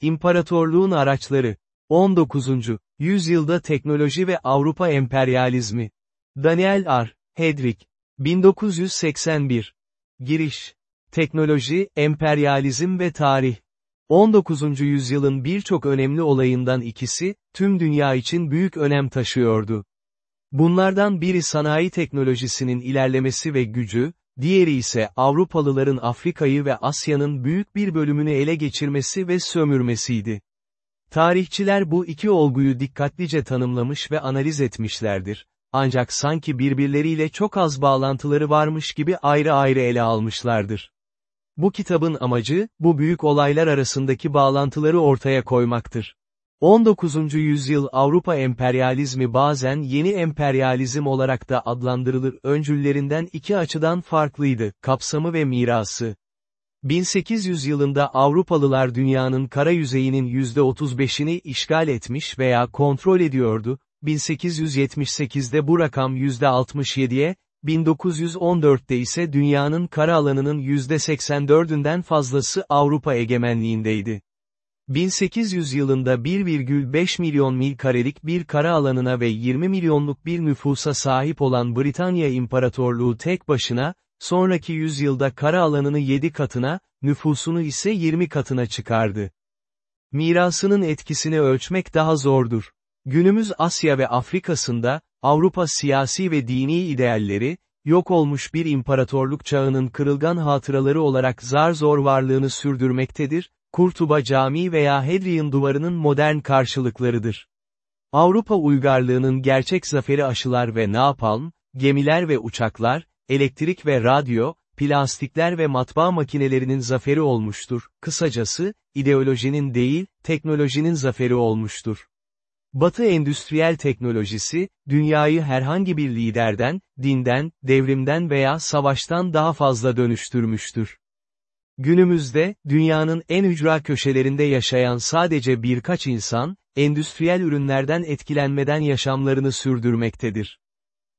İmparatorluğun araçları. 19. Yüzyılda teknoloji ve Avrupa emperyalizmi. Daniel R. Hedrick. 1981. Giriş. Teknoloji, emperyalizm ve tarih. 19. yüzyılın birçok önemli olayından ikisi, tüm dünya için büyük önem taşıyordu. Bunlardan biri sanayi teknolojisinin ilerlemesi ve gücü, diğeri ise Avrupalıların Afrika'yı ve Asya'nın büyük bir bölümünü ele geçirmesi ve sömürmesiydi. Tarihçiler bu iki olguyu dikkatlice tanımlamış ve analiz etmişlerdir. Ancak sanki birbirleriyle çok az bağlantıları varmış gibi ayrı ayrı ele almışlardır. Bu kitabın amacı, bu büyük olaylar arasındaki bağlantıları ortaya koymaktır. 19. yüzyıl Avrupa emperyalizmi bazen yeni emperyalizm olarak da adlandırılır öncüllerinden iki açıdan farklıydı, kapsamı ve mirası. 1800 yılında Avrupalılar dünyanın kara yüzeyinin %35'ini işgal etmiş veya kontrol ediyordu, 1878'de bu rakam %67'ye, 1914'te ise dünyanın kara alanının %84'ünden fazlası Avrupa egemenliğindeydi. 1800 yılında 1,5 milyon mil karelik bir kara alanına ve 20 milyonluk bir nüfusa sahip olan Britanya İmparatorluğu tek başına, sonraki yüzyılda kara alanını 7 katına, nüfusunu ise 20 katına çıkardı. Mirasının etkisini ölçmek daha zordur. Günümüz Asya ve Afrika'sında, Avrupa siyasi ve dini idealleri, yok olmuş bir imparatorluk çağının kırılgan hatıraları olarak zar zor varlığını sürdürmektedir, Kurtuba Camii veya Hadrian Duvarı'nın modern karşılıklarıdır. Avrupa uygarlığının gerçek zaferi aşılar ve napalm, gemiler ve uçaklar, elektrik ve radyo, plastikler ve matbaa makinelerinin zaferi olmuştur. Kısacası, ideolojinin değil, teknolojinin zaferi olmuştur. Batı endüstriyel teknolojisi, dünyayı herhangi bir liderden, dinden, devrimden veya savaştan daha fazla dönüştürmüştür. Günümüzde, dünyanın en ücra köşelerinde yaşayan sadece birkaç insan, endüstriyel ürünlerden etkilenmeden yaşamlarını sürdürmektedir.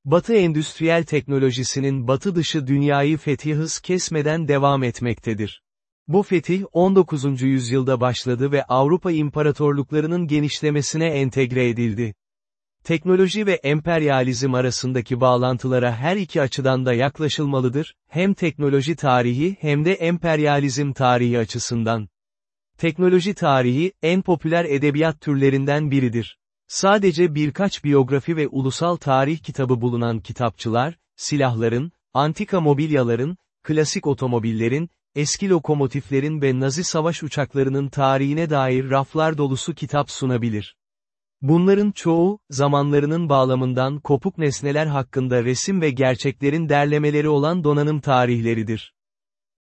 Batı endüstriyel teknolojisinin batı dışı dünyayı fethi hız kesmeden devam etmektedir. Bu fetih 19. yüzyılda başladı ve Avrupa imparatorluklarının genişlemesine entegre edildi. Teknoloji ve emperyalizm arasındaki bağlantılara her iki açıdan da yaklaşılmalıdır, hem teknoloji tarihi hem de emperyalizm tarihi açısından. Teknoloji tarihi, en popüler edebiyat türlerinden biridir. Sadece birkaç biyografi ve ulusal tarih kitabı bulunan kitapçılar, silahların, antika mobilyaların, klasik otomobillerin, eski lokomotiflerin ve Nazi savaş uçaklarının tarihine dair raflar dolusu kitap sunabilir. Bunların çoğu, zamanlarının bağlamından kopuk nesneler hakkında resim ve gerçeklerin derlemeleri olan donanım tarihleridir.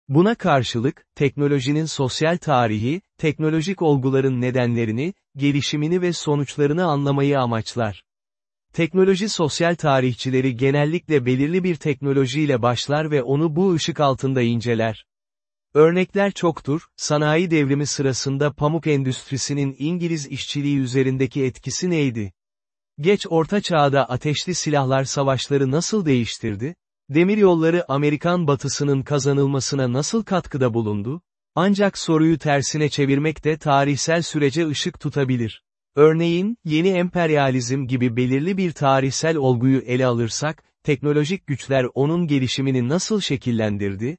Buna karşılık, teknolojinin sosyal tarihi, teknolojik olguların nedenlerini, gelişimini ve sonuçlarını anlamayı amaçlar. Teknoloji sosyal tarihçileri genellikle belirli bir teknolojiyle başlar ve onu bu ışık altında inceler. Örnekler çoktur, sanayi devrimi sırasında pamuk endüstrisinin İngiliz işçiliği üzerindeki etkisi neydi? Geç orta çağda ateşli silahlar savaşları nasıl değiştirdi? Demiryolları Amerikan batısının kazanılmasına nasıl katkıda bulundu? Ancak soruyu tersine çevirmek de tarihsel sürece ışık tutabilir. Örneğin, yeni emperyalizm gibi belirli bir tarihsel olguyu ele alırsak, teknolojik güçler onun gelişimini nasıl şekillendirdi?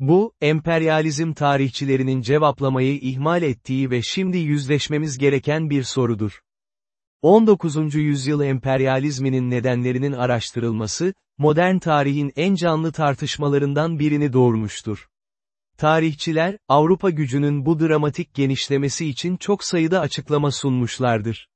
Bu, emperyalizm tarihçilerinin cevaplamayı ihmal ettiği ve şimdi yüzleşmemiz gereken bir sorudur. 19. yüzyıl emperyalizminin nedenlerinin araştırılması, modern tarihin en canlı tartışmalarından birini doğurmuştur. Tarihçiler, Avrupa gücünün bu dramatik genişlemesi için çok sayıda açıklama sunmuşlardır.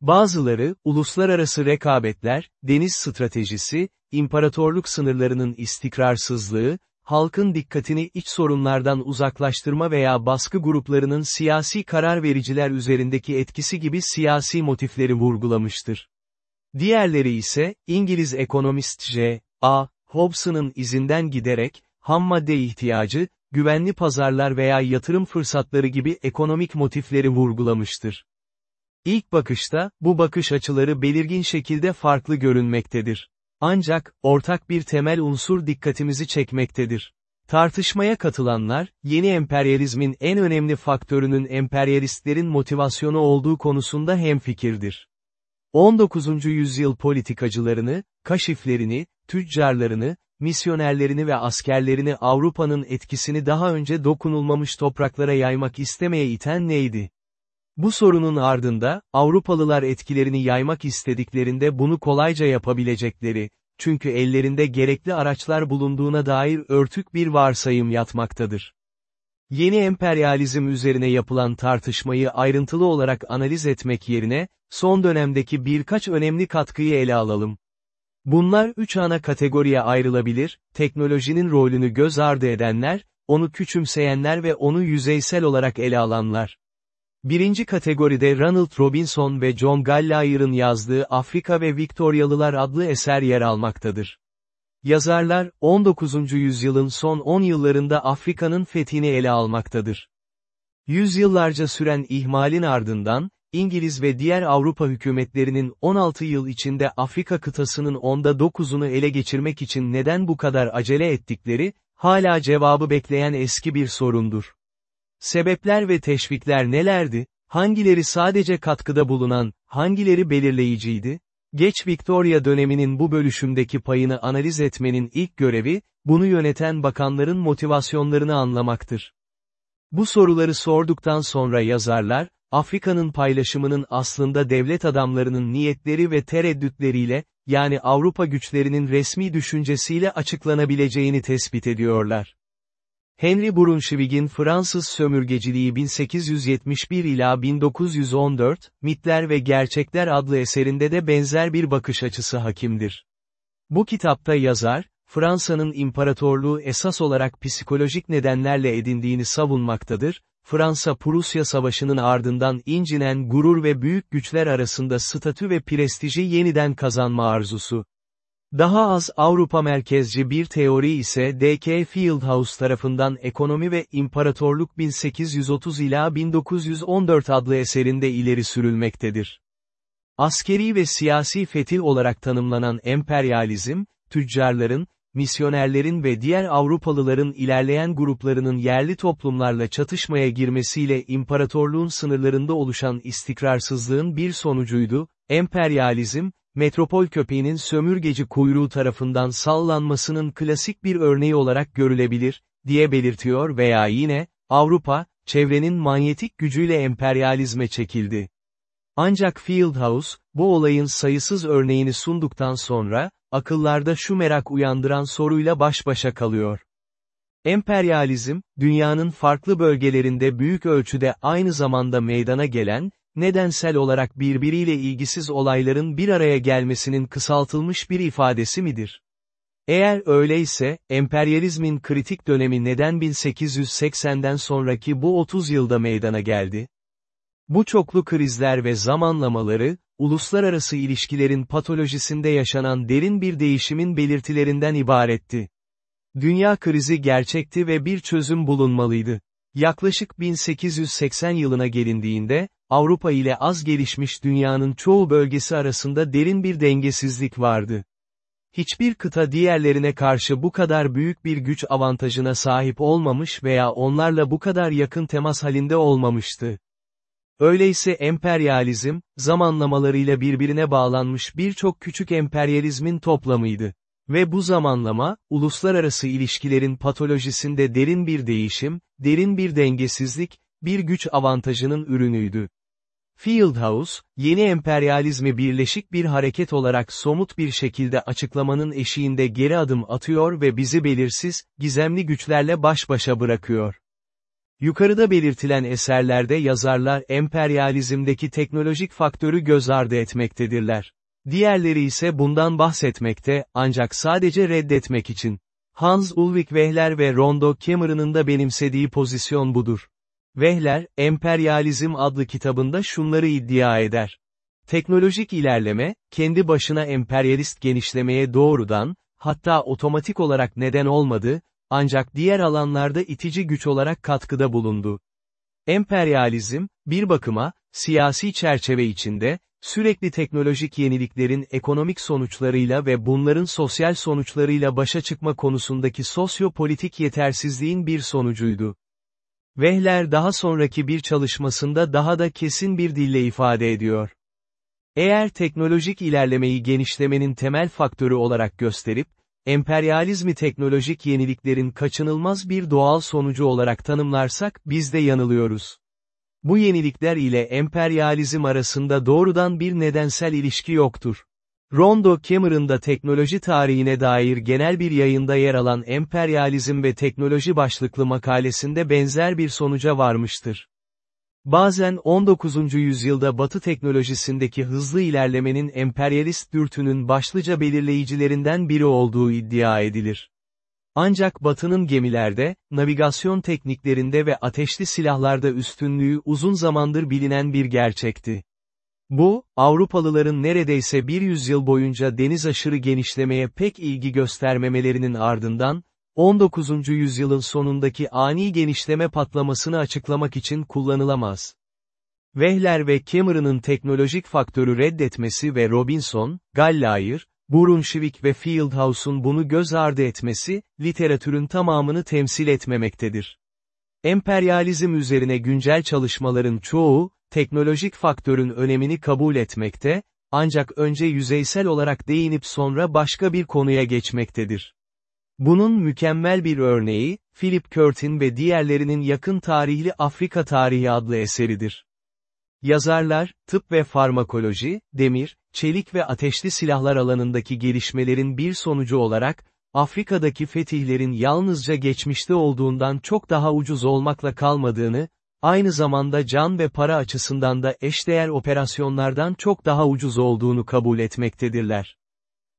Bazıları, uluslararası rekabetler, deniz stratejisi, imparatorluk sınırlarının istikrarsızlığı, halkın dikkatini iç sorunlardan uzaklaştırma veya baskı gruplarının siyasi karar vericiler üzerindeki etkisi gibi siyasi motifleri vurgulamıştır. Diğerleri ise, İngiliz ekonomist J. A. Hobson'ın izinden giderek, ham madde ihtiyacı, güvenli pazarlar veya yatırım fırsatları gibi ekonomik motifleri vurgulamıştır. İlk bakışta, bu bakış açıları belirgin şekilde farklı görünmektedir. Ancak, ortak bir temel unsur dikkatimizi çekmektedir. Tartışmaya katılanlar, yeni emperyalizmin en önemli faktörünün emperyalistlerin motivasyonu olduğu konusunda hemfikirdir. 19. yüzyıl politikacılarını, kaşiflerini, tüccarlarını, misyonerlerini ve askerlerini Avrupa'nın etkisini daha önce dokunulmamış topraklara yaymak istemeye iten neydi? Bu sorunun ardında, Avrupalılar etkilerini yaymak istediklerinde bunu kolayca yapabilecekleri, çünkü ellerinde gerekli araçlar bulunduğuna dair örtük bir varsayım yatmaktadır. Yeni emperyalizm üzerine yapılan tartışmayı ayrıntılı olarak analiz etmek yerine, son dönemdeki birkaç önemli katkıyı ele alalım. Bunlar üç ana kategoriye ayrılabilir, teknolojinin rolünü göz ardı edenler, onu küçümseyenler ve onu yüzeysel olarak ele alanlar. Birinci kategoride Ronald Robinson ve John Gallagher'ın yazdığı Afrika ve Viktoryalılar adlı eser yer almaktadır. Yazarlar, 19. yüzyılın son 10 yıllarında Afrika'nın fethini ele almaktadır. Yüzyıllarca süren ihmalin ardından, İngiliz ve diğer Avrupa hükümetlerinin 16 yıl içinde Afrika kıtasının onda 9'unu ele geçirmek için neden bu kadar acele ettikleri, hala cevabı bekleyen eski bir sorundur. Sebepler ve teşvikler nelerdi? Hangileri sadece katkıda bulunan, hangileri belirleyiciydi? Geç Victoria döneminin bu bölüşümdeki payını analiz etmenin ilk görevi, bunu yöneten bakanların motivasyonlarını anlamaktır. Bu soruları sorduktan sonra yazarlar, Afrika'nın paylaşımının aslında devlet adamlarının niyetleri ve tereddütleriyle, yani Avrupa güçlerinin resmi düşüncesiyle açıklanabileceğini tespit ediyorlar. Henry Brunswick'in Fransız sömürgeciliği 1871 ila 1914, Mitler ve Gerçekler adlı eserinde de benzer bir bakış açısı hakimdir. Bu kitapta yazar, Fransa'nın imparatorluğu esas olarak psikolojik nedenlerle edindiğini savunmaktadır, Fransa-Prusya Savaşı'nın ardından incinen gurur ve büyük güçler arasında statü ve prestiji yeniden kazanma arzusu. Daha az Avrupa merkezci bir teori ise D.K. Fieldhouse tarafından Ekonomi ve İmparatorluk 1830 ila 1914 adlı eserinde ileri sürülmektedir. Askeri ve siyasi fetil olarak tanımlanan emperyalizm, tüccarların, misyonerlerin ve diğer Avrupalıların ilerleyen gruplarının yerli toplumlarla çatışmaya girmesiyle imparatorluğun sınırlarında oluşan istikrarsızlığın bir sonucuydu, emperyalizm, metropol köpeğinin sömürgeci kuyruğu tarafından sallanmasının klasik bir örneği olarak görülebilir, diye belirtiyor veya yine, Avrupa, çevrenin manyetik gücüyle emperyalizme çekildi. Ancak Fieldhouse, bu olayın sayısız örneğini sunduktan sonra, akıllarda şu merak uyandıran soruyla baş başa kalıyor. Emperyalizm, dünyanın farklı bölgelerinde büyük ölçüde aynı zamanda meydana gelen, nedensel olarak birbiriyle ilgisiz olayların bir araya gelmesinin kısaltılmış bir ifadesi midir? Eğer öyleyse, emperyalizmin kritik dönemi neden 1880'den sonraki bu 30 yılda meydana geldi? Bu çoklu krizler ve zamanlamaları, uluslararası ilişkilerin patolojisinde yaşanan derin bir değişimin belirtilerinden ibaretti. Dünya krizi gerçekti ve bir çözüm bulunmalıydı. Yaklaşık 1880 yılına gelindiğinde, Avrupa ile az gelişmiş dünyanın çoğu bölgesi arasında derin bir dengesizlik vardı. Hiçbir kıta diğerlerine karşı bu kadar büyük bir güç avantajına sahip olmamış veya onlarla bu kadar yakın temas halinde olmamıştı. Öyleyse emperyalizm, zamanlamalarıyla birbirine bağlanmış birçok küçük emperyalizmin toplamıydı. Ve bu zamanlama, uluslararası ilişkilerin patolojisinde derin bir değişim, derin bir dengesizlik, bir güç avantajının ürünüydü. Fieldhouse, yeni emperyalizmi birleşik bir hareket olarak somut bir şekilde açıklamanın eşiğinde geri adım atıyor ve bizi belirsiz, gizemli güçlerle baş başa bırakıyor. Yukarıda belirtilen eserlerde yazarlar emperyalizmdeki teknolojik faktörü göz ardı etmektedirler. Diğerleri ise bundan bahsetmekte, ancak sadece reddetmek için. Hans Ulrich Wehler ve Rondo Cameron'ın da benimsediği pozisyon budur. Wehler, Emperyalizm adlı kitabında şunları iddia eder. Teknolojik ilerleme, kendi başına emperyalist genişlemeye doğrudan, hatta otomatik olarak neden olmadı, ancak diğer alanlarda itici güç olarak katkıda bulundu. Emperyalizm, bir bakıma, siyasi çerçeve içinde, Sürekli teknolojik yeniliklerin ekonomik sonuçlarıyla ve bunların sosyal sonuçlarıyla başa çıkma konusundaki sosyopolitik yetersizliğin bir sonucuydu. Vehler daha sonraki bir çalışmasında daha da kesin bir dille ifade ediyor. Eğer teknolojik ilerlemeyi genişlemenin temel faktörü olarak gösterip, emperyalizmi teknolojik yeniliklerin kaçınılmaz bir doğal sonucu olarak tanımlarsak biz de yanılıyoruz. Bu yenilikler ile emperyalizm arasında doğrudan bir nedensel ilişki yoktur. Rondo Cameron'da teknoloji tarihine dair genel bir yayında yer alan emperyalizm ve teknoloji başlıklı makalesinde benzer bir sonuca varmıştır. Bazen 19. yüzyılda Batı teknolojisindeki hızlı ilerlemenin emperyalist dürtünün başlıca belirleyicilerinden biri olduğu iddia edilir. Ancak Batı'nın gemilerde, navigasyon tekniklerinde ve ateşli silahlarda üstünlüğü uzun zamandır bilinen bir gerçekti. Bu, Avrupalıların neredeyse bir yüzyıl boyunca deniz aşırı genişlemeye pek ilgi göstermemelerinin ardından, 19. yüzyılın sonundaki ani genişleme patlamasını açıklamak için kullanılamaz. Wehler ve Cameron'ın teknolojik faktörü reddetmesi ve Robinson, Gallayer, Brunswick ve Fieldhouse'un bunu göz ardı etmesi, literatürün tamamını temsil etmemektedir. Emperyalizm üzerine güncel çalışmaların çoğu, teknolojik faktörün önemini kabul etmekte, ancak önce yüzeysel olarak değinip sonra başka bir konuya geçmektedir. Bunun mükemmel bir örneği, Philip Curtin ve diğerlerinin yakın tarihli Afrika Tarihi adlı eseridir. Yazarlar, tıp ve farmakoloji, demir, çelik ve ateşli silahlar alanındaki gelişmelerin bir sonucu olarak, Afrika'daki fetihlerin yalnızca geçmişte olduğundan çok daha ucuz olmakla kalmadığını, aynı zamanda can ve para açısından da eşdeğer operasyonlardan çok daha ucuz olduğunu kabul etmektedirler.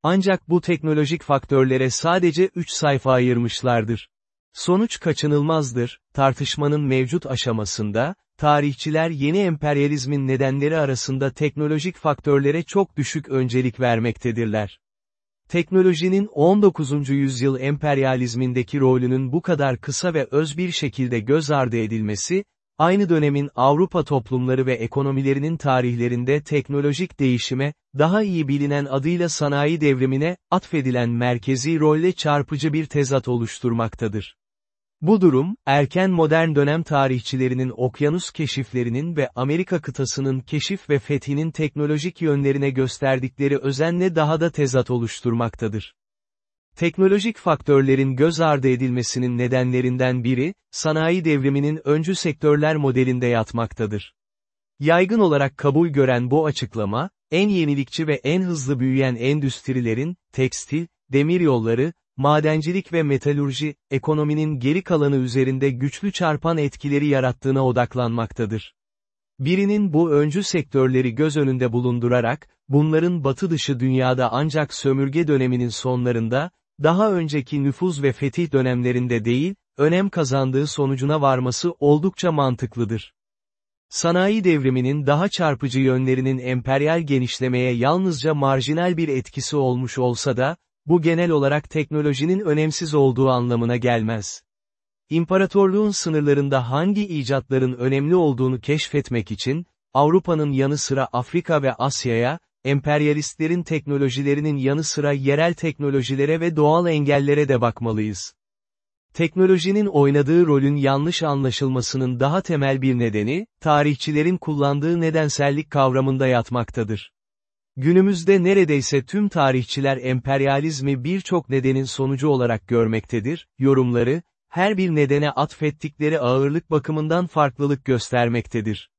Ancak bu teknolojik faktörlere sadece 3 sayfa ayırmışlardır. Sonuç kaçınılmazdır, tartışmanın mevcut aşamasında, tarihçiler yeni emperyalizmin nedenleri arasında teknolojik faktörlere çok düşük öncelik vermektedirler. Teknolojinin 19. yüzyıl emperyalizmindeki rolünün bu kadar kısa ve öz bir şekilde göz ardı edilmesi, aynı dönemin Avrupa toplumları ve ekonomilerinin tarihlerinde teknolojik değişime, daha iyi bilinen adıyla sanayi devrimine, atfedilen merkezi rolle çarpıcı bir tezat oluşturmaktadır. Bu durum, erken modern dönem tarihçilerinin okyanus keşiflerinin ve Amerika kıtasının keşif ve fethinin teknolojik yönlerine gösterdikleri özenle daha da tezat oluşturmaktadır. Teknolojik faktörlerin göz ardı edilmesinin nedenlerinden biri, sanayi devriminin öncü sektörler modelinde yatmaktadır. Yaygın olarak kabul gören bu açıklama, en yenilikçi ve en hızlı büyüyen endüstrilerin, tekstil, demiryolları, madencilik ve metalurji, ekonominin geri kalanı üzerinde güçlü çarpan etkileri yarattığına odaklanmaktadır. Birinin bu öncü sektörleri göz önünde bulundurarak, bunların batı dışı dünyada ancak sömürge döneminin sonlarında, daha önceki nüfuz ve fetih dönemlerinde değil, önem kazandığı sonucuna varması oldukça mantıklıdır. Sanayi devriminin daha çarpıcı yönlerinin emperyal genişlemeye yalnızca marjinal bir etkisi olmuş olsa da, bu genel olarak teknolojinin önemsiz olduğu anlamına gelmez. İmparatorluğun sınırlarında hangi icatların önemli olduğunu keşfetmek için, Avrupa'nın yanı sıra Afrika ve Asya'ya, emperyalistlerin teknolojilerinin yanı sıra yerel teknolojilere ve doğal engellere de bakmalıyız. Teknolojinin oynadığı rolün yanlış anlaşılmasının daha temel bir nedeni, tarihçilerin kullandığı nedensellik kavramında yatmaktadır. Günümüzde neredeyse tüm tarihçiler emperyalizmi birçok nedenin sonucu olarak görmektedir, yorumları, her bir nedene atfettikleri ağırlık bakımından farklılık göstermektedir.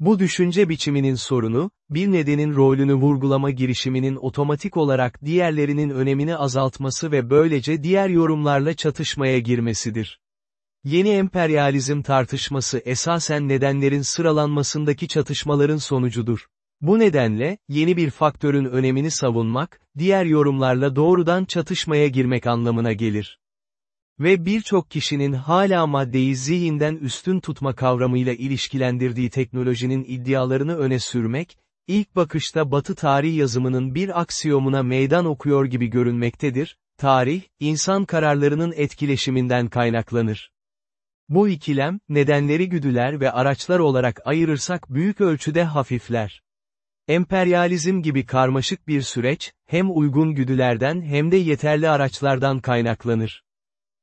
Bu düşünce biçiminin sorunu, bir nedenin rolünü vurgulama girişiminin otomatik olarak diğerlerinin önemini azaltması ve böylece diğer yorumlarla çatışmaya girmesidir. Yeni emperyalizm tartışması esasen nedenlerin sıralanmasındaki çatışmaların sonucudur. Bu nedenle, yeni bir faktörün önemini savunmak, diğer yorumlarla doğrudan çatışmaya girmek anlamına gelir. Ve birçok kişinin hala maddeyi zihinden üstün tutma kavramıyla ilişkilendirdiği teknolojinin iddialarını öne sürmek, ilk bakışta batı tarih yazımının bir aksiyomuna meydan okuyor gibi görünmektedir, tarih, insan kararlarının etkileşiminden kaynaklanır. Bu ikilem, nedenleri güdüler ve araçlar olarak ayırırsak büyük ölçüde hafifler. Emperyalizm gibi karmaşık bir süreç, hem uygun güdülerden hem de yeterli araçlardan kaynaklanır.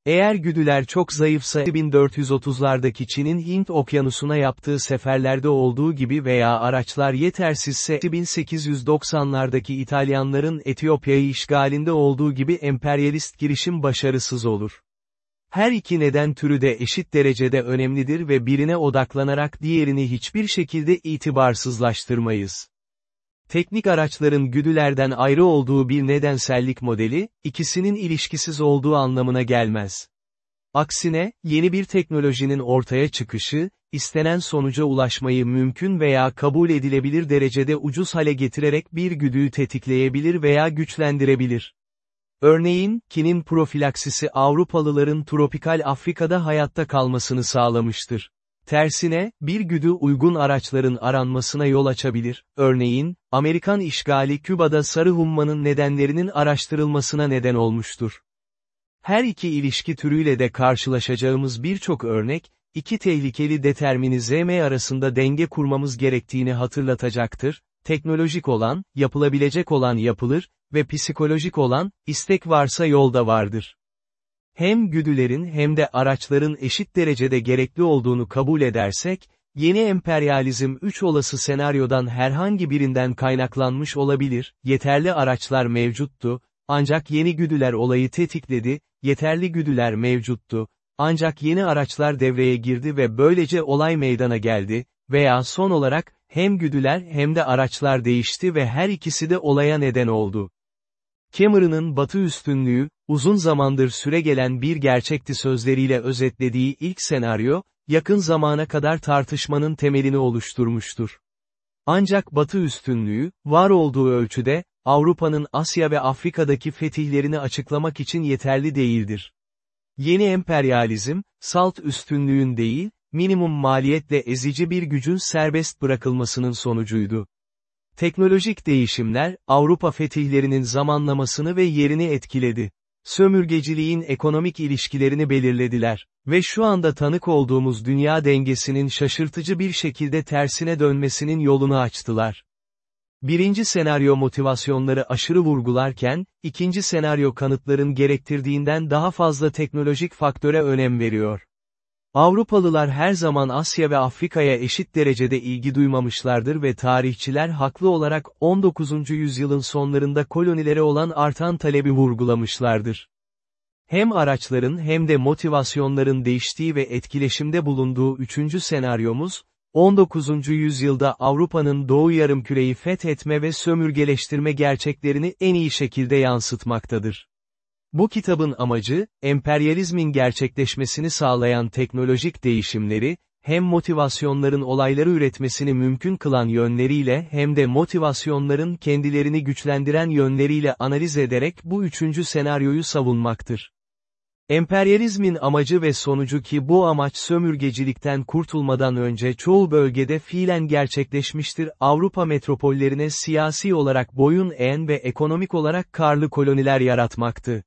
Eğer güdüler çok zayıfsa 1430'lardaki Çin'in Hint okyanusuna yaptığı seferlerde olduğu gibi veya araçlar yetersizse 1890'lardaki İtalyanların Etiyopya'yı işgalinde olduğu gibi emperyalist girişim başarısız olur. Her iki neden türü de eşit derecede önemlidir ve birine odaklanarak diğerini hiçbir şekilde itibarsızlaştırmayız. Teknik araçların güdülerden ayrı olduğu bir nedensellik modeli, ikisinin ilişkisiz olduğu anlamına gelmez. Aksine, yeni bir teknolojinin ortaya çıkışı, istenen sonuca ulaşmayı mümkün veya kabul edilebilir derecede ucuz hale getirerek bir güdüyü tetikleyebilir veya güçlendirebilir. Örneğin, kinin profilaksisi Avrupalıların tropikal Afrika'da hayatta kalmasını sağlamıştır. Tersine, bir güdü uygun araçların aranmasına yol açabilir, örneğin, Amerikan işgali Küba'da sarı hummanın nedenlerinin araştırılmasına neden olmuştur. Her iki ilişki türüyle de karşılaşacağımız birçok örnek, iki tehlikeli determinizm arasında denge kurmamız gerektiğini hatırlatacaktır, teknolojik olan, yapılabilecek olan yapılır, ve psikolojik olan, istek varsa yolda vardır. Hem güdülerin hem de araçların eşit derecede gerekli olduğunu kabul edersek, yeni emperyalizm üç olası senaryodan herhangi birinden kaynaklanmış olabilir, yeterli araçlar mevcuttu, ancak yeni güdüler olayı tetikledi, yeterli güdüler mevcuttu, ancak yeni araçlar devreye girdi ve böylece olay meydana geldi, veya son olarak, hem güdüler hem de araçlar değişti ve her ikisi de olaya neden oldu. Cameron'ın batı üstünlüğü, uzun zamandır süre gelen bir gerçekti sözleriyle özetlediği ilk senaryo, yakın zamana kadar tartışmanın temelini oluşturmuştur. Ancak batı üstünlüğü, var olduğu ölçüde, Avrupa'nın Asya ve Afrika'daki fetihlerini açıklamak için yeterli değildir. Yeni emperyalizm, salt üstünlüğün değil, minimum maliyetle ezici bir gücün serbest bırakılmasının sonucuydu. Teknolojik değişimler, Avrupa fetihlerinin zamanlamasını ve yerini etkiledi. Sömürgeciliğin ekonomik ilişkilerini belirlediler. Ve şu anda tanık olduğumuz dünya dengesinin şaşırtıcı bir şekilde tersine dönmesinin yolunu açtılar. Birinci senaryo motivasyonları aşırı vurgularken, ikinci senaryo kanıtların gerektirdiğinden daha fazla teknolojik faktöre önem veriyor. Avrupalılar her zaman Asya ve Afrika'ya eşit derecede ilgi duymamışlardır ve tarihçiler haklı olarak 19. yüzyılın sonlarında kolonilere olan artan talebi vurgulamışlardır. Hem araçların hem de motivasyonların değiştiği ve etkileşimde bulunduğu üçüncü senaryomuz, 19. yüzyılda Avrupa'nın doğu yarımküreyi fethetme ve sömürgeleştirme gerçeklerini en iyi şekilde yansıtmaktadır. Bu kitabın amacı, emperyalizmin gerçekleşmesini sağlayan teknolojik değişimleri, hem motivasyonların olayları üretmesini mümkün kılan yönleriyle hem de motivasyonların kendilerini güçlendiren yönleriyle analiz ederek bu üçüncü senaryoyu savunmaktır. Emperyalizmin amacı ve sonucu ki bu amaç sömürgecilikten kurtulmadan önce çoğu bölgede fiilen gerçekleşmiştir Avrupa metropollerine siyasi olarak boyun eğen ve ekonomik olarak karlı koloniler yaratmaktı.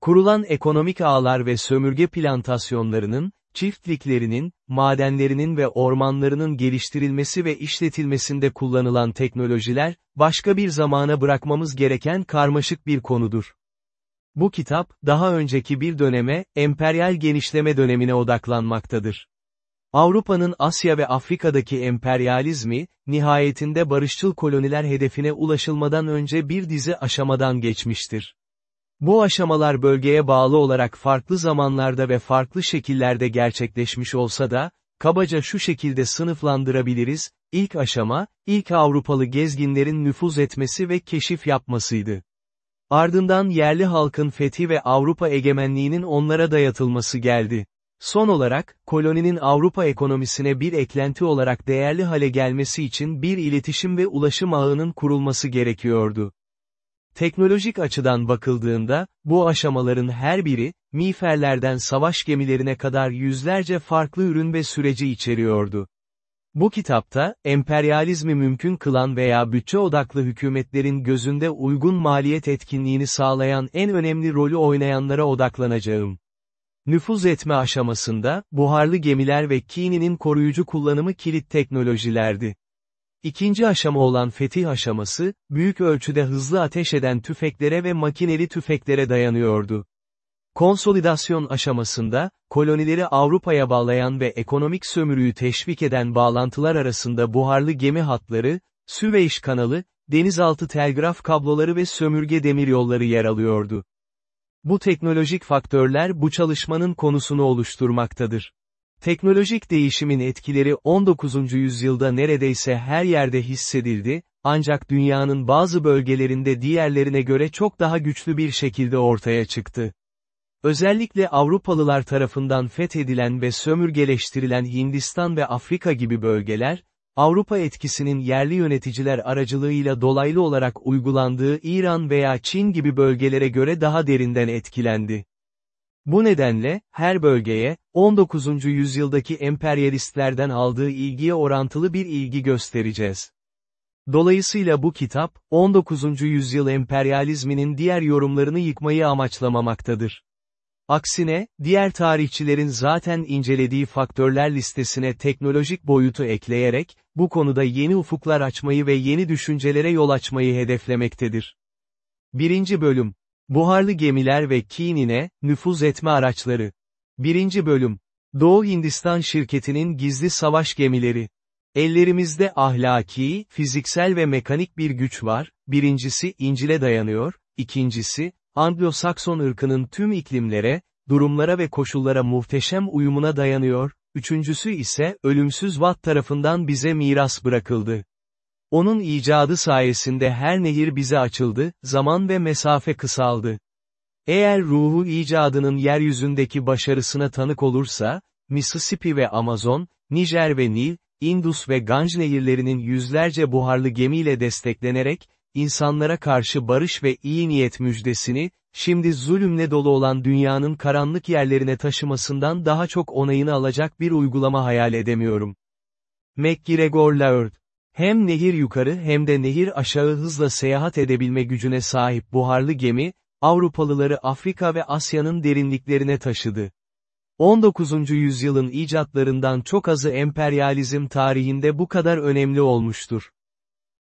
Kurulan ekonomik ağlar ve sömürge plantasyonlarının, çiftliklerinin, madenlerinin ve ormanlarının geliştirilmesi ve işletilmesinde kullanılan teknolojiler, başka bir zamana bırakmamız gereken karmaşık bir konudur. Bu kitap, daha önceki bir döneme, emperyal genişleme dönemine odaklanmaktadır. Avrupa'nın Asya ve Afrika'daki emperyalizmi, nihayetinde barışçıl koloniler hedefine ulaşılmadan önce bir dizi aşamadan geçmiştir. Bu aşamalar bölgeye bağlı olarak farklı zamanlarda ve farklı şekillerde gerçekleşmiş olsa da, kabaca şu şekilde sınıflandırabiliriz, ilk aşama, ilk Avrupalı gezginlerin nüfuz etmesi ve keşif yapmasıydı. Ardından yerli halkın fethi ve Avrupa egemenliğinin onlara dayatılması geldi. Son olarak, koloninin Avrupa ekonomisine bir eklenti olarak değerli hale gelmesi için bir iletişim ve ulaşım ağının kurulması gerekiyordu. Teknolojik açıdan bakıldığında, bu aşamaların her biri, miğferlerden savaş gemilerine kadar yüzlerce farklı ürün ve süreci içeriyordu. Bu kitapta, emperyalizmi mümkün kılan veya bütçe odaklı hükümetlerin gözünde uygun maliyet etkinliğini sağlayan en önemli rolü oynayanlara odaklanacağım. Nüfuz etme aşamasında, buharlı gemiler ve Kini'nin koruyucu kullanımı kilit teknolojilerdi. İkinci aşama olan fetih aşaması, büyük ölçüde hızlı ateş eden tüfeklere ve makineli tüfeklere dayanıyordu. Konsolidasyon aşamasında, kolonileri Avrupa'ya bağlayan ve ekonomik sömürüyü teşvik eden bağlantılar arasında buharlı gemi hatları, Süveyş kanalı, denizaltı telgraf kabloları ve sömürge demiryolları yer alıyordu. Bu teknolojik faktörler bu çalışmanın konusunu oluşturmaktadır. Teknolojik değişimin etkileri 19. yüzyılda neredeyse her yerde hissedildi, ancak dünyanın bazı bölgelerinde diğerlerine göre çok daha güçlü bir şekilde ortaya çıktı. Özellikle Avrupalılar tarafından fethedilen ve sömürgeleştirilen Hindistan ve Afrika gibi bölgeler, Avrupa etkisinin yerli yöneticiler aracılığıyla dolaylı olarak uygulandığı İran veya Çin gibi bölgelere göre daha derinden etkilendi. Bu nedenle, her bölgeye, 19. yüzyıldaki emperyalistlerden aldığı ilgiye orantılı bir ilgi göstereceğiz. Dolayısıyla bu kitap, 19. yüzyıl emperyalizminin diğer yorumlarını yıkmayı amaçlamamaktadır. Aksine, diğer tarihçilerin zaten incelediği faktörler listesine teknolojik boyutu ekleyerek, bu konuda yeni ufuklar açmayı ve yeni düşüncelere yol açmayı hedeflemektedir. 1. Bölüm Buharlı gemiler ve kinine, nüfuz etme araçları. 1. Bölüm Doğu Hindistan şirketinin gizli savaş gemileri. Ellerimizde ahlaki, fiziksel ve mekanik bir güç var, birincisi İncil'e dayanıyor, ikincisi, Anglo-Sakson ırkının tüm iklimlere, durumlara ve koşullara muhteşem uyumuna dayanıyor, üçüncüsü ise ölümsüz Watt tarafından bize miras bırakıldı. Onun icadı sayesinde her nehir bize açıldı, zaman ve mesafe kısaldı. Eğer ruhu icadının yeryüzündeki başarısına tanık olursa, Mississippi ve Amazon, Nijer ve Nil, Indus ve Ganj nehirlerinin yüzlerce buharlı gemiyle desteklenerek, insanlara karşı barış ve iyi niyet müjdesini, şimdi zulümle dolu olan dünyanın karanlık yerlerine taşımasından daha çok onayını alacak bir uygulama hayal edemiyorum. MacGregor Laird hem nehir yukarı hem de nehir aşağı hızla seyahat edebilme gücüne sahip buharlı gemi, Avrupalıları Afrika ve Asya'nın derinliklerine taşıdı. 19. yüzyılın icatlarından çok azı emperyalizm tarihinde bu kadar önemli olmuştur.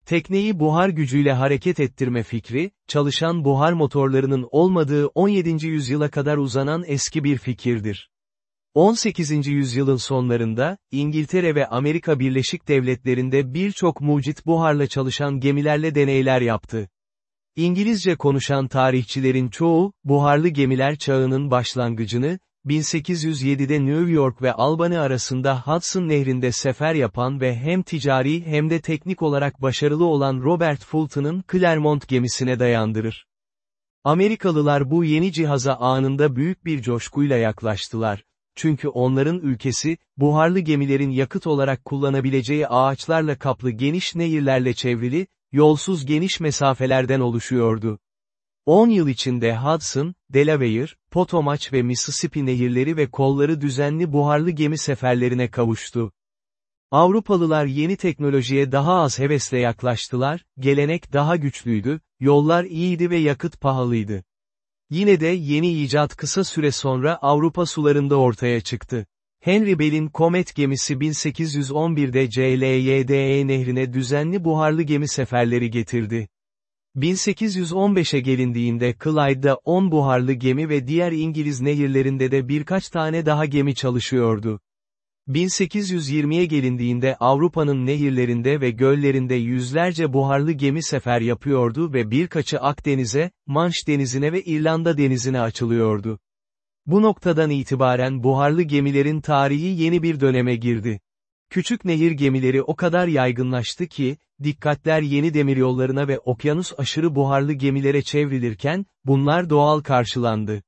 Tekneyi buhar gücüyle hareket ettirme fikri, çalışan buhar motorlarının olmadığı 17. yüzyıla kadar uzanan eski bir fikirdir. 18. yüzyılın sonlarında, İngiltere ve Amerika Birleşik Devletleri'nde birçok mucit buharla çalışan gemilerle deneyler yaptı. İngilizce konuşan tarihçilerin çoğu, buharlı gemiler çağının başlangıcını, 1807'de New York ve Albany arasında Hudson Nehri'nde sefer yapan ve hem ticari hem de teknik olarak başarılı olan Robert Fulton'ın Clermont gemisine dayandırır. Amerikalılar bu yeni cihaza anında büyük bir coşkuyla yaklaştılar. Çünkü onların ülkesi, buharlı gemilerin yakıt olarak kullanabileceği ağaçlarla kaplı geniş nehirlerle çevrili, yolsuz geniş mesafelerden oluşuyordu. 10 yıl içinde Hudson, Delaware, Potomac ve Mississippi nehirleri ve kolları düzenli buharlı gemi seferlerine kavuştu. Avrupalılar yeni teknolojiye daha az hevesle yaklaştılar, gelenek daha güçlüydü, yollar iyiydi ve yakıt pahalıydı. Yine de yeni icat kısa süre sonra Avrupa sularında ortaya çıktı. Henry Bell'in Comet gemisi 1811'de CLYDE nehrine düzenli buharlı gemi seferleri getirdi. 1815'e gelindiğinde Clyde'da 10 buharlı gemi ve diğer İngiliz nehirlerinde de birkaç tane daha gemi çalışıyordu. 1820'ye gelindiğinde Avrupa'nın nehirlerinde ve göllerinde yüzlerce buharlı gemi sefer yapıyordu ve birkaçı Akdeniz'e, Manş denizine ve İrlanda denizine açılıyordu. Bu noktadan itibaren buharlı gemilerin tarihi yeni bir döneme girdi. Küçük nehir gemileri o kadar yaygınlaştı ki, dikkatler yeni demiryollarına ve okyanus aşırı buharlı gemilere çevrilirken, bunlar doğal karşılandı.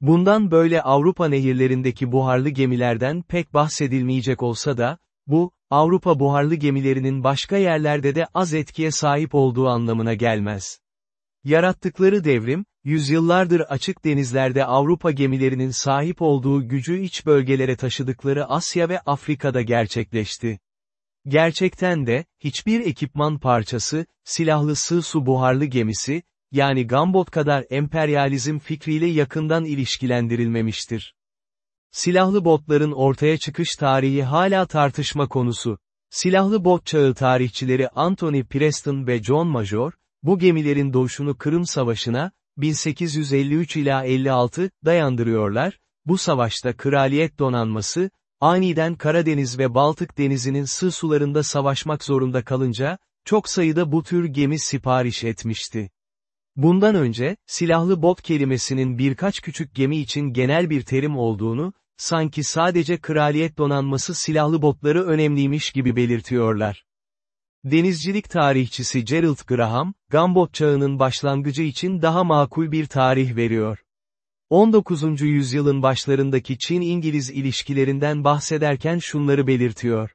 Bundan böyle Avrupa nehirlerindeki buharlı gemilerden pek bahsedilmeyecek olsa da, bu, Avrupa buharlı gemilerinin başka yerlerde de az etkiye sahip olduğu anlamına gelmez. Yarattıkları devrim, yüzyıllardır açık denizlerde Avrupa gemilerinin sahip olduğu gücü iç bölgelere taşıdıkları Asya ve Afrika'da gerçekleşti. Gerçekten de, hiçbir ekipman parçası, silahlı sığ su buharlı gemisi, yani Gambot kadar emperyalizm fikriyle yakından ilişkilendirilmemiştir. Silahlı botların ortaya çıkış tarihi hala tartışma konusu. Silahlı bot çağı tarihçileri Anthony Preston ve John Major, bu gemilerin doğuşunu Kırım Savaşı'na, 1853 ila 56, dayandırıyorlar, bu savaşta kraliyet donanması, aniden Karadeniz ve Baltık denizinin sığ sularında savaşmak zorunda kalınca, çok sayıda bu tür gemi sipariş etmişti. Bundan önce, silahlı bot kelimesinin birkaç küçük gemi için genel bir terim olduğunu, sanki sadece kraliyet donanması silahlı botları önemliymiş gibi belirtiyorlar. Denizcilik tarihçisi Gerald Graham, Gambot çağının başlangıcı için daha makul bir tarih veriyor. 19. yüzyılın başlarındaki Çin-İngiliz ilişkilerinden bahsederken şunları belirtiyor.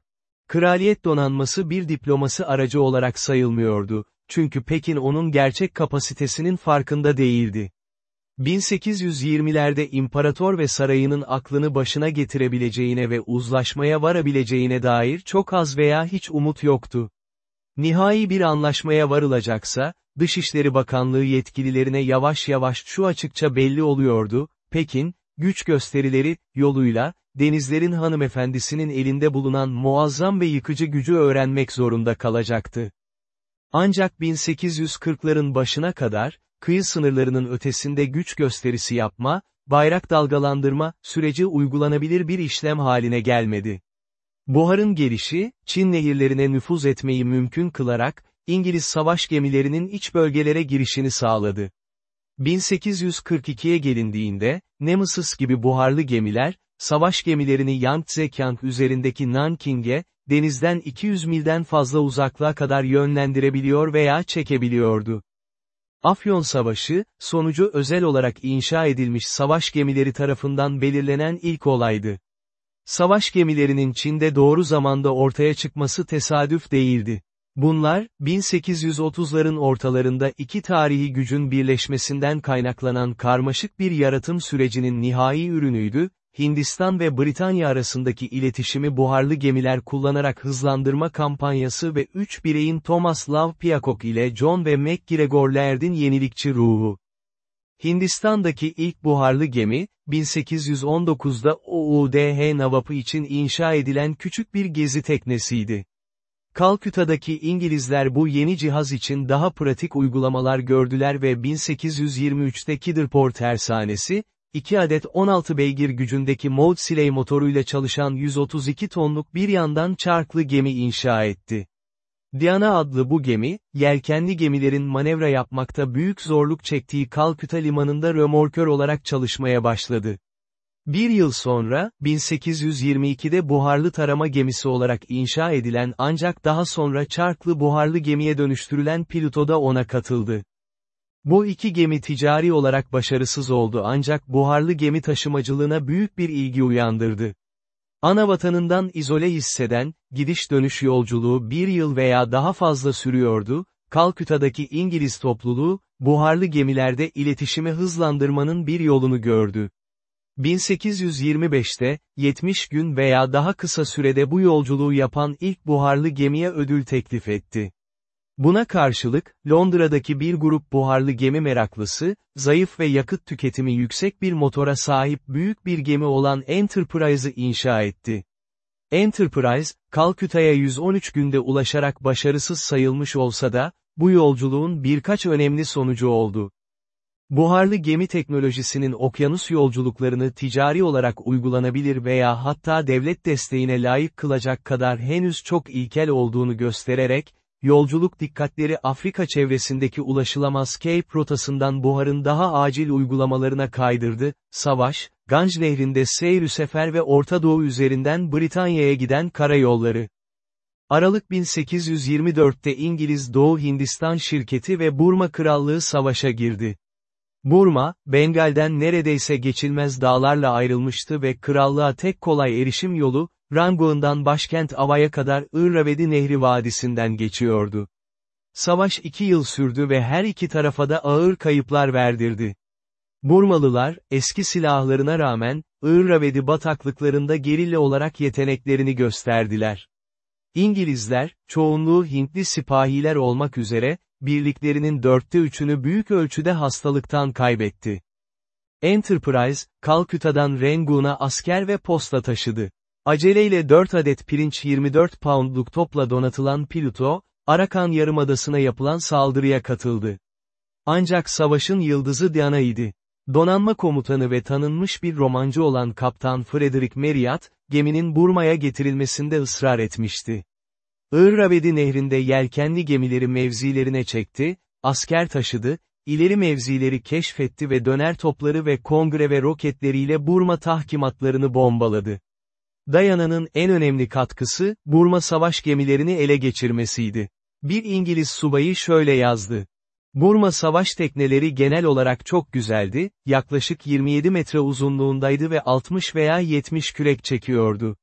Kraliyet donanması bir diplomasi aracı olarak sayılmıyordu, çünkü Pekin onun gerçek kapasitesinin farkında değildi. 1820'lerde imparator ve sarayının aklını başına getirebileceğine ve uzlaşmaya varabileceğine dair çok az veya hiç umut yoktu. Nihai bir anlaşmaya varılacaksa, Dışişleri Bakanlığı yetkililerine yavaş yavaş şu açıkça belli oluyordu, Pekin, güç gösterileri, yoluyla, denizlerin hanımefendisinin elinde bulunan muazzam ve yıkıcı gücü öğrenmek zorunda kalacaktı. Ancak 1840'ların başına kadar, kıyı sınırlarının ötesinde güç gösterisi yapma, bayrak dalgalandırma, süreci uygulanabilir bir işlem haline gelmedi. Buharın gelişi, Çin nehirlerine nüfuz etmeyi mümkün kılarak, İngiliz savaş gemilerinin iç bölgelere girişini sağladı. 1842'ye gelindiğinde, Nemesis gibi buharlı gemiler, savaş gemilerini Yangtze Kiang üzerindeki Nanking'e, denizden 200 milden fazla uzaklığa kadar yönlendirebiliyor veya çekebiliyordu. Afyon Savaşı, sonucu özel olarak inşa edilmiş savaş gemileri tarafından belirlenen ilk olaydı. Savaş gemilerinin Çin'de doğru zamanda ortaya çıkması tesadüf değildi. Bunlar, 1830'ların ortalarında iki tarihi gücün birleşmesinden kaynaklanan karmaşık bir yaratım sürecinin nihai ürünüydü, Hindistan ve Britanya arasındaki iletişimi buharlı gemiler kullanarak hızlandırma kampanyası ve üç bireyin Thomas Love Peacock ile John ve MacGregor Laird'in yenilikçi ruhu. Hindistan'daki ilk buharlı gemi, 1819'da OUDH Navapı için inşa edilen küçük bir gezi teknesiydi. Kalküta'daki İngilizler bu yeni cihaz için daha pratik uygulamalar gördüler ve 1823'te Kidderport tersanesi, 2 adet 16 beygir gücündeki Maudsley motoruyla çalışan 132 tonluk bir yandan çarklı gemi inşa etti. Diana adlı bu gemi, yelkenli gemilerin manevra yapmakta büyük zorluk çektiği Kalküta limanında römorkör olarak çalışmaya başladı. Bir yıl sonra, 1822'de buharlı tarama gemisi olarak inşa edilen ancak daha sonra çarklı buharlı gemiye dönüştürülen Pluto da ona katıldı. Bu iki gemi ticari olarak başarısız oldu ancak buharlı gemi taşımacılığına büyük bir ilgi uyandırdı. Ana vatanından izole hisseden, gidiş dönüş yolculuğu bir yıl veya daha fazla sürüyordu, Kalküta'daki İngiliz topluluğu, buharlı gemilerde iletişimi hızlandırmanın bir yolunu gördü. 1825'te, 70 gün veya daha kısa sürede bu yolculuğu yapan ilk buharlı gemiye ödül teklif etti. Buna karşılık, Londra'daki bir grup buharlı gemi meraklısı, zayıf ve yakıt tüketimi yüksek bir motora sahip büyük bir gemi olan Enterprise'ı inşa etti. Enterprise, Kalküta'ya 113 günde ulaşarak başarısız sayılmış olsa da, bu yolculuğun birkaç önemli sonucu oldu. Buharlı gemi teknolojisinin okyanus yolculuklarını ticari olarak uygulanabilir veya hatta devlet desteğine layık kılacak kadar henüz çok ilkel olduğunu göstererek, yolculuk dikkatleri Afrika çevresindeki ulaşılamaz Cape rotasından buharın daha acil uygulamalarına kaydırdı, savaş, Ganj Nehri'nde seyr sefer ve Orta Doğu üzerinden Britanya'ya giden karayolları. Aralık 1824'te İngiliz Doğu Hindistan şirketi ve Burma Krallığı savaşa girdi. Burma, Bengal'den neredeyse geçilmez dağlarla ayrılmıştı ve krallığa tek kolay erişim yolu, Rangoon'dan başkent Ava'ya kadar Irravedi Nehri Vadisi'nden geçiyordu. Savaş iki yıl sürdü ve her iki tarafa da ağır kayıplar verdirdi. Burmalılar, eski silahlarına rağmen, Irravedi bataklıklarında gerilla olarak yeteneklerini gösterdiler. İngilizler, çoğunluğu Hintli sipahiler olmak üzere, birliklerinin dörtte üçünü büyük ölçüde hastalıktan kaybetti. Enterprise, Kalküta'dan Rangoon'a asker ve posta taşıdı. Aceleyle 4 adet pirinç 24 poundluk topla donatılan Pluto, Arakan Yarımadası'na yapılan saldırıya katıldı. Ancak savaşın yıldızı Diana idi. Donanma komutanı ve tanınmış bir romancı olan Kaptan Frederick Marriott, geminin Burma'ya getirilmesinde ısrar etmişti. Irravedi nehrinde yelkenli gemileri mevzilerine çekti, asker taşıdı, ileri mevzileri keşfetti ve döner topları ve kongre ve roketleriyle Burma tahkimatlarını bombaladı. Dayana'nın en önemli katkısı, Burma savaş gemilerini ele geçirmesiydi. Bir İngiliz subayı şöyle yazdı. Burma savaş tekneleri genel olarak çok güzeldi, yaklaşık 27 metre uzunluğundaydı ve 60 veya 70 kürek çekiyordu.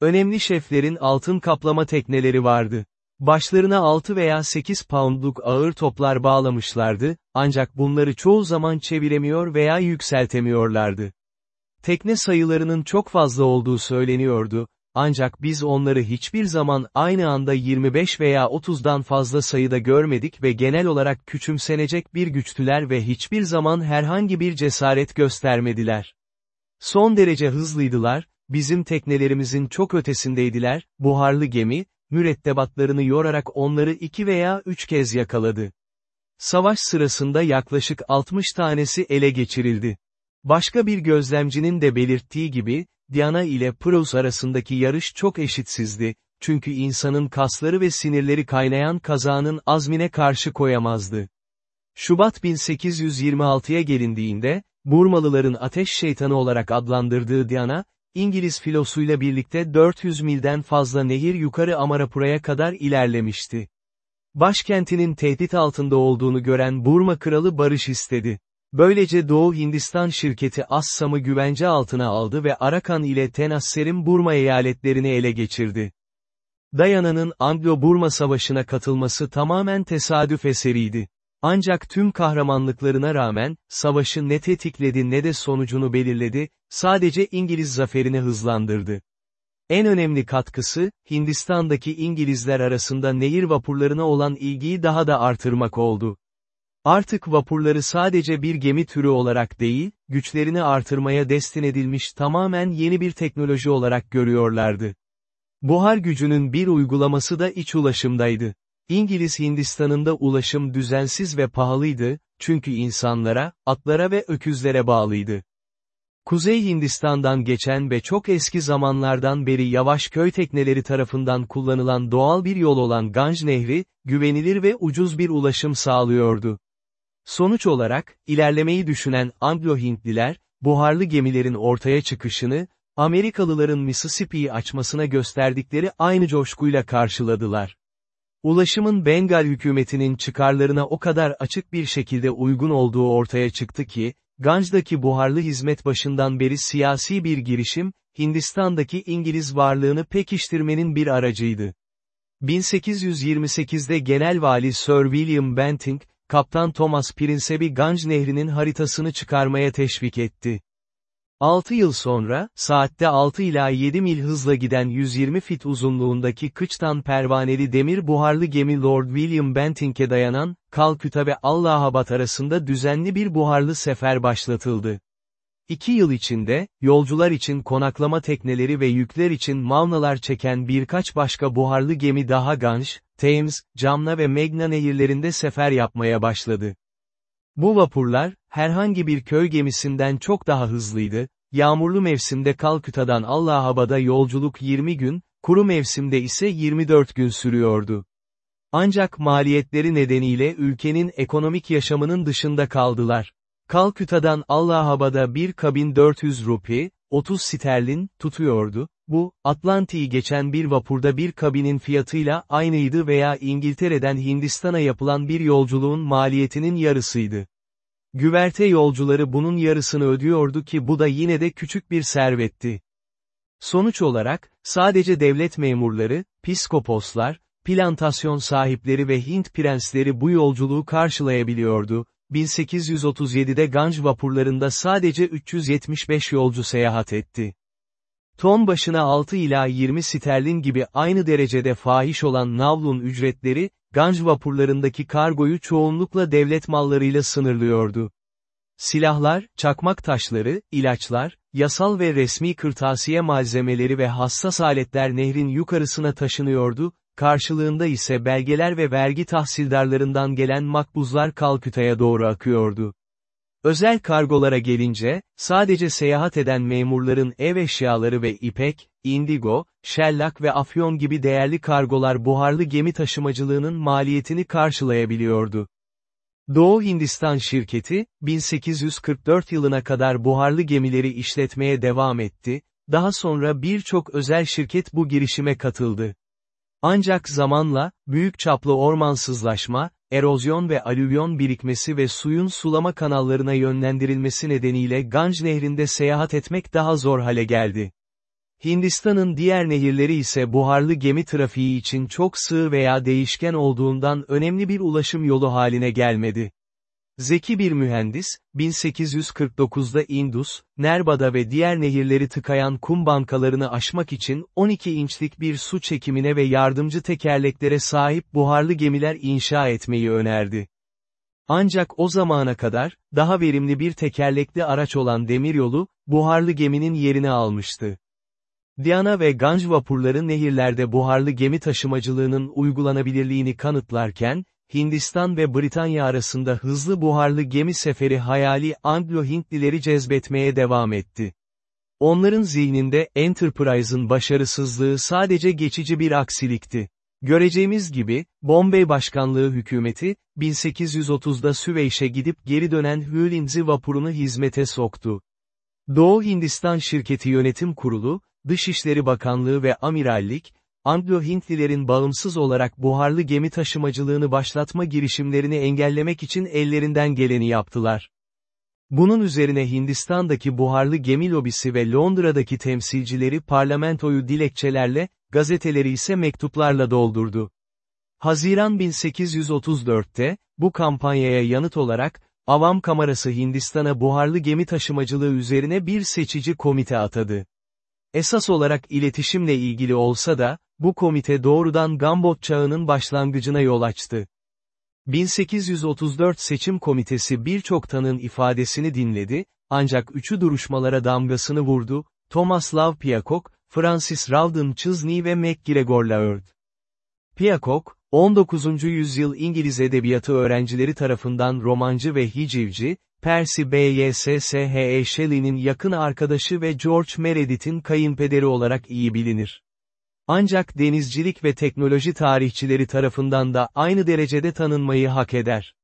Önemli şeflerin altın kaplama tekneleri vardı. Başlarına 6 veya 8 poundluk ağır toplar bağlamışlardı, ancak bunları çoğu zaman çeviremiyor veya yükseltemiyorlardı. Tekne sayılarının çok fazla olduğu söyleniyordu, ancak biz onları hiçbir zaman aynı anda 25 veya 30'dan fazla sayıda görmedik ve genel olarak küçümsenecek bir güçtüler ve hiçbir zaman herhangi bir cesaret göstermediler. Son derece hızlıydılar, bizim teknelerimizin çok ötesindeydiler, buharlı gemi, mürettebatlarını yorarak onları iki veya üç kez yakaladı. Savaş sırasında yaklaşık 60 tanesi ele geçirildi. Başka bir gözlemcinin de belirttiği gibi, Diana ile Proust arasındaki yarış çok eşitsizdi, çünkü insanın kasları ve sinirleri kaynayan kazanın azmine karşı koyamazdı. Şubat 1826'ya gelindiğinde, Burmalıların ateş şeytanı olarak adlandırdığı Diana, İngiliz filosuyla birlikte 400 milden fazla nehir yukarı Amarapura'ya kadar ilerlemişti. Başkentinin tehdit altında olduğunu gören Burma kralı barış istedi. Böylece Doğu Hindistan şirketi Assam'ı güvence altına aldı ve Arakan ile Tenasser'in Burma eyaletlerini ele geçirdi. Dayana'nın Anglo-Burma Savaşı'na katılması tamamen tesadüf eseriydi. Ancak tüm kahramanlıklarına rağmen, savaşı ne tetikledi ne de sonucunu belirledi, sadece İngiliz zaferini hızlandırdı. En önemli katkısı, Hindistan'daki İngilizler arasında nehir vapurlarına olan ilgiyi daha da artırmak oldu. Artık vapurları sadece bir gemi türü olarak değil, güçlerini artırmaya destin edilmiş tamamen yeni bir teknoloji olarak görüyorlardı. Buhar gücünün bir uygulaması da iç ulaşımdaydı. İngiliz Hindistan'ında ulaşım düzensiz ve pahalıydı, çünkü insanlara, atlara ve öküzlere bağlıydı. Kuzey Hindistan'dan geçen ve çok eski zamanlardan beri yavaş köy tekneleri tarafından kullanılan doğal bir yol olan Ganj Nehri, güvenilir ve ucuz bir ulaşım sağlıyordu. Sonuç olarak, ilerlemeyi düşünen Anglo-Hintliler, buharlı gemilerin ortaya çıkışını, Amerikalıların Mississippi'yi açmasına gösterdikleri aynı coşkuyla karşıladılar. Ulaşımın Bengal hükümetinin çıkarlarına o kadar açık bir şekilde uygun olduğu ortaya çıktı ki, Ganj'daki buharlı hizmet başından beri siyasi bir girişim, Hindistan'daki İngiliz varlığını pekiştirmenin bir aracıydı. 1828'de Genel Vali Sir William Bentinck, Kaptan Thomas Prince'e Ganj Nehri'nin haritasını çıkarmaya teşvik etti. 6 yıl sonra, saatte 6 ila 7 mil hızla giden 120 fit uzunluğundaki kıçtan pervaneli demir buharlı gemi Lord William Bentinck'e dayanan, Kalküta ve Allahabad arasında düzenli bir buharlı sefer başlatıldı. İki yıl içinde, yolcular için konaklama tekneleri ve yükler için mavnalar çeken birkaç başka buharlı gemi daha Ganj, Thames, Camna ve Megna nehirlerinde sefer yapmaya başladı. Bu vapurlar, herhangi bir köy gemisinden çok daha hızlıydı, yağmurlu mevsimde Kalküta'dan Allahabad'a yolculuk 20 gün, kuru mevsimde ise 24 gün sürüyordu. Ancak maliyetleri nedeniyle ülkenin ekonomik yaşamının dışında kaldılar. Kalküta'dan Allahabad'a bir kabin 400 rupi, 30 sterlin, tutuyordu, bu, Atlantik'i geçen bir vapurda bir kabinin fiyatıyla aynıydı veya İngiltere'den Hindistan'a yapılan bir yolculuğun maliyetinin yarısıydı. Güverte yolcuları bunun yarısını ödüyordu ki bu da yine de küçük bir servetti. Sonuç olarak, sadece devlet memurları, piskoposlar, plantasyon sahipleri ve Hint prensleri bu yolculuğu karşılayabiliyordu, 1837'de Ganj vapurlarında sadece 375 yolcu seyahat etti. Ton başına 6 ila 20 sterlin gibi aynı derecede fahiş olan navlun ücretleri, Ganj vapurlarındaki kargoyu çoğunlukla devlet mallarıyla sınırlıyordu. Silahlar, çakmak taşları, ilaçlar, yasal ve resmi kırtasiye malzemeleri ve hassas aletler nehrin yukarısına taşınıyordu, karşılığında ise belgeler ve vergi tahsildarlarından gelen makbuzlar Kalküta'ya doğru akıyordu. Özel kargolara gelince, sadece seyahat eden memurların ev eşyaları ve ipek, indigo, şellak ve afyon gibi değerli kargolar buharlı gemi taşımacılığının maliyetini karşılayabiliyordu. Doğu Hindistan şirketi, 1844 yılına kadar buharlı gemileri işletmeye devam etti, daha sonra birçok özel şirket bu girişime katıldı. Ancak zamanla, büyük çaplı ormansızlaşma, erozyon ve alüvyon birikmesi ve suyun sulama kanallarına yönlendirilmesi nedeniyle Ganj nehrinde seyahat etmek daha zor hale geldi. Hindistan'ın diğer nehirleri ise buharlı gemi trafiği için çok sığ veya değişken olduğundan önemli bir ulaşım yolu haline gelmedi. Zeki bir mühendis, 1849'da Indus, Nerbada ve diğer nehirleri tıkayan kum bankalarını aşmak için 12 inçlik bir su çekimine ve yardımcı tekerleklere sahip buharlı gemiler inşa etmeyi önerdi. Ancak o zamana kadar, daha verimli bir tekerlekli araç olan demiryolu, buharlı geminin yerini almıştı. Diana ve Ganj vapurları nehirlerde buharlı gemi taşımacılığının uygulanabilirliğini kanıtlarken, Hindistan ve Britanya arasında hızlı buharlı gemi seferi hayali Anglo-Hintlileri cezbetmeye devam etti. Onların zihninde Enterprise'ın başarısızlığı sadece geçici bir aksilikti. Göreceğimiz gibi, Bombay Başkanlığı hükümeti, 1830'da Süveyş'e gidip geri dönen Hülinzi vapurunu hizmete soktu. Doğu Hindistan Şirketi Yönetim Kurulu, Dışişleri Bakanlığı ve Amirallik, Anglo-Hintlilerin bağımsız olarak buharlı gemi taşımacılığını başlatma girişimlerini engellemek için ellerinden geleni yaptılar. Bunun üzerine Hindistan'daki buharlı gemi lobisi ve Londra'daki temsilcileri parlamentoyu dilekçelerle, gazeteleri ise mektuplarla doldurdu. Haziran 1834'te, bu kampanyaya yanıt olarak, Avam Kamerası Hindistan'a buharlı gemi taşımacılığı üzerine bir seçici komite atadı. Esas olarak iletişimle ilgili olsa da, bu komite doğrudan Gambot çağının başlangıcına yol açtı. 1834 seçim komitesi birçok tanın ifadesini dinledi, ancak üçü duruşmalara damgasını vurdu, Thomas Love Peacock, Francis Rawdon Chisney ve MacGregor Laird. Peacock, 19. yüzyıl İngiliz edebiyatı öğrencileri tarafından romancı ve hicivci, Percy Bysshe Shelley'nin yakın arkadaşı ve George Meredith'in kayınpederi olarak iyi bilinir. Ancak denizcilik ve teknoloji tarihçileri tarafından da aynı derecede tanınmayı hak eder.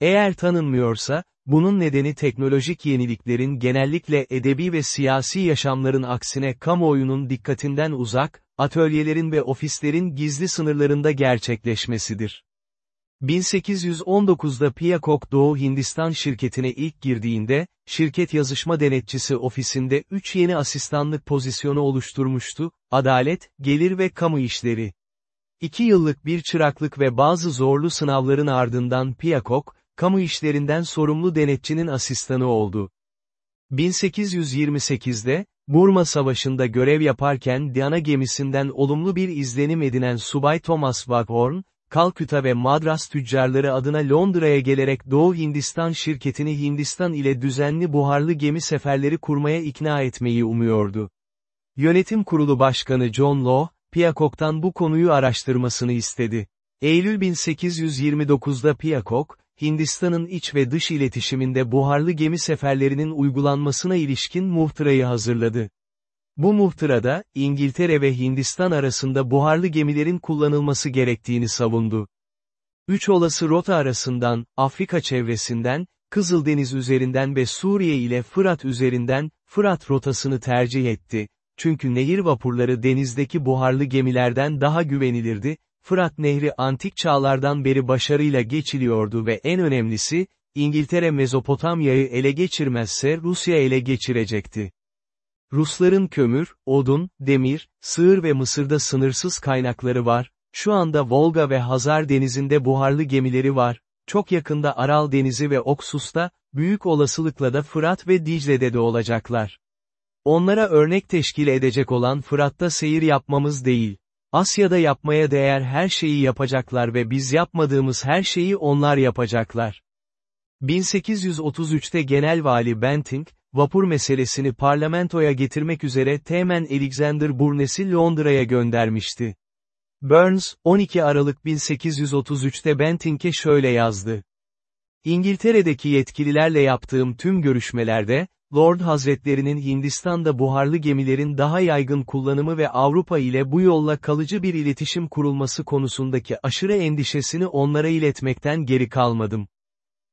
Eğer tanınmıyorsa, bunun nedeni teknolojik yeniliklerin genellikle edebi ve siyasi yaşamların aksine kamuoyunun dikkatinden uzak, atölyelerin ve ofislerin gizli sınırlarında gerçekleşmesidir. 1819'da Peacock Doğu Hindistan şirketine ilk girdiğinde, şirket yazışma denetçisi ofisinde 3 yeni asistanlık pozisyonu oluşturmuştu, adalet, gelir ve kamu işleri. 2 yıllık bir çıraklık ve bazı zorlu sınavların ardından Peacock, kamu işlerinden sorumlu denetçinin asistanı oldu. 1828'de, Burma Savaşı'nda görev yaparken Diana gemisinden olumlu bir izlenim edinen Subay Thomas Waghorn, Kalküta ve Madras tüccarları adına Londra'ya gelerek Doğu Hindistan şirketini Hindistan ile düzenli buharlı gemi seferleri kurmaya ikna etmeyi umuyordu. Yönetim Kurulu Başkanı John Law, Peacock'tan bu konuyu araştırmasını istedi. Eylül 1829'da Peacock, Hindistan'ın iç ve dış iletişiminde buharlı gemi seferlerinin uygulanmasına ilişkin muhtırayı hazırladı. Bu muhtırada, İngiltere ve Hindistan arasında buharlı gemilerin kullanılması gerektiğini savundu. Üç olası rota arasından, Afrika çevresinden, Kızıldeniz üzerinden ve Suriye ile Fırat üzerinden, Fırat rotasını tercih etti. Çünkü nehir vapurları denizdeki buharlı gemilerden daha güvenilirdi, Fırat Nehri antik çağlardan beri başarıyla geçiliyordu ve en önemlisi, İngiltere Mezopotamya'yı ele geçirmezse Rusya ele geçirecekti. Rusların kömür, odun, demir, sığır ve Mısır'da sınırsız kaynakları var, şu anda Volga ve Hazar denizinde buharlı gemileri var, çok yakında Aral denizi ve Oksus'ta, büyük olasılıkla da Fırat ve Dicle'de de olacaklar. Onlara örnek teşkil edecek olan Fırat'ta seyir yapmamız değil. Asya'da yapmaya değer her şeyi yapacaklar ve biz yapmadığımız her şeyi onlar yapacaklar. 1833'te Genel Vali Bentinck, vapur meselesini parlamentoya getirmek üzere Teğmen Alexander Burnes'i Londra'ya göndermişti. Burns, 12 Aralık 1833'te Bentinck'e şöyle yazdı. İngiltere'deki yetkililerle yaptığım tüm görüşmelerde, Lord Hazretlerinin Hindistan'da buharlı gemilerin daha yaygın kullanımı ve Avrupa ile bu yolla kalıcı bir iletişim kurulması konusundaki aşırı endişesini onlara iletmekten geri kalmadım.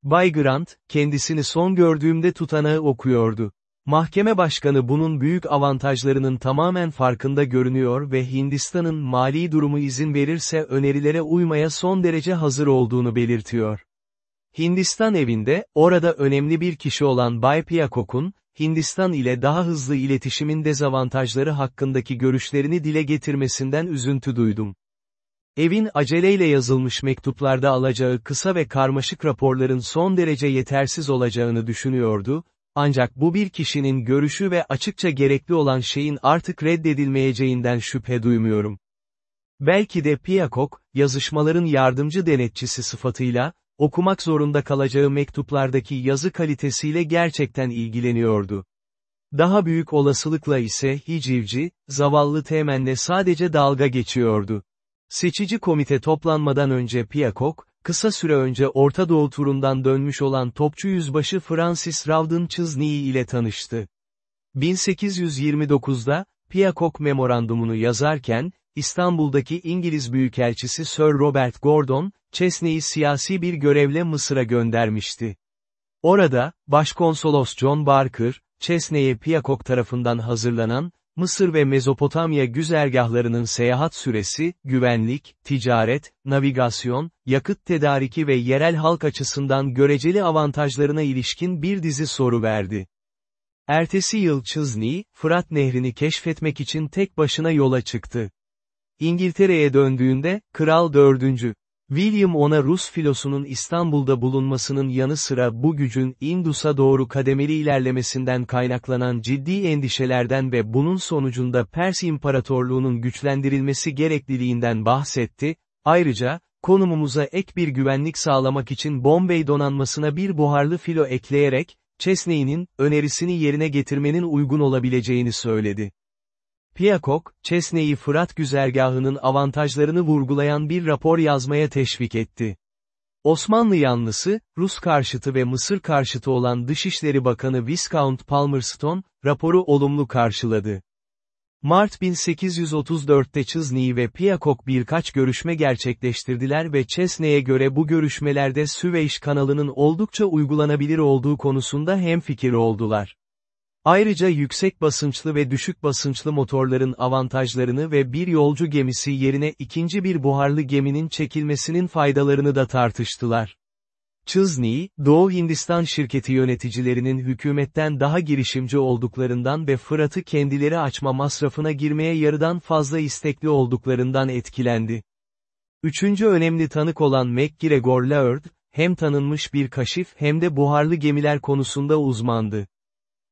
Bay Grant, kendisini son gördüğümde tutanağı okuyordu. Mahkeme başkanı bunun büyük avantajlarının tamamen farkında görünüyor ve Hindistan'ın mali durumu izin verirse önerilere uymaya son derece hazır olduğunu belirtiyor. Hindistan evinde, orada önemli bir kişi olan Bay Piyakok'un, Hindistan ile daha hızlı iletişimin dezavantajları hakkındaki görüşlerini dile getirmesinden üzüntü duydum. Evin aceleyle yazılmış mektuplarda alacağı kısa ve karmaşık raporların son derece yetersiz olacağını düşünüyordu, ancak bu bir kişinin görüşü ve açıkça gerekli olan şeyin artık reddedilmeyeceğinden şüphe duymuyorum. Belki de Piyakok, yazışmaların yardımcı denetçisi sıfatıyla, okumak zorunda kalacağı mektuplardaki yazı kalitesiyle gerçekten ilgileniyordu. Daha büyük olasılıkla ise hicivci, zavallı temenle sadece dalga geçiyordu. Seçici komite toplanmadan önce Piyakok, kısa süre önce Orta Doğu turundan dönmüş olan topçu yüzbaşı Francis Rawdon Chisney ile tanıştı. 1829'da, Piyakok memorandumunu yazarken, İstanbul'daki İngiliz Büyükelçisi Sir Robert Gordon, Chesney'i siyasi bir görevle Mısır'a göndermişti. Orada, Başkonsolos John Barker, Chesney'e Piyakok tarafından hazırlanan, Mısır ve Mezopotamya güzergahlarının seyahat süresi, güvenlik, ticaret, navigasyon, yakıt tedariki ve yerel halk açısından göreceli avantajlarına ilişkin bir dizi soru verdi. Ertesi yıl Çizni, Fırat Nehri'ni keşfetmek için tek başına yola çıktı. İngiltere'ye döndüğünde, Kral 4. William ona Rus filosunun İstanbul'da bulunmasının yanı sıra bu gücün Indus'a doğru kademeli ilerlemesinden kaynaklanan ciddi endişelerden ve bunun sonucunda Pers İmparatorluğu'nun güçlendirilmesi gerekliliğinden bahsetti, ayrıca, konumumuza ek bir güvenlik sağlamak için Bombay donanmasına bir buharlı filo ekleyerek, Chesney'nin, önerisini yerine getirmenin uygun olabileceğini söyledi. Piyakok, Çesne'yi Fırat güzergahının avantajlarını vurgulayan bir rapor yazmaya teşvik etti. Osmanlı yanlısı, Rus karşıtı ve Mısır karşıtı olan Dışişleri Bakanı Viscount Palmerston, raporu olumlu karşıladı. Mart 1834'te Çizni ve Piyakok birkaç görüşme gerçekleştirdiler ve Çesne'ye göre bu görüşmelerde Süveyş kanalının oldukça uygulanabilir olduğu konusunda hemfikir oldular. Ayrıca yüksek basınçlı ve düşük basınçlı motorların avantajlarını ve bir yolcu gemisi yerine ikinci bir buharlı geminin çekilmesinin faydalarını da tartıştılar. Çizni, Doğu Hindistan şirketi yöneticilerinin hükümetten daha girişimci olduklarından ve Fırat'ı kendileri açma masrafına girmeye yarıdan fazla istekli olduklarından etkilendi. Üçüncü önemli tanık olan MacGregor Laird, hem tanınmış bir kaşif hem de buharlı gemiler konusunda uzmandı.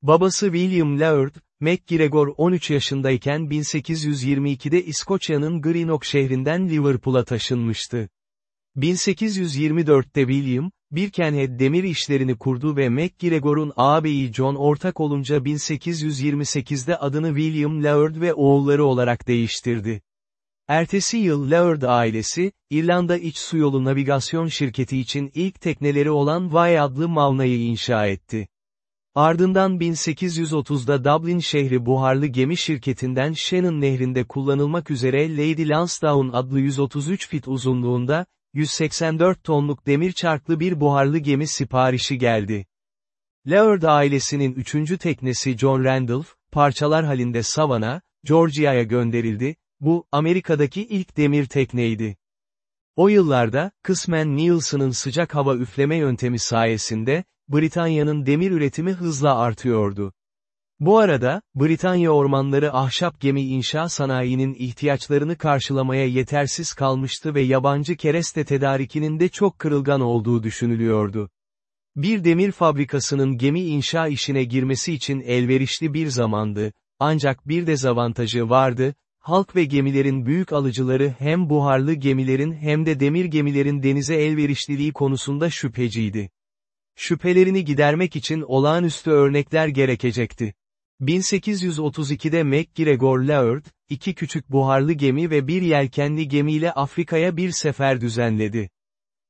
Babası William Laird, MacGregor 13 yaşındayken 1822'de İskoçya'nın Greenock şehrinden Liverpool'a taşınmıştı. 1824'te William, Birkenhead demir işlerini kurdu ve MacGregor'un ağabeyi John ortak olunca 1828'de adını William Laird ve oğulları olarak değiştirdi. Ertesi yıl Laird ailesi, İrlanda İç Su Yolu Navigasyon Şirketi için ilk tekneleri olan Vay adlı Mauna'yı inşa etti. Ardından 1830'da Dublin şehri buharlı gemi şirketinden Shannon nehrinde kullanılmak üzere Lady Lansdowne adlı 133 fit uzunluğunda, 184 tonluk demir çarklı bir buharlı gemi siparişi geldi. Laird ailesinin üçüncü teknesi John Randolph, parçalar halinde Savannah, Georgia'ya gönderildi, bu, Amerika'daki ilk demir tekneydi. O yıllarda, kısmen Nielsen'ın sıcak hava üfleme yöntemi sayesinde, Britanya'nın demir üretimi hızla artıyordu. Bu arada, Britanya ormanları ahşap gemi inşa sanayinin ihtiyaçlarını karşılamaya yetersiz kalmıştı ve yabancı kereste tedarikinin de çok kırılgan olduğu düşünülüyordu. Bir demir fabrikasının gemi inşa işine girmesi için elverişli bir zamandı, ancak bir dezavantajı vardı, halk ve gemilerin büyük alıcıları hem buharlı gemilerin hem de demir gemilerin denize elverişliliği konusunda şüpheciydi. Şüphelerini gidermek için olağanüstü örnekler gerekecekti. 1832'de MacGregor Laird, iki küçük buharlı gemi ve bir yelkenli gemiyle Afrika'ya bir sefer düzenledi.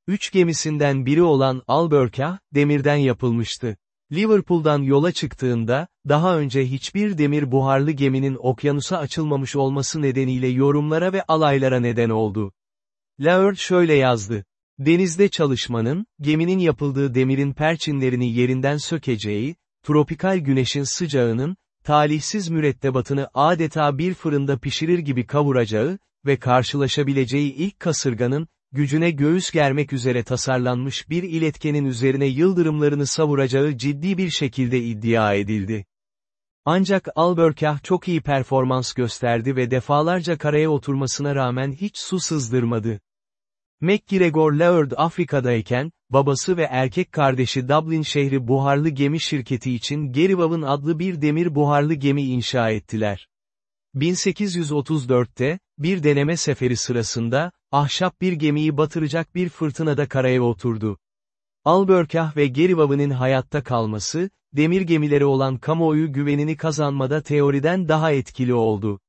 Üç gemisinden biri olan Alberca, demirden yapılmıştı. Liverpool'dan yola çıktığında, daha önce hiçbir demir buharlı geminin okyanusa açılmamış olması nedeniyle yorumlara ve alaylara neden oldu. Laird şöyle yazdı. Denizde çalışmanın, geminin yapıldığı demirin perçinlerini yerinden sökeceği, tropikal güneşin sıcağının, talihsiz mürettebatını adeta bir fırında pişirir gibi kavuracağı ve karşılaşabileceği ilk kasırganın, gücüne göğüs germek üzere tasarlanmış bir iletkenin üzerine yıldırımlarını savuracağı ciddi bir şekilde iddia edildi. Ancak Alberkah çok iyi performans gösterdi ve defalarca karaya oturmasına rağmen hiç su sızdırmadı. MacGregor Laird Afrika'dayken, babası ve erkek kardeşi Dublin şehri buharlı gemi şirketi için Gerivav'ın adlı bir demir buharlı gemi inşa ettiler. 1834'te, bir deneme seferi sırasında, ahşap bir gemiyi batıracak bir fırtınada karaya oturdu. Alberkah ve Gerivav'ın hayatta kalması, demir gemileri olan kamuoyu güvenini kazanmada teoriden daha etkili oldu.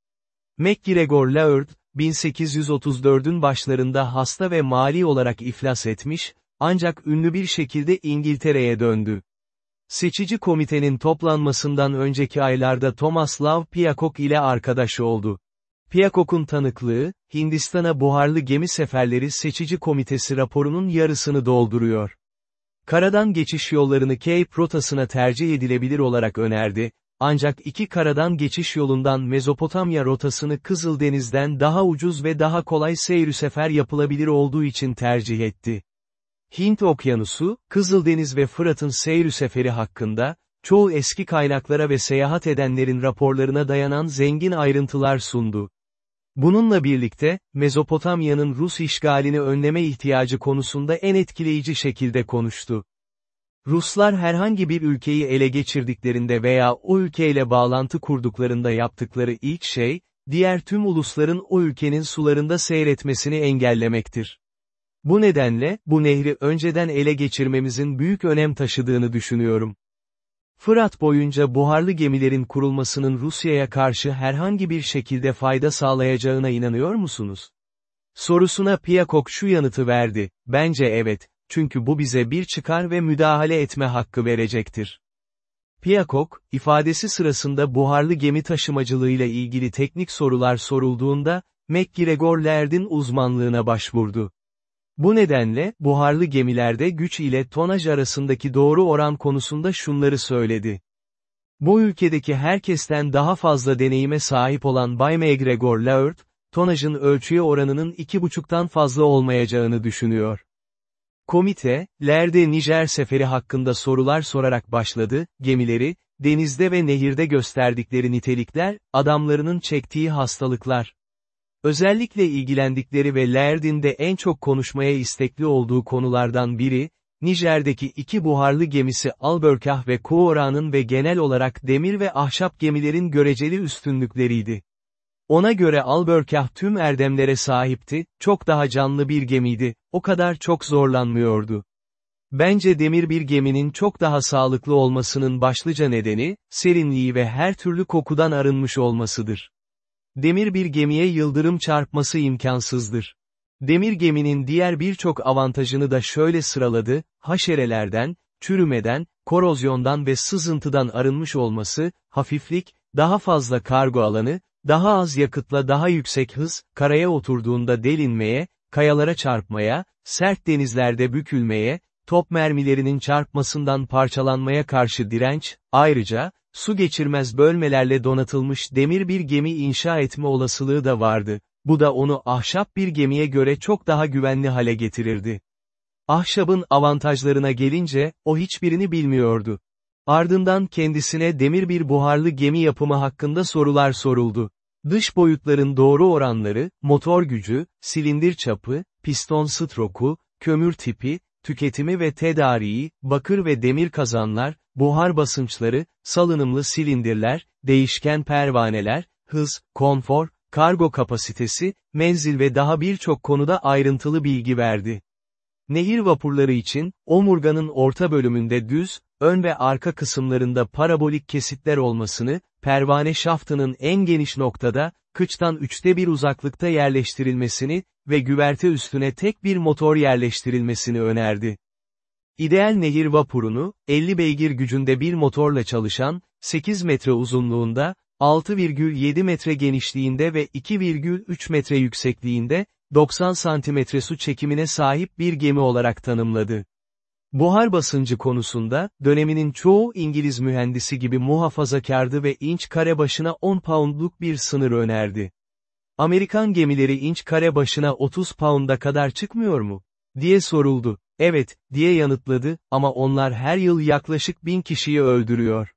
MacGregor Laird, 1834'ün başlarında hasta ve mali olarak iflas etmiş, ancak ünlü bir şekilde İngiltere'ye döndü. Seçici komitenin toplanmasından önceki aylarda Thomas Love Peacock ile arkadaş oldu. Peacock'un tanıklığı, Hindistan'a buharlı gemi seferleri seçici komitesi raporunun yarısını dolduruyor. Karadan geçiş yollarını Cape rotasına tercih edilebilir olarak önerdi, ancak iki karadan geçiş yolundan Mezopotamya rotasını Kızıldeniz'den daha ucuz ve daha kolay seyir sefer yapılabilir olduğu için tercih etti. Hint Okyanusu, Kızıldeniz ve Fırat'ın seyir seferi hakkında, çoğu eski kaynaklara ve seyahat edenlerin raporlarına dayanan zengin ayrıntılar sundu. Bununla birlikte, Mezopotamya'nın Rus işgalini önleme ihtiyacı konusunda en etkileyici şekilde konuştu. Ruslar herhangi bir ülkeyi ele geçirdiklerinde veya o ülkeyle bağlantı kurduklarında yaptıkları ilk şey, diğer tüm ulusların o ülkenin sularında seyretmesini engellemektir. Bu nedenle, bu nehri önceden ele geçirmemizin büyük önem taşıdığını düşünüyorum. Fırat boyunca buharlı gemilerin kurulmasının Rusya'ya karşı herhangi bir şekilde fayda sağlayacağına inanıyor musunuz? Sorusuna Piyakok şu yanıtı verdi, bence evet, çünkü bu bize bir çıkar ve müdahale etme hakkı verecektir. Piyakok, ifadesi sırasında buharlı gemi taşımacılığıyla ilgili teknik sorular sorulduğunda, MacGregor Laird'in uzmanlığına başvurdu. Bu nedenle, buharlı gemilerde güç ile tonaj arasındaki doğru oran konusunda şunları söyledi. Bu ülkedeki herkesten daha fazla deneyime sahip olan Bay McGregor Laird, tonajın ölçüye oranının iki buçuktan fazla olmayacağını düşünüyor. Komite, Lerde Nijer seferi hakkında sorular sorarak başladı, gemileri, denizde ve nehirde gösterdikleri nitelikler, adamlarının çektiği hastalıklar. Özellikle ilgilendikleri ve Lerd'in de en çok konuşmaya istekli olduğu konulardan biri, Nijer'deki iki buharlı gemisi Alberkah ve Kuora'nın ve genel olarak demir ve ahşap gemilerin göreceli üstünlükleriydi. Ona göre Alberkah tüm erdemlere sahipti, çok daha canlı bir gemiydi, o kadar çok zorlanmıyordu. Bence demir bir geminin çok daha sağlıklı olmasının başlıca nedeni, serinliği ve her türlü kokudan arınmış olmasıdır. Demir bir gemiye yıldırım çarpması imkansızdır. Demir geminin diğer birçok avantajını da şöyle sıraladı, haşerelerden, çürümeden, korozyondan ve sızıntıdan arınmış olması, hafiflik, daha fazla kargo alanı, daha az yakıtla daha yüksek hız, karaya oturduğunda delinmeye, kayalara çarpmaya, sert denizlerde bükülmeye, top mermilerinin çarpmasından parçalanmaya karşı direnç, ayrıca, su geçirmez bölmelerle donatılmış demir bir gemi inşa etme olasılığı da vardı. Bu da onu ahşap bir gemiye göre çok daha güvenli hale getirirdi. Ahşabın avantajlarına gelince, o hiçbirini bilmiyordu. Ardından kendisine demir bir buharlı gemi yapımı hakkında sorular soruldu. Dış boyutların doğru oranları, motor gücü, silindir çapı, piston stroku, kömür tipi, tüketimi ve tedariği, bakır ve demir kazanlar, buhar basınçları, salınımlı silindirler, değişken pervaneler, hız, konfor, kargo kapasitesi, menzil ve daha birçok konuda ayrıntılı bilgi verdi. Nehir vapurları için, omurganın orta bölümünde düz, ön ve arka kısımlarında parabolik kesitler olmasını, pervane şaftının en geniş noktada, kıçtan üçte bir uzaklıkta yerleştirilmesini ve güverte üstüne tek bir motor yerleştirilmesini önerdi. İdeal nehir vapurunu, 50 beygir gücünde bir motorla çalışan, 8 metre uzunluğunda, 6,7 metre genişliğinde ve 2,3 metre yüksekliğinde, 90 santimetre su çekimine sahip bir gemi olarak tanımladı. Buhar basıncı konusunda, döneminin çoğu İngiliz mühendisi gibi muhafazakardı ve inç kare başına 10 poundluk bir sınır önerdi. Amerikan gemileri inç kare başına 30 pound'a kadar çıkmıyor mu? diye soruldu. Evet, diye yanıtladı, ama onlar her yıl yaklaşık bin kişiyi öldürüyor.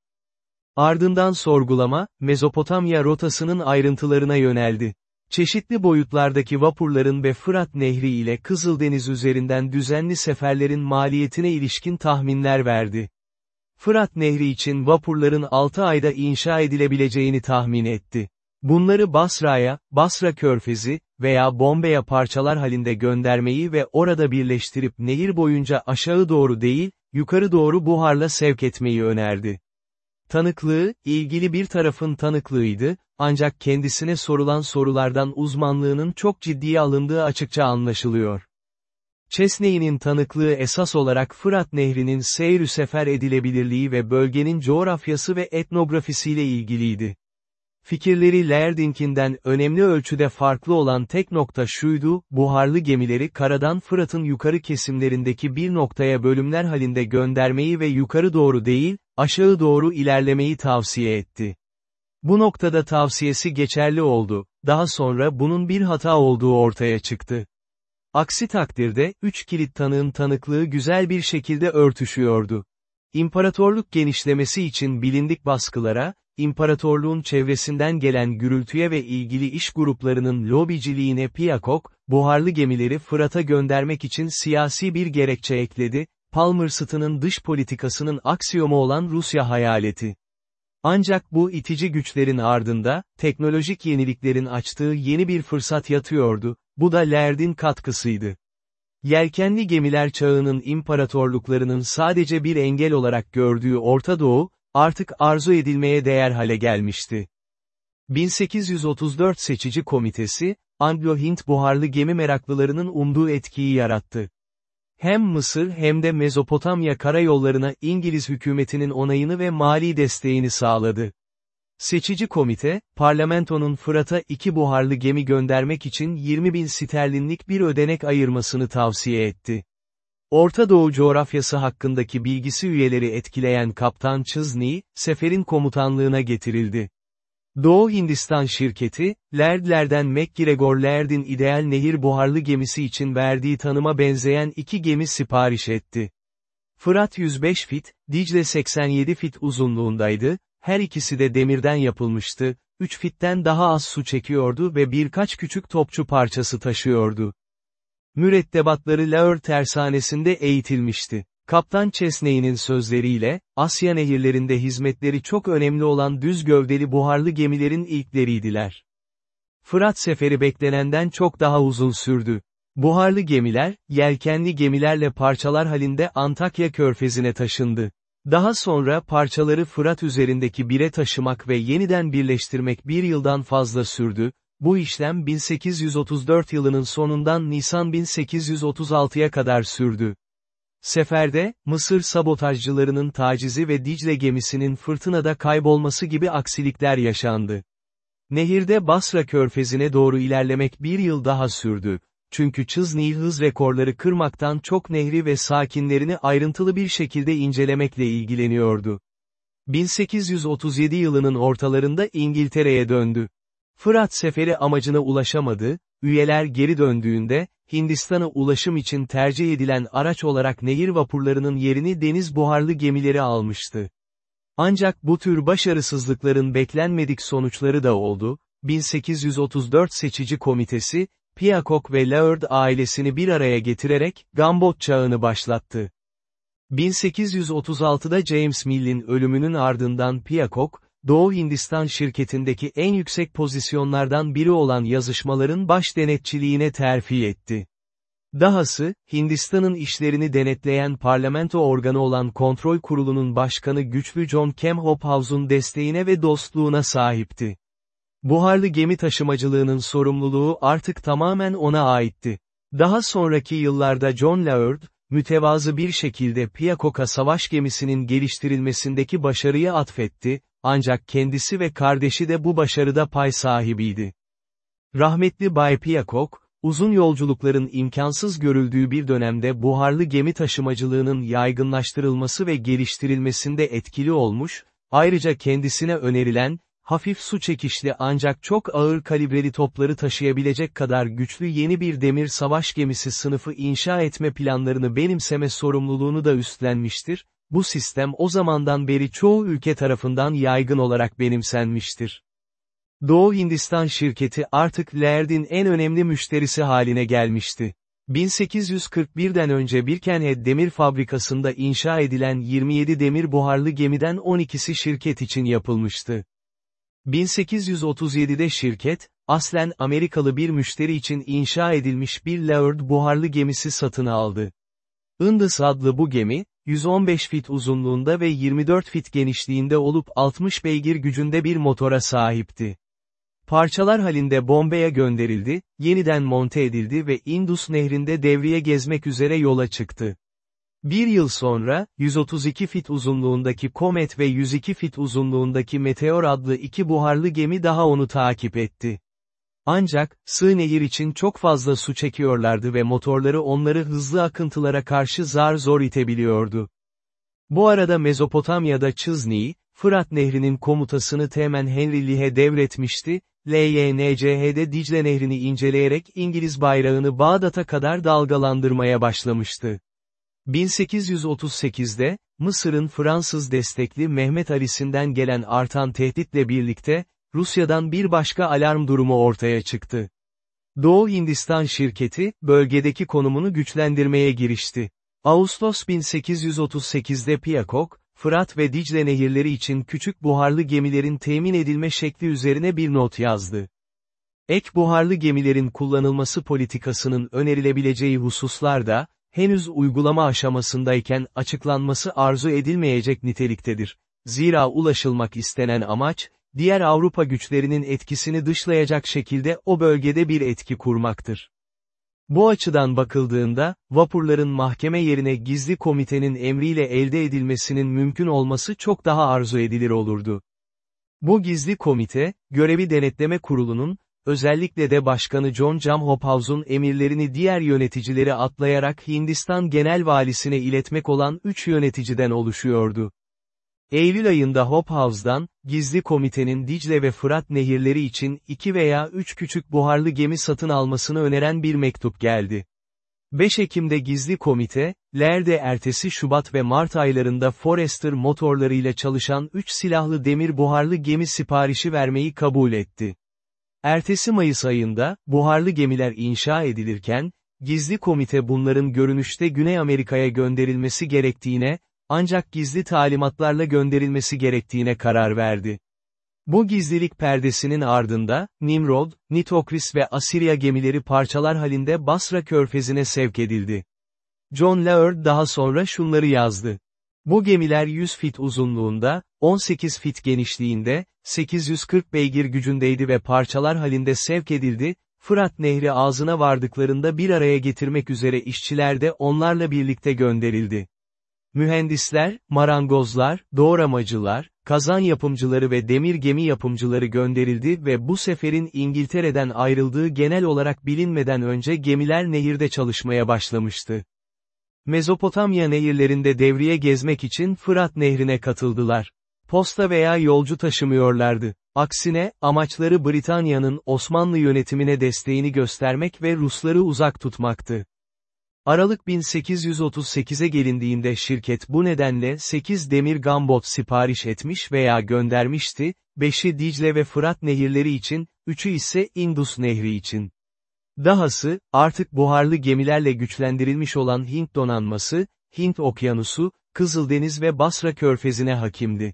Ardından sorgulama, Mezopotamya rotasının ayrıntılarına yöneldi. Çeşitli boyutlardaki vapurların ve Fırat Nehri ile Kızıldeniz üzerinden düzenli seferlerin maliyetine ilişkin tahminler verdi. Fırat Nehri için vapurların 6 ayda inşa edilebileceğini tahmin etti. Bunları Basra'ya, Basra Körfezi veya Bombay'a parçalar halinde göndermeyi ve orada birleştirip nehir boyunca aşağı doğru değil, yukarı doğru buharla sevk etmeyi önerdi. Tanıklığı, ilgili bir tarafın tanıklığıydı, ancak kendisine sorulan sorulardan uzmanlığının çok ciddiye alındığı açıkça anlaşılıyor. Chesney'nin tanıklığı esas olarak Fırat Nehri'nin seyr sefer edilebilirliği ve bölgenin coğrafyası ve etnografisiyle ilgiliydi. Fikirleri Lairdinkinden önemli ölçüde farklı olan tek nokta şuydu, buharlı gemileri karadan Fırat'ın yukarı kesimlerindeki bir noktaya bölümler halinde göndermeyi ve yukarı doğru değil, aşağı doğru ilerlemeyi tavsiye etti. Bu noktada tavsiyesi geçerli oldu, daha sonra bunun bir hata olduğu ortaya çıktı. Aksi takdirde, üç kilit tanığın tanıklığı güzel bir şekilde örtüşüyordu. İmparatorluk genişlemesi için bilindik baskılara, imparatorluğun çevresinden gelen gürültüye ve ilgili iş gruplarının lobiciliğine Piyakok, buharlı gemileri Fırat'a göndermek için siyasi bir gerekçe ekledi, Palmerston'ın dış politikasının aksiyomu olan Rusya hayaleti. Ancak bu itici güçlerin ardında, teknolojik yeniliklerin açtığı yeni bir fırsat yatıyordu, bu da Laird'in katkısıydı. Yelkenli gemiler çağının imparatorluklarının sadece bir engel olarak gördüğü Orta Doğu, artık arzu edilmeye değer hale gelmişti. 1834 Seçici Komitesi, Anglo-Hint buharlı gemi meraklılarının umduğu etkiyi yarattı. Hem Mısır hem de Mezopotamya karayollarına İngiliz hükümetinin onayını ve mali desteğini sağladı. Seçici komite, parlamentonun Fırat'a iki buharlı gemi göndermek için 20 bin sterlinlik bir ödenek ayırmasını tavsiye etti. Orta Doğu coğrafyası hakkındaki bilgisi üyeleri etkileyen Kaptan Çızni, seferin komutanlığına getirildi. Doğu Hindistan şirketi, Laird'lerden MacGregor Laird'in ideal nehir buharlı gemisi için verdiği tanıma benzeyen iki gemi sipariş etti. Fırat 105 fit, Dicle 87 fit uzunluğundaydı, her ikisi de demirden yapılmıştı, 3 fitten daha az su çekiyordu ve birkaç küçük topçu parçası taşıyordu. Mürettebatları Laur tersanesinde eğitilmişti. Kaptan Chesney'nin sözleriyle, Asya nehirlerinde hizmetleri çok önemli olan düz gövdeli buharlı gemilerin ilkleriydiler. Fırat seferi beklenenden çok daha uzun sürdü. Buharlı gemiler, yelkenli gemilerle parçalar halinde Antakya körfezine taşındı. Daha sonra parçaları Fırat üzerindeki bire taşımak ve yeniden birleştirmek bir yıldan fazla sürdü, bu işlem 1834 yılının sonundan Nisan 1836'ya kadar sürdü. Seferde, Mısır sabotajcılarının tacizi ve Dicle gemisinin fırtınada kaybolması gibi aksilikler yaşandı. Nehirde Basra körfezine doğru ilerlemek bir yıl daha sürdü. Çünkü Çızni hız rekorları kırmaktan çok nehri ve sakinlerini ayrıntılı bir şekilde incelemekle ilgileniyordu. 1837 yılının ortalarında İngiltere'ye döndü. Fırat seferi amacına ulaşamadı, üyeler geri döndüğünde, Hindistan'a ulaşım için tercih edilen araç olarak nehir vapurlarının yerini deniz buharlı gemileri almıştı. Ancak bu tür başarısızlıkların beklenmedik sonuçları da oldu, 1834 seçici komitesi, Piakok ve Laird ailesini bir araya getirerek, Gambot çağını başlattı. 1836'da James Mill'in ölümünün ardından Piakok, Doğu Hindistan şirketindeki en yüksek pozisyonlardan biri olan yazışmaların baş denetçiliğine terfi etti. Dahası, Hindistan'ın işlerini denetleyen parlamento organı olan kontrol kurulunun başkanı güçlü John Kem Hobhouse'un desteğine ve dostluğuna sahipti. Buharlı gemi taşımacılığının sorumluluğu artık tamamen ona aitti. Daha sonraki yıllarda John Laird, mütevazı bir şekilde Piakoka savaş gemisinin geliştirilmesindeki başarıyı atfetti, ancak kendisi ve kardeşi de bu başarıda pay sahibiydi. Rahmetli Bay Piakok, uzun yolculukların imkansız görüldüğü bir dönemde buharlı gemi taşımacılığının yaygınlaştırılması ve geliştirilmesinde etkili olmuş, ayrıca kendisine önerilen, hafif su çekişli ancak çok ağır kalibreli topları taşıyabilecek kadar güçlü yeni bir demir savaş gemisi sınıfı inşa etme planlarını benimseme sorumluluğunu da üstlenmiştir, bu sistem o zamandan beri çoğu ülke tarafından yaygın olarak benimsenmiştir. Doğu Hindistan şirketi artık Laird'in en önemli müşterisi haline gelmişti. 1841'den önce Birkenhead demir fabrikasında inşa edilen 27 demir buharlı gemiden 12'si şirket için yapılmıştı. 1837'de şirket, aslen Amerikalı bir müşteri için inşa edilmiş bir Laird buharlı gemisi satın aldı. Indus adlı bu gemi, 115 fit uzunluğunda ve 24 fit genişliğinde olup 60 beygir gücünde bir motora sahipti. Parçalar halinde Bombay'a gönderildi, yeniden monte edildi ve Indus nehrinde devriye gezmek üzere yola çıktı. Bir yıl sonra, 132 fit uzunluğundaki Comet ve 102 fit uzunluğundaki Meteor adlı iki buharlı gemi daha onu takip etti. Ancak, sığ nehir için çok fazla su çekiyorlardı ve motorları onları hızlı akıntılara karşı zar zor itebiliyordu. Bu arada Mezopotamya'da Çızni, Fırat Nehri'nin komutasını Temen Henry Lee'e devretmişti, LYNCH'de Dicle Nehri'ni inceleyerek İngiliz bayrağını Bağdat'a kadar dalgalandırmaya başlamıştı. 1838'de, Mısır'ın Fransız destekli Mehmet Ali'sinden gelen artan tehditle birlikte, Rusya'dan bir başka alarm durumu ortaya çıktı. Doğu Hindistan şirketi, bölgedeki konumunu güçlendirmeye girişti. Ağustos 1838'de Piyakok, Fırat ve Dicle nehirleri için küçük buharlı gemilerin temin edilme şekli üzerine bir not yazdı. Ek buharlı gemilerin kullanılması politikasının önerilebileceği hususlar da, henüz uygulama aşamasındayken açıklanması arzu edilmeyecek niteliktedir. Zira ulaşılmak istenen amaç, diğer Avrupa güçlerinin etkisini dışlayacak şekilde o bölgede bir etki kurmaktır. Bu açıdan bakıldığında, vapurların mahkeme yerine gizli komitenin emriyle elde edilmesinin mümkün olması çok daha arzu edilir olurdu. Bu gizli komite, görevi denetleme kurulunun, özellikle de Başkanı John Jam Hobhouse'un emirlerini diğer yöneticileri atlayarak Hindistan Genel Valisi'ne iletmek olan üç yöneticiden oluşuyordu. Eylül ayında Hobhouse'dan, gizli komitenin Dicle ve Fırat nehirleri için iki veya üç küçük buharlı gemi satın almasını öneren bir mektup geldi. 5 Ekim'de gizli komite, Lerde ertesi Şubat ve Mart aylarında Forester motorlarıyla çalışan 3 silahlı demir buharlı gemi siparişi vermeyi kabul etti. Ertesi Mayıs ayında, buharlı gemiler inşa edilirken, gizli komite bunların görünüşte Güney Amerika'ya gönderilmesi gerektiğine, ancak gizli talimatlarla gönderilmesi gerektiğine karar verdi. Bu gizlilik perdesinin ardında, Nimrod, Nitokris ve Asirya gemileri parçalar halinde Basra körfezine sevk edildi. John Laird daha sonra şunları yazdı. Bu gemiler 100 fit uzunluğunda, 18 fit genişliğinde, 840 beygir gücündeydi ve parçalar halinde sevk edildi, Fırat Nehri ağzına vardıklarında bir araya getirmek üzere işçiler de onlarla birlikte gönderildi. Mühendisler, marangozlar, doğramacılar, kazan yapımcıları ve demir gemi yapımcıları gönderildi ve bu seferin İngiltere'den ayrıldığı genel olarak bilinmeden önce gemiler nehirde çalışmaya başlamıştı. Mezopotamya nehirlerinde devriye gezmek için Fırat Nehri'ne katıldılar. Posta veya yolcu taşımıyorlardı. Aksine, amaçları Britanya'nın Osmanlı yönetimine desteğini göstermek ve Rusları uzak tutmaktı. Aralık 1838'e gelindiğinde şirket bu nedenle 8 demir gambot sipariş etmiş veya göndermişti, 5'i Dicle ve Fırat nehirleri için, 3'ü ise Indus nehri için. Dahası, artık buharlı gemilerle güçlendirilmiş olan Hint donanması, Hint okyanusu, Kızıldeniz ve Basra körfezine hakimdi.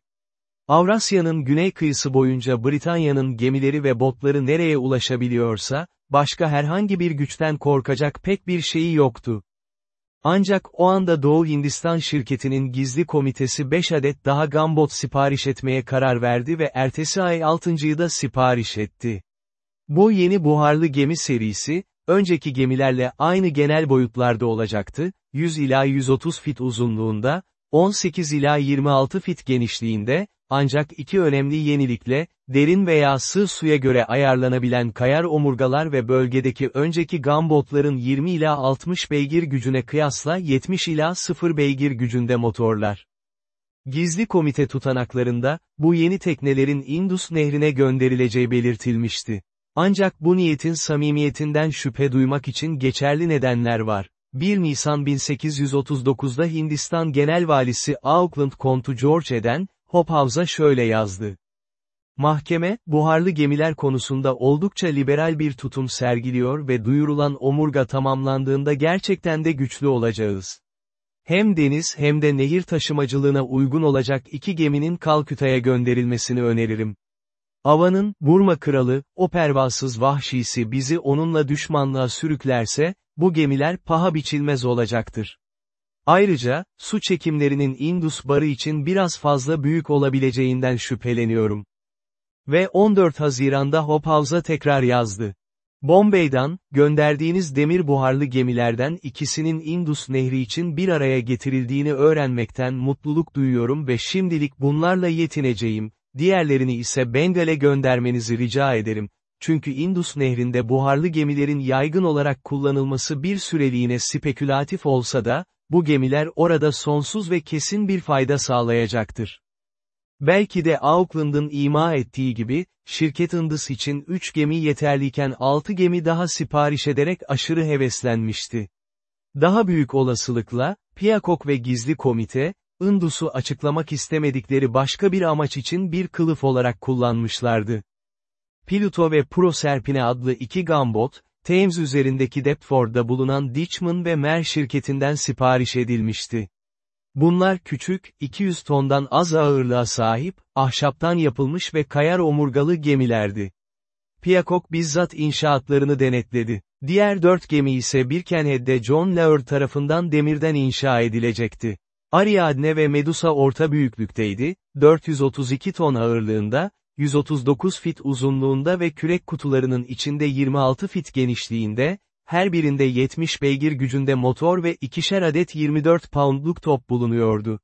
Avrasya'nın güney kıyısı boyunca Britanya'nın gemileri ve botları nereye ulaşabiliyorsa, başka herhangi bir güçten korkacak pek bir şeyi yoktu. Ancak o anda Doğu Hindistan şirketinin gizli komitesi 5 adet daha gambot sipariş etmeye karar verdi ve ertesi ay 6.yı da sipariş etti. Bu yeni buharlı gemi serisi, önceki gemilerle aynı genel boyutlarda olacaktı, 100 ila 130 fit uzunluğunda, 18 ila 26 fit genişliğinde, ancak iki önemli yenilikle, derin veya sığ suya göre ayarlanabilen kayar omurgalar ve bölgedeki önceki gambotların 20 ila 60 beygir gücüne kıyasla 70 ila 0 beygir gücünde motorlar. Gizli komite tutanaklarında, bu yeni teknelerin Indus nehrine gönderileceği belirtilmişti. Ancak bu niyetin samimiyetinden şüphe duymak için geçerli nedenler var. 1 Nisan 1839'da Hindistan Genel Valisi Auckland Kontu George Eden, Hobhouse'a şöyle yazdı. Mahkeme, buharlı gemiler konusunda oldukça liberal bir tutum sergiliyor ve duyurulan omurga tamamlandığında gerçekten de güçlü olacağız. Hem deniz hem de nehir taşımacılığına uygun olacak iki geminin Kalküta'ya gönderilmesini öneririm. Ava'nın, Burma kralı, o pervasız vahşisi bizi onunla düşmanlığa sürüklerse, bu gemiler paha biçilmez olacaktır. Ayrıca, su çekimlerinin Indus barı için biraz fazla büyük olabileceğinden şüpheleniyorum. Ve 14 Haziran'da Hobhouse'a tekrar yazdı. Bombay'dan, gönderdiğiniz demir buharlı gemilerden ikisinin Indus Nehri için bir araya getirildiğini öğrenmekten mutluluk duyuyorum ve şimdilik bunlarla yetineceğim, diğerlerini ise Bengal'e göndermenizi rica ederim, çünkü Indus Nehri'nde buharlı gemilerin yaygın olarak kullanılması bir süreliğine spekülatif olsa da, bu gemiler orada sonsuz ve kesin bir fayda sağlayacaktır. Belki de Auckland'ın ima ettiği gibi, şirket Indus için 3 gemi yeterliyken 6 gemi daha sipariş ederek aşırı heveslenmişti. Daha büyük olasılıkla, Piakok ve gizli komite, Indus'u açıklamak istemedikleri başka bir amaç için bir kılıf olarak kullanmışlardı. Pluto ve Proserpine adlı iki gambot, Thames üzerindeki Deptford'da bulunan Ditchman ve Mer şirketinden sipariş edilmişti. Bunlar küçük, 200 tondan az ağırlığa sahip, ahşaptan yapılmış ve kayar omurgalı gemilerdi. Piakok bizzat inşaatlarını denetledi. Diğer dört gemi ise Birkenhead'de John Laur tarafından demirden inşa edilecekti. Ariadne ve Medusa orta büyüklükteydi, 432 ton ağırlığında, 139 fit uzunluğunda ve kürek kutularının içinde 26 fit genişliğinde, her birinde 70 beygir gücünde motor ve ikişer adet 24 poundluk top bulunuyordu.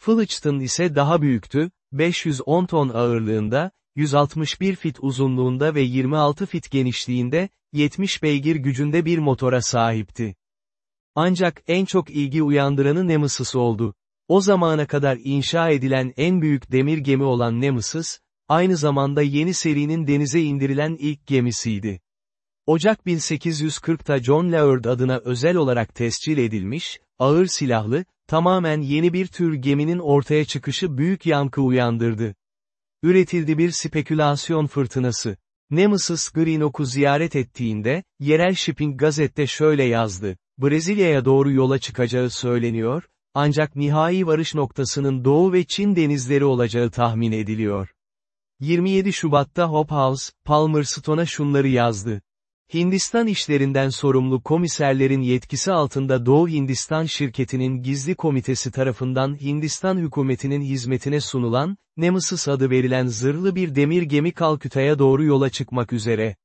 Phillichton ise daha büyüktü, 510 ton ağırlığında, 161 fit uzunluğunda ve 26 fit genişliğinde, 70 beygir gücünde bir motora sahipti. Ancak en çok ilgi uyandıranı Nemesis oldu. O zamana kadar inşa edilen en büyük demir gemi olan Nemesis, aynı zamanda yeni serinin denize indirilen ilk gemisiydi. Ocak 1840'ta John Laird adına özel olarak tescil edilmiş, ağır silahlı, tamamen yeni bir tür geminin ortaya çıkışı büyük yankı uyandırdı. Üretildi bir spekülasyon fırtınası. Nemesis Greenock'u ziyaret ettiğinde, yerel shipping gazette şöyle yazdı. Brezilya'ya doğru yola çıkacağı söyleniyor, ancak nihai varış noktasının Doğu ve Çin denizleri olacağı tahmin ediliyor. 27 Şubat'ta Hobhouse, Palmerston'a şunları yazdı. Hindistan işlerinden sorumlu komiserlerin yetkisi altında Doğu Hindistan şirketinin gizli komitesi tarafından Hindistan hükümetinin hizmetine sunulan, Nemesis adı verilen zırhlı bir demir gemi Kalküta'ya doğru yola çıkmak üzere.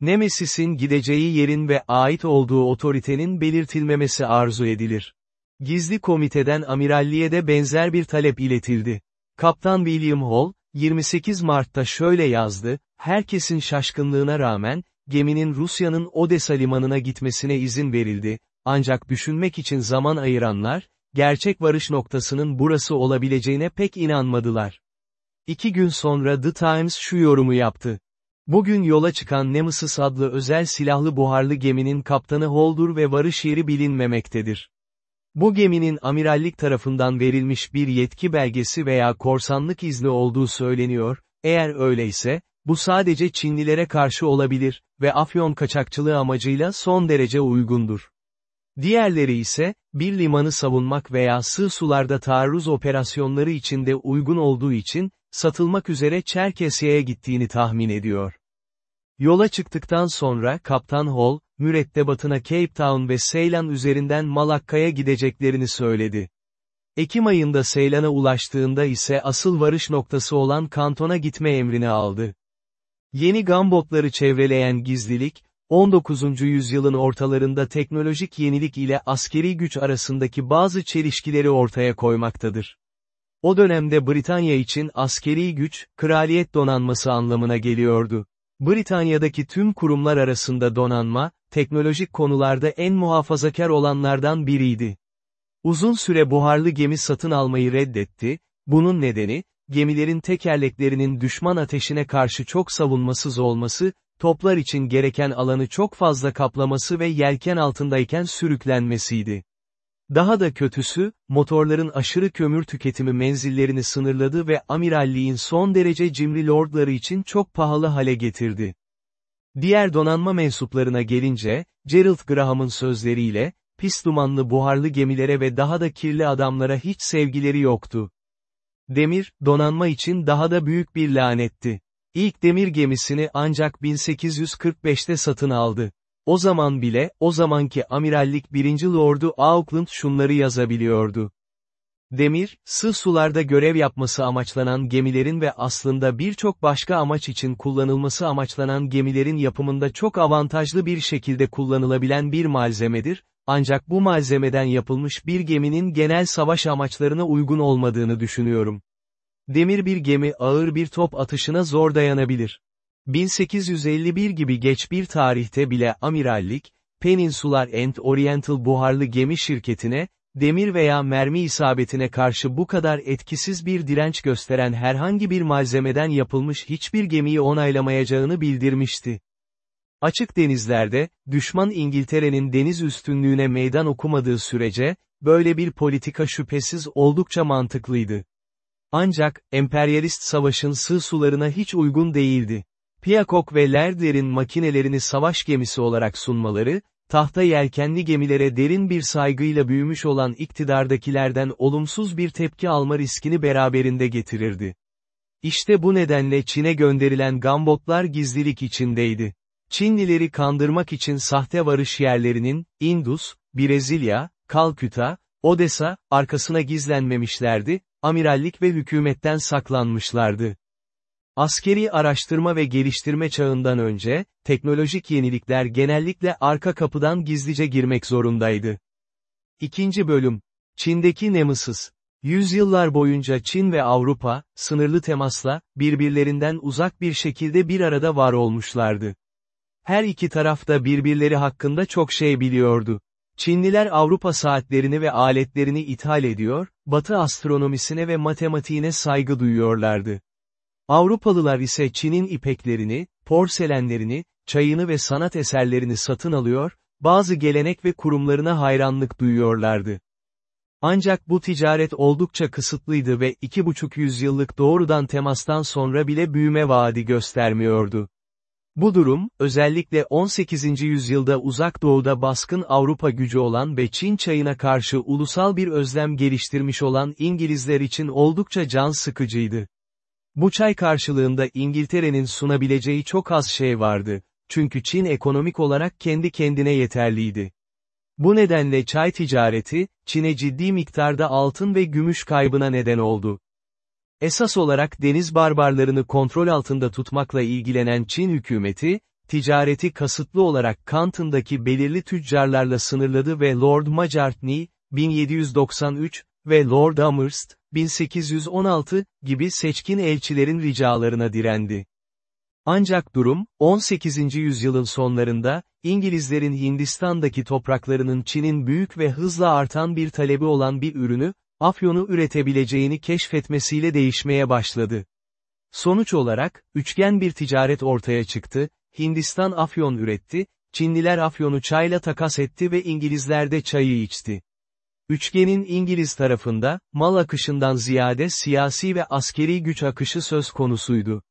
Nemesis'in gideceği yerin ve ait olduğu otoritenin belirtilmemesi arzu edilir. Gizli komiteden amiralliğe de benzer bir talep iletildi. Kaptan William Hall, 28 Mart'ta şöyle yazdı, herkesin şaşkınlığına rağmen, geminin Rusya'nın Odessa limanına gitmesine izin verildi, ancak düşünmek için zaman ayıranlar, gerçek varış noktasının burası olabileceğine pek inanmadılar. İki gün sonra The Times şu yorumu yaptı. Bugün yola çıkan Nemesis adlı özel silahlı buharlı geminin kaptanı Holdur ve varış yeri bilinmemektedir. Bu geminin amirallik tarafından verilmiş bir yetki belgesi veya korsanlık izni olduğu söyleniyor, eğer öyleyse, bu sadece Çinlilere karşı olabilir ve afyon kaçakçılığı amacıyla son derece uygundur. Diğerleri ise, bir limanı savunmak veya sığ sularda taarruz operasyonları içinde uygun olduğu için, satılmak üzere Çerkesya'ya gittiğini tahmin ediyor. Yola çıktıktan sonra Kaptan Hall, mürettebatına Cape Town ve Seylan üzerinden Malakka'ya gideceklerini söyledi. Ekim ayında Seylan'a ulaştığında ise asıl varış noktası olan Kanton'a gitme emrini aldı. Yeni gambotları çevreleyen gizlilik, 19. yüzyılın ortalarında teknolojik yenilik ile askeri güç arasındaki bazı çelişkileri ortaya koymaktadır. O dönemde Britanya için askeri güç, kraliyet donanması anlamına geliyordu. Britanya'daki tüm kurumlar arasında donanma, teknolojik konularda en muhafazakar olanlardan biriydi. Uzun süre buharlı gemi satın almayı reddetti, bunun nedeni, gemilerin tekerleklerinin düşman ateşine karşı çok savunmasız olması, toplar için gereken alanı çok fazla kaplaması ve yelken altındayken sürüklenmesiydi. Daha da kötüsü, motorların aşırı kömür tüketimi menzillerini sınırladı ve amiralliğin son derece cimri lordları için çok pahalı hale getirdi. Diğer donanma mensuplarına gelince, Gerald Graham'ın sözleriyle, pis dumanlı buharlı gemilere ve daha da kirli adamlara hiç sevgileri yoktu. Demir, donanma için daha da büyük bir lanetti. İlk demir gemisini ancak 1845'te satın aldı. O zaman bile, o zamanki amirallik 1. Lordu Auckland şunları yazabiliyordu. Demir, sığ sularda görev yapması amaçlanan gemilerin ve aslında birçok başka amaç için kullanılması amaçlanan gemilerin yapımında çok avantajlı bir şekilde kullanılabilen bir malzemedir, ancak bu malzemeden yapılmış bir geminin genel savaş amaçlarına uygun olmadığını düşünüyorum. Demir bir gemi ağır bir top atışına zor dayanabilir. 1851 gibi geç bir tarihte bile amirallik, Peninsular and Oriental buharlı gemi şirketine, demir veya mermi isabetine karşı bu kadar etkisiz bir direnç gösteren herhangi bir malzemeden yapılmış hiçbir gemiyi onaylamayacağını bildirmişti. Açık denizlerde, düşman İngiltere'nin deniz üstünlüğüne meydan okumadığı sürece, böyle bir politika şüphesiz oldukça mantıklıydı. Ancak, emperyalist savaşın sığ sularına hiç uygun değildi. Piakok ve Lerder'in makinelerini savaş gemisi olarak sunmaları, tahta yelkenli gemilere derin bir saygıyla büyümüş olan iktidardakilerden olumsuz bir tepki alma riskini beraberinde getirirdi. İşte bu nedenle Çin'e gönderilen gambotlar gizlilik içindeydi. Çinlileri kandırmak için sahte varış yerlerinin, Indus, Brezilya, Kalküta, Odessa, arkasına gizlenmemişlerdi, amirallik ve hükümetten saklanmışlardı. Askeri araştırma ve geliştirme çağından önce, teknolojik yenilikler genellikle arka kapıdan gizlice girmek zorundaydı. İkinci bölüm, Çin'deki Nemesis. Yüzyıllar boyunca Çin ve Avrupa, sınırlı temasla, birbirlerinden uzak bir şekilde bir arada var olmuşlardı. Her iki taraf da birbirleri hakkında çok şey biliyordu. Çinliler Avrupa saatlerini ve aletlerini ithal ediyor, Batı astronomisine ve matematiğine saygı duyuyorlardı. Avrupalılar ise Çin'in ipeklerini, porselenlerini, çayını ve sanat eserlerini satın alıyor, bazı gelenek ve kurumlarına hayranlık duyuyorlardı. Ancak bu ticaret oldukça kısıtlıydı ve iki buçuk yüzyıllık doğrudan temastan sonra bile büyüme vaadi göstermiyordu. Bu durum, özellikle 18. yüzyılda uzak doğuda baskın Avrupa gücü olan ve Çin çayına karşı ulusal bir özlem geliştirmiş olan İngilizler için oldukça can sıkıcıydı. Bu çay karşılığında İngiltere'nin sunabileceği çok az şey vardı, çünkü Çin ekonomik olarak kendi kendine yeterliydi. Bu nedenle çay ticareti, Çin'e ciddi miktarda altın ve gümüş kaybına neden oldu. Esas olarak deniz barbarlarını kontrol altında tutmakla ilgilenen Çin hükümeti, ticareti kasıtlı olarak Canton'daki belirli tüccarlarla sınırladı ve Lord Macartney, 1793, ve Lord Amherst, 1816, gibi seçkin elçilerin ricalarına direndi. Ancak durum, 18. yüzyılın sonlarında, İngilizlerin Hindistan'daki topraklarının Çin'in büyük ve hızla artan bir talebi olan bir ürünü, afyonu üretebileceğini keşfetmesiyle değişmeye başladı. Sonuç olarak, üçgen bir ticaret ortaya çıktı, Hindistan afyon üretti, Çinliler afyonu çayla takas etti ve İngilizler de çayı içti. Üçgenin İngiliz tarafında, mal akışından ziyade siyasi ve askeri güç akışı söz konusuydu.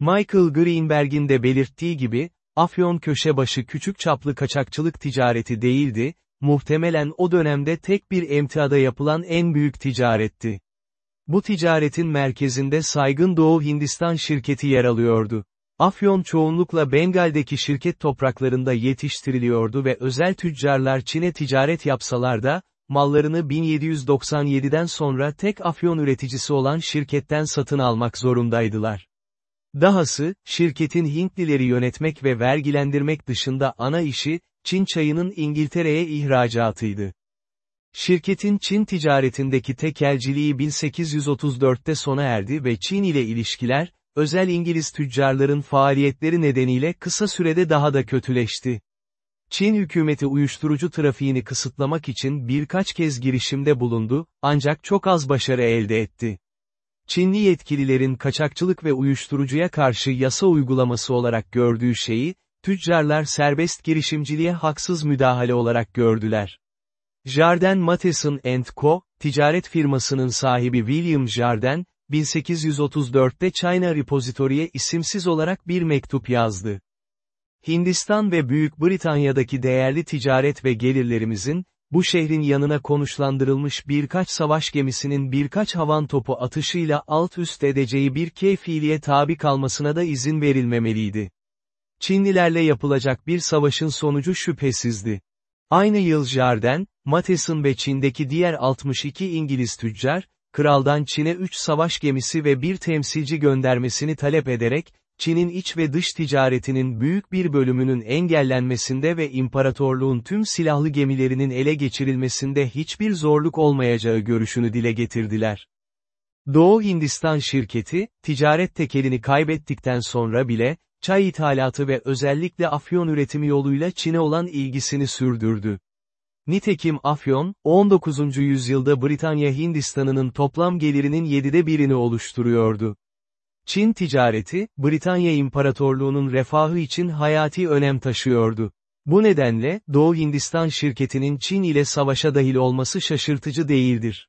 Michael Greenberg'in de belirttiği gibi, Afyon köşebaşı küçük çaplı kaçakçılık ticareti değildi, muhtemelen o dönemde tek bir emtiada yapılan en büyük ticaretti. Bu ticaretin merkezinde saygın Doğu Hindistan şirketi yer alıyordu. Afyon çoğunlukla Bengal'deki şirket topraklarında yetiştiriliyordu ve özel tüccarlar Çin'e ticaret yapsalar da, mallarını 1797'den sonra tek afyon üreticisi olan şirketten satın almak zorundaydılar. Dahası, şirketin Hintlileri yönetmek ve vergilendirmek dışında ana işi, Çin çayının İngiltere'ye ihracatıydı. Şirketin Çin ticaretindeki tekelciliği 1834'te sona erdi ve Çin ile ilişkiler, özel İngiliz tüccarların faaliyetleri nedeniyle kısa sürede daha da kötüleşti. Çin hükümeti uyuşturucu trafiğini kısıtlamak için birkaç kez girişimde bulundu, ancak çok az başarı elde etti. Çinli yetkililerin kaçakçılık ve uyuşturucuya karşı yasa uygulaması olarak gördüğü şeyi, tüccarlar serbest girişimciliğe haksız müdahale olarak gördüler. Jardin Matheson Co., ticaret firmasının sahibi William Jardin, 1834'te China Repository'e isimsiz olarak bir mektup yazdı. Hindistan ve Büyük Britanya'daki değerli ticaret ve gelirlerimizin, bu şehrin yanına konuşlandırılmış birkaç savaş gemisinin birkaç havan topu atışıyla alt üst edeceği bir keyfiliğe tabi kalmasına da izin verilmemeliydi. Çinlilerle yapılacak bir savaşın sonucu şüphesizdi. Aynı yıl Jarden, Matheson ve Çin'deki diğer 62 İngiliz tüccar, kraldan Çin'e 3 savaş gemisi ve bir temsilci göndermesini talep ederek, Çin'in iç ve dış ticaretinin büyük bir bölümünün engellenmesinde ve imparatorluğun tüm silahlı gemilerinin ele geçirilmesinde hiçbir zorluk olmayacağı görüşünü dile getirdiler. Doğu Hindistan şirketi, ticaret tekelini kaybettikten sonra bile, çay ithalatı ve özellikle afyon üretimi yoluyla Çin'e olan ilgisini sürdürdü. Nitekim afyon, 19. yüzyılda Britanya Hindistan'ının toplam gelirinin 7'de birini oluşturuyordu. Çin ticareti, Britanya İmparatorluğu'nun refahı için hayati önem taşıyordu. Bu nedenle, Doğu Hindistan şirketinin Çin ile savaşa dahil olması şaşırtıcı değildir.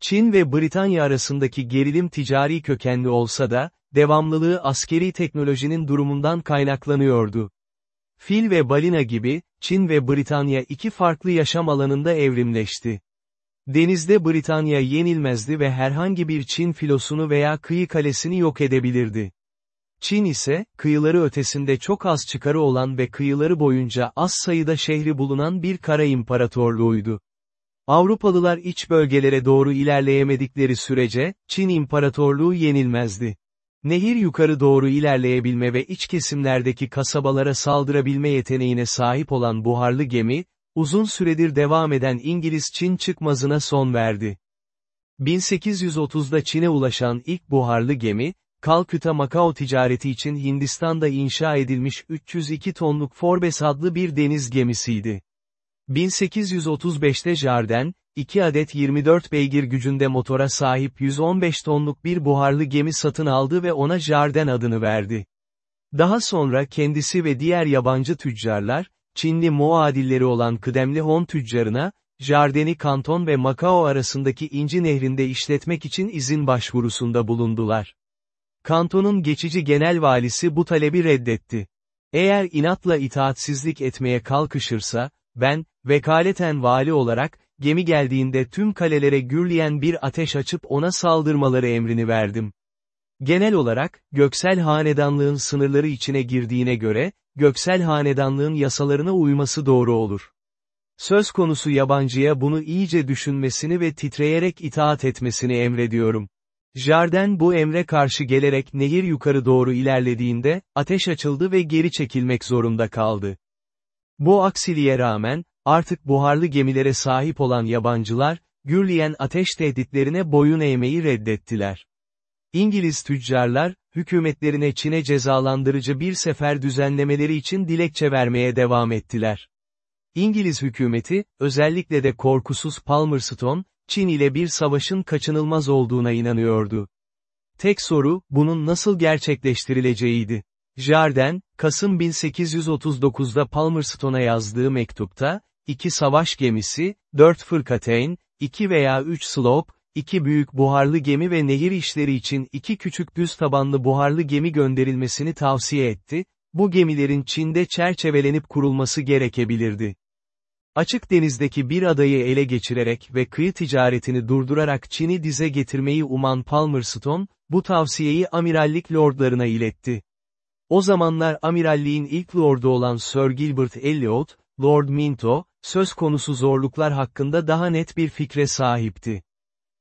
Çin ve Britanya arasındaki gerilim ticari kökenli olsa da, devamlılığı askeri teknolojinin durumundan kaynaklanıyordu. Fil ve balina gibi, Çin ve Britanya iki farklı yaşam alanında evrimleşti. Denizde Britanya yenilmezdi ve herhangi bir Çin filosunu veya kıyı kalesini yok edebilirdi. Çin ise, kıyıları ötesinde çok az çıkarı olan ve kıyıları boyunca az sayıda şehri bulunan bir kara imparatorluğuydu. Avrupalılar iç bölgelere doğru ilerleyemedikleri sürece, Çin İmparatorluğu yenilmezdi. Nehir yukarı doğru ilerleyebilme ve iç kesimlerdeki kasabalara saldırabilme yeteneğine sahip olan buharlı gemi, uzun süredir devam eden İngiliz-Çin çıkmazına son verdi. 1830'da Çin'e ulaşan ilk buharlı gemi, Kalküta-Makao ticareti için Hindistan'da inşa edilmiş 302 tonluk Forbes adlı bir deniz gemisiydi. 1835'te Jarden, 2 adet 24 beygir gücünde motora sahip 115 tonluk bir buharlı gemi satın aldı ve ona Jarden adını verdi. Daha sonra kendisi ve diğer yabancı tüccarlar, Çinli muadilleri olan kıdemli Hon tüccarına, Jarden'i Kanton ve Macao arasındaki İnci Nehri'nde işletmek için izin başvurusunda bulundular. Kanton'un geçici genel valisi bu talebi reddetti. Eğer inatla itaatsizlik etmeye kalkışırsa, ben, vekaleten vali olarak, gemi geldiğinde tüm kalelere gürleyen bir ateş açıp ona saldırmaları emrini verdim. Genel olarak, Göksel Hanedanlığın sınırları içine girdiğine göre, Göksel Hanedanlığın yasalarına uyması doğru olur. Söz konusu yabancıya bunu iyice düşünmesini ve titreyerek itaat etmesini emrediyorum. Jarden bu emre karşı gelerek nehir yukarı doğru ilerlediğinde, ateş açıldı ve geri çekilmek zorunda kaldı. Bu aksiliğe rağmen, artık buharlı gemilere sahip olan yabancılar, gürleyen ateş tehditlerine boyun eğmeyi reddettiler. İngiliz tüccarlar, hükümetlerine Çin'e cezalandırıcı bir sefer düzenlemeleri için dilekçe vermeye devam ettiler. İngiliz hükümeti, özellikle de korkusuz Palmerston, Çin ile bir savaşın kaçınılmaz olduğuna inanıyordu. Tek soru, bunun nasıl gerçekleştirileceğiydi. Jarden, Kasım 1839'da Palmerston'a yazdığı mektupta, iki savaş gemisi, dört fırkateyn, iki veya üç slop, iki büyük buharlı gemi ve nehir işleri için iki küçük düz tabanlı buharlı gemi gönderilmesini tavsiye etti, bu gemilerin Çin'de çerçevelenip kurulması gerekebilirdi. Açık denizdeki bir adayı ele geçirerek ve kıyı ticaretini durdurarak Çin'i dize getirmeyi uman Palmerston, bu tavsiyeyi amirallik lordlarına iletti. O zamanlar amiralliğin ilk lordu olan Sir Gilbert Elliot, Lord Minto, söz konusu zorluklar hakkında daha net bir fikre sahipti.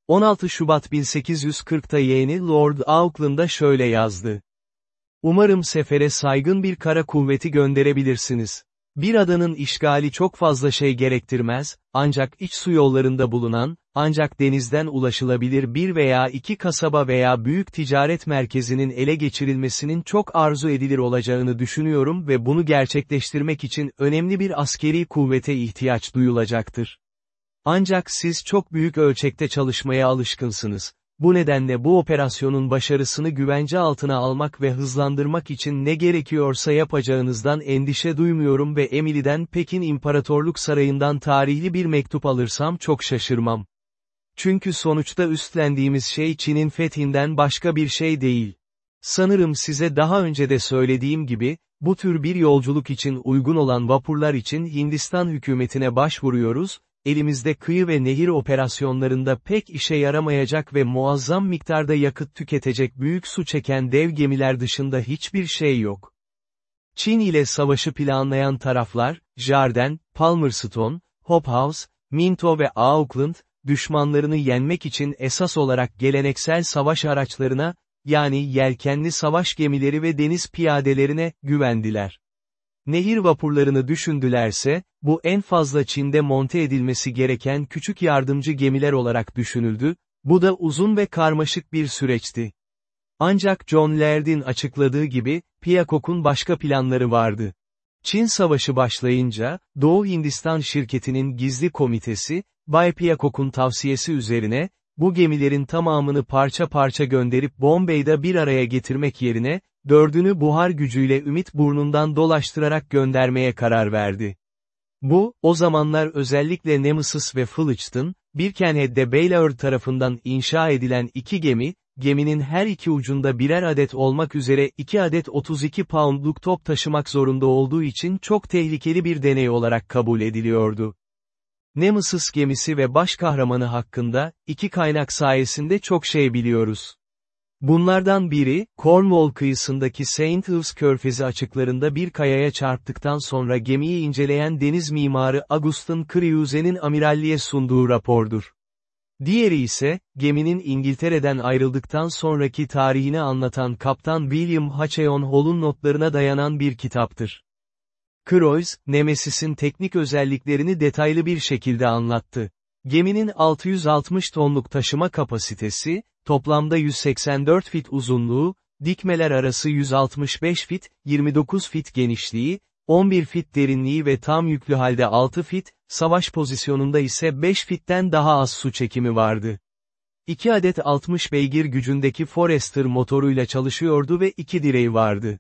16 Şubat 1840'ta yeğeni Lord Auckland'a şöyle yazdı. Umarım sefere saygın bir kara kuvveti gönderebilirsiniz. Bir adanın işgali çok fazla şey gerektirmez, ancak iç su yollarında bulunan, ancak denizden ulaşılabilir bir veya iki kasaba veya büyük ticaret merkezinin ele geçirilmesinin çok arzu edilir olacağını düşünüyorum ve bunu gerçekleştirmek için önemli bir askeri kuvvete ihtiyaç duyulacaktır. Ancak siz çok büyük ölçekte çalışmaya alışkınsınız. Bu nedenle bu operasyonun başarısını güvence altına almak ve hızlandırmak için ne gerekiyorsa yapacağınızdan endişe duymuyorum ve Emily'den Pekin İmparatorluk Sarayı'ndan tarihli bir mektup alırsam çok şaşırmam. Çünkü sonuçta üstlendiğimiz şey Çin'in fethinden başka bir şey değil. Sanırım size daha önce de söylediğim gibi, bu tür bir yolculuk için uygun olan vapurlar için Hindistan hükümetine başvuruyoruz, elimizde kıyı ve nehir operasyonlarında pek işe yaramayacak ve muazzam miktarda yakıt tüketecek büyük su çeken dev gemiler dışında hiçbir şey yok. Çin ile savaşı planlayan taraflar, Jarden, Palmerston, Hobhouse, Minto ve Auckland, düşmanlarını yenmek için esas olarak geleneksel savaş araçlarına, yani yelkenli savaş gemileri ve deniz piyadelerine, güvendiler. Nehir vapurlarını düşündülerse, bu en fazla Çin'de monte edilmesi gereken küçük yardımcı gemiler olarak düşünüldü, bu da uzun ve karmaşık bir süreçti. Ancak John Laird'in açıkladığı gibi, Piyakok'un başka planları vardı. Çin Savaşı başlayınca, Doğu Hindistan şirketinin gizli komitesi, Bay Piyakok'un tavsiyesi üzerine, bu gemilerin tamamını parça parça gönderip Bombay'da bir araya getirmek yerine, dördünü buhar gücüyle Ümit burnundan dolaştırarak göndermeye karar verdi. Bu, o zamanlar özellikle Nemesis ve Phillichton, Birkenhead'de Belair tarafından inşa edilen iki gemi, geminin her iki ucunda birer adet olmak üzere iki adet 32 poundluk top taşımak zorunda olduğu için çok tehlikeli bir deney olarak kabul ediliyordu. Nemesis gemisi ve baş kahramanı hakkında, iki kaynak sayesinde çok şey biliyoruz. Bunlardan biri, Cornwall kıyısındaki St. Ives körfezi açıklarında bir kayaya çarptıktan sonra gemiyi inceleyen deniz mimarı Augustin Cruise'nin amiralliğe sunduğu rapordur. Diğeri ise, geminin İngiltere'den ayrıldıktan sonraki tarihini anlatan Kaptan William Hacheon Hall'un notlarına dayanan bir kitaptır. Cruise, Nemesis'in teknik özelliklerini detaylı bir şekilde anlattı. Geminin 660 tonluk taşıma kapasitesi, toplamda 184 fit uzunluğu, dikmeler arası 165 fit, 29 fit genişliği, 11 fit derinliği ve tam yüklü halde 6 fit, savaş pozisyonunda ise 5 fitten daha az su çekimi vardı. 2 adet 60 beygir gücündeki Forester motoruyla çalışıyordu ve 2 direği vardı.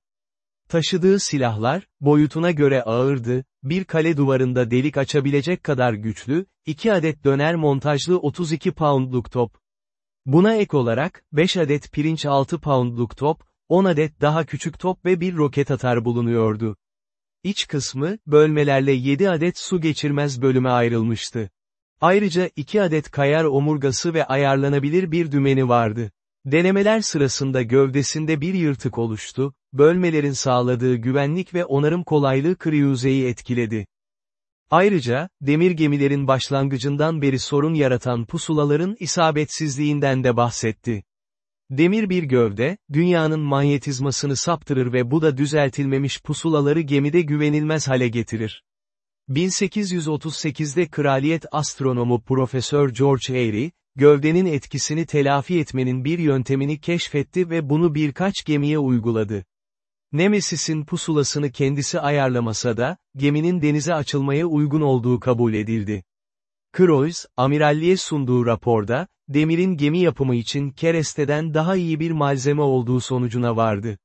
Taşıdığı silahlar, boyutuna göre ağırdı, bir kale duvarında delik açabilecek kadar güçlü, 2 adet döner montajlı 32 poundluk top. Buna ek olarak, 5 adet pirinç 6 poundluk top, 10 adet daha küçük top ve bir roket atar bulunuyordu. İç kısmı, bölmelerle 7 adet su geçirmez bölüme ayrılmıştı. Ayrıca 2 adet kayar omurgası ve ayarlanabilir bir dümeni vardı. Denemeler sırasında gövdesinde bir yırtık oluştu, bölmelerin sağladığı güvenlik ve onarım kolaylığı Cruise'yi etkiledi. Ayrıca, demir gemilerin başlangıcından beri sorun yaratan pusulaların isabetsizliğinden de bahsetti. Demir bir gövde, dünyanın manyetizmasını saptırır ve bu da düzeltilmemiş pusulaları gemide güvenilmez hale getirir. 1838'de kraliyet astronomu Profesör George Airy, gövdenin etkisini telafi etmenin bir yöntemini keşfetti ve bunu birkaç gemiye uyguladı. Nemesis'in pusulasını kendisi ayarlamasa da, geminin denize açılmaya uygun olduğu kabul edildi. Cruise, amiralliğe sunduğu raporda, demirin gemi yapımı için keresteden daha iyi bir malzeme olduğu sonucuna vardı.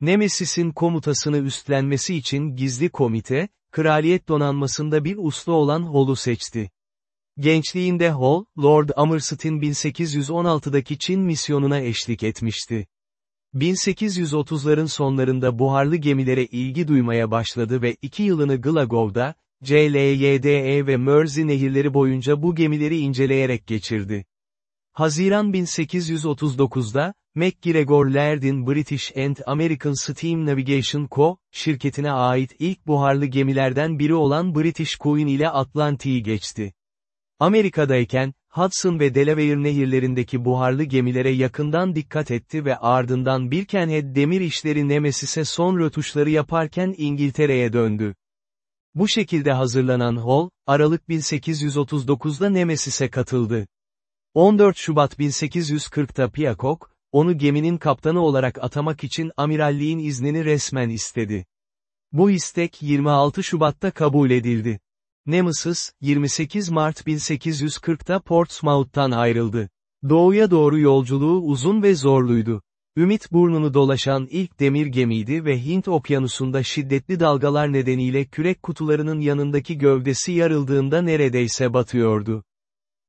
Nemesis'in komutasını üstlenmesi için gizli komite, kraliyet donanmasında bir usta olan Hall'u seçti. Gençliğinde Hall, Lord Amerst'in 1816'daki Çin misyonuna eşlik etmişti. 1830'ların sonlarında buharlı gemilere ilgi duymaya başladı ve iki yılını Glasgow'da, CLYDE ve Mersey nehirleri boyunca bu gemileri inceleyerek geçirdi. Haziran 1839'da, MacGregor Laird'in British and American Steam Navigation Co., şirketine ait ilk buharlı gemilerden biri olan British Queen ile Atlantik'i geçti. Amerika'dayken, Hudson ve Delaware nehirlerindeki buharlı gemilere yakından dikkat etti ve ardından Birkenhead demir işleri Nemesis'e son rötuşları yaparken İngiltere'ye döndü. Bu şekilde hazırlanan Hall, Aralık 1839'da Nemesis'e katıldı. 14 Şubat 1840'ta Peacock, onu geminin kaptanı olarak atamak için amiralliğin iznini resmen istedi. Bu istek 26 Şubat'ta kabul edildi. Nemesis, 28 Mart 1840'ta Portsmouth'tan ayrıldı. Doğuya doğru yolculuğu uzun ve zorluydu. Ümit burnunu dolaşan ilk demir gemiydi ve Hint okyanusunda şiddetli dalgalar nedeniyle kürek kutularının yanındaki gövdesi yarıldığında neredeyse batıyordu.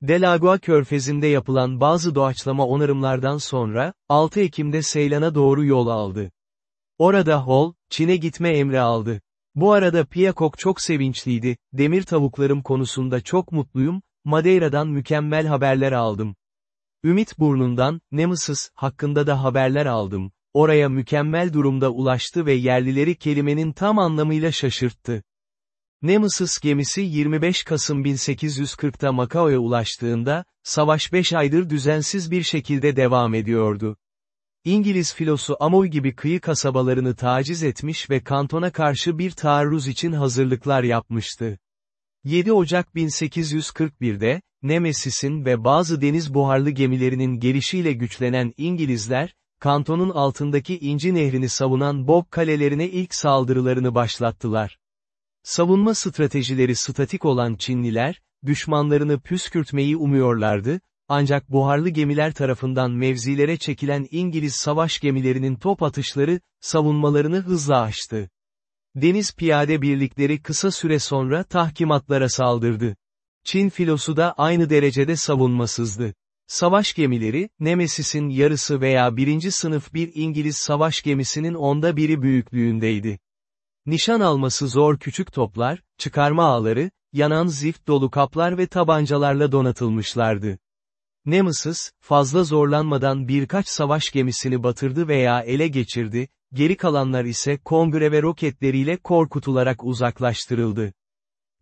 Delagua körfezinde yapılan bazı doğaçlama onarımlardan sonra, 6 Ekim'de Seylan'a doğru yol aldı. Orada Hall, Çin'e gitme emri aldı. Bu arada Piyakok çok sevinçliydi, demir tavuklarım konusunda çok mutluyum, Madeira'dan mükemmel haberler aldım. Ümit burnundan, Nemesis, hakkında da haberler aldım. Oraya mükemmel durumda ulaştı ve yerlileri kelimenin tam anlamıyla şaşırttı. Nemesis gemisi 25 Kasım 1840'ta Macao'ya ulaştığında, savaş 5 aydır düzensiz bir şekilde devam ediyordu. İngiliz filosu Amoy gibi kıyı kasabalarını taciz etmiş ve kantona karşı bir taarruz için hazırlıklar yapmıştı. 7 Ocak 1841'de, Nemesis'in ve bazı deniz buharlı gemilerinin gelişiyle güçlenen İngilizler, kantonun altındaki İnci Nehri'ni savunan Bob kalelerine ilk saldırılarını başlattılar. Savunma stratejileri statik olan Çinliler, düşmanlarını püskürtmeyi umuyorlardı, ancak buharlı gemiler tarafından mevzilere çekilen İngiliz savaş gemilerinin top atışları, savunmalarını hızla aştı. Deniz piyade birlikleri kısa süre sonra tahkimatlara saldırdı. Çin filosu da aynı derecede savunmasızdı. Savaş gemileri, Nemesis'in yarısı veya birinci sınıf bir İngiliz savaş gemisinin onda biri büyüklüğündeydi. Nişan alması zor küçük toplar, çıkarma ağları, yanan zift dolu kaplar ve tabancalarla donatılmışlardı. Nemesis, fazla zorlanmadan birkaç savaş gemisini batırdı veya ele geçirdi, geri kalanlar ise kongre ve roketleriyle korkutularak uzaklaştırıldı.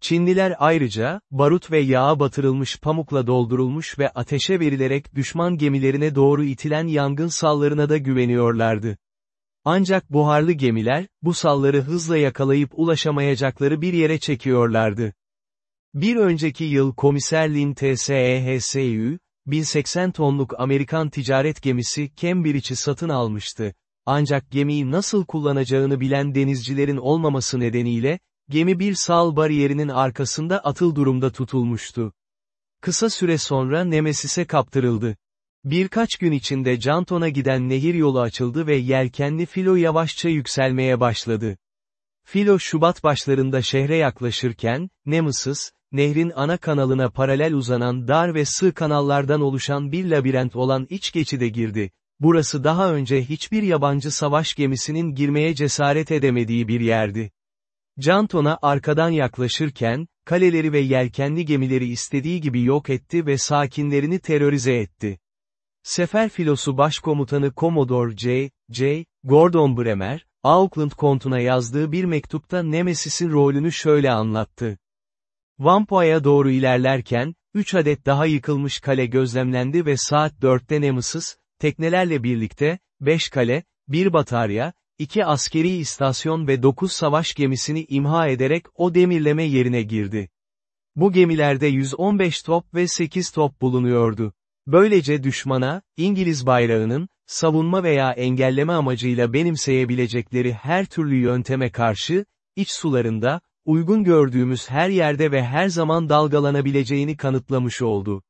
Çinliler ayrıca, barut ve yağa batırılmış pamukla doldurulmuş ve ateşe verilerek düşman gemilerine doğru itilen yangın sallarına da güveniyorlardı. Ancak buharlı gemiler, bu salları hızla yakalayıp ulaşamayacakları bir yere çekiyorlardı. Bir önceki yıl komiserliğin TSEHSU, 1080 tonluk Amerikan ticaret gemisi Cambridge'i satın almıştı. Ancak gemiyi nasıl kullanacağını bilen denizcilerin olmaması nedeniyle, gemi bir sal bariyerinin arkasında atıl durumda tutulmuştu. Kısa süre sonra Nemesis'e kaptırıldı. Birkaç gün içinde Canton'a giden nehir yolu açıldı ve yelkenli filo yavaşça yükselmeye başladı. Filo Şubat başlarında şehre yaklaşırken, Nemesis, nehrin ana kanalına paralel uzanan dar ve sığ kanallardan oluşan bir labirent olan iç geçide girdi. Burası daha önce hiçbir yabancı savaş gemisinin girmeye cesaret edemediği bir yerdi. Canton'a arkadan yaklaşırken, kaleleri ve yelkenli gemileri istediği gibi yok etti ve sakinlerini terörize etti. Sefer filosu başkomutanı Commodore J. J. Gordon Bremer, Auckland kontuna yazdığı bir mektupta Nemesis'in rolünü şöyle anlattı. Wampoa'ya doğru ilerlerken, 3 adet daha yıkılmış kale gözlemlendi ve saat 4'te Nemesis, teknelerle birlikte, 5 kale, 1 batarya, 2 askeri istasyon ve 9 savaş gemisini imha ederek o demirleme yerine girdi. Bu gemilerde 115 top ve 8 top bulunuyordu. Böylece düşmana, İngiliz bayrağının, savunma veya engelleme amacıyla benimseyebilecekleri her türlü yönteme karşı, iç sularında, uygun gördüğümüz her yerde ve her zaman dalgalanabileceğini kanıtlamış oldu.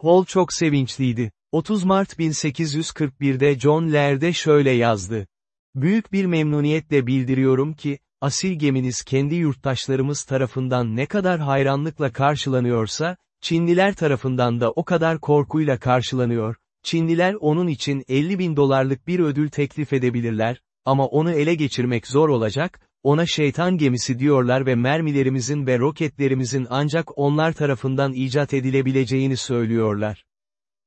Hall çok sevinçliydi. 30 Mart 1841'de John Laird'e şöyle yazdı. Büyük bir memnuniyetle bildiriyorum ki, asil geminiz kendi yurttaşlarımız tarafından ne kadar hayranlıkla karşılanıyorsa, Çinliler tarafından da o kadar korkuyla karşılanıyor, Çinliler onun için 50 bin dolarlık bir ödül teklif edebilirler, ama onu ele geçirmek zor olacak, ona şeytan gemisi diyorlar ve mermilerimizin ve roketlerimizin ancak onlar tarafından icat edilebileceğini söylüyorlar.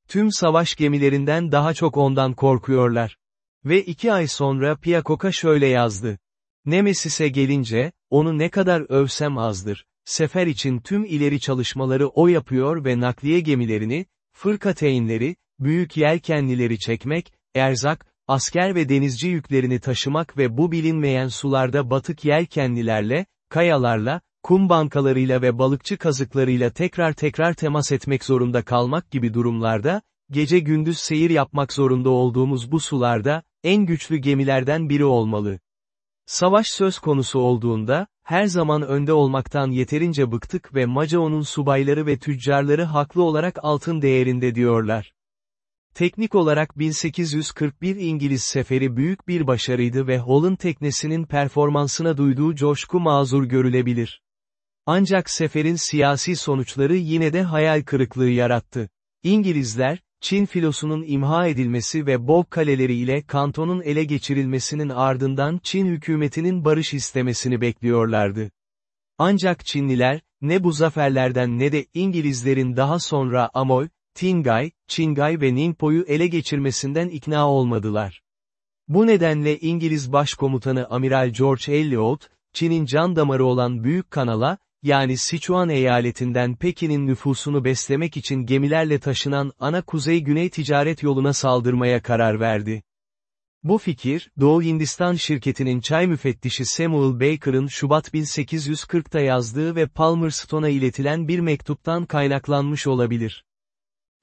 Tüm savaş gemilerinden daha çok ondan korkuyorlar. Ve iki ay sonra Piakoka şöyle yazdı. Nemesis'e gelince, onu ne kadar övsem azdır. Sefer için tüm ileri çalışmaları o yapıyor ve nakliye gemilerini, fırkateynleri, büyük yelkenlileri çekmek, erzak, asker ve denizci yüklerini taşımak ve bu bilinmeyen sularda batık yelkenlilerle, kayalarla, kum bankalarıyla ve balıkçı kazıklarıyla tekrar tekrar temas etmek zorunda kalmak gibi durumlarda, gece gündüz seyir yapmak zorunda olduğumuz bu sularda, en güçlü gemilerden biri olmalı. Savaş söz konusu olduğunda, her zaman önde olmaktan yeterince bıktık ve Macao'nun subayları ve tüccarları haklı olarak altın değerinde diyorlar. Teknik olarak 1841 İngiliz seferi büyük bir başarıydı ve Hall'ın teknesinin performansına duyduğu coşku mazur görülebilir. Ancak seferin siyasi sonuçları yine de hayal kırıklığı yarattı. İngilizler, Çin filosunun imha edilmesi ve Bog kaleleri ile kantonun ele geçirilmesinin ardından Çin hükümetinin barış istemesini bekliyorlardı. Ancak Çinliler, ne bu zaferlerden ne de İngilizlerin daha sonra Amoy, Tingay, Çingay ve Ningpo'yu ele geçirmesinden ikna olmadılar. Bu nedenle İngiliz Başkomutanı Amiral George Elliot, Çin'in can damarı olan Büyük Kanal'a, yani Sichuan eyaletinden Pekin'in nüfusunu beslemek için gemilerle taşınan ana kuzey-güney ticaret yoluna saldırmaya karar verdi. Bu fikir, Doğu Hindistan şirketinin çay müfettişi Samuel Baker'ın Şubat 1840'ta yazdığı ve Palmerston'a iletilen bir mektuptan kaynaklanmış olabilir.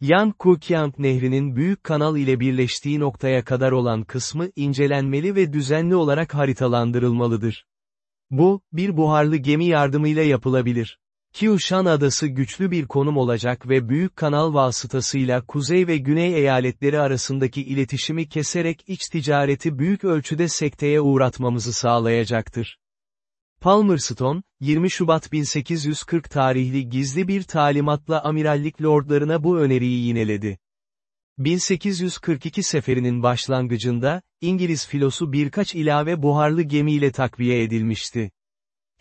Yan Kukiang Nehri'nin Büyük Kanal ile birleştiği noktaya kadar olan kısmı incelenmeli ve düzenli olarak haritalandırılmalıdır. Bu, bir buharlı gemi yardımıyla yapılabilir. Kyushan adası güçlü bir konum olacak ve büyük kanal vasıtasıyla kuzey ve güney eyaletleri arasındaki iletişimi keserek iç ticareti büyük ölçüde sekteye uğratmamızı sağlayacaktır. Palmerston, 20 Şubat 1840 tarihli gizli bir talimatla amirallik lordlarına bu öneriyi yineledi. 1842 seferinin başlangıcında, İngiliz filosu birkaç ilave buharlı gemiyle takviye edilmişti.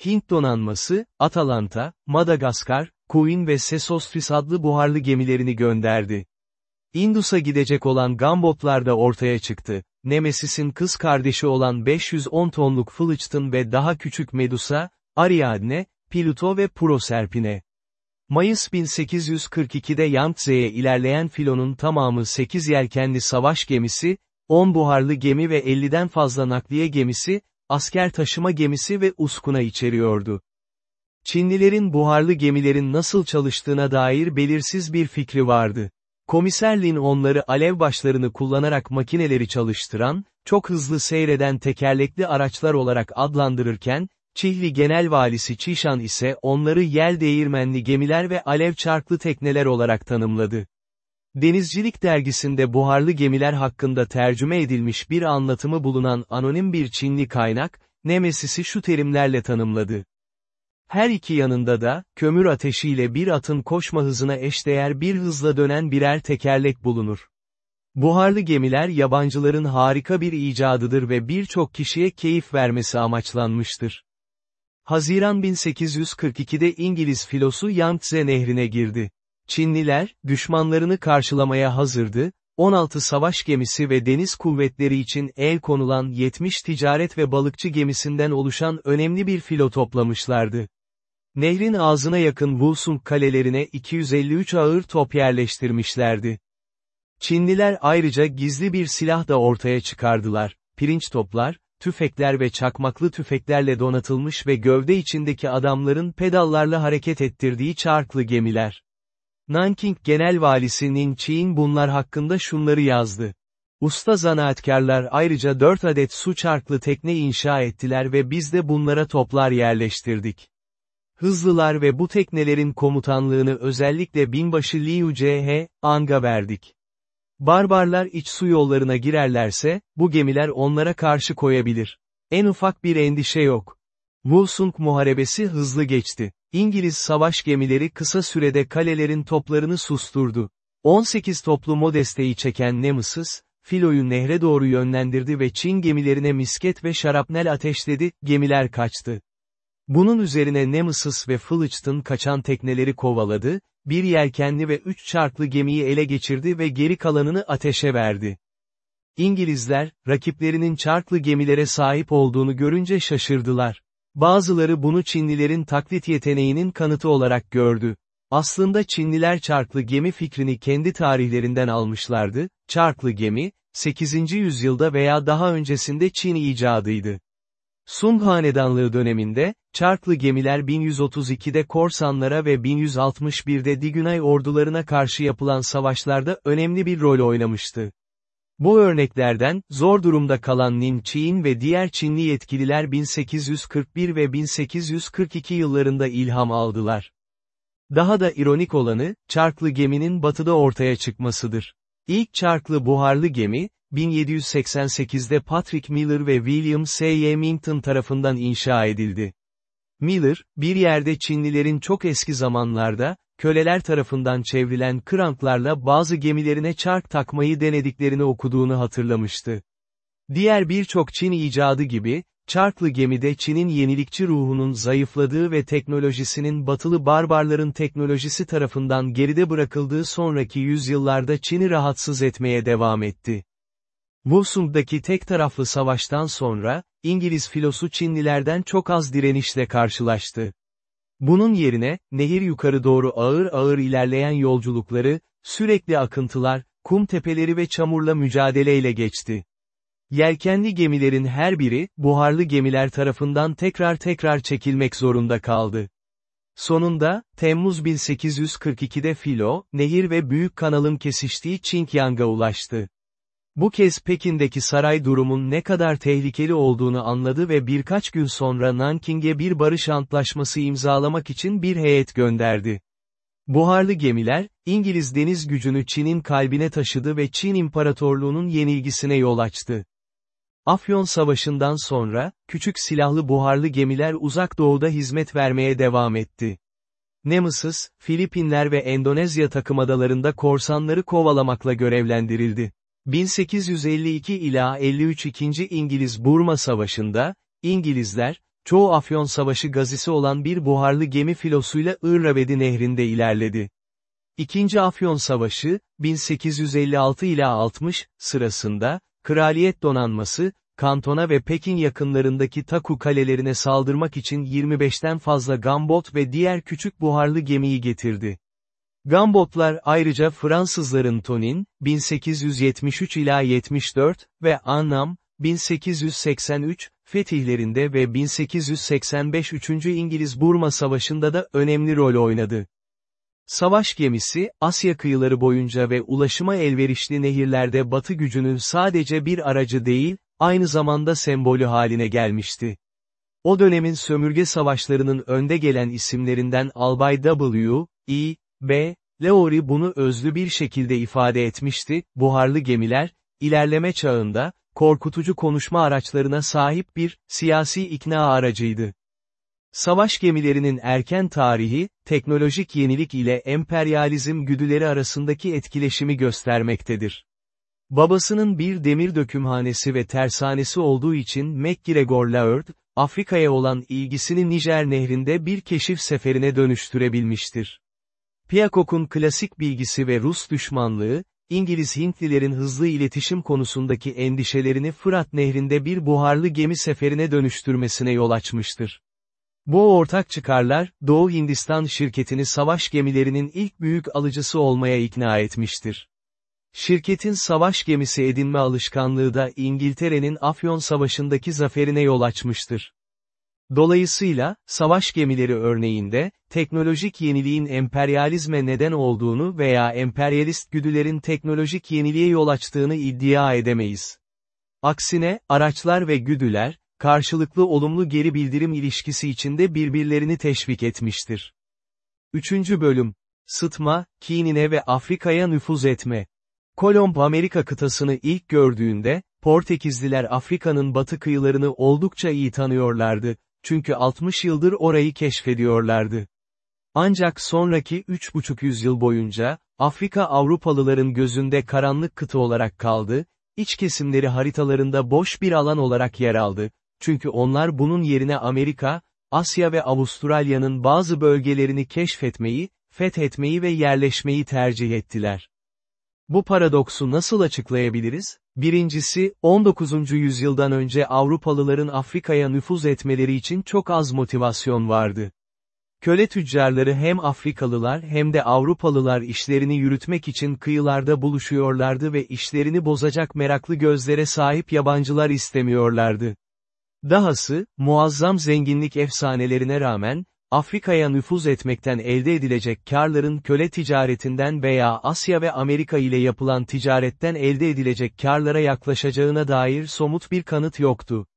Hint donanması, Atalanta, Madagaskar, Queen ve Sesostris adlı buharlı gemilerini gönderdi. Indus'a gidecek olan gambotlar da ortaya çıktı. Nemesis'in kız kardeşi olan 510 tonluk Fılıçtın ve daha küçük Medusa, Ariadne, Pluto ve Proserpine. Mayıs 1842'de Yangtze'ye ilerleyen filonun tamamı 8 yelkenli savaş gemisi, 10 buharlı gemi ve 50'den fazla nakliye gemisi, asker taşıma gemisi ve uskuna içeriyordu. Çinlilerin buharlı gemilerin nasıl çalıştığına dair belirsiz bir fikri vardı. Komiser Lin onları alev başlarını kullanarak makineleri çalıştıran, çok hızlı seyreden tekerlekli araçlar olarak adlandırırken, Çihli Genel Valisi Çişan ise onları yel değirmenli gemiler ve alev çarklı tekneler olarak tanımladı. Denizcilik dergisinde buharlı gemiler hakkında tercüme edilmiş bir anlatımı bulunan anonim bir Çinli kaynak, Nemesis'i şu terimlerle tanımladı. Her iki yanında da, kömür ateşiyle bir atın koşma hızına eşdeğer bir hızla dönen birer tekerlek bulunur. Buharlı gemiler yabancıların harika bir icadıdır ve birçok kişiye keyif vermesi amaçlanmıştır. Haziran 1842'de İngiliz filosu Yangtze nehrine girdi. Çinliler, düşmanlarını karşılamaya hazırdı, 16 savaş gemisi ve deniz kuvvetleri için el konulan 70 ticaret ve balıkçı gemisinden oluşan önemli bir filo toplamışlardı. Nehrin ağzına yakın Wulsung kalelerine 253 ağır top yerleştirmişlerdi. Çinliler ayrıca gizli bir silah da ortaya çıkardılar, pirinç toplar, tüfekler ve çakmaklı tüfeklerle donatılmış ve gövde içindeki adamların pedallarla hareket ettirdiği çarklı gemiler. Nanking Genel Valisi Nin bunlar hakkında şunları yazdı. Usta zanaatkarlar ayrıca 4 adet su çarklı tekne inşa ettiler ve biz de bunlara toplar yerleştirdik. Hızlılar ve bu teknelerin komutanlığını özellikle binbaşı Liu C.H. Ang'a verdik. Barbarlar iç su yollarına girerlerse, bu gemiler onlara karşı koyabilir. En ufak bir endişe yok. Mulsung muharebesi hızlı geçti. İngiliz savaş gemileri kısa sürede kalelerin toplarını susturdu. 18 toplu modesteyi çeken Nemesis, filoyu nehre doğru yönlendirdi ve Çin gemilerine misket ve şarapnel ateşledi, gemiler kaçtı. Bunun üzerine Nemesis ve Fılıçtın kaçan tekneleri kovaladı, bir yelkenli ve üç çarklı gemiyi ele geçirdi ve geri kalanını ateşe verdi. İngilizler, rakiplerinin çarklı gemilere sahip olduğunu görünce şaşırdılar. Bazıları bunu Çinlilerin taklit yeteneğinin kanıtı olarak gördü. Aslında Çinliler çarklı gemi fikrini kendi tarihlerinden almışlardı, çarklı gemi, 8. yüzyılda veya daha öncesinde Çin icadıydı. Sung Hanedanlığı döneminde, çarklı gemiler 1132'de korsanlara ve 1161'de Digünay ordularına karşı yapılan savaşlarda önemli bir rol oynamıştı. Bu örneklerden, zor durumda kalan Nin Çin ve diğer Çinli yetkililer 1841 ve 1842 yıllarında ilham aldılar. Daha da ironik olanı, çarklı geminin batıda ortaya çıkmasıdır. İlk çarklı buharlı gemi, 1788'de Patrick Miller ve William S. Yemington tarafından inşa edildi. Miller, bir yerde Çinlilerin çok eski zamanlarda, köleler tarafından çevrilen kranklarla bazı gemilerine çark takmayı denediklerini okuduğunu hatırlamıştı. Diğer birçok Çin icadı gibi, çarklı gemide Çin'in yenilikçi ruhunun zayıfladığı ve teknolojisinin batılı barbarların teknolojisi tarafından geride bırakıldığı sonraki yüzyıllarda Çin'i rahatsız etmeye devam etti. Musul'daki tek taraflı savaştan sonra, İngiliz filosu Çinlilerden çok az direnişle karşılaştı. Bunun yerine, nehir yukarı doğru ağır ağır ilerleyen yolculukları, sürekli akıntılar, kum tepeleri ve çamurla mücadeleyle geçti. Yelkenli gemilerin her biri, buharlı gemiler tarafından tekrar tekrar çekilmek zorunda kaldı. Sonunda, Temmuz 1842'de Filo, nehir ve büyük kanalın kesiştiği Çinkyang'a ulaştı. Bu kez Pekin'deki saray durumun ne kadar tehlikeli olduğunu anladı ve birkaç gün sonra Nanking'e bir barış antlaşması imzalamak için bir heyet gönderdi. Buharlı gemiler, İngiliz deniz gücünü Çin'in kalbine taşıdı ve Çin İmparatorluğu'nun yenilgisine yol açtı. Afyon Savaşı'ndan sonra, küçük silahlı buharlı gemiler uzak doğuda hizmet vermeye devam etti. Nemesis, Filipinler ve Endonezya takımadalarında korsanları kovalamakla görevlendirildi. 1852 ila 53 2. İngiliz-Burma Savaşı'nda, İngilizler, çoğu Afyon Savaşı gazisi olan bir buharlı gemi filosuyla Irravedi nehrinde ilerledi. İkinci Afyon Savaşı, 1856 ila 60, sırasında, Kraliyet Donanması, Kantona ve Pekin yakınlarındaki Taku kalelerine saldırmak için 25'ten fazla gambot ve diğer küçük buharlı gemiyi getirdi. Gambotlar ayrıca Fransızların Tonin, 1873 ila 74 ve Annam, 1883, fetihlerinde ve 1885 3. İngiliz-Burma Savaşı'nda da önemli rol oynadı. Savaş gemisi, Asya kıyıları boyunca ve ulaşıma elverişli nehirlerde Batı gücünün sadece bir aracı değil, aynı zamanda sembolü haline gelmişti. O dönemin sömürge savaşlarının önde gelen isimlerinden Albay W. E. B. Leori bunu özlü bir şekilde ifade etmişti, buharlı gemiler, ilerleme çağında, korkutucu konuşma araçlarına sahip bir, siyasi ikna aracıydı. Savaş gemilerinin erken tarihi, teknolojik yenilik ile emperyalizm güdüleri arasındaki etkileşimi göstermektedir. Babasının bir demir dökümhanesi ve tersanesi olduğu için MacGregor Laird, Afrika'ya olan ilgisini Nijer nehrinde bir keşif seferine dönüştürebilmiştir. Piakok'un klasik bilgisi ve Rus düşmanlığı, İngiliz Hintlilerin hızlı iletişim konusundaki endişelerini Fırat nehrinde bir buharlı gemi seferine dönüştürmesine yol açmıştır. Bu ortak çıkarlar, Doğu Hindistan şirketini savaş gemilerinin ilk büyük alıcısı olmaya ikna etmiştir. Şirketin savaş gemisi edinme alışkanlığı da İngiltere'nin Afyon Savaşı'ndaki zaferine yol açmıştır. Dolayısıyla, savaş gemileri örneğinde, teknolojik yeniliğin emperyalizme neden olduğunu veya emperyalist güdülerin teknolojik yeniliğe yol açtığını iddia edemeyiz. Aksine, araçlar ve güdüler, karşılıklı olumlu geri bildirim ilişkisi içinde birbirlerini teşvik etmiştir. 3. Bölüm Sıtma, Kinine ve Afrika'ya nüfuz etme. Kolomb Amerika kıtasını ilk gördüğünde, Portekizliler Afrika'nın batı kıyılarını oldukça iyi tanıyorlardı, çünkü 60 yıldır orayı keşfediyorlardı. Ancak sonraki 3,5 yüzyıl boyunca, Afrika Avrupalıların gözünde karanlık kıta olarak kaldı, iç kesimleri haritalarında boş bir alan olarak yer aldı, çünkü onlar bunun yerine Amerika, Asya ve Avustralya'nın bazı bölgelerini keşfetmeyi, fethetmeyi ve yerleşmeyi tercih ettiler. Bu paradoksu nasıl açıklayabiliriz? Birincisi, 19. yüzyıldan önce Avrupalıların Afrika'ya nüfuz etmeleri için çok az motivasyon vardı. Köle tüccarları hem Afrikalılar hem de Avrupalılar işlerini yürütmek için kıyılarda buluşuyorlardı ve işlerini bozacak meraklı gözlere sahip yabancılar istemiyorlardı. Dahası, muazzam zenginlik efsanelerine rağmen, Afrika'ya nüfuz etmekten elde edilecek karların köle ticaretinden veya Asya ve Amerika ile yapılan ticaretten elde edilecek karlara yaklaşacağına dair somut bir kanıt yoktu.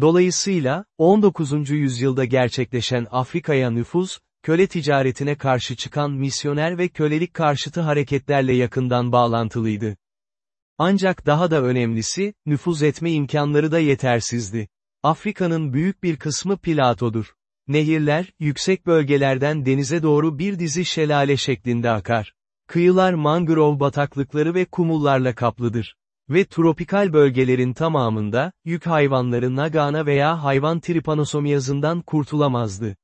Dolayısıyla, 19. yüzyılda gerçekleşen Afrika'ya nüfuz, köle ticaretine karşı çıkan misyoner ve kölelik karşıtı hareketlerle yakından bağlantılıydı. Ancak daha da önemlisi, nüfuz etme imkanları da yetersizdi. Afrika'nın büyük bir kısmı platodur. Nehirler, yüksek bölgelerden denize doğru bir dizi şelale şeklinde akar. Kıyılar mangrove bataklıkları ve kumullarla kaplıdır. Ve tropikal bölgelerin tamamında, yük hayvanları nagana veya hayvan tripanosomiyazından kurtulamazdı.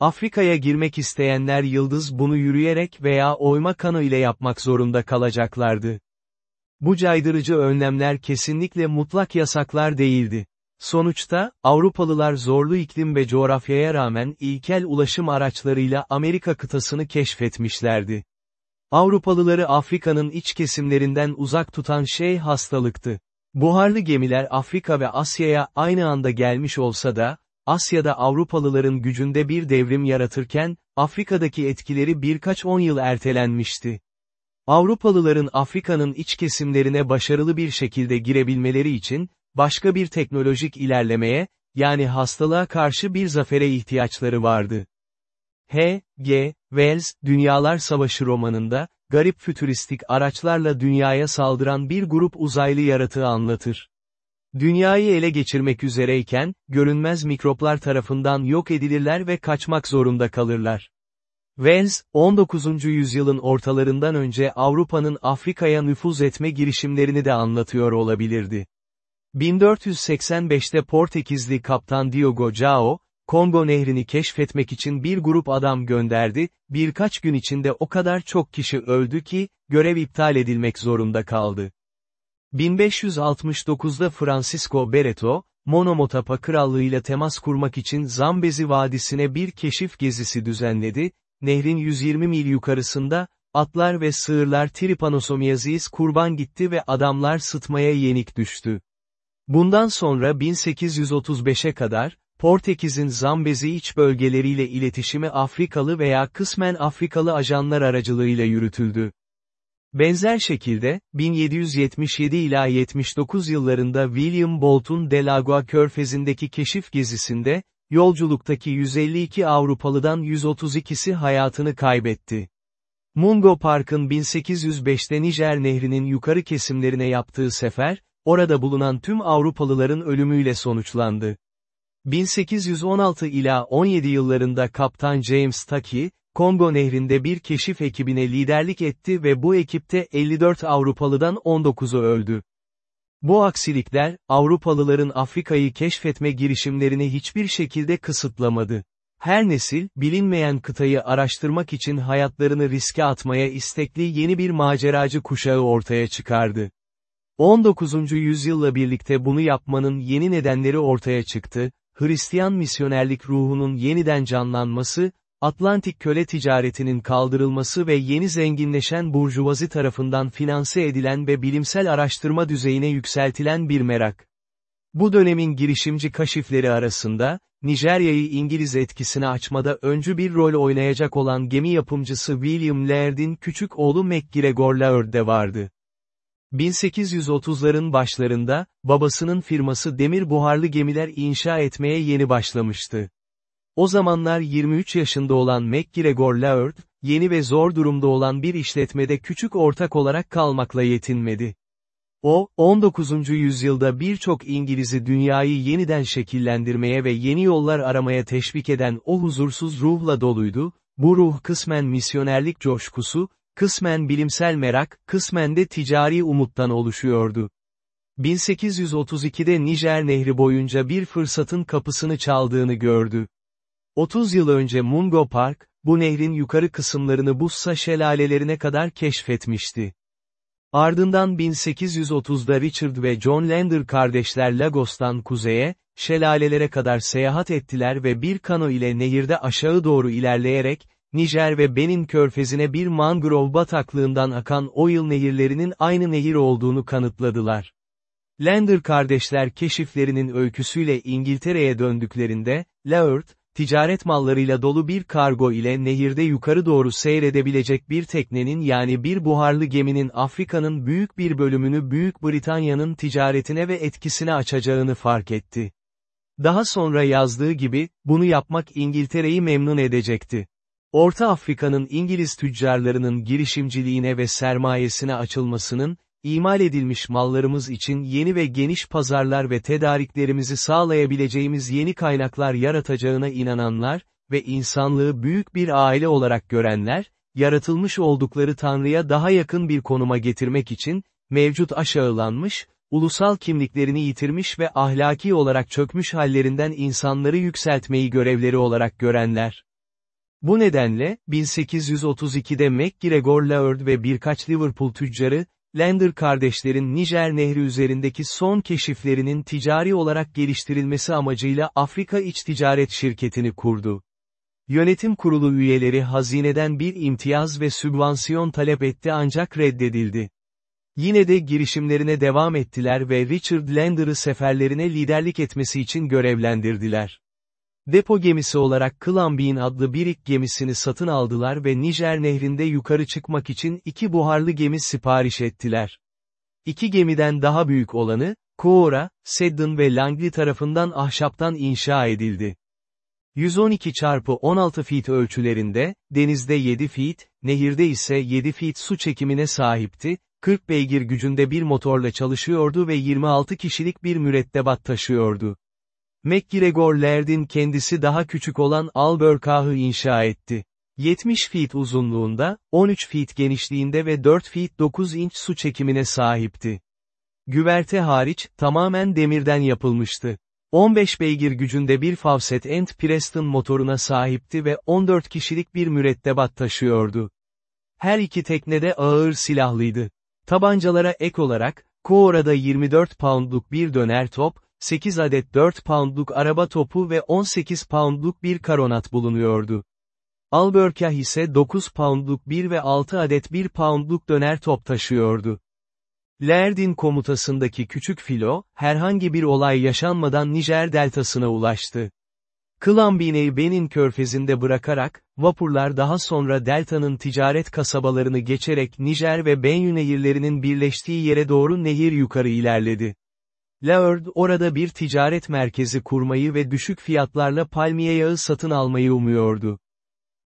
Afrika'ya girmek isteyenler yıldız bunu yürüyerek veya oyma kano ile yapmak zorunda kalacaklardı. Bu caydırıcı önlemler kesinlikle mutlak yasaklar değildi. Sonuçta, Avrupalılar zorlu iklim ve coğrafyaya rağmen ilkel ulaşım araçlarıyla Amerika kıtasını keşfetmişlerdi. Avrupalıları Afrika'nın iç kesimlerinden uzak tutan şey hastalıktı. Buharlı gemiler Afrika ve Asya'ya aynı anda gelmiş olsa da, Asya'da Avrupalıların gücünde bir devrim yaratırken, Afrika'daki etkileri birkaç on yıl ertelenmişti. Avrupalıların Afrika'nın iç kesimlerine başarılı bir şekilde girebilmeleri için, başka bir teknolojik ilerlemeye, yani hastalığa karşı bir zafere ihtiyaçları vardı. H. G. Wells, Dünyalar Savaşı romanında, garip fütüristik araçlarla dünyaya saldıran bir grup uzaylı yaratığı anlatır. Dünyayı ele geçirmek üzereyken, görünmez mikroplar tarafından yok edilirler ve kaçmak zorunda kalırlar. Wells, 19. yüzyılın ortalarından önce Avrupa'nın Afrika'ya nüfuz etme girişimlerini de anlatıyor olabilirdi. 1485'te Portekizli kaptan Diogo Cao, Kongo nehrini keşfetmek için bir grup adam gönderdi, birkaç gün içinde o kadar çok kişi öldü ki, görev iptal edilmek zorunda kaldı. 1569'da Francisco Bereto, Monomotapa krallığıyla temas kurmak için Zambezi Vadisi'ne bir keşif gezisi düzenledi, nehrin 120 mil yukarısında, atlar ve sığırlar Trypanosomiyazis kurban gitti ve adamlar sıtmaya yenik düştü. Bundan sonra 1835'e kadar, Portekiz'in Zambezi iç bölgeleriyle iletişimi Afrikalı veya kısmen Afrikalı ajanlar aracılığıyla yürütüldü. Benzer şekilde, 1777 ila 79 yıllarında William Bolt'un Delagua körfezindeki keşif gezisinde, yolculuktaki 152 Avrupalıdan 132'si hayatını kaybetti. Mungo Park'ın 1805'te Nijer Nehri'nin yukarı kesimlerine yaptığı sefer, orada bulunan tüm Avrupalıların ölümüyle sonuçlandı. 1816 ila 17 yıllarında Kaptan James Taki, Kongo nehrinde bir keşif ekibine liderlik etti ve bu ekipte 54 Avrupalıdan 19'u öldü. Bu aksilikler, Avrupalıların Afrika'yı keşfetme girişimlerini hiçbir şekilde kısıtlamadı. Her nesil, bilinmeyen kıtayı araştırmak için hayatlarını riske atmaya istekli yeni bir maceracı kuşağı ortaya çıkardı. 19. yüzyılla birlikte bunu yapmanın yeni nedenleri ortaya çıktı, Hristiyan misyonerlik ruhunun yeniden canlanması, Atlantik köle ticaretinin kaldırılması ve yeni zenginleşen burjuvazi tarafından finanse edilen ve bilimsel araştırma düzeyine yükseltilen bir merak. Bu dönemin girişimci kaşifleri arasında, Nijerya'yı İngiliz etkisine açmada öncü bir rol oynayacak olan gemi yapımcısı William Laird'in küçük oğlu MacGregor Laird de vardı. 1830'ların başlarında, babasının firması demir buharlı gemiler inşa etmeye yeni başlamıştı. O zamanlar 23 yaşında olan MacGregor Laird, yeni ve zor durumda olan bir işletmede küçük ortak olarak kalmakla yetinmedi. O, 19. yüzyılda birçok İngiliz'i dünyayı yeniden şekillendirmeye ve yeni yollar aramaya teşvik eden o huzursuz ruhla doluydu, bu ruh kısmen misyonerlik coşkusu, kısmen bilimsel merak, kısmen de ticari umuttan oluşuyordu. 1832'de Nijer Nehri boyunca bir fırsatın kapısını çaldığını gördü. 30 yıl önce Mungo Park, bu nehrin yukarı kısımlarını Bussa şelalelerine kadar keşfetmişti. Ardından 1830'da Richard ve John Lander kardeşler Lagos'tan kuzeye, şelalelere kadar seyahat ettiler ve bir kano ile nehirde aşağı doğru ilerleyerek, Nijer ve Benin körfezine bir mangrove bataklığından akan Oil nehirlerinin aynı nehir olduğunu kanıtladılar. Lander kardeşler keşiflerinin öyküsüyle İngiltere'ye döndüklerinde, Laird, ticaret mallarıyla dolu bir kargo ile nehirde yukarı doğru seyredebilecek bir teknenin yani bir buharlı geminin Afrika'nın büyük bir bölümünü Büyük Britanya'nın ticaretine ve etkisine açacağını fark etti. Daha sonra yazdığı gibi, bunu yapmak İngiltere'yi memnun edecekti. Orta Afrika'nın İngiliz tüccarlarının girişimciliğine ve sermayesine açılmasının, imal edilmiş mallarımız için yeni ve geniş pazarlar ve tedariklerimizi sağlayabileceğimiz yeni kaynaklar yaratacağına inananlar ve insanlığı büyük bir aile olarak görenler, yaratılmış oldukları Tanrı'ya daha yakın bir konuma getirmek için, mevcut aşağılanmış, ulusal kimliklerini yitirmiş ve ahlaki olarak çökmüş hallerinden insanları yükseltmeyi görevleri olarak görenler. Bu nedenle, 1832'de MacGregor Laird ve birkaç Liverpool tüccarı, Lander kardeşlerin Nijer Nehri üzerindeki son keşiflerinin ticari olarak geliştirilmesi amacıyla Afrika İç Ticaret Şirketi'ni kurdu. Yönetim kurulu üyeleri hazineden bir imtiyaz ve sübvansiyon talep etti ancak reddedildi. Yine de girişimlerine devam ettiler ve Richard Lander'ı seferlerine liderlik etmesi için görevlendirdiler. Depo gemisi olarak Klambin adlı birik gemisini satın aldılar ve Nijer nehrinde yukarı çıkmak için iki buharlı gemi sipariş ettiler. İki gemiden daha büyük olanı, Koora, Seddon ve Langley tarafından ahşaptan inşa edildi. 112 çarpı 16 feet ölçülerinde, denizde 7 feet, nehirde ise 7 feet su çekimine sahipti, 40 beygir gücünde bir motorla çalışıyordu ve 26 kişilik bir mürettebat taşıyordu. MacGregor Laird'in kendisi daha küçük olan Alberkah'ı inşa etti. 70 feet uzunluğunda, 13 feet genişliğinde ve 4 feet 9 inç su çekimine sahipti. Güverte hariç, tamamen demirden yapılmıştı. 15 beygir gücünde bir Fawcett and Preston motoruna sahipti ve 14 kişilik bir mürettebat taşıyordu. Her iki tekne de ağır silahlıydı. Tabancalara ek olarak, Koora'da 24 poundluk bir döner top, 8 adet 4 poundluk araba topu ve 18 poundluk bir karonat bulunuyordu. Alberkah ise 9 poundluk 1 ve 6 adet 1 poundluk döner top taşıyordu. Laird'in komutasındaki küçük filo, herhangi bir olay yaşanmadan Nijer deltasına ulaştı. Klambine'yi Benin körfezinde bırakarak, vapurlar daha sonra deltanın ticaret kasabalarını geçerek Nijer ve Benyü nehirlerinin birleştiği yere doğru nehir yukarı ilerledi. Laird orada bir ticaret merkezi kurmayı ve düşük fiyatlarla palmiye yağı satın almayı umuyordu.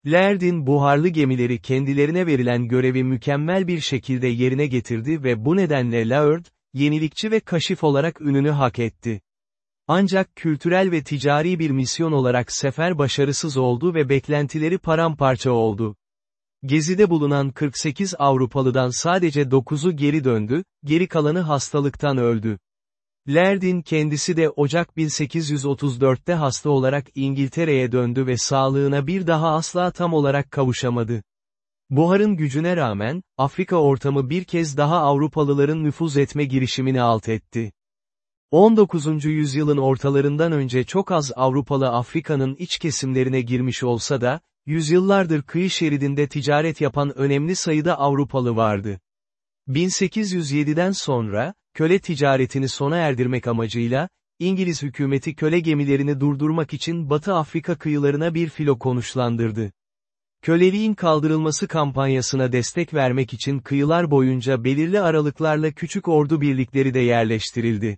Laird'in buharlı gemileri kendilerine verilen görevi mükemmel bir şekilde yerine getirdi ve bu nedenle Laird, yenilikçi ve kaşif olarak ününü hak etti. Ancak kültürel ve ticari bir misyon olarak sefer başarısız oldu ve beklentileri paramparça oldu. Gezide bulunan 48 Avrupalıdan sadece 9'u geri döndü, geri kalanı hastalıktan öldü. Laird'in kendisi de Ocak 1834'te hasta olarak İngiltere'ye döndü ve sağlığına bir daha asla tam olarak kavuşamadı. Buharın gücüne rağmen, Afrika ortamı bir kez daha Avrupalıların nüfuz etme girişimini alt etti. 19. yüzyılın ortalarından önce çok az Avrupalı Afrika'nın iç kesimlerine girmiş olsa da, yüzyıllardır kıyı şeridinde ticaret yapan önemli sayıda Avrupalı vardı. 1807'den sonra, köle ticaretini sona erdirmek amacıyla, İngiliz hükümeti köle gemilerini durdurmak için Batı Afrika kıyılarına bir filo konuşlandırdı. Köleliğin kaldırılması kampanyasına destek vermek için kıyılar boyunca belirli aralıklarla küçük ordu birlikleri de yerleştirildi.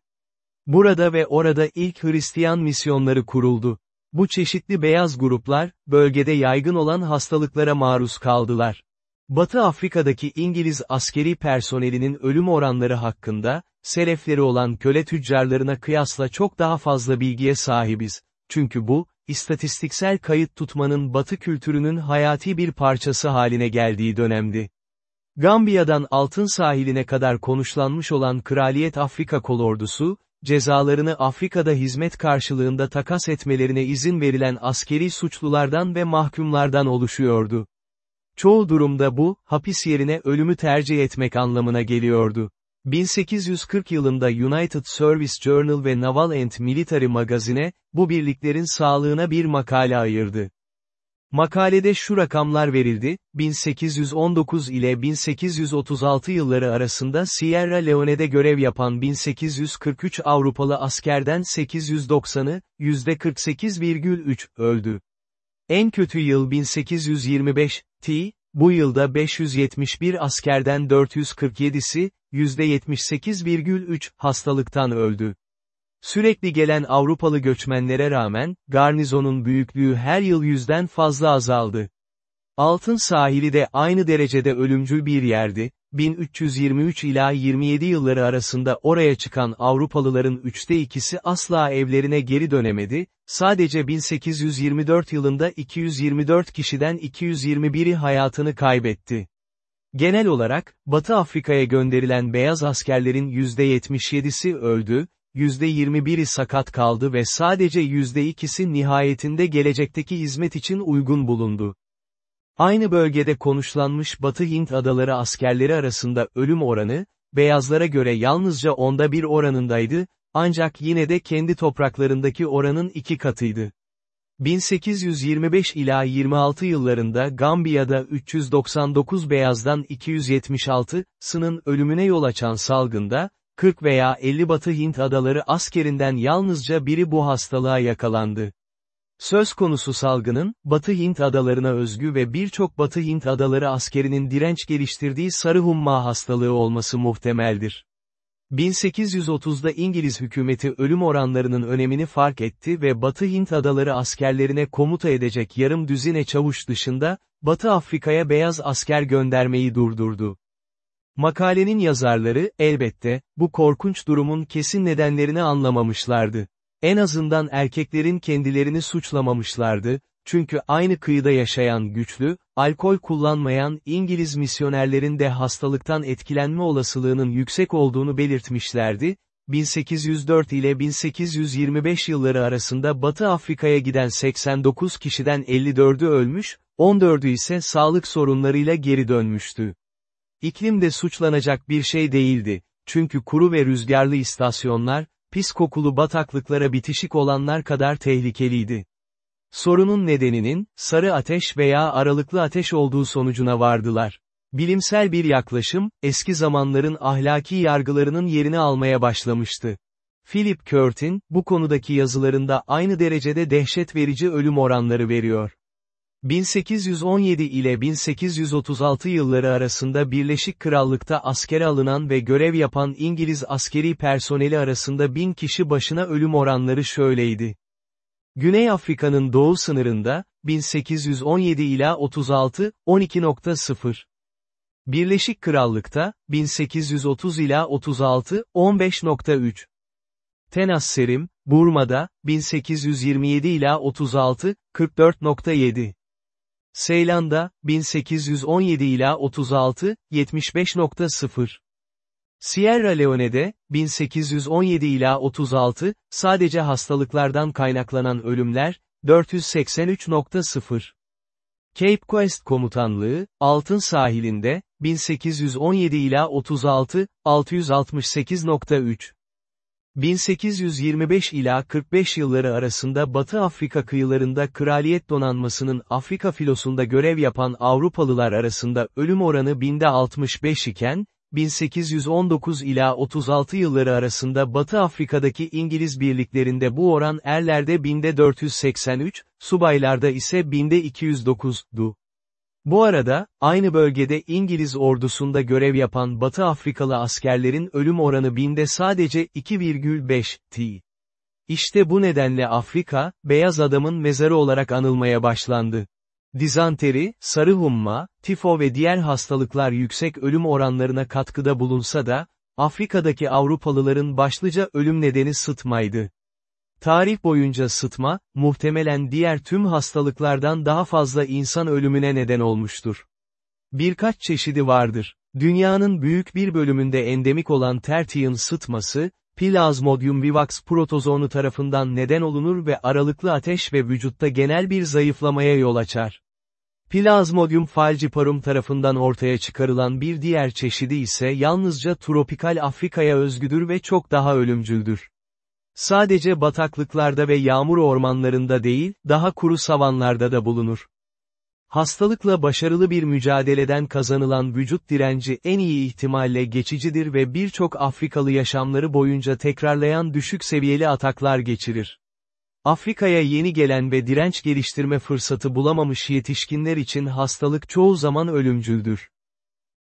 Burada ve orada ilk Hristiyan misyonları kuruldu. Bu çeşitli beyaz gruplar, bölgede yaygın olan hastalıklara maruz kaldılar. Batı Afrika'daki İngiliz askeri personelinin ölüm oranları hakkında, selefleri olan köle tüccarlarına kıyasla çok daha fazla bilgiye sahibiz. Çünkü bu, istatistiksel kayıt tutmanın Batı kültürünün hayati bir parçası haline geldiği dönemdi. Gambiya'dan altın sahiline kadar konuşlanmış olan Kraliyet Afrika kolordusu, cezalarını Afrika'da hizmet karşılığında takas etmelerine izin verilen askeri suçlulardan ve mahkumlardan oluşuyordu. Çoğu durumda bu, hapis yerine ölümü tercih etmek anlamına geliyordu. 1840 yılında United Service Journal ve Naval and Military Magazine, bu birliklerin sağlığına bir makale ayırdı. Makalede şu rakamlar verildi, 1819 ile 1836 yılları arasında Sierra Leone'de görev yapan 1843 Avrupalı askerden 890'ı, %48,3, öldü. En kötü yıl 1825, T, bu yılda 571 askerden 447'si, %78,3, hastalıktan öldü. Sürekli gelen Avrupalı göçmenlere rağmen, garnizonun büyüklüğü her yıl yüzden fazla azaldı. Altın sahili de aynı derecede ölümcül bir yerdi, 1323 ila 27 yılları arasında oraya çıkan Avrupalıların üçte ikisi asla evlerine geri dönemedi, sadece 1824 yılında 224 kişiden 221'i hayatını kaybetti. Genel olarak, Batı Afrika'ya gönderilen beyaz askerlerin %77'si öldü, %21'i sakat kaldı ve sadece %2'si nihayetinde gelecekteki hizmet için uygun bulundu. Aynı bölgede konuşlanmış Batı Hint adaları askerleri arasında ölüm oranı, beyazlara göre yalnızca onda bir oranındaydı, ancak yine de kendi topraklarındaki oranın iki katıydı. 1825 ila 26 yıllarında Gambiya'da 399 beyazdan 276, sının ölümüne yol açan salgında, 40 veya 50 Batı Hint adaları askerinden yalnızca biri bu hastalığa yakalandı. Söz konusu salgının, Batı Hint adalarına özgü ve birçok Batı Hint adaları askerinin direnç geliştirdiği sarı humma hastalığı olması muhtemeldir. 1830'da İngiliz hükümeti ölüm oranlarının önemini fark etti ve Batı Hint adaları askerlerine komuta edecek yarım düzine çavuş dışında, Batı Afrika'ya beyaz asker göndermeyi durdurdu. Makalenin yazarları, elbette, bu korkunç durumun kesin nedenlerini anlamamışlardı. En azından erkeklerin kendilerini suçlamamışlardı, çünkü aynı kıyıda yaşayan güçlü, alkol kullanmayan İngiliz misyonerlerin de hastalıktan etkilenme olasılığının yüksek olduğunu belirtmişlerdi, 1804 ile 1825 yılları arasında Batı Afrika'ya giden 89 kişiden 54'ü ölmüş, 14'ü ise sağlık sorunlarıyla geri dönmüştü. İklim de suçlanacak bir şey değildi, çünkü kuru ve rüzgarlı istasyonlar, pis kokulu bataklıklara bitişik olanlar kadar tehlikeliydi. Sorunun nedeninin, sarı ateş veya aralıklı ateş olduğu sonucuna vardılar. Bilimsel bir yaklaşım, eski zamanların ahlaki yargılarının yerini almaya başlamıştı. Philip Curtin, bu konudaki yazılarında aynı derecede dehşet verici ölüm oranları veriyor. 1817 ile 1836 yılları arasında Birleşik Krallık'ta askere alınan ve görev yapan İngiliz askeri personeli arasında bin kişi başına ölüm oranları şöyleydi. Güney Afrika'nın doğu sınırında, 1817 ila 36, 12.0. Birleşik Krallık'ta, 1830 ila 36, 15.3. Tenasserim, Burma'da, 1827 ila 36, 44.7. Seylan'da, 1817 ila 36, 75.0. Sierra Leone'de, 1817 ila 36, sadece hastalıklardan kaynaklanan ölümler, 483.0. Cape Coast Komutanlığı, Altın Sahilinde, 1817 ila 36, 668.3. 1825 ila 45 yılları arasında Batı Afrika kıyılarında Kraliyet Donanması'nın Afrika filosunda görev yapan Avrupalılar arasında ölüm oranı binde 65 iken, 1819 ila 36 yılları arasında Batı Afrika'daki İngiliz birliklerinde bu oran erlerde binde 483, subaylarda ise binde 209'du. Bu arada, aynı bölgede İngiliz ordusunda görev yapan Batı Afrikalı askerlerin ölüm oranı binde sadece 2,5 t. İşte bu nedenle Afrika, beyaz adamın mezarı olarak anılmaya başlandı. Dizanteri, sarı humma, tifo ve diğer hastalıklar yüksek ölüm oranlarına katkıda bulunsa da, Afrika'daki Avrupalıların başlıca ölüm nedeni sıtmaydı. Tarih boyunca sıtma, muhtemelen diğer tüm hastalıklardan daha fazla insan ölümüne neden olmuştur. Birkaç çeşidi vardır. Dünyanın büyük bir bölümünde endemik olan tertiyon sıtması, Plasmodium vivax protozoonu tarafından neden olunur ve aralıklı ateş ve vücutta genel bir zayıflamaya yol açar. Plasmodium falciparum tarafından ortaya çıkarılan bir diğer çeşidi ise yalnızca tropikal Afrika'ya özgüdür ve çok daha ölümcüldür. Sadece bataklıklarda ve yağmur ormanlarında değil, daha kuru savanlarda da bulunur. Hastalıkla başarılı bir mücadeleden kazanılan vücut direnci en iyi ihtimalle geçicidir ve birçok Afrikalı yaşamları boyunca tekrarlayan düşük seviyeli ataklar geçirir. Afrika'ya yeni gelen ve direnç geliştirme fırsatı bulamamış yetişkinler için hastalık çoğu zaman ölümcüldür.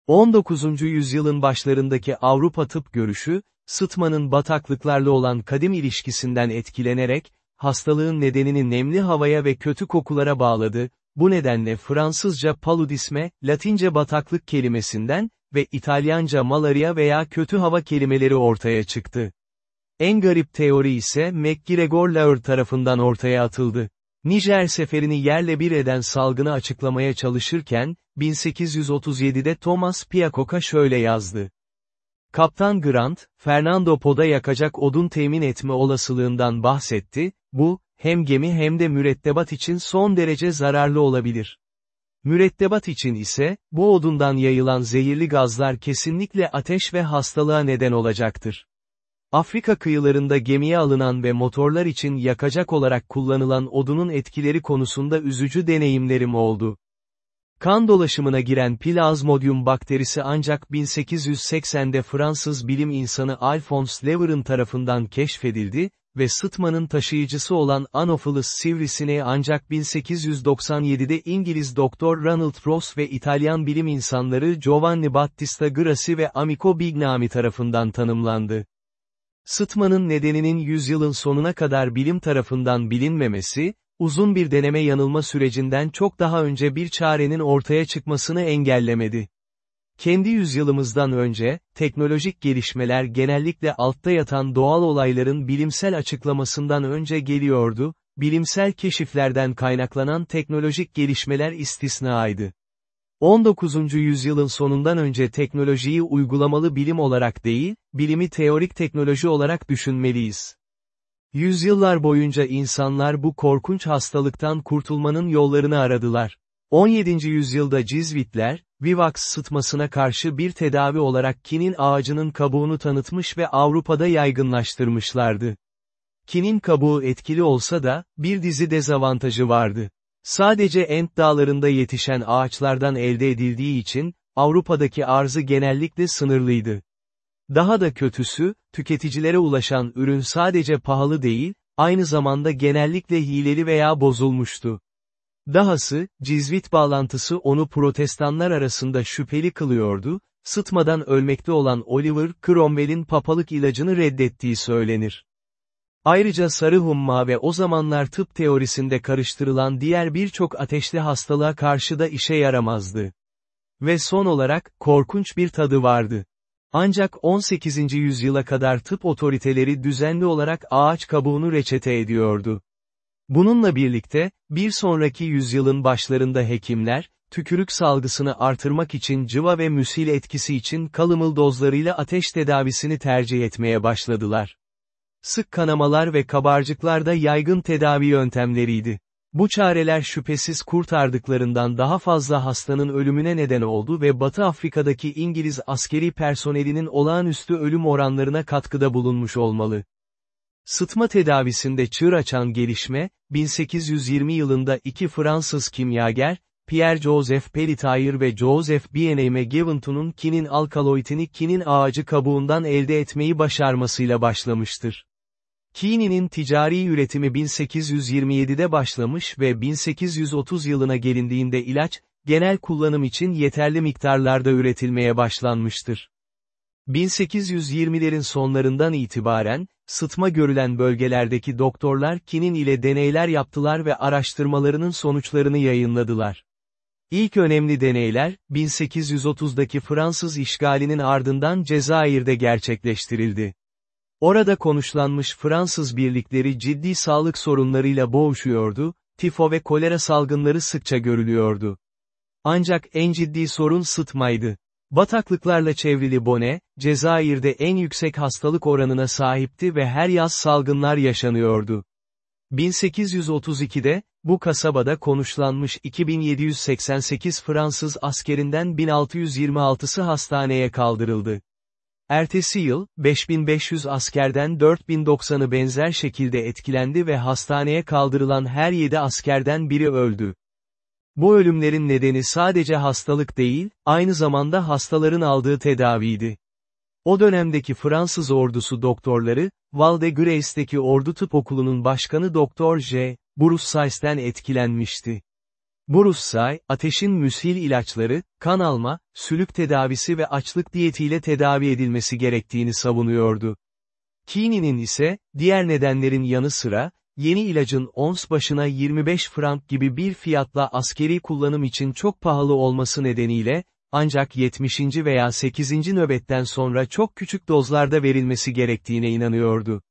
19. yüzyılın başlarındaki Avrupa tıp görüşü, sıtmanın bataklıklarla olan kadim ilişkisinden etkilenerek, hastalığın nedenini nemli havaya ve kötü kokulara bağladı, bu nedenle Fransızca paludisme, Latince bataklık kelimesinden ve İtalyanca malaria veya kötü hava kelimeleri ortaya çıktı. En garip teori ise MacGregor Laur tarafından ortaya atıldı. Nijer seferini yerle bir eden salgını açıklamaya çalışırken, 1837'de Thomas Piacock'a şöyle yazdı. Kaptan Grant, Fernando Po'da yakacak odun temin etme olasılığından bahsetti, bu, hem gemi hem de mürettebat için son derece zararlı olabilir. Mürettebat için ise, bu odundan yayılan zehirli gazlar kesinlikle ateş ve hastalığa neden olacaktır. Afrika kıyılarında gemiye alınan ve motorlar için yakacak olarak kullanılan odunun etkileri konusunda üzücü deneyimlerim oldu. Kan dolaşımına giren Plasmodium bakterisi ancak 1880'de Fransız bilim insanı Alphonse Lever'ın tarafından keşfedildi ve sıtmanın taşıyıcısı olan Anopheles sivrisineği ancak 1897'de İngiliz doktor Ronald Ross ve İtalyan bilim insanları Giovanni Battista Grassi ve Amico Bignami tarafından tanımlandı. Sıtmanın nedeninin yüzyılın sonuna kadar bilim tarafından bilinmemesi, uzun bir deneme yanılma sürecinden çok daha önce bir çarenin ortaya çıkmasını engellemedi. Kendi yüzyılımızdan önce, teknolojik gelişmeler genellikle altta yatan doğal olayların bilimsel açıklamasından önce geliyordu, bilimsel keşiflerden kaynaklanan teknolojik gelişmeler istisnaydı. 19. yüzyılın sonundan önce teknolojiyi uygulamalı bilim olarak değil, bilimi teorik teknoloji olarak düşünmeliyiz. Yüzyıllar boyunca insanlar bu korkunç hastalıktan kurtulmanın yollarını aradılar. 17. yüzyılda Cizvitler, Vivax sıtmasına karşı bir tedavi olarak kinin ağacının kabuğunu tanıtmış ve Avrupa'da yaygınlaştırmışlardı. Kinin kabuğu etkili olsa da, bir dizi dezavantajı vardı. Sadece Ent dağlarında yetişen ağaçlardan elde edildiği için, Avrupa'daki arzı genellikle sınırlıydı. Daha da kötüsü, tüketicilere ulaşan ürün sadece pahalı değil, aynı zamanda genellikle hileli veya bozulmuştu. Dahası, cizvit bağlantısı onu protestanlar arasında şüpheli kılıyordu, sıtmadan ölmekte olan Oliver Cromwell'in papalık ilacını reddettiği söylenir. Ayrıca sarı humma ve o zamanlar tıp teorisinde karıştırılan diğer birçok ateşli hastalığa karşı da işe yaramazdı. Ve son olarak, korkunç bir tadı vardı. Ancak 18. yüzyıla kadar tıp otoriteleri düzenli olarak ağaç kabuğunu reçete ediyordu. Bununla birlikte, bir sonraki yüzyılın başlarında hekimler, tükürük salgısını artırmak için cıva ve müsil etkisi için kalımıl dozlarıyla ateş tedavisini tercih etmeye başladılar. Sık kanamalar ve kabarcıklar da yaygın tedavi yöntemleriydi. Bu çareler şüphesiz kurtardıklarından daha fazla hastanın ölümüne neden oldu ve Batı Afrika'daki İngiliz askeri personelinin olağanüstü ölüm oranlarına katkıda bulunmuş olmalı. Sıtma tedavisinde çığır açan gelişme, 1820 yılında iki Fransız kimyager, Pierre-Joseph Pelletier ve Joseph Bien-Aimé Gevonton'un kinin alkaloidini kinin ağacı kabuğundan elde etmeyi başarmasıyla başlamıştır. Kini'nin ticari üretimi 1827'de başlamış ve 1830 yılına gelindiğinde ilaç, genel kullanım için yeterli miktarlarda üretilmeye başlanmıştır. 1820'lerin sonlarından itibaren, sıtma görülen bölgelerdeki doktorlar kinin ile deneyler yaptılar ve araştırmalarının sonuçlarını yayınladılar. İlk önemli deneyler, 1830'daki Fransız işgalinin ardından Cezayir'de gerçekleştirildi. Orada konuşlanmış Fransız birlikleri ciddi sağlık sorunlarıyla boğuşuyordu, tifo ve kolera salgınları sıkça görülüyordu. Ancak en ciddi sorun sıtmaydı. Bataklıklarla çevrili Bone, Cezayir'de en yüksek hastalık oranına sahipti ve her yaz salgınlar yaşanıyordu. 1832'de, bu kasabada konuşlanmış 2788 Fransız askerinden 1626'sı hastaneye kaldırıldı. Ertesi yıl, 5500 askerden 4090'ı benzer şekilde etkilendi ve hastaneye kaldırılan her 7 askerden biri öldü. Bu ölümlerin nedeni sadece hastalık değil, aynı zamanda hastaların aldığı tedaviydi. O dönemdeki Fransız ordusu doktorları, Val de Grace'deki ordu tıp okulunun başkanı Doktor J. Broussaise'den etkilenmişti. Broussais, ateşin müshil ilaçları, kan alma, sülük tedavisi ve açlık diyetiyle tedavi edilmesi gerektiğini savunuyordu. Keene'nin ise, diğer nedenlerin yanı sıra, yeni ilacın ons başına 25 frank gibi bir fiyatla askeri kullanım için çok pahalı olması nedeniyle, ancak 70. veya 8. nöbetten sonra çok küçük dozlarda verilmesi gerektiğine inanıyordu.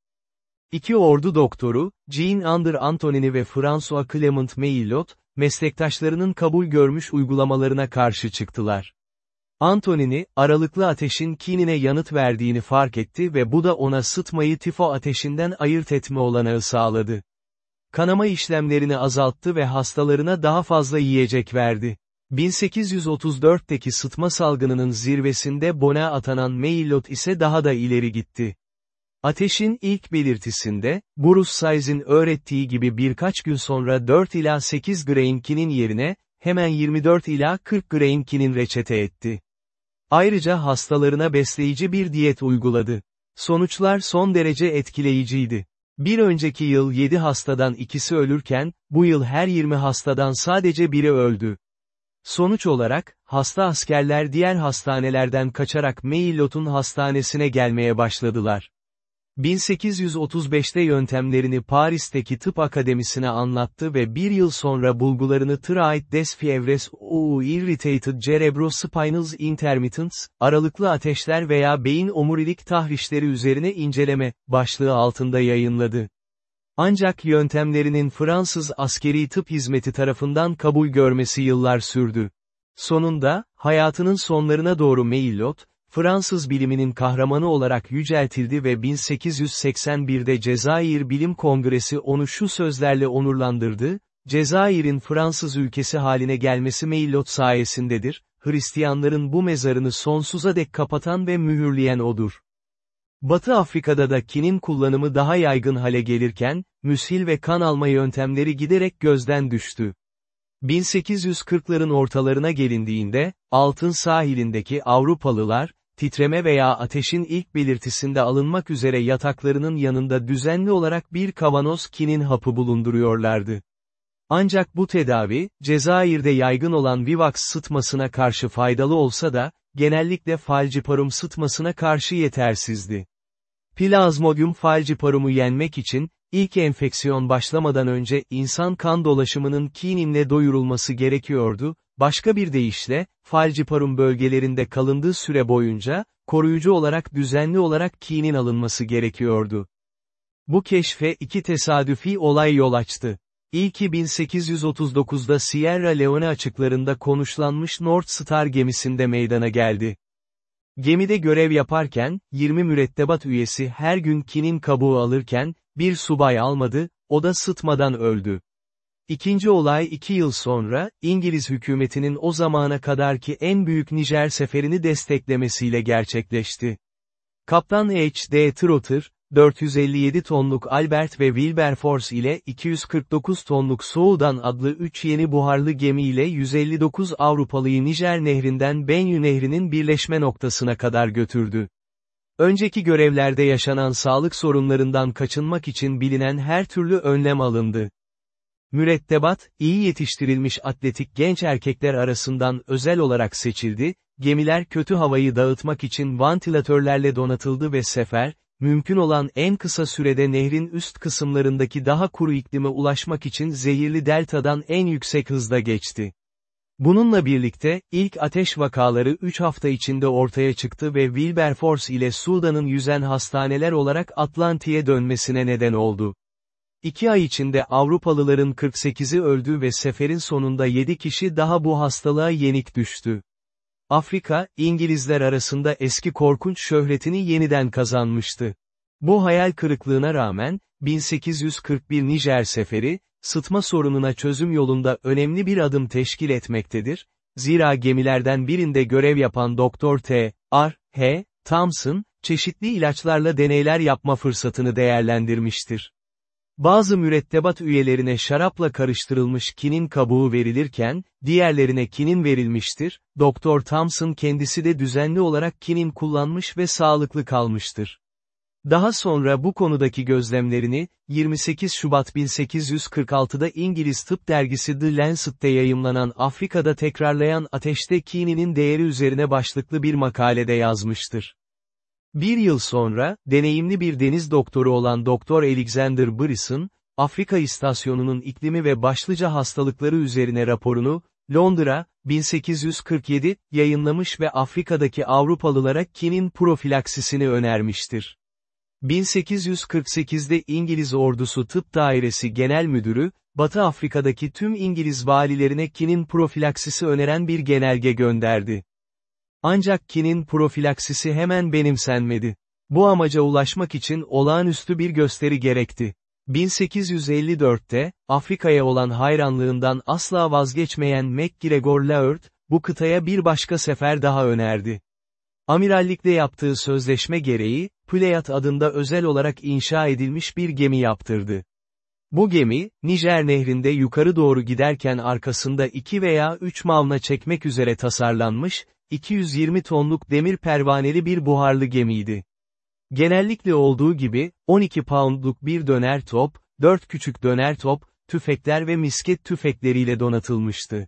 İki ordu doktoru, Jean-André Antonini ve François Clement Meillot, meslektaşlarının kabul görmüş uygulamalarına karşı çıktılar. Antonini, aralıklı ateşin kinine yanıt verdiğini fark etti ve bu da ona sıtmayı tifo ateşinden ayırt etme olanağı sağladı. Kanama işlemlerini azalttı ve hastalarına daha fazla yiyecek verdi. 1834'teki sıtma salgınının zirvesinde Bona atanan Meillot ise daha da ileri gitti. Ateşin ilk belirtisinde, Broussaise'in öğrettiği gibi birkaç gün sonra 4 ila 8 grain yerine, hemen 24 ila 40 grain reçete etti. Ayrıca hastalarına besleyici bir diyet uyguladı. Sonuçlar son derece etkileyiciydi. Bir önceki yıl 7 hastadan ikisi ölürken, bu yıl her 20 hastadan sadece biri öldü. Sonuç olarak, hasta askerler diğer hastanelerden kaçarak Meillot'un hastanesine gelmeye başladılar. 1835'te yöntemlerini Paris'teki tıp akademisine anlattı ve bir yıl sonra bulgularını Tried des fievres ou irritated cerebrospinals intermittents, aralıklı ateşler veya beyin omurilik tahrişleri üzerine inceleme, başlığı altında yayınladı. Ancak yöntemlerinin Fransız askeri tıp hizmeti tarafından kabul görmesi yıllar sürdü. Sonunda, hayatının sonlarına doğru Meillot, Fransız biliminin kahramanı olarak yüceltildi ve 1881'de Cezayir Bilim Kongresi onu şu sözlerle onurlandırdı, Cezayir'in Fransız ülkesi haline gelmesi Meillot sayesindedir, Hristiyanların bu mezarını sonsuza dek kapatan ve mühürleyen odur. Batı Afrika'da da kinin kullanımı daha yaygın hale gelirken, müshil ve kan alma yöntemleri giderek gözden düştü. 1840'ların ortalarına gelindiğinde, altın sahilindeki Avrupalılar, titreme veya ateşin ilk belirtisinde alınmak üzere yataklarının yanında düzenli olarak bir kavanoz kinin hapı bulunduruyorlardı. Ancak bu tedavi, Cezayir'de yaygın olan Vivax sıtmasına karşı faydalı olsa da, genellikle falciparum sıtmasına karşı yetersizdi. Plazmodium falciparumu yenmek için, ilk enfeksiyon başlamadan önce insan kan dolaşımının kininle doyurulması gerekiyordu, başka bir deyişle, falciparum bölgelerinde kalındığı süre boyunca, koruyucu olarak düzenli olarak kinin alınması gerekiyordu. Bu keşfe iki tesadüfi olay yol açtı. İlki 1839'da Sierra Leone açıklarında konuşlanmış North Star gemisinde meydana geldi. Gemide görev yaparken, 20 mürettebat üyesi her gün kinin kabuğu alırken, bir subay almadı, o da sıtmadan öldü. İkinci olay iki yıl sonra, İngiliz hükümetinin o zamana kadarki en büyük Nijer seferini desteklemesiyle gerçekleşti. Kaptan H.D. Trotter, 457 tonluk Albert ve Wilberforce ile 249 tonluk Soudan adlı 3 yeni buharlı gemi ile 159 Avrupalıyı Nijer nehrinden Benyu nehrinin birleşme noktasına kadar götürdü. Önceki görevlerde yaşanan sağlık sorunlarından kaçınmak için bilinen her türlü önlem alındı. Mürettebat, iyi yetiştirilmiş atletik genç erkekler arasından özel olarak seçildi, gemiler kötü havayı dağıtmak için vantilatörlerle donatıldı ve sefer, mümkün olan en kısa sürede nehrin üst kısımlarındaki daha kuru iklime ulaşmak için zehirli deltadan en yüksek hızda geçti. Bununla birlikte, ilk ateş vakaları 3 hafta içinde ortaya çıktı ve Wilberforce ile Sudan'ın yüzen hastaneler olarak Atlantik'e dönmesine neden oldu. İki ay içinde Avrupalıların 48'i öldü ve seferin sonunda 7 kişi daha bu hastalığa yenik düştü. Afrika, İngilizler arasında eski korkunç şöhretini yeniden kazanmıştı. Bu hayal kırıklığına rağmen, 1841 Nijer seferi, sıtma sorununa çözüm yolunda önemli bir adım teşkil etmektedir, zira gemilerden birinde görev yapan Doktor T. R. H. Thompson, çeşitli ilaçlarla deneyler yapma fırsatını değerlendirmiştir. Bazı mürettebat üyelerine şarapla karıştırılmış kinin kabuğu verilirken, diğerlerine kinin verilmiştir, Doktor Thompson kendisi de düzenli olarak kinin kullanmış ve sağlıklı kalmıştır. Daha sonra bu konudaki gözlemlerini, 28 Şubat 1846'da İngiliz tıp dergisi The Lancet'te yayımlanan Afrika'da tekrarlayan ateşte kininin değeri üzerine başlıklı bir makalede yazmıştır. Bir yıl sonra, deneyimli bir deniz doktoru olan Doktor Alexander Bryson, Afrika istasyonunun iklimi ve başlıca hastalıkları üzerine raporunu, Londra, 1847, yayınlamış ve Afrika'daki Avrupalılara kinin profilaksisini önermiştir. 1848'de İngiliz Ordusu Tıp Dairesi Genel Müdürü, Batı Afrika'daki tüm İngiliz valilerine kinin profilaksisi öneren bir genelge gönderdi. Ancak kinin profilaksisi hemen benimsenmedi. Bu amaca ulaşmak için olağanüstü bir gösteri gerekti. 1854'te, Afrika'ya olan hayranlığından asla vazgeçmeyen MacGregor Laird, bu kıtaya bir başka sefer daha önerdi. Amirallikle yaptığı sözleşme gereği, Pleiad adında özel olarak inşa edilmiş bir gemi yaptırdı. Bu gemi, Nijer nehrinde yukarı doğru giderken arkasında iki veya üç mavna çekmek üzere tasarlanmış, 220 tonluk demir pervaneli bir buharlı gemiydi. Genellikle olduğu gibi, 12 poundluk bir döner top, 4 küçük döner top, tüfekler ve misket tüfekleriyle donatılmıştı.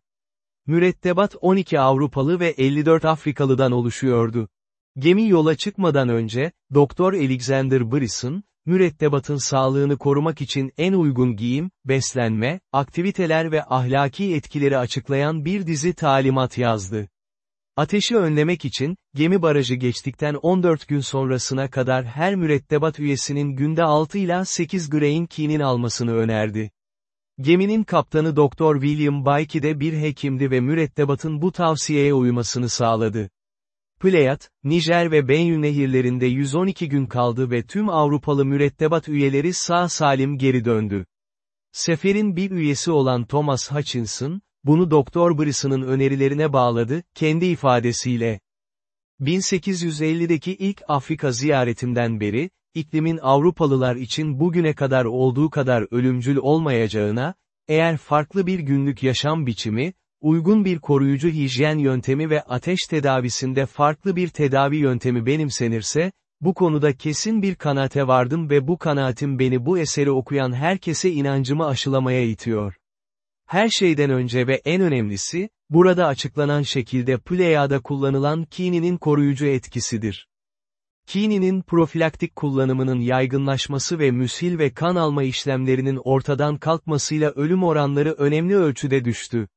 Mürettebat 12 Avrupalı ve 54 Afrikalıdan oluşuyordu. Gemi yola çıkmadan önce, Doktor Alexander Bryson, mürettebatın sağlığını korumak için en uygun giyim, beslenme, aktiviteler ve ahlaki etkileri açıklayan bir dizi talimat yazdı. Ateşi önlemek için, gemi barajı geçtikten 14 gün sonrasına kadar her mürettebat üyesinin günde 6 ila 8 grain kinin almasını önerdi. Geminin kaptanı Dr. William Baiki de bir hekimdi ve mürettebatın bu tavsiyeye uymasını sağladı. Pleiad, Nijer ve Benyü nehirlerinde 112 gün kaldı ve tüm Avrupalı mürettebat üyeleri sağ salim geri döndü. Seferin bir üyesi olan Thomas Hutchinson, bunu Doktor Bryson'ın önerilerine bağladı, kendi ifadesiyle. 1850'deki ilk Afrika ziyaretimden beri, iklimin Avrupalılar için bugüne kadar olduğu kadar ölümcül olmayacağına, eğer farklı bir günlük yaşam biçimi, uygun bir koruyucu hijyen yöntemi ve ateş tedavisinde farklı bir tedavi yöntemi benimsenirse, bu konuda kesin bir kanaate vardım ve bu kanaatim beni bu eseri okuyan herkese inancımı aşılamaya itiyor. Her şeyden önce ve en önemlisi, burada açıklanan şekilde Pleiad'a kullanılan kininin koruyucu etkisidir. Kininin profilaktik kullanımının yaygınlaşması ve müshil ve kan alma işlemlerinin ortadan kalkmasıyla ölüm oranları önemli ölçüde düştü.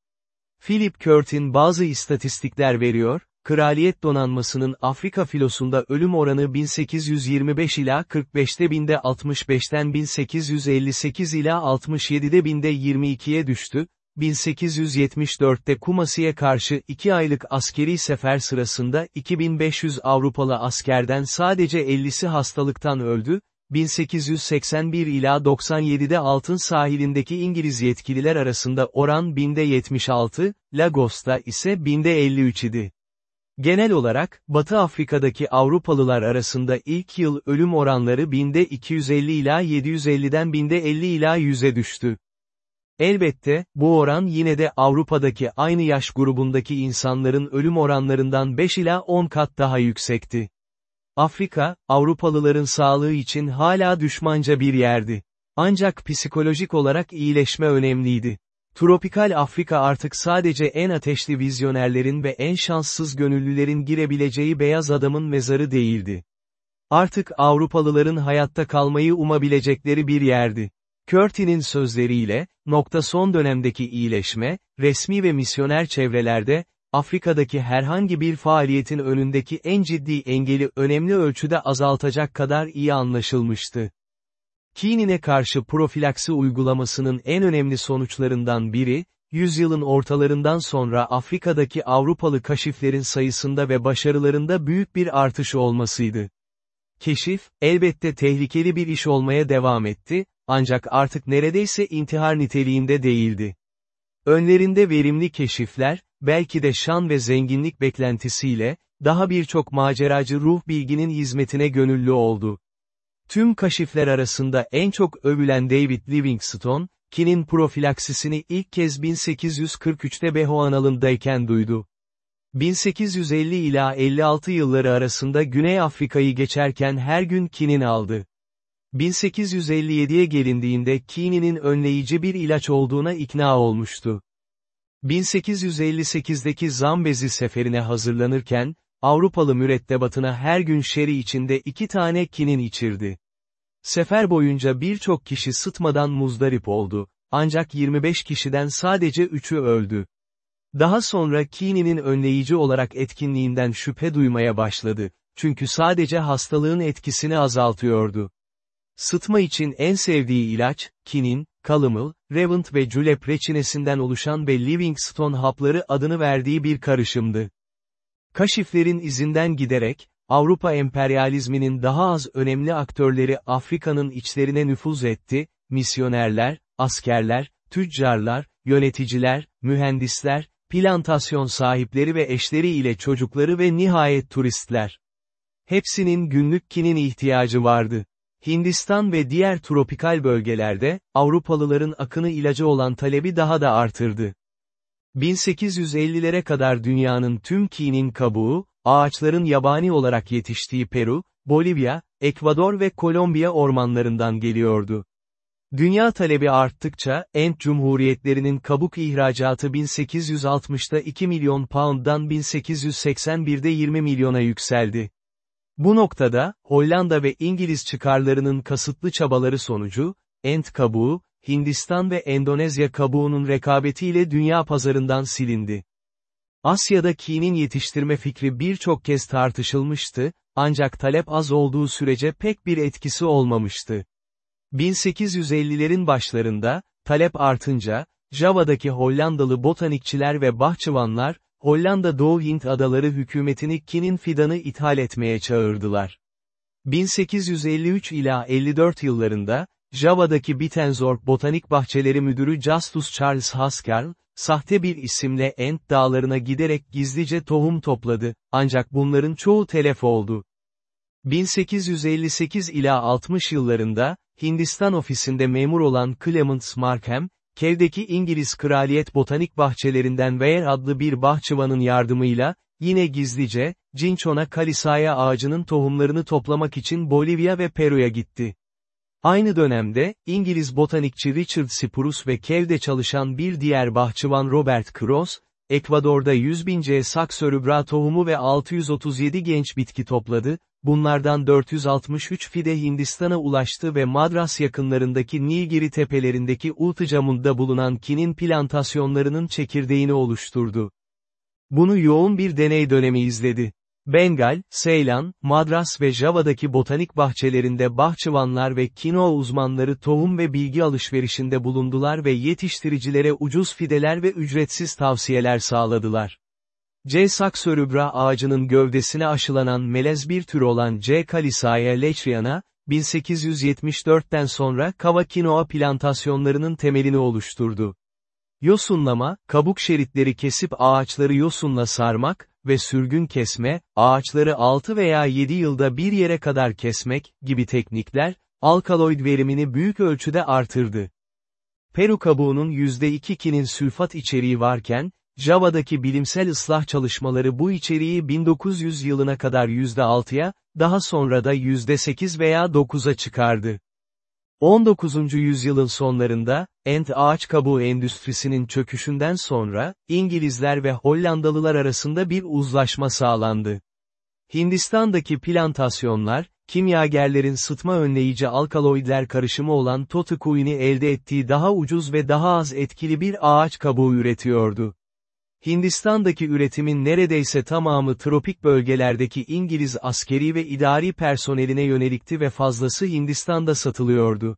Philip Curtin bazı istatistikler veriyor, Kraliyet donanmasının Afrika filosunda ölüm oranı 1825 ila 45'te binde 65'ten 1858 ila 67'de binde 22'ye düştü, 1874'te Kumasi'ye karşı 2 aylık askeri sefer sırasında 2500 Avrupalı askerden sadece 50'si hastalıktan öldü, 1881 ila 97'de altın sahilindeki İngiliz yetkililer arasında oran binde 76, Lagos'ta ise binde 53 idi. Genel olarak, Batı Afrika'daki Avrupalılar arasında ilk yıl ölüm oranları binde 250 ila 750'den binde 50 ila 100'e düştü. Elbette, bu oran yine de Avrupa'daki aynı yaş grubundaki insanların ölüm oranlarından 5 ila 10 kat daha yüksekti. Afrika, Avrupalıların sağlığı için hala düşmanca bir yerdi. Ancak psikolojik olarak iyileşme önemliydi. Tropikal Afrika artık sadece en ateşli vizyonerlerin ve en şanssız gönüllülerin girebileceği beyaz adamın mezarı değildi. Artık Avrupalıların hayatta kalmayı umabilecekleri bir yerdi. Curtin'in sözleriyle, nokta son dönemdeki iyileşme, resmi ve misyoner çevrelerde, Afrika'daki herhangi bir faaliyetin önündeki en ciddi engeli önemli ölçüde azaltacak kadar iyi anlaşılmıştı. Kinine karşı profilaksi uygulamasının en önemli sonuçlarından biri, yüzyılın ortalarından sonra Afrika'daki Avrupalı kaşiflerin sayısında ve başarılarında büyük bir artış olmasıydı. Keşif, elbette tehlikeli bir iş olmaya devam etti, ancak artık neredeyse intihar niteliğinde değildi. Önlerinde verimli keşifler, belki de şan ve zenginlik beklentisiyle, daha birçok maceracı ruh bilginin hizmetine gönüllü oldu. Tüm kaşifler arasında en çok övülen David Livingstone, kinin profilaksisini ilk kez 1843'te Behoanal'ındayken duydu. 1850 ila 56 yılları arasında Güney Afrika'yı geçerken her gün kinin aldı. 1857'ye gelindiğinde kininin önleyici bir ilaç olduğuna ikna olmuştu. 1858'deki Zambezi seferine hazırlanırken, Avrupalı mürettebatına her gün şeri içinde iki tane kinin içirdi. Sefer boyunca birçok kişi sıtmadan muzdarip oldu, ancak 25 kişiden sadece 3'ü öldü. Daha sonra kininin önleyici olarak etkinliğinden şüphe duymaya başladı, çünkü sadece hastalığın etkisini azaltıyordu. Sıtma için en sevdiği ilaç, kinin, kalımıl, revant ve julep reçinesinden oluşan ve Livingstone hapları adını verdiği bir karışımdı. Kaşiflerin izinden giderek, Avrupa emperyalizminin daha az önemli aktörleri Afrika'nın içlerine nüfuz etti, misyonerler, askerler, tüccarlar, yöneticiler, mühendisler, plantasyon sahipleri ve eşleri ile çocukları ve nihayet turistler. Hepsinin günlük kinin ihtiyacı vardı. Hindistan ve diğer tropikal bölgelerde, Avrupalıların akını ilacı olan talebi daha da artırdı. 1850'lere kadar dünyanın tüm kinin kabuğu, ağaçların yabani olarak yetiştiği Peru, Bolivya, Ekvador ve Kolombiya ormanlarından geliyordu. Dünya talebi arttıkça, Ent Cumhuriyetlerinin kabuk ihracatı 1860'da 2 milyon pound'dan 1881'de 20 milyona yükseldi. Bu noktada, Hollanda ve İngiliz çıkarlarının kasıtlı çabaları sonucu, Ent kabuğu, Hindistan ve Endonezya kabuğunun rekabetiyle dünya pazarından silindi. Asya'da kinin yetiştirme fikri birçok kez tartışılmıştı, ancak talep az olduğu sürece pek bir etkisi olmamıştı. 1850'lerin başlarında, talep artınca, Java'daki Hollandalı botanikçiler ve bahçıvanlar, Hollanda Doğu Hint Adaları hükümetini kinin fidanı ithal etmeye çağırdılar. 1853 ila 54 yıllarında, Java'daki Bittenzorp Botanik Bahçeleri Müdürü Justus Charles Haskell, sahte bir isimle Ent dağlarına giderek gizlice tohum topladı, ancak bunların çoğu telef oldu. 1858 ila 60 yıllarında, Hindistan ofisinde memur olan Clement Markham, Kev'deki İngiliz Kraliyet Botanik Bahçelerinden Weir adlı bir bahçıvanın yardımıyla, yine gizlice, Cinchona calisaya ağacının tohumlarını toplamak için Bolivya ve Peru'ya gitti. Aynı dönemde, İngiliz botanikçi Richard Spurus ve Kev'de çalışan bir diğer bahçıvan Robert Cross, Ekvador'da 100 bin C. Saxorubra tohumu ve 637 genç bitki topladı, bunlardan 463 fide Hindistan'a ulaştı ve Madras yakınlarındaki Nilgiri tepelerindeki Ultıcamund'da bulunan kinin plantasyonlarının çekirdeğini oluşturdu. Bunu yoğun bir deney dönemi izledi. Bengal, Seylan, Madras ve Java'daki botanik bahçelerinde bahçıvanlar ve kino uzmanları tohum ve bilgi alışverişinde bulundular ve yetiştiricilere ucuz fideler ve ücretsiz tavsiyeler sağladılar. C. saxorubra ağacının gövdesine aşılanan melez bir tür olan C. calisaya lechriana, 1874'ten sonra kava kinoa plantasyonlarının temelini oluşturdu. Yosunlama, kabuk şeritleri kesip ağaçları yosunla sarmak ve sürgün kesme, ağaçları 6 veya 7 yılda bir yere kadar kesmek gibi teknikler, alkaloid verimini büyük ölçüde artırdı. Peru kabuğunun %2'kinin sülfat içeriği varken, Java'daki bilimsel ıslah çalışmaları bu içeriği 1900 yılına kadar %6'ya, daha sonra da %8 veya 9'a çıkardı. 19. yüzyılın sonlarında, ent ağaç kabuğu endüstrisinin çöküşünden sonra, İngilizler ve Hollandalılar arasında bir uzlaşma sağlandı. Hindistan'daki plantasyonlar, kimyagerlerin sıtma önleyici alkaloidler karışımı olan totikuini elde ettiği daha ucuz ve daha az etkili bir ağaç kabuğu üretiyordu. Hindistan'daki üretimin neredeyse tamamı tropik bölgelerdeki İngiliz askeri ve idari personeline yönelikti ve fazlası Hindistan'da satılıyordu.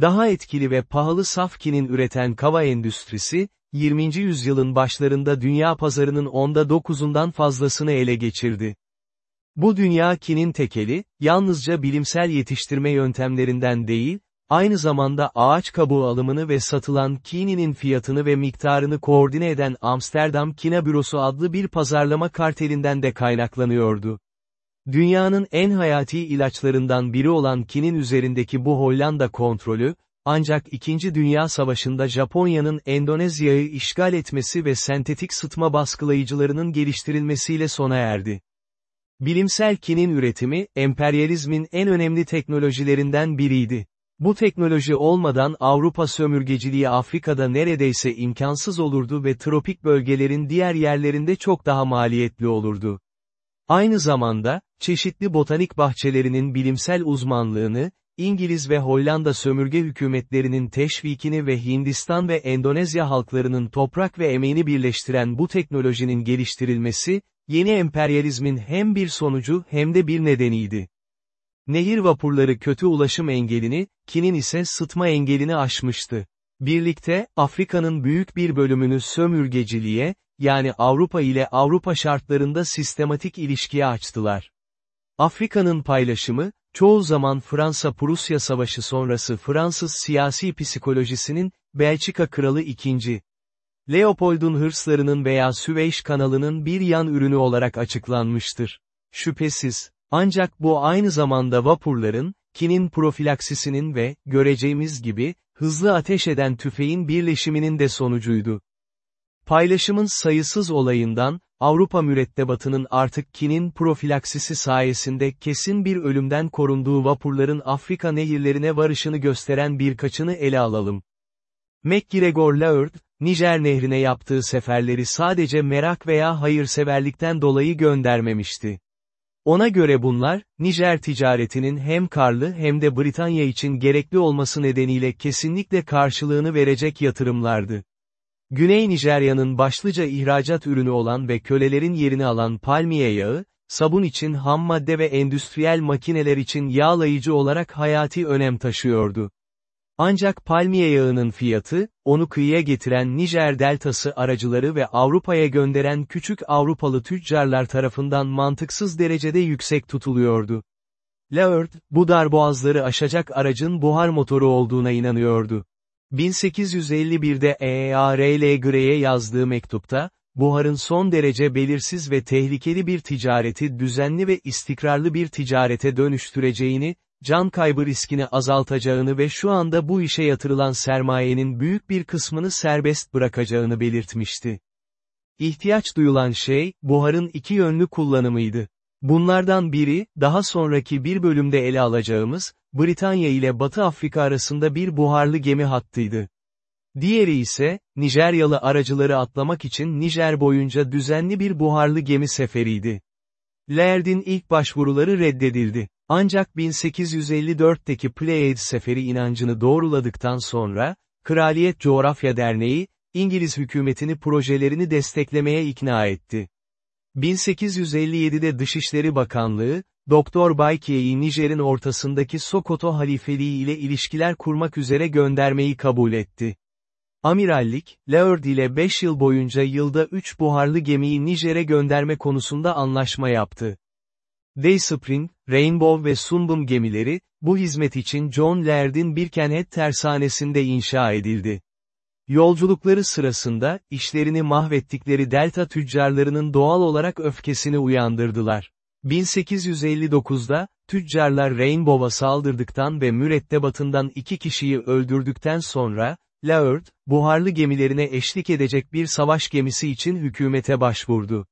Daha etkili ve pahalı safkinin üreten kava endüstrisi, 20. yüzyılın başlarında dünya pazarının onda dokuzundan fazlasını ele geçirdi. Bu dünya kinin tekeli, yalnızca bilimsel yetiştirme yöntemlerinden değil, aynı zamanda ağaç kabuğu alımını ve satılan kininin fiyatını ve miktarını koordine eden Amsterdam Kina Bürosu adlı bir pazarlama kartelinden de kaynaklanıyordu. Dünyanın en hayati ilaçlarından biri olan kinin üzerindeki bu Hollanda kontrolü, ancak İkinci Dünya Savaşı'nda Japonya'nın Endonezya'yı işgal etmesi ve sentetik sıtma baskılayıcılarının geliştirilmesiyle sona erdi. Bilimsel kinin üretimi, emperyalizmin en önemli teknolojilerinden biriydi. Bu teknoloji olmadan Avrupa sömürgeciliği Afrika'da neredeyse imkansız olurdu ve tropik bölgelerin diğer yerlerinde çok daha maliyetli olurdu. Aynı zamanda, çeşitli botanik bahçelerinin bilimsel uzmanlığını, İngiliz ve Hollanda sömürge hükümetlerinin teşvikini ve Hindistan ve Endonezya halklarının toprak ve emeğini birleştiren bu teknolojinin geliştirilmesi, yeni emperyalizmin hem bir sonucu hem de bir nedeniydi. Nehir vapurları kötü ulaşım engelini, Kin'in ise sıtma engelini aşmıştı. Birlikte, Afrika'nın büyük bir bölümünü sömürgeciliğe, yani Avrupa ile Avrupa şartlarında sistematik ilişkiye açtılar. Afrika'nın paylaşımı, çoğu zaman Fransa-Prusya Savaşı sonrası Fransız siyasi psikolojisinin, Belçika Kralı II. Leopold'un hırslarının veya Süveyş kanalının bir yan ürünü olarak açıklanmıştır. Şüphesiz, ancak bu aynı zamanda vapurların, kinin profilaksisinin ve, göreceğimiz gibi, hızlı ateş eden tüfeğin birleşiminin de sonucuydu. Paylaşımın sayısız olayından, Avrupa mürettebatının artık kinin profilaksisi sayesinde kesin bir ölümden korunduğu vapurların Afrika nehirlerine varışını gösteren birkaçını ele alalım. MacGregor Laird, Nijer nehrine yaptığı seferleri sadece merak veya hayırseverlikten dolayı göndermemişti. Ona göre bunlar, Nijer ticaretinin hem karlı hem de Britanya için gerekli olması nedeniyle kesinlikle karşılığını verecek yatırımlardı. Güney Nijerya'nın başlıca ihracat ürünü olan ve kölelerin yerini alan palmiye yağı, sabun için ham madde ve endüstriyel makineler için yağlayıcı olarak hayati önem taşıyordu. Ancak palmiye yağının fiyatı, onu kıyıya getiren Nijer deltası aracıları ve Avrupa'ya gönderen küçük Avrupalı tüccarlar tarafından mantıksız derecede yüksek tutuluyordu. Laird, bu darboğazları aşacak aracın buhar motoru olduğuna inanıyordu. 1851'de E.A.R.L. Grey'e yazdığı mektupta, buharın son derece belirsiz ve tehlikeli bir ticareti düzenli ve istikrarlı bir ticarete dönüştüreceğini, can kaybı riskini azaltacağını ve şu anda bu işe yatırılan sermayenin büyük bir kısmını serbest bırakacağını belirtmişti. İhtiyaç duyulan şey, buharın iki yönlü kullanımıydı. Bunlardan biri, daha sonraki bir bölümde ele alacağımız, Britanya ile Batı Afrika arasında bir buharlı gemi hattıydı. Diğeri ise, Nijeryalı aracıları atlamak için Nijer boyunca düzenli bir buharlı gemi seferiydi. Laird'in ilk başvuruları reddedildi. Ancak 1854'teki Pleiades seferi inancını doğruladıktan sonra, Kraliyet Coğrafya Derneği, İngiliz hükümetini projelerini desteklemeye ikna etti. 1857'de Dışişleri Bakanlığı, Doktor Baykiye'yi Nijer'in ortasındaki Sokoto halifeliği ile ilişkiler kurmak üzere göndermeyi kabul etti. Amirallik, Laird ile 5 yıl boyunca yılda 3 buharlı gemiyi Nijer'e gönderme konusunda anlaşma yaptı. Dayspring, Rainbow ve Sunbum gemileri, bu hizmet için John Laird'in Birkenhead tersanesinde inşa edildi. Yolculukları sırasında, işlerini mahvettikleri delta tüccarlarının doğal olarak öfkesini uyandırdılar. 1859'da, tüccarlar Rainbow'a saldırdıktan ve mürettebatından iki kişiyi öldürdükten sonra, Laird, buharlı gemilerine eşlik edecek bir savaş gemisi için hükümete başvurdu.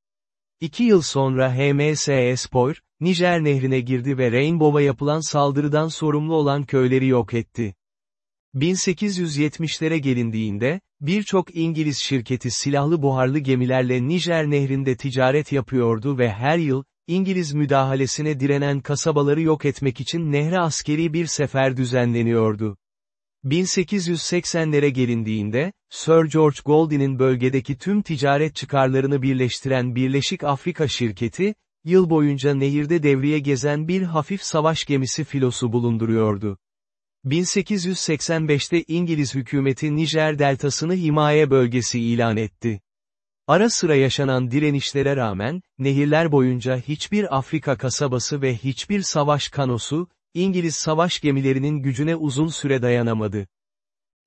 İki yıl sonra HMS Espoir, Nijer nehrine girdi ve Rainbow'a yapılan saldırıdan sorumlu olan köyleri yok etti. 1870'lere gelindiğinde, birçok İngiliz şirketi silahlı buharlı gemilerle Nijer nehrinde ticaret yapıyordu ve her yıl, İngiliz müdahalesine direnen kasabaları yok etmek için nehre askeri bir sefer düzenleniyordu. 1880'lere gelindiğinde, Sir George Goldie'nin bölgedeki tüm ticaret çıkarlarını birleştiren Birleşik Afrika Şirketi, yıl boyunca nehirde devriye gezen bir hafif savaş gemisi filosu bulunduruyordu. 1885'te İngiliz hükümeti Nijer deltasını himaye bölgesi ilan etti. Ara sıra yaşanan direnişlere rağmen, nehirler boyunca hiçbir Afrika kasabası ve hiçbir savaş kanosu, İngiliz savaş gemilerinin gücüne uzun süre dayanamadı.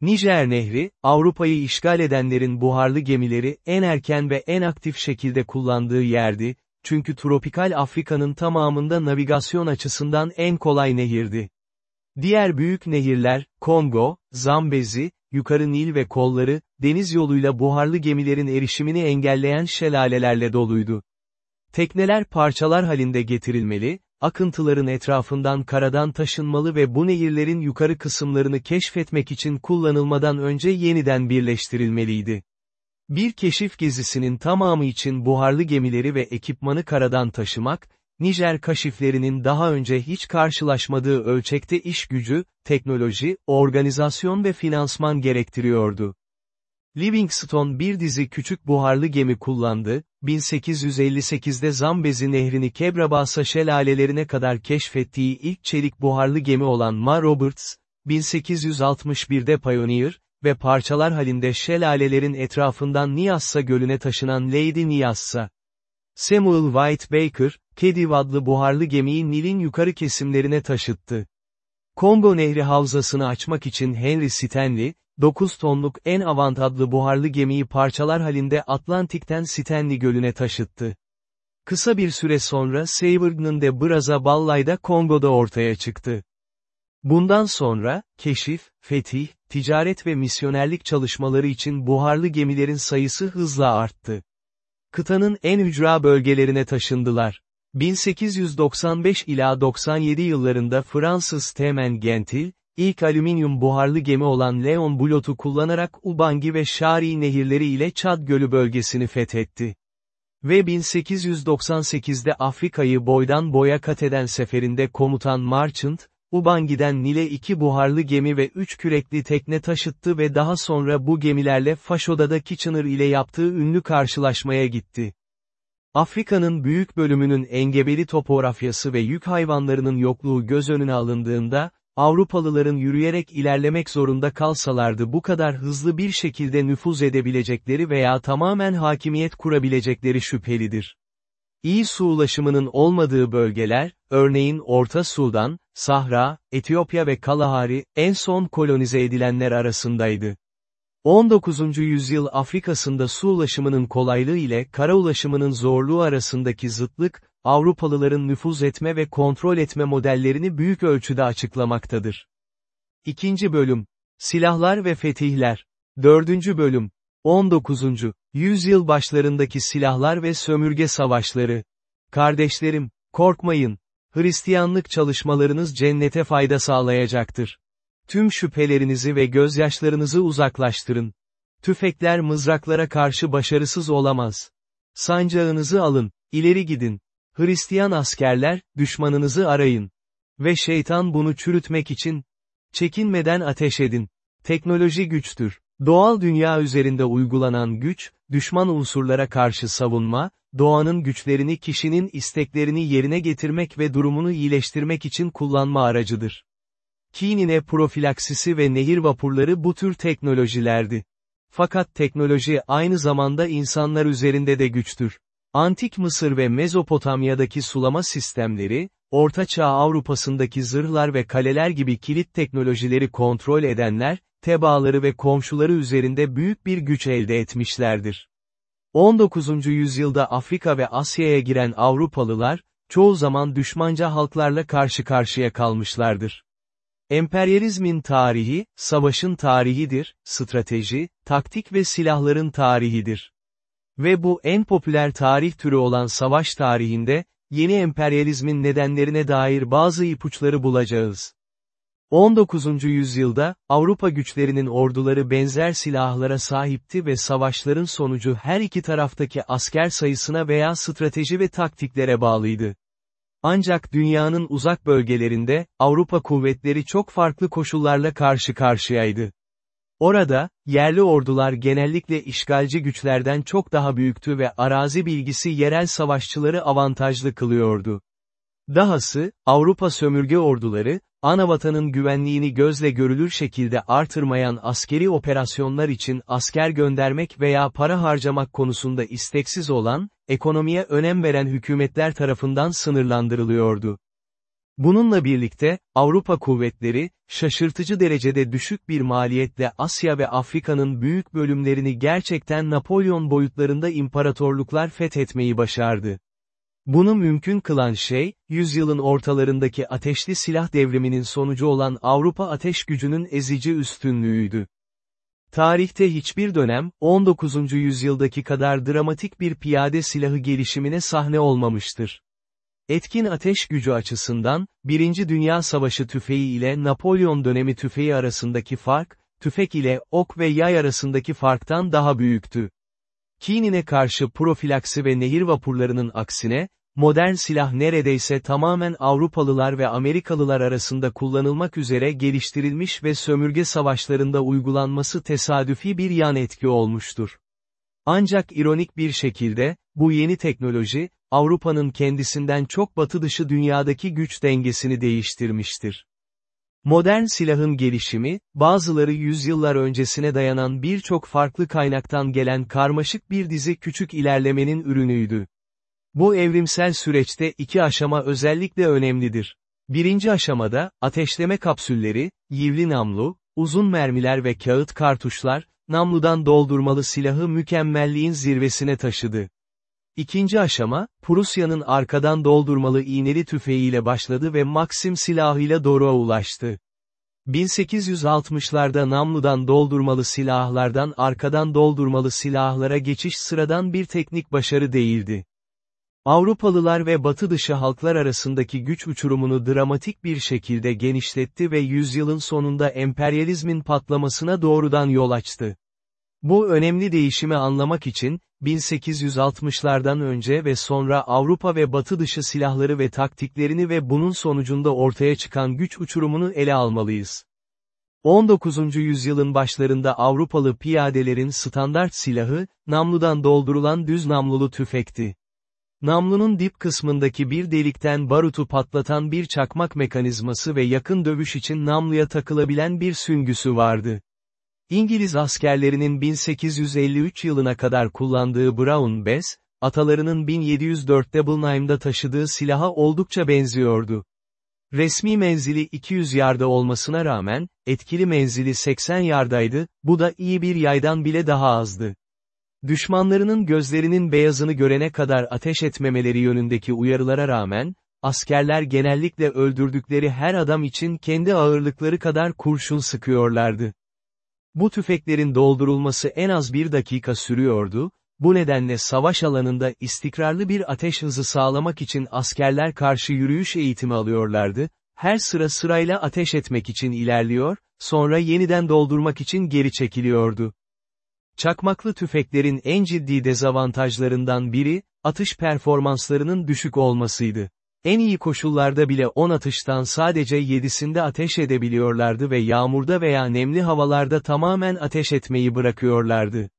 Nijer Nehri, Avrupa'yı işgal edenlerin buharlı gemileri en erken ve en aktif şekilde kullandığı yerdi, çünkü tropikal Afrika'nın tamamında navigasyon açısından en kolay nehirdi. Diğer büyük nehirler, Kongo, Zambezi, Yukarı Nil ve kolları, deniz yoluyla buharlı gemilerin erişimini engelleyen şelalelerle doluydu. Tekneler parçalar halinde getirilmeli, akıntıların etrafından karadan taşınmalı ve bu nehirlerin yukarı kısımlarını keşfetmek için kullanılmadan önce yeniden birleştirilmeliydi. Bir keşif gezisinin tamamı için buharlı gemileri ve ekipmanı karadan taşımak, Nijer kaşiflerinin daha önce hiç karşılaşmadığı ölçekte iş gücü, teknoloji, organizasyon ve finansman gerektiriyordu. Livingstone bir dizi küçük buharlı gemi kullandı, 1858'de Zambezi nehrini Kebrabasa şelalelerine kadar keşfettiği ilk çelik buharlı gemi olan Ma Roberts, 1861'de Pioneer ve parçalar halinde şelalelerin etrafından Nyassa gölüne taşınan Lady Nyassa. Samuel White Baker, Kediv adlı buharlı gemiyi Nil'in yukarı kesimlerine taşıttı. Kongo Nehri havzasını açmak için Henry Stanley, 9 tonluk en avant adlı buharlı gemiyi parçalar halinde Atlantik'ten Stanley Gölü'ne taşıttı. Kısa bir süre sonra Seyburg'un de Braza Ballay'da Kongo'da ortaya çıktı. Bundan sonra, keşif, fetih, ticaret ve misyonerlik çalışmaları için buharlı gemilerin sayısı hızla arttı. Kıtanın en ücra bölgelerine taşındılar. 1895 ila 97 yıllarında Fransız Temen Gentil, ilk alüminyum buharlı gemi olan Leon Blot'u kullanarak Ubangi ve Şari nehirleri ile Çad Gölü bölgesini fethetti. Ve 1898'de Afrika'yı boydan boya kat eden seferinde komutan Marchant, Ubangi'den Nil'e iki buharlı gemi ve üç kürekli tekne taşıttı ve daha sonra bu gemilerle Fashoda'da Kitchener ile yaptığı ünlü karşılaşmaya gitti. Afrika'nın büyük bölümünün engebeli topografyası ve yük hayvanlarının yokluğu göz önüne alındığında, Avrupalıların yürüyerek ilerlemek zorunda kalsalardı bu kadar hızlı bir şekilde nüfuz edebilecekleri veya tamamen hakimiyet kurabilecekleri şüphelidir. İyi su ulaşımının olmadığı bölgeler, örneğin Orta Sudan, Sahra, Etiyopya ve Kalahari, en son kolonize edilenler arasındaydı. 19. yüzyıl Afrika'sında su ulaşımının kolaylığı ile kara ulaşımının zorluğu arasındaki zıtlık, Avrupalıların nüfuz etme ve kontrol etme modellerini büyük ölçüde açıklamaktadır. İkinci bölüm. Silahlar ve fetihler. Dördüncü bölüm. 19. Yüzyıl başlarındaki silahlar ve sömürge savaşları. Kardeşlerim, korkmayın. Hristiyanlık çalışmalarınız cennete fayda sağlayacaktır. Tüm şüphelerinizi ve gözyaşlarınızı uzaklaştırın. Tüfekler mızraklara karşı başarısız olamaz. Sancağınızı alın, ileri gidin. Hristiyan askerler, düşmanınızı arayın. Ve şeytan bunu çürütmek için, çekinmeden ateş edin. Teknoloji güçtür. Doğal dünya üzerinde uygulanan güç, düşman unsurlara karşı savunma, doğanın güçlerini kişinin isteklerini yerine getirmek ve durumunu iyileştirmek için kullanma aracıdır. Kinine profilaksisi ve nehir vapurları bu tür teknolojilerdi. Fakat teknoloji aynı zamanda insanlar üzerinde de güçtür. Antik Mısır ve Mezopotamya'daki sulama sistemleri, Orta Çağ Avrupa'sındaki zırhlar ve kaleler gibi kilit teknolojileri kontrol edenler, tebaaları ve komşuları üzerinde büyük bir güç elde etmişlerdir. 19. yüzyılda Afrika ve Asya'ya giren Avrupalılar, çoğu zaman düşmanca halklarla karşı karşıya kalmışlardır. Emperyalizmin tarihi, savaşın tarihidir, strateji, taktik ve silahların tarihidir. Ve bu en popüler tarih türü olan savaş tarihinde, yeni emperyalizmin nedenlerine dair bazı ipuçları bulacağız. 19. yüzyılda, Avrupa güçlerinin orduları benzer silahlara sahipti ve savaşların sonucu her iki taraftaki asker sayısına veya strateji ve taktiklere bağlıydı. Ancak dünyanın uzak bölgelerinde, Avrupa kuvvetleri çok farklı koşullarla karşı karşıyaydı. Orada, yerli ordular genellikle işgalci güçlerden çok daha büyüktü ve arazi bilgisi yerel savaşçıları avantajlı kılıyordu. Dahası, Avrupa sömürge orduları, anavatanın güvenliğini gözle görülür şekilde artırmayan askeri operasyonlar için asker göndermek veya para harcamak konusunda isteksiz olan, ekonomiye önem veren hükümetler tarafından sınırlandırılıyordu. Bununla birlikte, Avrupa kuvvetleri, şaşırtıcı derecede düşük bir maliyetle Asya ve Afrika'nın büyük bölümlerini gerçekten Napolyon boyutlarında imparatorluklar fethetmeyi başardı. Bunu mümkün kılan şey, yüzyılın ortalarındaki ateşli silah devriminin sonucu olan Avrupa ateş gücünün ezici üstünlüğüydü. Tarihte hiçbir dönem, 19. yüzyıldaki kadar dramatik bir piyade silahı gelişimine sahne olmamıştır. Etkin ateş gücü açısından, Birinci Dünya Savaşı tüfeği ile Napolyon dönemi tüfeği arasındaki fark, tüfek ile ok ve yay arasındaki farktan daha büyüktü. Kinin'e karşı profilaksi ve nehir vapurlarının aksine, modern silah neredeyse tamamen Avrupalılar ve Amerikalılar arasında kullanılmak üzere geliştirilmiş ve sömürge savaşlarında uygulanması tesadüfi bir yan etki olmuştur. Ancak ironik bir şekilde, bu yeni teknoloji, Avrupa'nın kendisinden çok batı dışı dünyadaki güç dengesini değiştirmiştir. Modern silahın gelişimi, bazıları yüzyıllar öncesine dayanan birçok farklı kaynaktan gelen karmaşık bir dizi küçük ilerlemenin ürünüydü. Bu evrimsel süreçte iki aşama özellikle önemlidir. Birinci aşamada, ateşleme kapsülleri, yivli namlu, uzun mermiler ve kağıt kartuşlar, namludan doldurmalı silahı mükemmelliğin zirvesine taşıdı. İkinci aşama, Prusya'nın arkadan doldurmalı iğneli tüfeğiyle başladı ve Maxim silahıyla Doruk'a ulaştı. 1860'larda namludan doldurmalı silahlardan arkadan doldurmalı silahlara geçiş sıradan bir teknik başarı değildi. Avrupalılar ve batı dışı halklar arasındaki güç uçurumunu dramatik bir şekilde genişletti ve yüzyılın sonunda emperyalizmin patlamasına doğrudan yol açtı. Bu önemli değişimi anlamak için, 1860'lardan önce ve sonra Avrupa ve batı dışı silahları ve taktiklerini ve bunun sonucunda ortaya çıkan güç uçurumunu ele almalıyız. 19. yüzyılın başlarında Avrupalı piyadelerin standart silahı, namludan doldurulan düz namlulu tüfekti. Namlunun dip kısmındaki bir delikten barutu patlatan bir çakmak mekanizması ve yakın dövüş için namluya takılabilen bir süngüsü vardı. İngiliz askerlerinin 1853 yılına kadar kullandığı Brown Bess, atalarının 1704'te Bulnheim'da taşıdığı silaha oldukça benziyordu. Resmi menzili 200 yarda olmasına rağmen, etkili menzili 80 yardaydı, bu da iyi bir yaydan bile daha azdı. Düşmanlarının gözlerinin beyazını görene kadar ateş etmemeleri yönündeki uyarılara rağmen, askerler genellikle öldürdükleri her adam için kendi ağırlıkları kadar kurşun sıkıyorlardı. Bu tüfeklerin doldurulması en az bir dakika sürüyordu, bu nedenle savaş alanında istikrarlı bir ateş hızı sağlamak için askerler karşı yürüyüş eğitimi alıyorlardı, her sıra sırayla ateş etmek için ilerliyor, sonra yeniden doldurmak için geri çekiliyordu. Çakmaklı tüfeklerin en ciddi dezavantajlarından biri, atış performanslarının düşük olmasıydı. En iyi koşullarda bile 10 atıştan sadece 7'sinde ateş edebiliyorlardı ve yağmurda veya nemli havalarda tamamen ateş etmeyi bırakıyorlardı.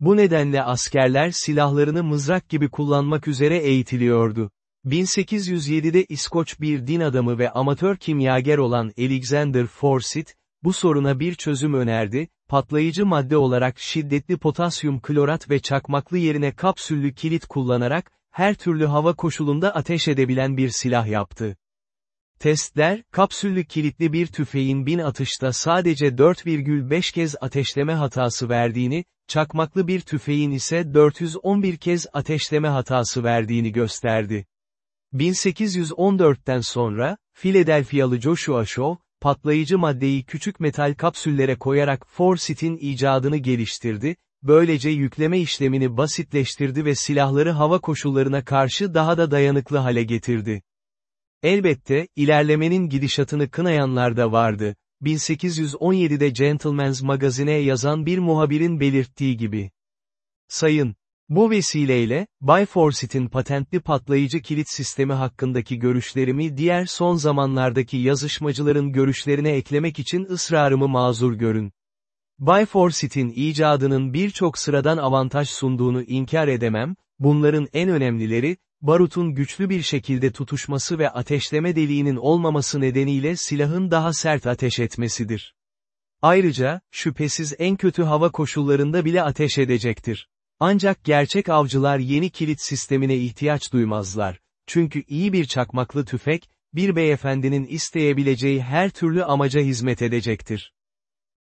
Bu nedenle askerler silahlarını mızrak gibi kullanmak üzere eğitiliyordu. 1807'de İskoç bir din adamı ve amatör kimyager olan Alexander Forsyth, bu soruna bir çözüm önerdi, patlayıcı madde olarak şiddetli potasyum klorat ve çakmaklı yerine kapsüllü kilit kullanarak, her türlü hava koşulunda ateş edebilen bir silah yaptı. Testler, kapsüllü kilitli bir tüfeğin bin atışta sadece 4,5 kez ateşleme hatası verdiğini, çakmaklı bir tüfeğin ise 411 kez ateşleme hatası verdiğini gösterdi. 1814'ten sonra, Philadelphia'lı Joshua Shaw, patlayıcı maddeyi küçük metal kapsüllere koyarak Forsyth'in icadını geliştirdi, böylece yükleme işlemini basitleştirdi ve silahları hava koşullarına karşı daha da dayanıklı hale getirdi. Elbette, ilerlemenin gidişatını kınayanlar da vardı. 1817'de Gentleman's Magazine'e yazan bir muhabirin belirttiği gibi. Sayın, bu vesileyle, Bay patentli patlayıcı kilit sistemi hakkındaki görüşlerimi diğer son zamanlardaki yazışmacıların görüşlerine eklemek için ısrarımı mazur görün. Bay icadının birçok sıradan avantaj sunduğunu inkar edemem, bunların en önemlileri, barutun güçlü bir şekilde tutuşması ve ateşleme deliğinin olmaması nedeniyle silahın daha sert ateş etmesidir. Ayrıca, şüphesiz en kötü hava koşullarında bile ateş edecektir. Ancak gerçek avcılar yeni kilit sistemine ihtiyaç duymazlar. Çünkü iyi bir çakmaklı tüfek, bir beyefendinin isteyebileceği her türlü amaca hizmet edecektir.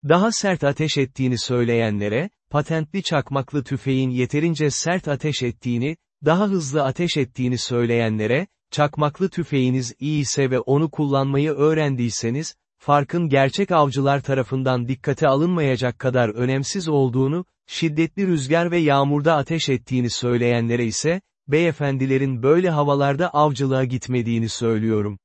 Daha sert ateş ettiğini söyleyenlere, patentli çakmaklı tüfeğin yeterince sert ateş ettiğini, daha hızlı ateş ettiğini söyleyenlere, çakmaklı tüfeğiniz iyi ise ve onu kullanmayı öğrendiyseniz, farkın gerçek avcılar tarafından dikkate alınmayacak kadar önemsiz olduğunu, şiddetli rüzgar ve yağmurda ateş ettiğini söyleyenlere ise, beyefendilerin böyle havalarda avcılığa gitmediğini söylüyorum.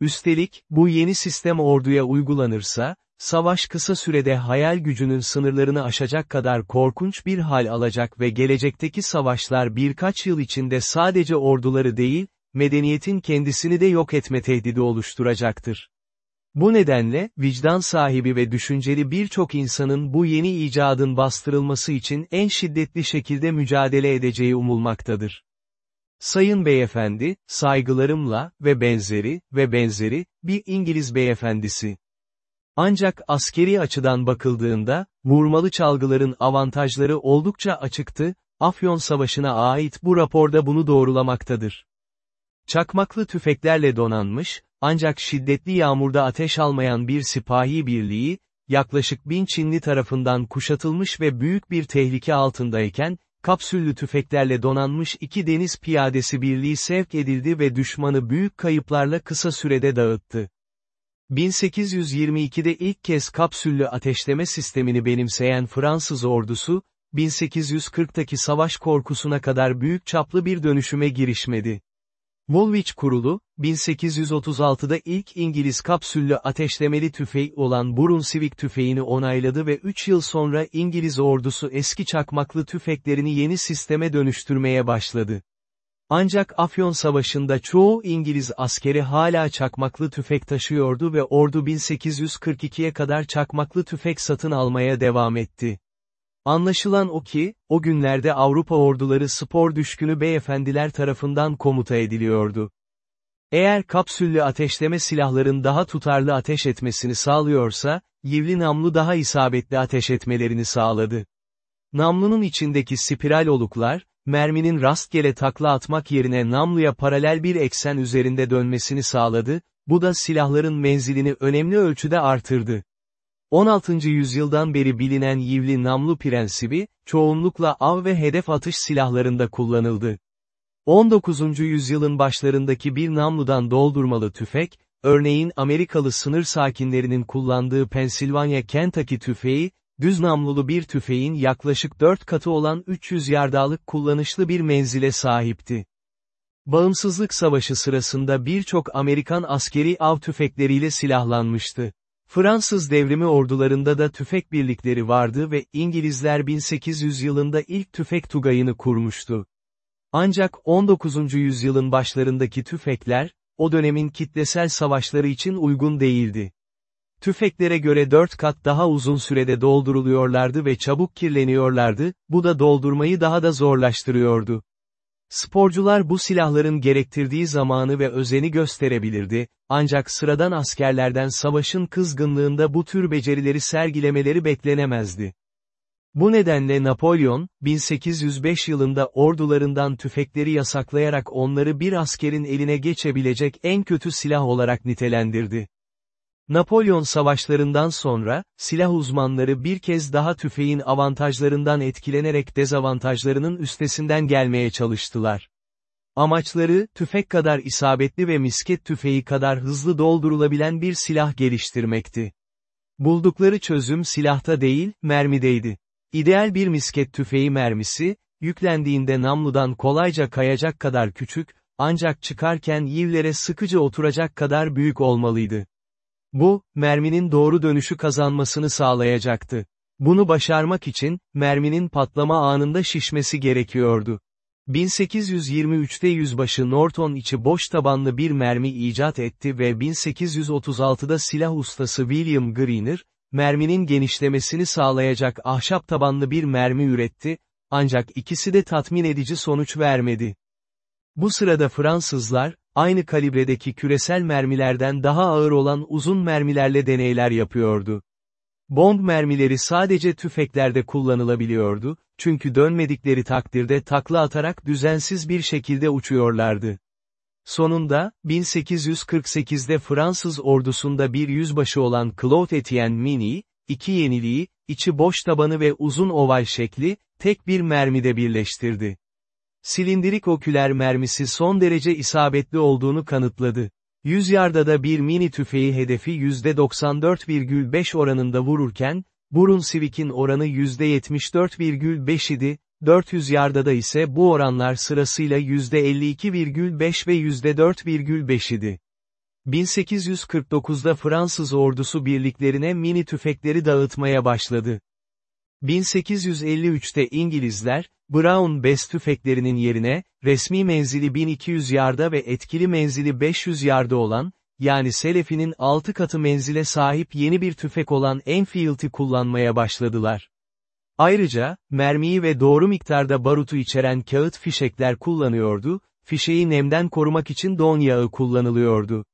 Üstelik, bu yeni sistem orduya uygulanırsa, savaş kısa sürede hayal gücünün sınırlarını aşacak kadar korkunç bir hal alacak ve gelecekteki savaşlar birkaç yıl içinde sadece orduları değil, medeniyetin kendisini de yok etme tehdidi oluşturacaktır. Bu nedenle, vicdan sahibi ve düşünceli birçok insanın bu yeni icadın bastırılması için en şiddetli şekilde mücadele edeceği umulmaktadır. Sayın beyefendi, saygılarımla, ve benzeri, ve benzeri, bir İngiliz beyefendisi. Ancak askeri açıdan bakıldığında, vurmalı çalgıların avantajları oldukça açıktı, Afyon Savaşı'na ait bu raporda bunu doğrulamaktadır. Çakmaklı tüfeklerle donanmış, ancak şiddetli yağmurda ateş almayan bir sipahi birliği, yaklaşık bin Çinli tarafından kuşatılmış ve büyük bir tehlike altındayken, kapsüllü tüfeklerle donanmış iki deniz piyadesi birliği sevk edildi ve düşmanı büyük kayıplarla kısa sürede dağıttı. 1822'de ilk kez kapsüllü ateşleme sistemini benimseyen Fransız ordusu, 1840'taki savaş korkusuna kadar büyük çaplı bir dönüşüme girişmedi. Woolwich kurulu, 1836'da ilk İngiliz kapsüllü ateşlemeli tüfeği olan Brunswick tüfeğini onayladı ve 3 yıl sonra İngiliz ordusu eski çakmaklı tüfeklerini yeni sisteme dönüştürmeye başladı. Ancak Afyon Savaşı'nda çoğu İngiliz askeri hala çakmaklı tüfek taşıyordu ve ordu 1842'ye kadar çakmaklı tüfek satın almaya devam etti. Anlaşılan o ki, o günlerde Avrupa orduları spor düşkünü beyefendiler tarafından komuta ediliyordu. Eğer kapsüllü ateşleme silahların daha tutarlı ateş etmesini sağlıyorsa, yivli namlu daha isabetli ateş etmelerini sağladı. Namlunun içindeki spiral oluklar, merminin rastgele takla atmak yerine namluya paralel bir eksen üzerinde dönmesini sağladı, bu da silahların menzilini önemli ölçüde artırdı. 16. yüzyıldan beri bilinen yivli namlu prensibi, çoğunlukla av ve hedef atış silahlarında kullanıldı. 19. yüzyılın başlarındaki bir namludan doldurmalı tüfek, örneğin Amerikalı sınır sakinlerinin kullandığı Pensilvanya Kentucky tüfeği, düz namlulu bir tüfeğin yaklaşık 4 katı olan 300 yardalık kullanışlı bir menzile sahipti. Bağımsızlık Savaşı sırasında birçok Amerikan askeri av tüfekleriyle silahlanmıştı. Fransız devrimi ordularında da tüfek birlikleri vardı ve İngilizler 1800 yılında ilk tüfek tugayını kurmuştu. Ancak 19. yüzyılın başlarındaki tüfekler, o dönemin kitlesel savaşları için uygun değildi. Tüfeklere göre 4 kat daha uzun sürede dolduruluyorlardı ve çabuk kirleniyorlardı, bu da doldurmayı daha da zorlaştırıyordu. Sporcular bu silahların gerektirdiği zamanı ve özeni gösterebilirdi, ancak sıradan askerlerden savaşın kızgınlığında bu tür becerileri sergilemeleri beklenemezdi. Bu nedenle Napolyon, 1805 yılında ordularından tüfekleri yasaklayarak onları bir askerin eline geçebilecek en kötü silah olarak nitelendirdi. Napolyon savaşlarından sonra, silah uzmanları bir kez daha tüfeğin avantajlarından etkilenerek dezavantajlarının üstesinden gelmeye çalıştılar. Amaçları, tüfek kadar isabetli ve misket tüfeği kadar hızlı doldurulabilen bir silah geliştirmekti. Buldukları çözüm silahta değil, mermideydi. İdeal bir misket tüfeği mermisi, yüklendiğinde namludan kolayca kayacak kadar küçük, ancak çıkarken yivlere sıkıcı oturacak kadar büyük olmalıydı. Bu, merminin doğru dönüşü kazanmasını sağlayacaktı. Bunu başarmak için, merminin patlama anında şişmesi gerekiyordu. 1823'te yüzbaşı Norton içi boş tabanlı bir mermi icat etti ve 1836'da silah ustası William Greener, merminin genişlemesini sağlayacak ahşap tabanlı bir mermi üretti, ancak ikisi de tatmin edici sonuç vermedi. Bu sırada Fransızlar, aynı kalibredeki küresel mermilerden daha ağır olan uzun mermilerle deneyler yapıyordu. Bomb mermileri sadece tüfeklerde kullanılabiliyordu, çünkü dönmedikleri takdirde takla atarak düzensiz bir şekilde uçuyorlardı. Sonunda, 1848'de Fransız ordusunda bir yüzbaşı olan Claude Etienne Mini, iki yeniliği, içi boş tabanı ve uzun oval şekli, tek bir mermide birleştirdi. Silindirik oküler mermisi son derece isabetli olduğunu kanıtladı. 100 yardada bir mini tüfeği hedefi %94,5 oranında vururken, Burun Civic'in oranı %74,5 idi, 400 yardada ise bu oranlar sırasıyla %52,5 ve %4,5 idi. 1849'da Fransız ordusu birliklerine mini tüfekleri dağıtmaya başladı. 1853'te İngilizler, Brown Bess tüfeklerinin yerine, resmi menzili 1200 yarda ve etkili menzili 500 yarda olan, yani Selefi'nin 6 katı menzile sahip yeni bir tüfek olan Enfield'i kullanmaya başladılar. Ayrıca, mermiyi ve doğru miktarda barutu içeren kağıt fişekler kullanıyordu, fişeği nemden korumak için don yağı kullanılıyordu.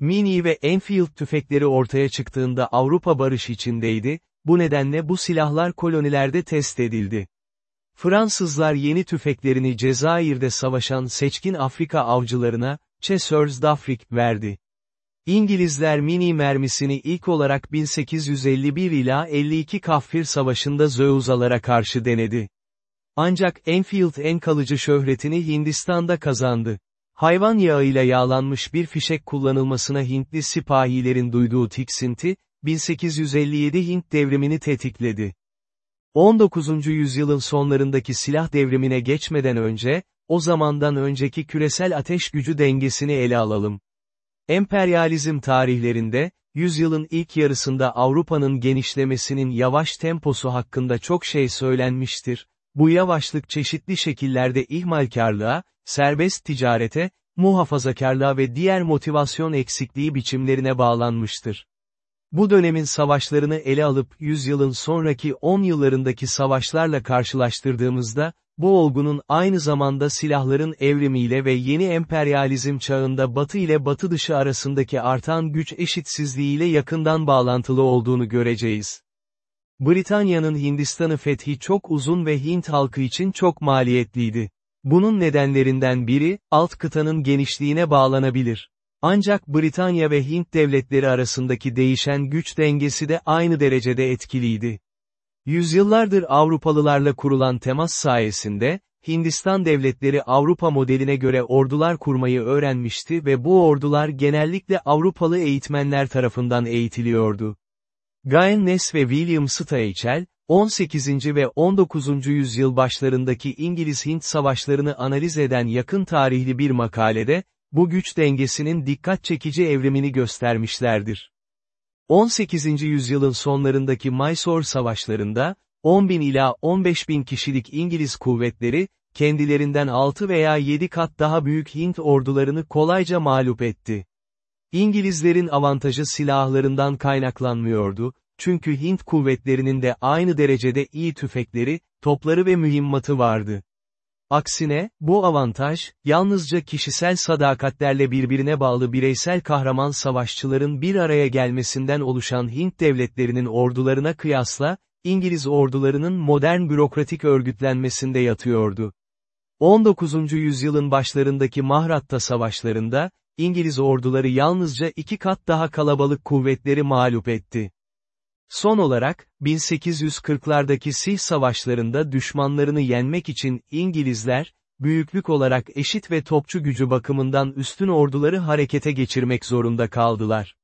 Mini ve Enfield tüfekleri ortaya çıktığında Avrupa barış içindeydi, bu nedenle bu silahlar kolonilerde test edildi. Fransızlar yeni tüfeklerini Cezayir'de savaşan seçkin Afrika avcılarına, Chasseurs d'Afrique, verdi. İngilizler mini mermisini ilk olarak 1851 ila 52 Kaffir Savaşı'nda Zöuzalara karşı denedi. Ancak Enfield en kalıcı şöhretini Hindistan'da kazandı. Hayvan yağıyla yağlanmış bir fişek kullanılmasına Hintli sipahilerin duyduğu tiksinti, 1857 Hint devrimini tetikledi. 19. yüzyılın sonlarındaki silah devrimine geçmeden önce, o zamandan önceki küresel ateş gücü dengesini ele alalım. Emperyalizm tarihlerinde, yüzyılın ilk yarısında Avrupa'nın genişlemesinin yavaş temposu hakkında çok şey söylenmiştir. Bu yavaşlık çeşitli şekillerde ihmalkarlığa, serbest ticarete, muhafazakarlığa ve diğer motivasyon eksikliği biçimlerine bağlanmıştır. Bu dönemin savaşlarını ele alıp yüzyılın sonraki 10 yıllarındaki savaşlarla karşılaştırdığımızda, bu olgunun aynı zamanda silahların evrimiyle ve yeni emperyalizm çağında Batı ile Batı dışı arasındaki artan güç eşitsizliğiyle yakından bağlantılı olduğunu göreceğiz. Britanya'nın Hindistan'ı fethi çok uzun ve Hint halkı için çok maliyetliydi. Bunun nedenlerinden biri, alt kıtanın genişliğine bağlanabilir. Ancak Britanya ve Hint devletleri arasındaki değişen güç dengesi de aynı derecede etkiliydi. Yüzyıllardır Avrupalılarla kurulan temas sayesinde, Hindistan devletleri Avrupa modeline göre ordular kurmayı öğrenmişti ve bu ordular genellikle Avrupalı eğitmenler tarafından eğitiliyordu. Guy Ness ve William Steichel, 18. ve 19. yüzyıl başlarındaki İngiliz-Hint savaşlarını analiz eden yakın tarihli bir makalede, bu güç dengesinin dikkat çekici evrimini göstermişlerdir. 18. yüzyılın sonlarındaki Mysore savaşlarında, 10 bin ila 15 bin kişilik İngiliz kuvvetleri, kendilerinden 6 veya 7 kat daha büyük Hint ordularını kolayca mağlup etti. İngilizlerin avantajı silahlarından kaynaklanmıyordu, çünkü Hint kuvvetlerinin de aynı derecede iyi tüfekleri, topları ve mühimmatı vardı. Aksine, bu avantaj, yalnızca kişisel sadakatlerle birbirine bağlı bireysel kahraman savaşçıların bir araya gelmesinden oluşan Hint devletlerinin ordularına kıyasla, İngiliz ordularının modern bürokratik örgütlenmesinde yatıyordu. 19. yüzyılın başlarındaki Mahratta savaşlarında, İngiliz orduları yalnızca iki kat daha kalabalık kuvvetleri mağlup etti. Son olarak, 1840'lardaki Sih savaşlarında düşmanlarını yenmek için İngilizler, büyüklük olarak eşit ve topçu gücü bakımından üstün orduları harekete geçirmek zorunda kaldılar.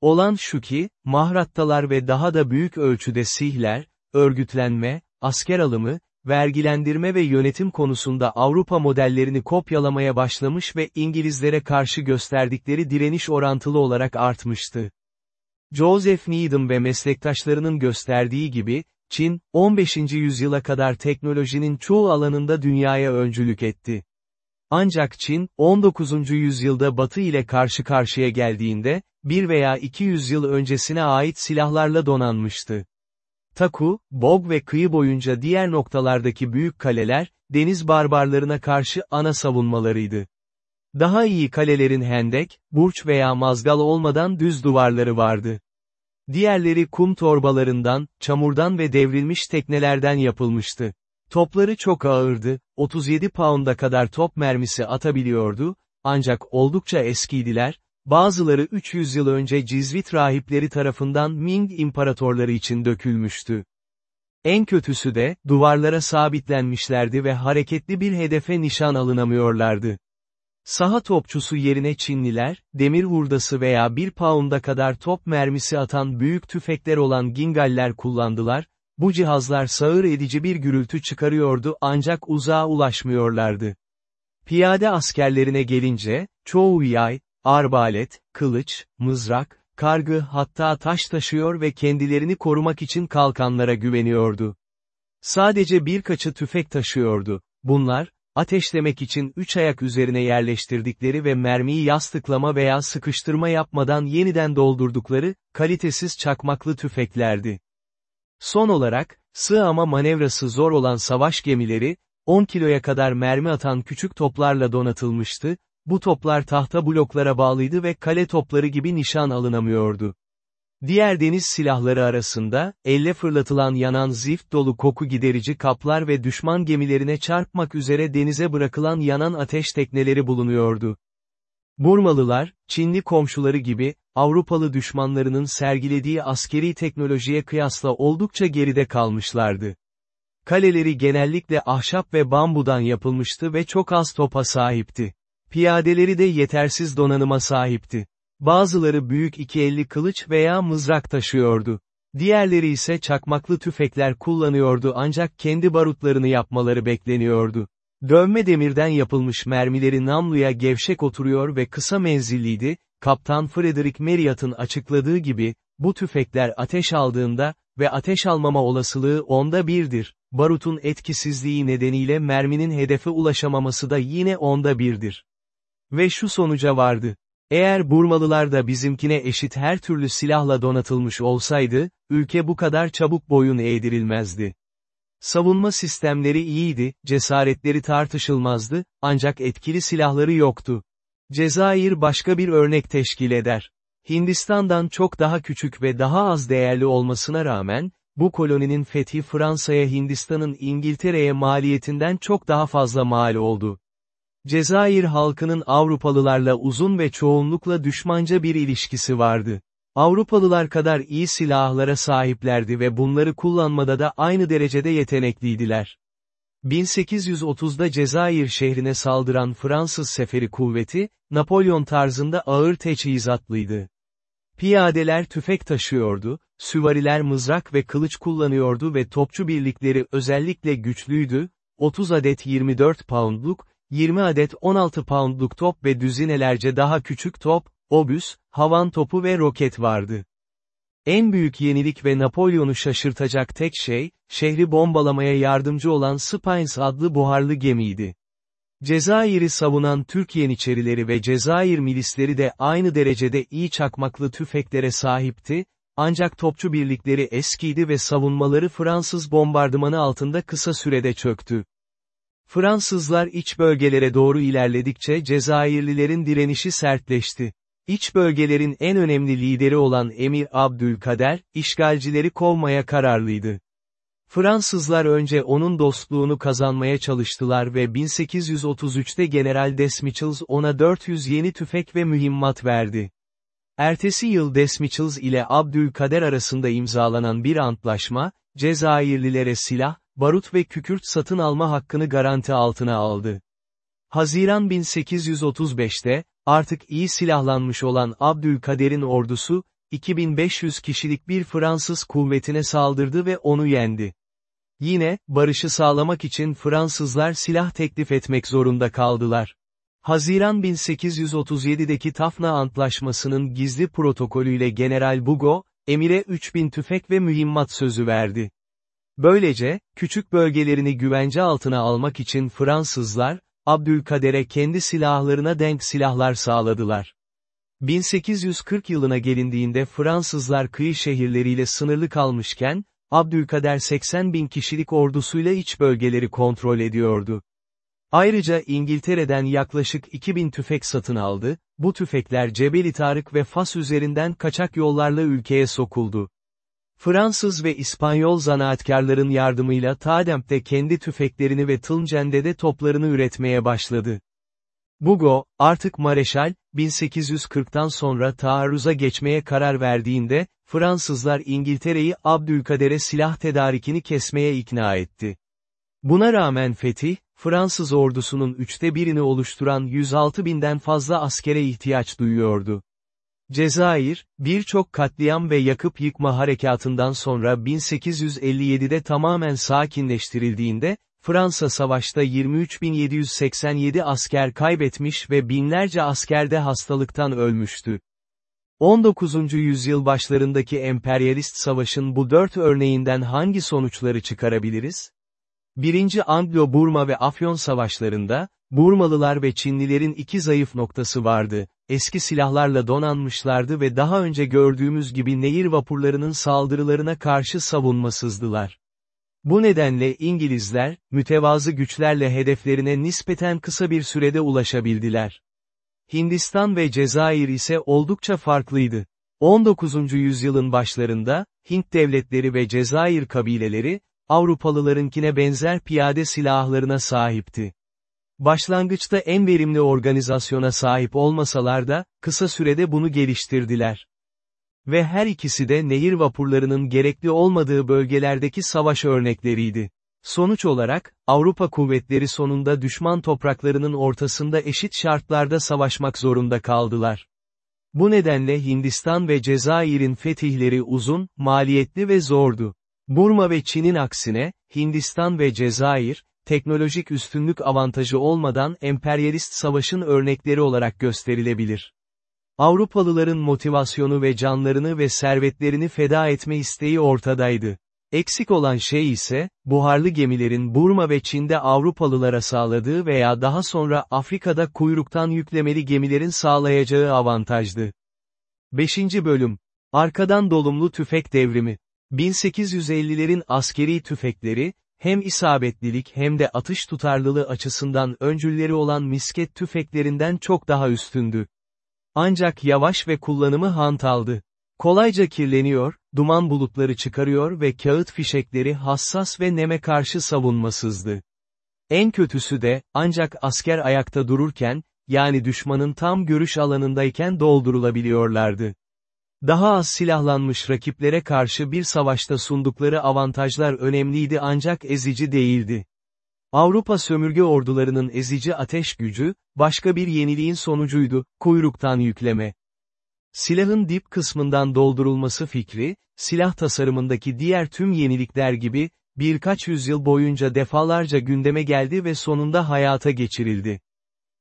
Olan şu ki, Mahrattalar ve daha da büyük ölçüde Sihler, örgütlenme, asker alımı, vergilendirme ve yönetim konusunda Avrupa modellerini kopyalamaya başlamış ve İngilizlere karşı gösterdikleri direniş orantılı olarak artmıştı. Joseph Needham ve meslektaşlarının gösterdiği gibi, Çin, 15. yüzyıla kadar teknolojinin çoğu alanında dünyaya öncülük etti. Ancak Çin, 19. yüzyılda Batı ile karşı karşıya geldiğinde, bir veya iki yüzyıl öncesine ait silahlarla donanmıştı. Taku, Bog ve kıyı boyunca diğer noktalardaki büyük kaleler, deniz barbarlarına karşı ana savunmalarıydı. Daha iyi kalelerin hendek, burç veya mazgal olmadan düz duvarları vardı. Diğerleri kum torbalarından, çamurdan ve devrilmiş teknelerden yapılmıştı. Topları çok ağırdı, 37 pound'a kadar top mermisi atabiliyordu, ancak oldukça eskiydiler, bazıları 300 yıl önce Cizvit rahipleri tarafından Ming imparatorları için dökülmüştü. En kötüsü de, duvarlara sabitlenmişlerdi ve hareketli bir hedefe nişan alınamıyorlardı. Saha topçusu yerine Çinliler, demir hurdası veya bir pound'a kadar top mermisi atan büyük tüfekler olan gingaller kullandılar, bu cihazlar sağır edici bir gürültü çıkarıyordu ancak uzağa ulaşmıyorlardı. Piyade askerlerine gelince, çoğu yay, arbalet, kılıç, mızrak, kargı hatta taş taşıyor ve kendilerini korumak için kalkanlara güveniyordu. Sadece birkaçı tüfek taşıyordu. Bunlar, ateşlemek için üç ayak üzerine yerleştirdikleri ve mermiyi yastıklama veya sıkıştırma yapmadan yeniden doldurdukları, kalitesiz çakmaklı tüfeklerdi. Son olarak, sığ ama manevrası zor olan savaş gemileri, 10 kiloya kadar mermi atan küçük toplarla donatılmıştı, bu toplar tahta bloklara bağlıydı ve kale topları gibi nişan alınamıyordu. Diğer deniz silahları arasında, elle fırlatılan yanan zift dolu koku giderici kaplar ve düşman gemilerine çarpmak üzere denize bırakılan yanan ateş tekneleri bulunuyordu. Burmalılar, Çinli komşuları gibi, Avrupalı düşmanlarının sergilediği askeri teknolojiye kıyasla oldukça geride kalmışlardı. Kaleleri genellikle ahşap ve bambudan yapılmıştı ve çok az topa sahipti. Piyadeleri de yetersiz donanıma sahipti. Bazıları büyük iki elli kılıç veya mızrak taşıyordu. Diğerleri ise çakmaklı tüfekler kullanıyordu ancak kendi barutlarını yapmaları bekleniyordu. Dövme demirden yapılmış mermileri namluya gevşek oturuyor ve kısa menzilliydi, Kaptan Frederick Marriott'ın açıkladığı gibi, bu tüfekler ateş aldığında ve ateş almama olasılığı onda birdir. Barutun etkisizliği nedeniyle merminin hedefe ulaşamaması da yine onda birdir. Ve şu sonuca vardı. Eğer Burmalılar da bizimkine eşit her türlü silahla donatılmış olsaydı, ülke bu kadar çabuk boyun eğdirilmezdi. Savunma sistemleri iyiydi, cesaretleri tartışılmazdı, ancak etkili silahları yoktu. Cezayir başka bir örnek teşkil eder. Hindistan'dan çok daha küçük ve daha az değerli olmasına rağmen, bu koloninin fethi Fransa'ya Hindistan'ın İngiltere'ye maliyetinden çok daha fazla mal oldu. Cezayir halkının Avrupalılarla uzun ve çoğunlukla düşmanca bir ilişkisi vardı. Avrupalılar kadar iyi silahlara sahiplerdi ve bunları kullanmada da aynı derecede yetenekliydiler. 1830'da Cezayir şehrine saldıran Fransız seferi kuvveti, Napolyon tarzında ağır teçhizatlıydı. Piyadeler tüfek taşıyordu, süvariler mızrak ve kılıç kullanıyordu ve topçu birlikleri özellikle güçlüydü, 30 adet 24 poundluk, 20 adet 16 poundluk top ve düzinelerce daha küçük top, obüs, havan topu ve roket vardı. En büyük yenilik ve Napolyon'u şaşırtacak tek şey, şehri bombalamaya yardımcı olan Spines adlı buharlı gemiydi. Cezayir'i savunan Türk Yeniçerileri ve Cezayir milisleri de aynı derecede iyi çakmaklı tüfeklere sahipti, ancak topçu birlikleri eskiydi ve savunmaları Fransız bombardımanı altında kısa sürede çöktü. Fransızlar iç bölgelere doğru ilerledikçe Cezayirlilerin direnişi sertleşti. İç bölgelerin en önemli lideri olan Emir Abdülkader, işgalcileri kovmaya kararlıydı. Fransızlar önce onun dostluğunu kazanmaya çalıştılar ve 1833'te General Desmichels ona 400 yeni tüfek ve mühimmat verdi. Ertesi yıl Desmichels ile Abdülkader arasında imzalanan bir antlaşma, Cezayirlilere silah, barut ve kükürt satın alma hakkını garanti altına aldı. Haziran 1835'te, artık iyi silahlanmış olan Abdülkader'in ordusu, 2500 kişilik bir Fransız kuvvetine saldırdı ve onu yendi. Yine, barışı sağlamak için Fransızlar silah teklif etmek zorunda kaldılar. Haziran 1837'deki Tafna Antlaşması'nın gizli protokolüyle General Bugo, emire 3000 tüfek ve mühimmat sözü verdi. Böylece, küçük bölgelerini güvence altına almak için Fransızlar, Abdülkader'e kendi silahlarına denk silahlar sağladılar. 1840 yılına gelindiğinde Fransızlar kıyı şehirleriyle sınırlı kalmışken, Abdülkader 80 bin kişilik ordusuyla iç bölgeleri kontrol ediyordu. Ayrıca İngiltere'den yaklaşık 2000 tüfek satın aldı, bu tüfekler Cebeli Tarık ve Fas üzerinden kaçak yollarla ülkeye sokuldu. Fransız ve İspanyol zanaatkarların yardımıyla Tademp'te kendi tüfeklerini ve Tılcen'de toplarını üretmeye başladı. Bugo, artık Mareşal, 1840'tan sonra taarruza geçmeye karar verdiğinde, Fransızlar İngiltere'yi Abdülkader'e silah tedarikini kesmeye ikna etti. Buna rağmen Fetih, Fransız ordusunun üçte birini oluşturan 106 binden fazla askere ihtiyaç duyuyordu. Cezayir, birçok katliam ve yakıp yıkma harekatından sonra 1857'de tamamen sakinleştirildiğinde, Fransa savaşta 23.787 asker kaybetmiş ve binlerce askerde hastalıktan ölmüştü. 19. yüzyıl başlarındaki emperyalist savaşın bu dört örneğinden hangi sonuçları çıkarabiliriz? 1. Anglo-Burma ve Afyon savaşlarında, Burmalılar ve Çinlilerin iki zayıf noktası vardı, eski silahlarla donanmışlardı ve daha önce gördüğümüz gibi nehir vapurlarının saldırılarına karşı savunmasızdılar. Bu nedenle İngilizler, mütevazı güçlerle hedeflerine nispeten kısa bir sürede ulaşabildiler. Hindistan ve Cezayir ise oldukça farklıydı. 19. yüzyılın başlarında, Hint devletleri ve Cezayir kabileleri, Avrupalılarınkine benzer piyade silahlarına sahipti. Başlangıçta en verimli organizasyona sahip olmasalar da, kısa sürede bunu geliştirdiler. Ve her ikisi de nehir vapurlarının gerekli olmadığı bölgelerdeki savaş örnekleriydi. Sonuç olarak, Avrupa kuvvetleri sonunda düşman topraklarının ortasında eşit şartlarda savaşmak zorunda kaldılar. Bu nedenle Hindistan ve Cezayir'in fetihleri uzun, maliyetli ve zordu. Burma ve Çin'in aksine, Hindistan ve Cezayir, teknolojik üstünlük avantajı olmadan emperyalist savaşın örnekleri olarak gösterilebilir. Avrupalıların motivasyonu ve canlarını ve servetlerini feda etme isteği ortadaydı. Eksik olan şey ise, buharlı gemilerin Burma ve Çin'de Avrupalılara sağladığı veya daha sonra Afrika'da kuyruktan yüklemeli gemilerin sağlayacağı avantajdı. 5. Bölüm Arkadan dolumlu tüfek devrimi 1850'lerin askeri tüfekleri, hem isabetlilik hem de atış tutarlılığı açısından öncülleri olan misket tüfeklerinden çok daha üstündü. Ancak yavaş ve kullanımı hantaldı. Kolayca kirleniyor, duman bulutları çıkarıyor ve kağıt fişekleri hassas ve neme karşı savunmasızdı. En kötüsü de, ancak asker ayakta dururken, yani düşmanın tam görüş alanındayken doldurulabiliyorlardı. Daha az silahlanmış rakiplere karşı bir savaşta sundukları avantajlar önemliydi ancak ezici değildi. Avrupa sömürge ordularının ezici ateş gücü, başka bir yeniliğin sonucuydu, kuyruktan yükleme. Silahın dip kısmından doldurulması fikri, silah tasarımındaki diğer tüm yenilikler gibi, birkaç yüzyıl boyunca defalarca gündeme geldi ve sonunda hayata geçirildi.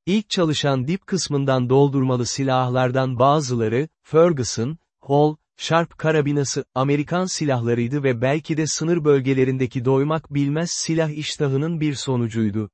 İlk çalışan dip kısmından doldurmalı silahlardan bazıları, Ferguson, Hall, Sharp karabinası, Amerikan silahlarıydı ve belki de sınır bölgelerindeki doymak bilmez silah iştahının bir sonucuydu.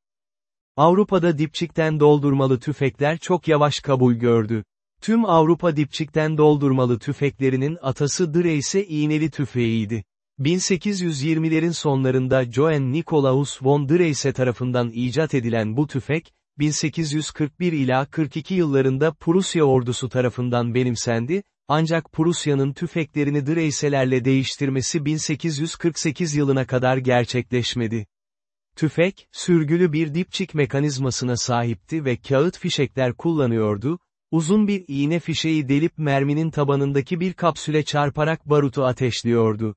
Avrupa'da dipçikten doldurmalı tüfekler çok yavaş kabul gördü. Tüm Avrupa dipçikten doldurmalı tüfeklerinin atası Dreyse iğneli tüfeğiydi. 1820'lerin sonlarında Johann Nikolaus von Dreyse tarafından icat edilen bu tüfek, 1841 ila 42 yıllarında Prusya ordusu tarafından benimsendi, ancak Prusya'nın tüfeklerini Dreyselerle değiştirmesi 1848 yılına kadar gerçekleşmedi. Tüfek, sürgülü bir dipçik mekanizmasına sahipti ve kağıt fişekler kullanıyordu, uzun bir iğne fişeği delip merminin tabanındaki bir kapsüle çarparak barutu ateşliyordu.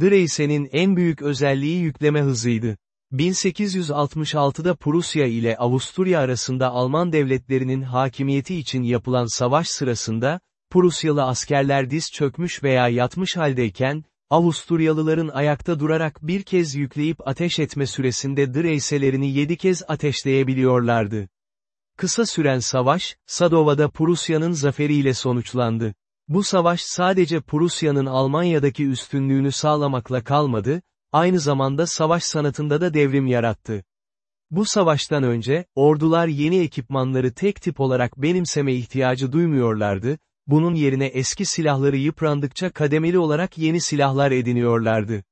Dreyse'nin en büyük özelliği yükleme hızıydı. 1866'da Prusya ile Avusturya arasında Alman devletlerinin hakimiyeti için yapılan savaş sırasında, Prusyalı askerler diz çökmüş veya yatmış haldeyken, Avusturyalıların ayakta durarak bir kez yükleyip ateş etme süresinde Dreyselerini yedi kez ateşleyebiliyorlardı. Kısa süren savaş, Sadova'da Prusya'nın zaferiyle sonuçlandı. Bu savaş sadece Prusya'nın Almanya'daki üstünlüğünü sağlamakla kalmadı, aynı zamanda savaş sanatında da devrim yarattı. Bu savaştan önce, ordular yeni ekipmanları tek tip olarak benimseme ihtiyacı duymuyorlardı, bunun yerine eski silahları yıprandıkça kademeli olarak yeni silahlar ediniyorlardı.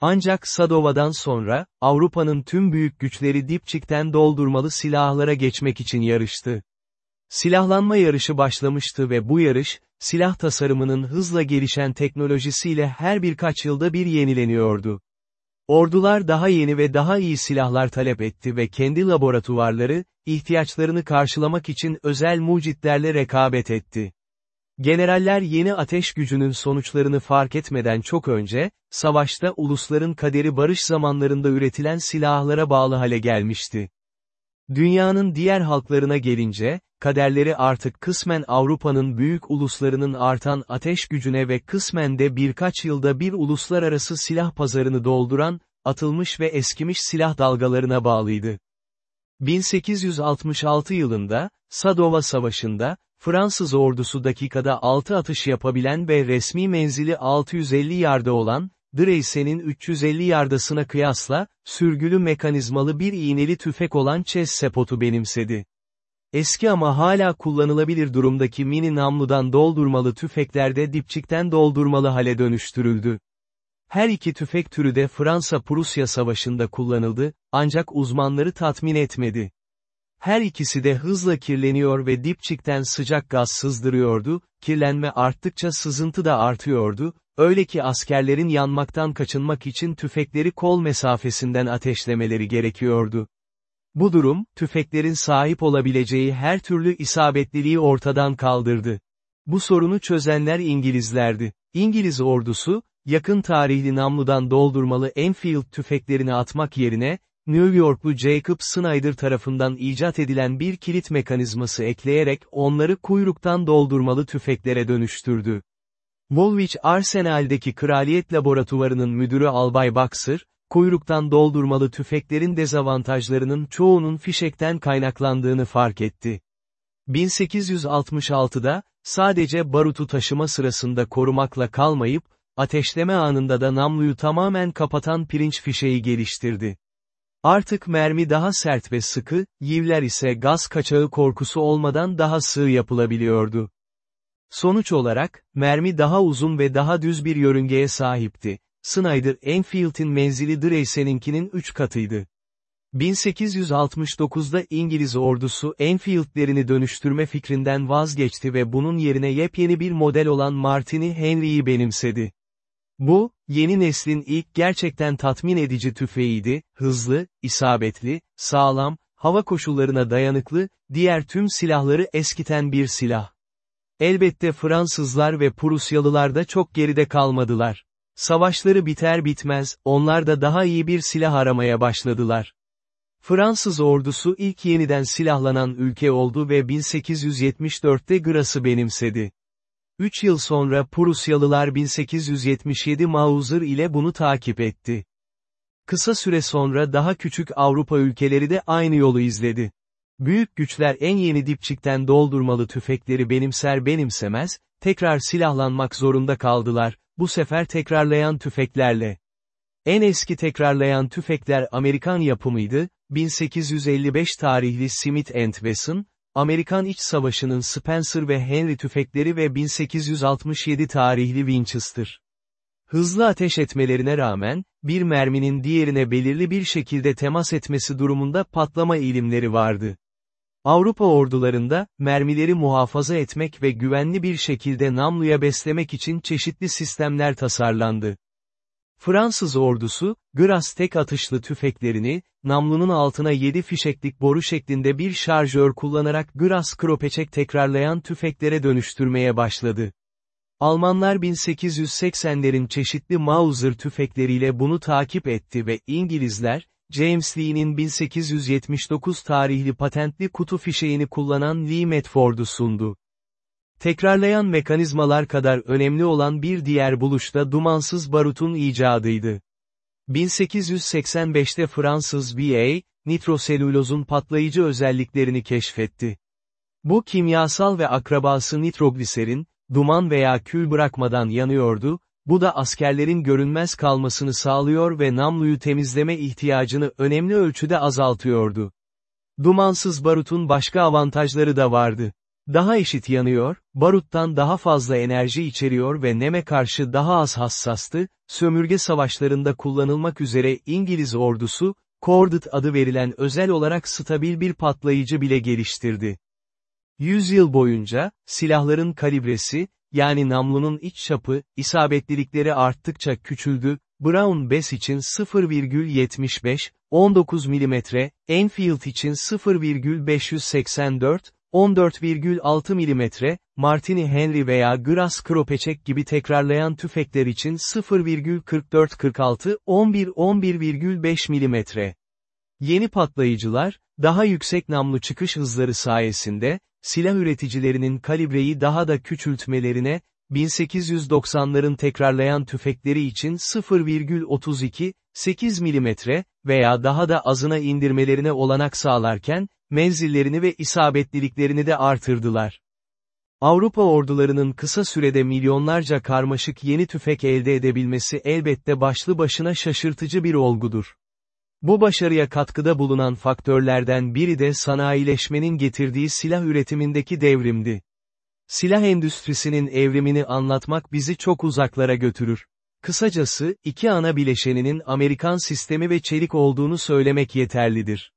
Ancak Sadova'dan sonra, Avrupa'nın tüm büyük güçleri dipçikten doldurmalı silahlara geçmek için yarıştı. Silahlanma yarışı başlamıştı ve bu yarış, silah tasarımının hızla gelişen teknolojisiyle her birkaç yılda bir yenileniyordu. Ordular daha yeni ve daha iyi silahlar talep etti ve kendi laboratuvarları, ihtiyaçlarını karşılamak için özel mucitlerle rekabet etti. Generaller yeni ateş gücünün sonuçlarını fark etmeden çok önce, savaşta ulusların kaderi barış zamanlarında üretilen silahlara bağlı hale gelmişti. Dünyanın diğer halklarına gelince, kaderleri artık kısmen Avrupa'nın büyük uluslarının artan ateş gücüne ve kısmen de birkaç yılda bir uluslararası silah pazarını dolduran, atılmış ve eskimiş silah dalgalarına bağlıydı. 1866 yılında, Sadova Savaşı'nda, Fransız ordusu dakikada 6 atış yapabilen ve resmi menzili 650 yarda olan, Dreysen'in 350 yardasına kıyasla, sürgülü mekanizmalı bir iğneli tüfek olan Chess Sepot'u benimsedi. Eski ama hala kullanılabilir durumdaki mini namludan doldurmalı tüfeklerde dipçikten doldurmalı hale dönüştürüldü. Her iki tüfek türü de Fransa-Prusya savaşında kullanıldı, ancak uzmanları tatmin etmedi. Her ikisi de hızla kirleniyor ve dipçikten sıcak gaz sızdırıyordu, kirlenme arttıkça sızıntı da artıyordu, öyle ki askerlerin yanmaktan kaçınmak için tüfekleri kol mesafesinden ateşlemeleri gerekiyordu. Bu durum, tüfeklerin sahip olabileceği her türlü isabetliliği ortadan kaldırdı. Bu sorunu çözenler İngilizlerdi. İngiliz ordusu, yakın tarihli namludan doldurmalı Enfield tüfeklerini atmak yerine, New Yorklu Jacob Snyder tarafından icat edilen bir kilit mekanizması ekleyerek onları kuyruktan doldurmalı tüfeklere dönüştürdü. Woolwich Arsenal'deki Kraliyet Laboratuvarı'nın müdürü Albay Boxer, kuyruktan doldurmalı tüfeklerin dezavantajlarının çoğunun fişekten kaynaklandığını fark etti. 1866'da, sadece barutu taşıma sırasında korumakla kalmayıp, ateşleme anında da namluyu tamamen kapatan pirinç fişeği geliştirdi. Artık mermi daha sert ve sıkı, yivler ise gaz kaçağı korkusu olmadan daha sığ yapılabiliyordu. Sonuç olarak, mermi daha uzun ve daha düz bir yörüngeye sahipti. Snyder Enfield'in menzili Dreysen'inkinin 3 katıydı. 1869'da İngiliz ordusu Enfield'lerini dönüştürme fikrinden vazgeçti ve bunun yerine yepyeni bir model olan Martini Henry'yi benimsedi. Bu, yeni neslin ilk gerçekten tatmin edici tüfeğiydi, hızlı, isabetli, sağlam, hava koşullarına dayanıklı, diğer tüm silahları eskiten bir silah. Elbette Fransızlar ve Prusyalılar da çok geride kalmadılar. Savaşları biter bitmez, onlar da daha iyi bir silah aramaya başladılar. Fransız ordusu ilk yeniden silahlanan ülke oldu ve 1874'te Gras'ı benimsedi. Üç yıl sonra Prusyalılar 1877 Mauser ile bunu takip etti. Kısa süre sonra daha küçük Avrupa ülkeleri de aynı yolu izledi. Büyük güçler en yeni dipçikten doldurmalı tüfekleri benimser benimsemez, tekrar silahlanmak zorunda kaldılar, bu sefer tekrarlayan tüfeklerle. En eski tekrarlayan tüfekler Amerikan yapımıydı, 1855 tarihli Smith Wesson, Amerikan İç Savaşı'nın Spencer ve Henry tüfekleri ve 1867 tarihli Winchester. Hızlı ateş etmelerine rağmen, bir merminin diğerine belirli bir şekilde temas etmesi durumunda patlama eğilimleri vardı. Avrupa ordularında, mermileri muhafaza etmek ve güvenli bir şekilde namluya beslemek için çeşitli sistemler tasarlandı. Fransız ordusu, Gras tek atışlı tüfeklerini, namlunun altına 7 fişeklik boru şeklinde bir şarjör kullanarak Gras kropeçek tekrarlayan tüfeklere dönüştürmeye başladı. Almanlar 1880'lerin çeşitli Mauser tüfekleriyle bunu takip etti ve İngilizler, James Lee'nin 1879 tarihli patentli kutu fişeğini kullanan Lee Metford'u sundu. Tekrarlayan mekanizmalar kadar önemli olan bir diğer buluş da dumansız barutun icadıydı. 1885'te Fransız B.A., nitroselülozun patlayıcı özelliklerini keşfetti. Bu kimyasal ve akrabası nitrogliserin, duman veya kül bırakmadan yanıyordu, bu da askerlerin görünmez kalmasını sağlıyor ve namluyu temizleme ihtiyacını önemli ölçüde azaltıyordu. Dumansız barutun başka avantajları da vardı. Daha eşit yanıyor, baruttan daha fazla enerji içeriyor ve neme karşı daha az hassastı, sömürge savaşlarında kullanılmak üzere İngiliz ordusu, Cordet adı verilen özel olarak stabil bir patlayıcı bile geliştirdi. Yüzyıl boyunca, silahların kalibresi, yani namlunun iç çapı, isabetlilikleri arttıkça küçüldü, Brown Bess için 0,75, 19 mm, Enfield için 0,584, 14,6 mm, Martini Henry veya Gras Kropeçek gibi tekrarlayan tüfekler için 0,44-46, 11-11,5 mm. Yeni patlayıcılar, daha yüksek namlu çıkış hızları sayesinde, silah üreticilerinin kalibreyi daha da küçültmelerine, 1890'ların tekrarlayan tüfekleri için 0,32, 8 mm veya daha da azına indirmelerine olanak sağlarken, menzillerini ve isabetliliklerini de artırdılar. Avrupa ordularının kısa sürede milyonlarca karmaşık yeni tüfek elde edebilmesi elbette başlı başına şaşırtıcı bir olgudur. Bu başarıya katkıda bulunan faktörlerden biri de sanayileşmenin getirdiği silah üretimindeki devrimdi. Silah endüstrisinin evrimini anlatmak bizi çok uzaklara götürür. Kısacası, iki ana bileşeninin Amerikan sistemi ve çelik olduğunu söylemek yeterlidir.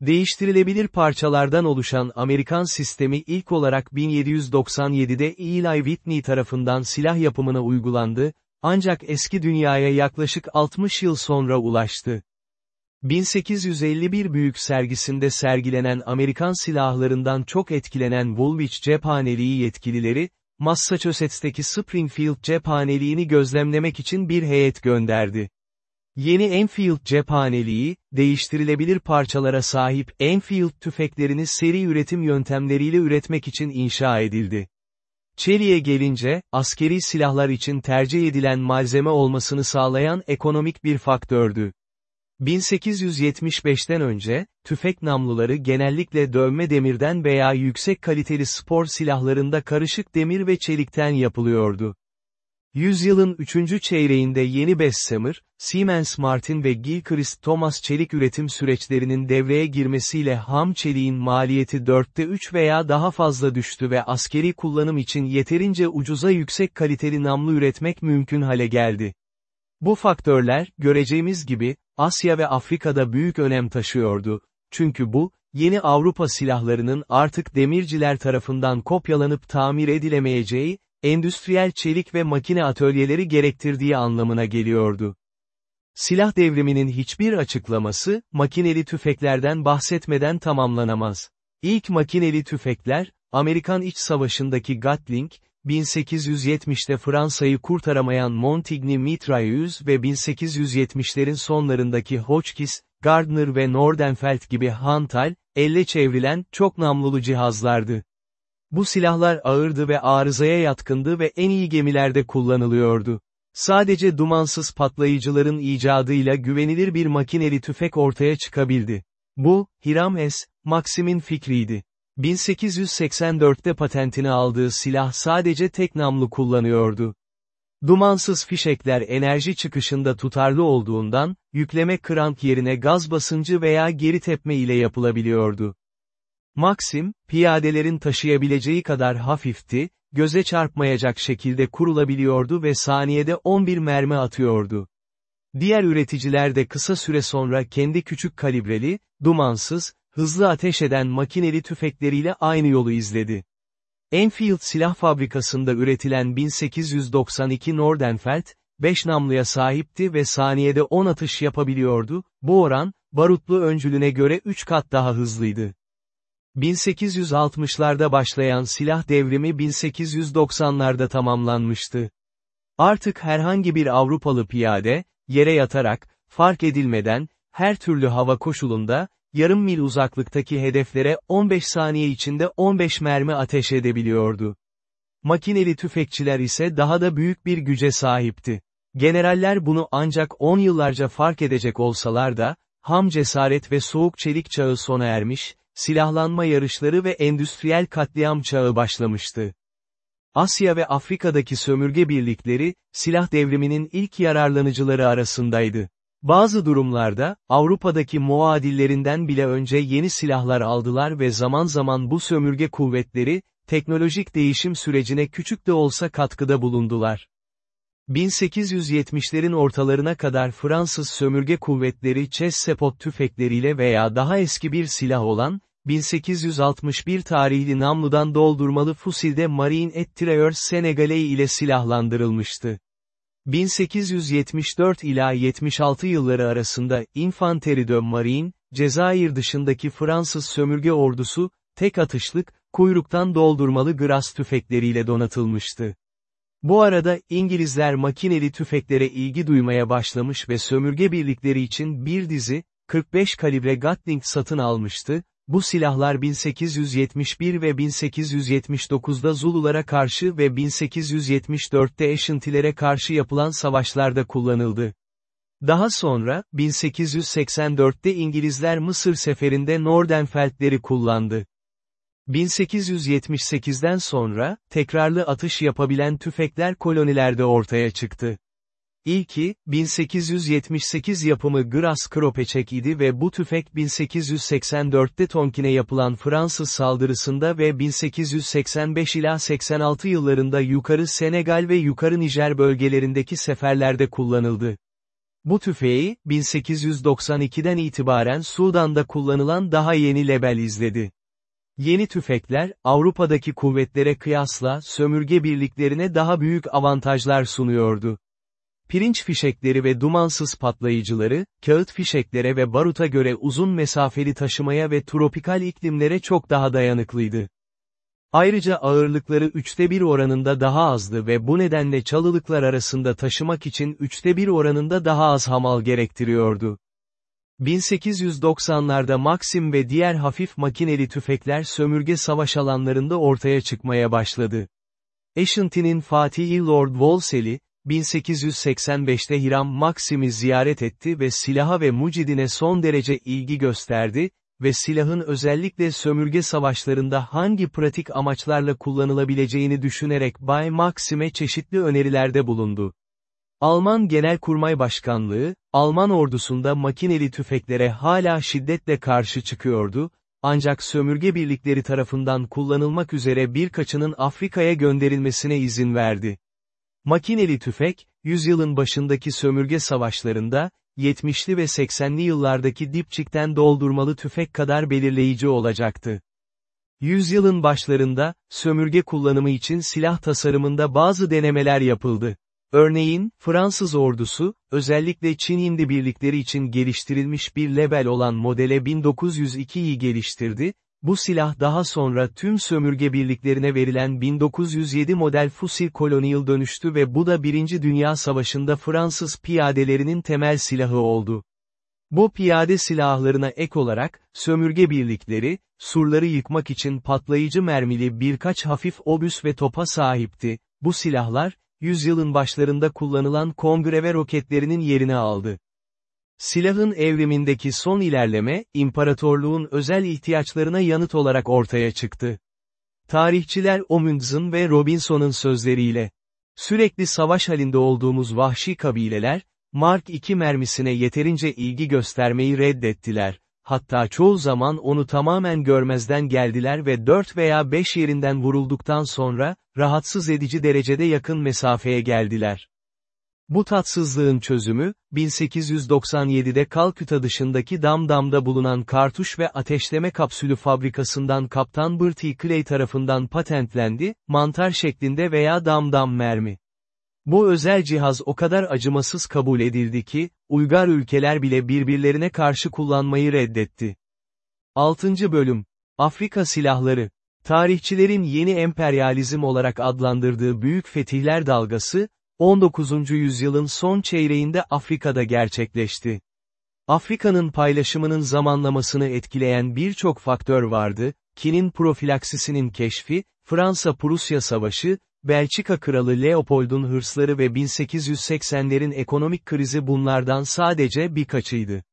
Değiştirilebilir parçalardan oluşan Amerikan sistemi ilk olarak 1797'de Eli Whitney tarafından silah yapımına uygulandı, ancak eski dünyaya yaklaşık 60 yıl sonra ulaştı. 1851 büyük sergisinde sergilenen Amerikan silahlarından çok etkilenen Woolwich cephaneliği yetkilileri, Massachusetts'teki Springfield cephaneliğini gözlemlemek için bir heyet gönderdi. Yeni Enfield cephaneliği, değiştirilebilir parçalara sahip Enfield tüfeklerini seri üretim yöntemleriyle üretmek için inşa edildi. Çeliğe gelince, askeri silahlar için tercih edilen malzeme olmasını sağlayan ekonomik bir faktördü. 1875'ten önce, tüfek namluları genellikle dövme demirden veya yüksek kaliteli spor silahlarında karışık demir ve çelikten yapılıyordu. Yüzyılın üçüncü çeyreğinde yeni Bessemer, Siemens Martin ve Gilchrist Thomas çelik üretim süreçlerinin devreye girmesiyle ham çeliğin maliyeti dörtte üç veya daha fazla düştü ve askeri kullanım için yeterince ucuza yüksek kaliteli namlu üretmek mümkün hale geldi. Bu faktörler, göreceğimiz gibi, Asya ve Afrika'da büyük önem taşıyordu. Çünkü bu, yeni Avrupa silahlarının artık demirciler tarafından kopyalanıp tamir edilemeyeceği, endüstriyel çelik ve makine atölyeleri gerektirdiği anlamına geliyordu. Silah devriminin hiçbir açıklaması, makineli tüfeklerden bahsetmeden tamamlanamaz. İlk makineli tüfekler, Amerikan İç Savaşı'ndaki Gatling, 1870'te Fransa'yı kurtaramayan Montigny mitrailleuse ve 1870'lerin sonlarındaki Hotchkiss, Gardner ve Nordenfeld gibi Hantal, elle çevrilen, çok namlulu cihazlardı. Bu silahlar ağırdı ve arızaya yatkındı ve en iyi gemilerde kullanılıyordu. Sadece dumansız patlayıcıların icadıyla güvenilir bir makineli tüfek ortaya çıkabildi. Bu, Hiram S. Maxim'in fikriydi. 1884'te patentini aldığı silah sadece tek namlu kullanıyordu. Dumansız fişekler enerji çıkışında tutarlı olduğundan, yükleme krank yerine gaz basıncı veya geri tepme ile yapılabiliyordu. Maxim, piyadelerin taşıyabileceği kadar hafifti, göze çarpmayacak şekilde kurulabiliyordu ve saniyede 11 mermi atıyordu. Diğer üreticiler de kısa süre sonra kendi küçük kalibreli, dumansız, hızlı ateş eden makineli tüfekleriyle aynı yolu izledi. Enfield silah fabrikasında üretilen 1892 Nordenfeld, 5 namluya sahipti ve saniyede 10 atış yapabiliyordu, bu oran, barutlu öncülüne göre 3 kat daha hızlıydı. 1860'larda başlayan silah devrimi 1890'larda tamamlanmıştı. Artık herhangi bir Avrupalı piyade, yere yatarak, fark edilmeden, her türlü hava koşulunda, yarım mil uzaklıktaki hedeflere 15 saniye içinde 15 mermi ateş edebiliyordu. Makineli tüfekçiler ise daha da büyük bir güce sahipti. Generaller bunu ancak 10 yıllarca fark edecek olsalar da, ham cesaret ve soğuk çelik çağı sona ermiş, silahlanma yarışları ve endüstriyel katliam çağı başlamıştı. Asya ve Afrika'daki sömürge birlikleri, silah devriminin ilk yararlanıcıları arasındaydı. Bazı durumlarda, Avrupa'daki muadillerinden bile önce yeni silahlar aldılar ve zaman zaman bu sömürge kuvvetleri, teknolojik değişim sürecine küçük de olsa katkıda bulundular. 1870'lerin ortalarına kadar Fransız sömürge kuvvetleri Chessepot tüfekleriyle veya daha eski bir silah olan, 1861 tarihli namludan doldurmalı fusilde Marine et Tirailleurs Senegalais ile silahlandırılmıştı. 1874 ila 76 yılları arasında Infanteri de Marine, Cezayir dışındaki Fransız sömürge ordusu, tek atışlık, kuyruktan doldurmalı gras tüfekleriyle donatılmıştı. Bu arada İngilizler makineli tüfeklere ilgi duymaya başlamış ve sömürge birlikleri için bir dizi, 45 kalibre Gatling satın almıştı, bu silahlar 1871 ve 1879'da Zululara karşı ve 1874'te Eşintilere karşı yapılan savaşlarda kullanıldı. Daha sonra, 1884'te İngilizler Mısır seferinde Nordenfeldleri kullandı. 1878'den sonra, tekrarlı atış yapabilen tüfekler kolonilerde ortaya çıktı. İlki, 1878 yapımı Gras Kropeçek idi ve bu tüfek 1884'te Tonkin'e yapılan Fransız saldırısında ve 1885 ila 86 yıllarında yukarı Senegal ve yukarı Nijer bölgelerindeki seferlerde kullanıldı. Bu tüfeği, 1892'den itibaren Sudan'da kullanılan daha yeni lebel izledi. Yeni tüfekler, Avrupa'daki kuvvetlere kıyasla sömürge birliklerine daha büyük avantajlar sunuyordu. Pirinç fişekleri ve dumansız patlayıcıları, kağıt fişeklere ve baruta göre uzun mesafeli taşımaya ve tropikal iklimlere çok daha dayanıklıydı. Ayrıca ağırlıkları üçte bir oranında daha azdı ve bu nedenle çalılıklar arasında taşımak için üçte bir oranında daha az hamal gerektiriyordu. 1890'larda Maxim ve diğer hafif makineli tüfekler sömürge savaş alanlarında ortaya çıkmaya başladı. Eşinti'nin Fatihi Lord Wolseley, 1885'te Hiram Maxim'i ziyaret etti ve silaha ve mucidine son derece ilgi gösterdi, ve silahın özellikle sömürge savaşlarında hangi pratik amaçlarla kullanılabileceğini düşünerek Bay Maxim'e çeşitli önerilerde bulundu. Alman Genelkurmay Başkanlığı, Alman ordusunda makineli tüfeklere hala şiddetle karşı çıkıyordu, ancak sömürge birlikleri tarafından kullanılmak üzere birkaçının Afrika'ya gönderilmesine izin verdi. Makineli tüfek, yüzyılın başındaki sömürge savaşlarında, 70'li ve 80'li yıllardaki dipçikten doldurmalı tüfek kadar belirleyici olacaktı. Yüzyılın başlarında, sömürge kullanımı için silah tasarımında bazı denemeler yapıldı. Örneğin, Fransız ordusu, özellikle Çin Hindi birlikleri için geliştirilmiş bir level olan modele 1902'yi geliştirdi, bu silah daha sonra tüm sömürge birliklerine verilen 1907 model Fusil Colonial dönüştü ve bu da Birinci Dünya Savaşı'nda Fransız piyadelerinin temel silahı oldu. Bu piyade silahlarına ek olarak, sömürge birlikleri, surları yıkmak için patlayıcı mermili birkaç hafif obüs ve topa sahipti, bu silahlar, yüzyılın başlarında kullanılan kongreve roketlerinin yerini aldı. Silahın evrimindeki son ilerleme, imparatorluğun özel ihtiyaçlarına yanıt olarak ortaya çıktı. Tarihçiler Omundsen ve Robinson'un sözleriyle, sürekli savaş halinde olduğumuz vahşi kabileler, Mark II mermisine yeterince ilgi göstermeyi reddettiler, hatta çoğu zaman onu tamamen görmezden geldiler ve 4 veya 5 yerinden vurulduktan sonra, rahatsız edici derecede yakın mesafeye geldiler. Bu tatsızlığın çözümü, 1897'de Kalküta dışındaki Damdam'da bulunan kartuş ve ateşleme kapsülü fabrikasından Kaptan Bertie Clay tarafından patentlendi, mantar şeklinde veya damdam mermi. Bu özel cihaz o kadar acımasız kabul edildi ki, uygar ülkeler bile birbirlerine karşı kullanmayı reddetti. 6. Bölüm Afrika Silahları Tarihçilerin yeni emperyalizm olarak adlandırdığı büyük fetihler dalgası, 19. yüzyılın son çeyreğinde Afrika'da gerçekleşti. Afrika'nın paylaşımının zamanlamasını etkileyen birçok faktör vardı, kinin profilaksisinin keşfi, Fransa-Prusya Savaşı, Belçika Kralı Leopold'un hırsları ve 1880'lerin ekonomik krizi bunlardan sadece birkaçıydı.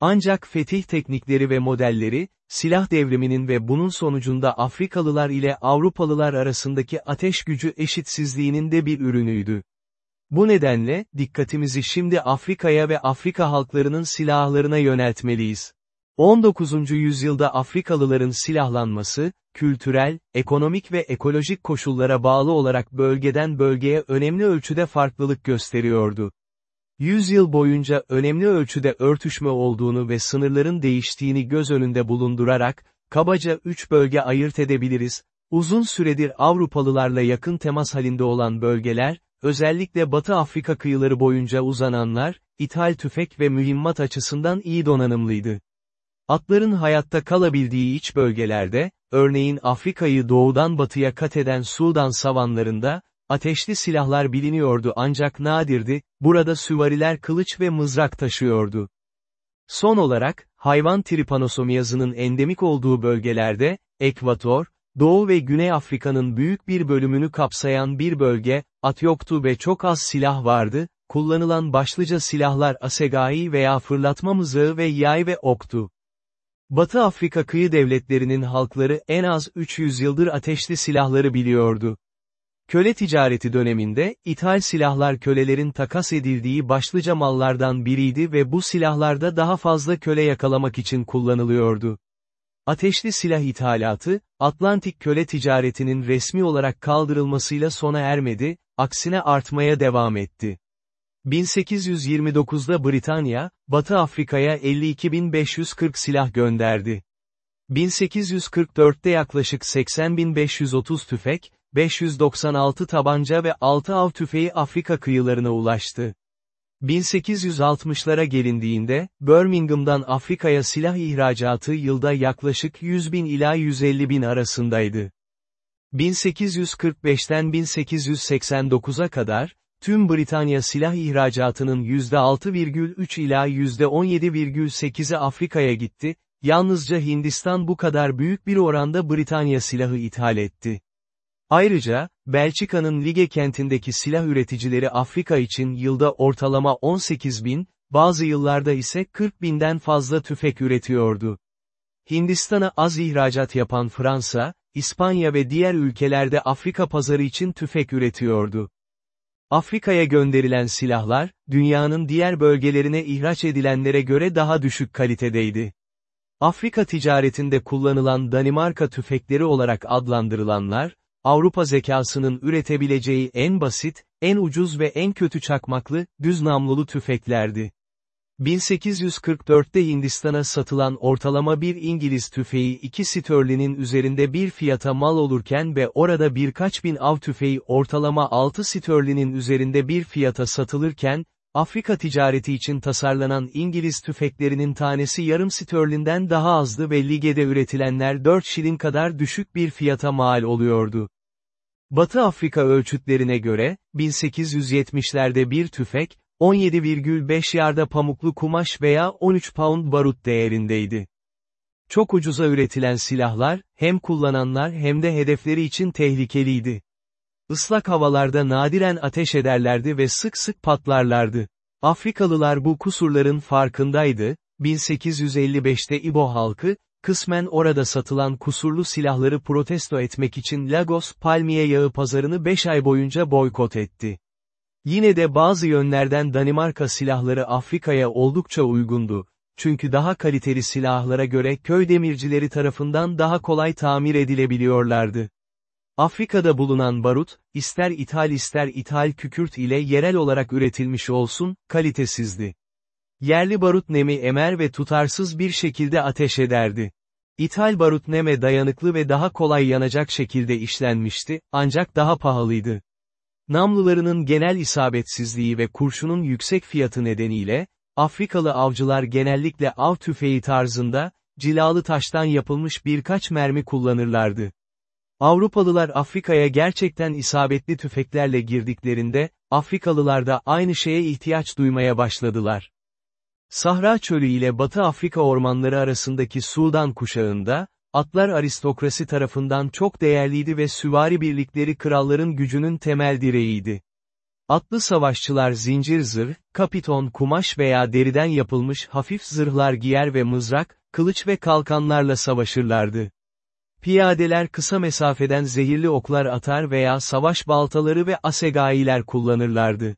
Ancak fetih teknikleri ve modelleri, silah devriminin ve bunun sonucunda Afrikalılar ile Avrupalılar arasındaki ateş gücü eşitsizliğinin de bir ürünüydü. Bu nedenle, dikkatimizi şimdi Afrika'ya ve Afrika halklarının silahlarına yöneltmeliyiz. 19. yüzyılda Afrikalıların silahlanması, kültürel, ekonomik ve ekolojik koşullara bağlı olarak bölgeden bölgeye önemli ölçüde farklılık gösteriyordu. Yüzyıl boyunca önemli ölçüde örtüşme olduğunu ve sınırların değiştiğini göz önünde bulundurarak, kabaca üç bölge ayırt edebiliriz. Uzun süredir Avrupalılarla yakın temas halinde olan bölgeler, özellikle Batı Afrika kıyıları boyunca uzananlar, ithal tüfek ve mühimmat açısından iyi donanımlıydı. Atların hayatta kalabildiği iç bölgelerde, örneğin Afrika'yı doğudan batıya kat eden Sudan savanlarında, ateşli silahlar biliniyordu ancak nadirdi, burada süvariler kılıç ve mızrak taşıyordu. Son olarak, hayvan tripanosomiyazının endemik olduğu bölgelerde, Ekvator, Doğu ve Güney Afrika'nın büyük bir bölümünü kapsayan bir bölge, at yoktu ve çok az silah vardı, kullanılan başlıca silahlar asegai veya fırlatma mızığı ve yay ve oktu. Batı Afrika kıyı devletlerinin halkları en az 300 yıldır ateşli silahları biliyordu. Köle ticareti döneminde, ithal silahlar kölelerin takas edildiği başlıca mallardan biriydi ve bu silahlarda daha fazla köle yakalamak için kullanılıyordu. Ateşli silah ithalatı, Atlantik köle ticaretinin resmi olarak kaldırılmasıyla sona ermedi, aksine artmaya devam etti. 1829'da Britanya, Batı Afrika'ya 52.540 silah gönderdi. 1844'te yaklaşık 80.530 tüfek, 596 tabanca ve 6 av tüfeği Afrika kıyılarına ulaştı. 1860'lara gelindiğinde, Birmingham'dan Afrika'ya silah ihracatı yılda yaklaşık 100 bin ila 150 bin arasındaydı. 1845'ten 1889'a kadar, tüm Britanya silah ihracatının %6,3 ila %17,8'i Afrika'ya gitti, yalnızca Hindistan bu kadar büyük bir oranda Britanya silahı ithal etti. Ayrıca, Belçika'nın Lige kentindeki silah üreticileri Afrika için yılda ortalama 18 bin, bazı yıllarda ise 40 binden fazla tüfek üretiyordu. Hindistan'a az ihracat yapan Fransa, İspanya ve diğer ülkelerde Afrika pazarı için tüfek üretiyordu. Afrika'ya gönderilen silahlar, dünyanın diğer bölgelerine ihraç edilenlere göre daha düşük kalitedeydi. Afrika ticaretinde kullanılan Danimarka tüfekleri olarak adlandırılanlar, Avrupa zekasının üretebileceği en basit, en ucuz ve en kötü çakmaklı, düz namlulu tüfeklerdi. 1844'te Hindistan'a satılan ortalama bir İngiliz tüfeği 2 sterlinin üzerinde bir fiyata mal olurken ve orada birkaç bin av tüfeği ortalama 6 sterlinin üzerinde bir fiyata satılırken, Afrika ticareti için tasarlanan İngiliz tüfeklerinin tanesi yarım sterlinden daha azdı ve ligede üretilenler 4 şilin kadar düşük bir fiyata mal oluyordu. Batı Afrika ölçütlerine göre, 1870'lerde bir tüfek, 17,5 yarda pamuklu kumaş veya 13 pound barut değerindeydi. Çok ucuza üretilen silahlar, hem kullananlar hem de hedefleri için tehlikeliydi. Islak havalarda nadiren ateş ederlerdi ve sık sık patlarlardı. Afrikalılar bu kusurların farkındaydı, 1855'te İbo halkı, kısmen orada satılan kusurlu silahları protesto etmek için Lagos palmiye yağı pazarını 5 ay boyunca boykot etti. Yine de bazı yönlerden Danimarka silahları Afrika'ya oldukça uygundu, çünkü daha kaliteli silahlara göre köy demircileri tarafından daha kolay tamir edilebiliyorlardı. Afrika'da bulunan barut, ister ithal ister ithal kükürt ile yerel olarak üretilmiş olsun, kalitesizdi. Yerli barut nemi emer ve tutarsız bir şekilde ateş ederdi. İthal barut neme dayanıklı ve daha kolay yanacak şekilde işlenmişti, ancak daha pahalıydı. Namlularının genel isabetsizliği ve kurşunun yüksek fiyatı nedeniyle, Afrikalı avcılar genellikle av tüfeği tarzında, cilalı taştan yapılmış birkaç mermi kullanırlardı. Avrupalılar Afrika'ya gerçekten isabetli tüfeklerle girdiklerinde, Afrikalılar da aynı şeye ihtiyaç duymaya başladılar. Sahra çölü ile Batı Afrika ormanları arasındaki Sudan kuşağında, atlar aristokrasi tarafından çok değerliydi ve süvari birlikleri kralların gücünün temel direğiydi. Atlı savaşçılar zincir zırh, kapiton kumaş veya deriden yapılmış hafif zırhlar giyer ve mızrak, kılıç ve kalkanlarla savaşırlardı. Piyadeler kısa mesafeden zehirli oklar atar veya savaş baltaları ve asegailer kullanırlardı.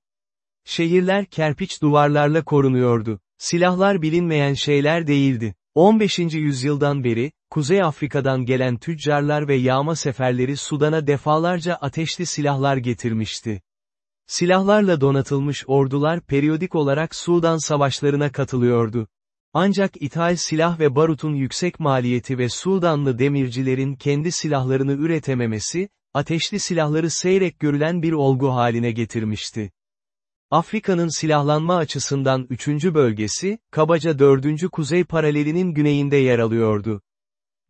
Şehirler kerpiç duvarlarla korunuyordu. Silahlar bilinmeyen şeyler değildi. 15. yüzyıldan beri, Kuzey Afrika'dan gelen tüccarlar ve yağma seferleri Sudan'a defalarca ateşli silahlar getirmişti. Silahlarla donatılmış ordular periyodik olarak Sudan savaşlarına katılıyordu. Ancak ithal silah ve barutun yüksek maliyeti ve Sudanlı demircilerin kendi silahlarını üretememesi, ateşli silahları seyrek görülen bir olgu haline getirmişti. Afrika'nın silahlanma açısından üçüncü bölgesi, kabaca dördüncü kuzey paralelinin güneyinde yer alıyordu.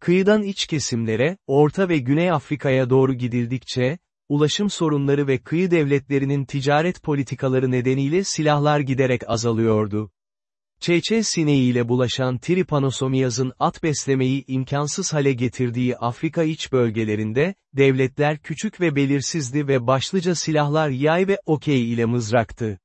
Kıyıdan iç kesimlere, Orta ve Güney Afrika'ya doğru gidildikçe, ulaşım sorunları ve kıyı devletlerinin ticaret politikaları nedeniyle silahlar giderek azalıyordu. Çeçe sineğiyle bulaşan tripanosomiyazın at beslemeyi imkansız hale getirdiği Afrika iç bölgelerinde, devletler küçük ve belirsizdi ve başlıca silahlar yay ve okey ile mızraktı.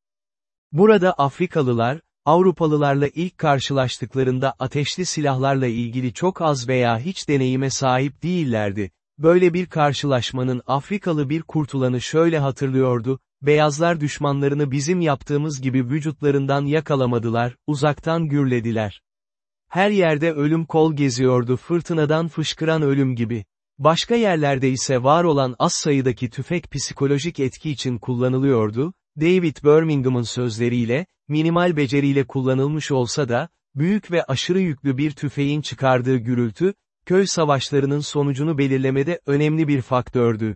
Burada Afrikalılar, Avrupalılarla ilk karşılaştıklarında ateşli silahlarla ilgili çok az veya hiç deneyime sahip değillerdi. Böyle bir karşılaşmanın Afrikalı bir kurtulanı şöyle hatırlıyordu, beyazlar düşmanlarını bizim yaptığımız gibi vücutlarından yakalamadılar, uzaktan gürlediler. Her yerde ölüm kol geziyordu fırtınadan fışkıran ölüm gibi. Başka yerlerde ise var olan az sayıdaki tüfek psikolojik etki için kullanılıyordu, David Birmingham'ın sözleriyle, minimal beceriyle kullanılmış olsa da, büyük ve aşırı yüklü bir tüfeğin çıkardığı gürültü, köy savaşlarının sonucunu belirlemede önemli bir faktördü.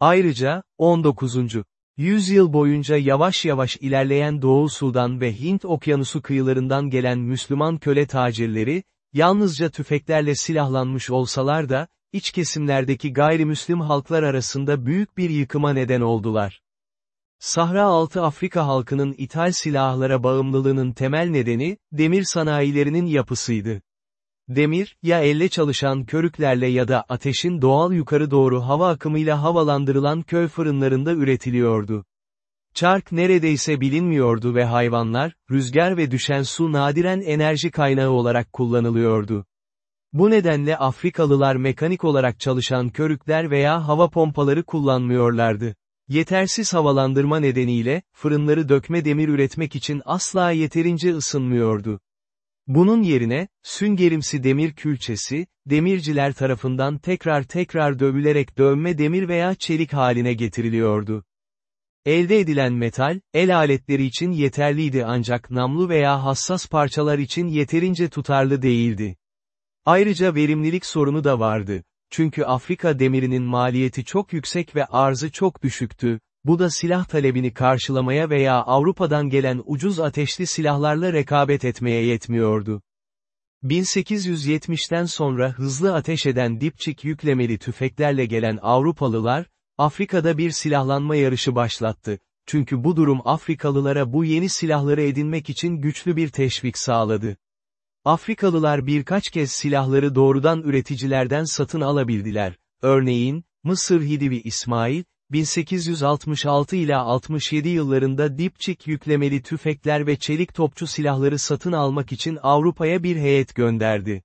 Ayrıca, 19. Yüzyıl boyunca yavaş yavaş ilerleyen Doğu Sudan ve Hint okyanusu kıyılarından gelen Müslüman köle tacirleri, yalnızca tüfeklerle silahlanmış olsalar da, iç kesimlerdeki gayrimüslim halklar arasında büyük bir yıkıma neden oldular. Sahra altı Afrika halkının ithal silahlara bağımlılığının temel nedeni, demir sanayilerinin yapısıydı. Demir, ya elle çalışan körüklerle ya da ateşin doğal yukarı doğru hava akımıyla havalandırılan köy fırınlarında üretiliyordu. Çark neredeyse bilinmiyordu ve hayvanlar, rüzgar ve düşen su nadiren enerji kaynağı olarak kullanılıyordu. Bu nedenle Afrikalılar mekanik olarak çalışan körükler veya hava pompaları kullanmıyorlardı. Yetersiz havalandırma nedeniyle, fırınları dökme demir üretmek için asla yeterince ısınmıyordu. Bunun yerine, süngerimsi demir külçesi, demirciler tarafından tekrar tekrar dövülerek dövme demir veya çelik haline getiriliyordu. Elde edilen metal, el aletleri için yeterliydi ancak namlu veya hassas parçalar için yeterince tutarlı değildi. Ayrıca verimlilik sorunu da vardı. Çünkü Afrika demirinin maliyeti çok yüksek ve arzı çok düşüktü, bu da silah talebini karşılamaya veya Avrupa'dan gelen ucuz ateşli silahlarla rekabet etmeye yetmiyordu. 1870'ten sonra hızlı ateş eden dipçik yüklemeli tüfeklerle gelen Avrupalılar, Afrika'da bir silahlanma yarışı başlattı. Çünkü bu durum Afrikalılara bu yeni silahları edinmek için güçlü bir teşvik sağladı. Afrikalılar birkaç kez silahları doğrudan üreticilerden satın alabildiler. Örneğin, Mısır Hidivi İsmail, 1866 ila 67 yıllarında dipçik yüklemeli tüfekler ve çelik topçu silahları satın almak için Avrupa'ya bir heyet gönderdi.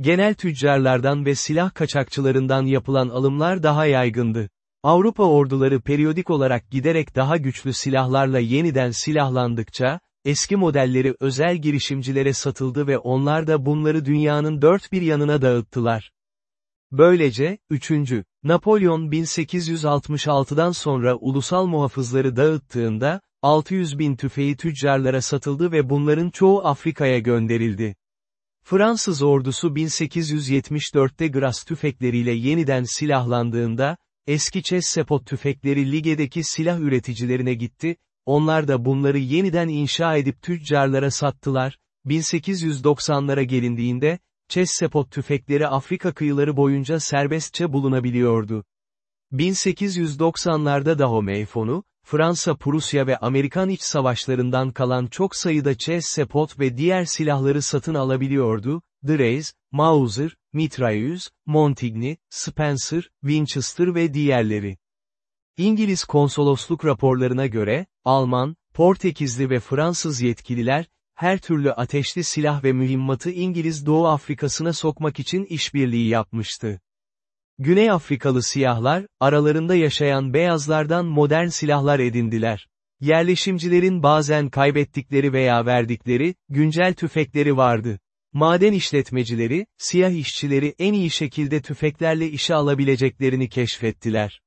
Genel tüccarlardan ve silah kaçakçılarından yapılan alımlar daha yaygındı. Avrupa orduları periyodik olarak giderek daha güçlü silahlarla yeniden silahlandıkça, eski modelleri özel girişimcilere satıldı ve onlar da bunları dünyanın dört bir yanına dağıttılar. Böylece, 3. Napolyon 1866'dan sonra ulusal muhafızları dağıttığında, 600 bin tüfeği tüccarlara satıldı ve bunların çoğu Afrika'ya gönderildi. Fransız ordusu 1874'te Gras tüfekleriyle yeniden silahlandığında, eski Chessepot tüfekleri Lige'deki silah üreticilerine gitti, onlar da bunları yeniden inşa edip tüccarlara sattılar, 1890'lara gelindiğinde, Chessepot tüfekleri Afrika kıyıları boyunca serbestçe bulunabiliyordu. 1890'larda Dahomey Fransa Prusya ve Amerikan iç savaşlarından kalan çok sayıda Chessepot ve diğer silahları satın alabiliyordu, Dreyse, Mauser, Mitrailleuse, Montigny, Spencer, Winchester ve diğerleri. İngiliz konsolosluk raporlarına göre, Alman, Portekizli ve Fransız yetkililer, her türlü ateşli silah ve mühimmatı İngiliz Doğu Afrikası'na sokmak için işbirliği yapmıştı. Güney Afrikalı siyahlar, aralarında yaşayan beyazlardan modern silahlar edindiler. Yerleşimcilerin bazen kaybettikleri veya verdikleri, güncel tüfekleri vardı. Maden işletmecileri, siyah işçileri en iyi şekilde tüfeklerle işe alabileceklerini keşfettiler.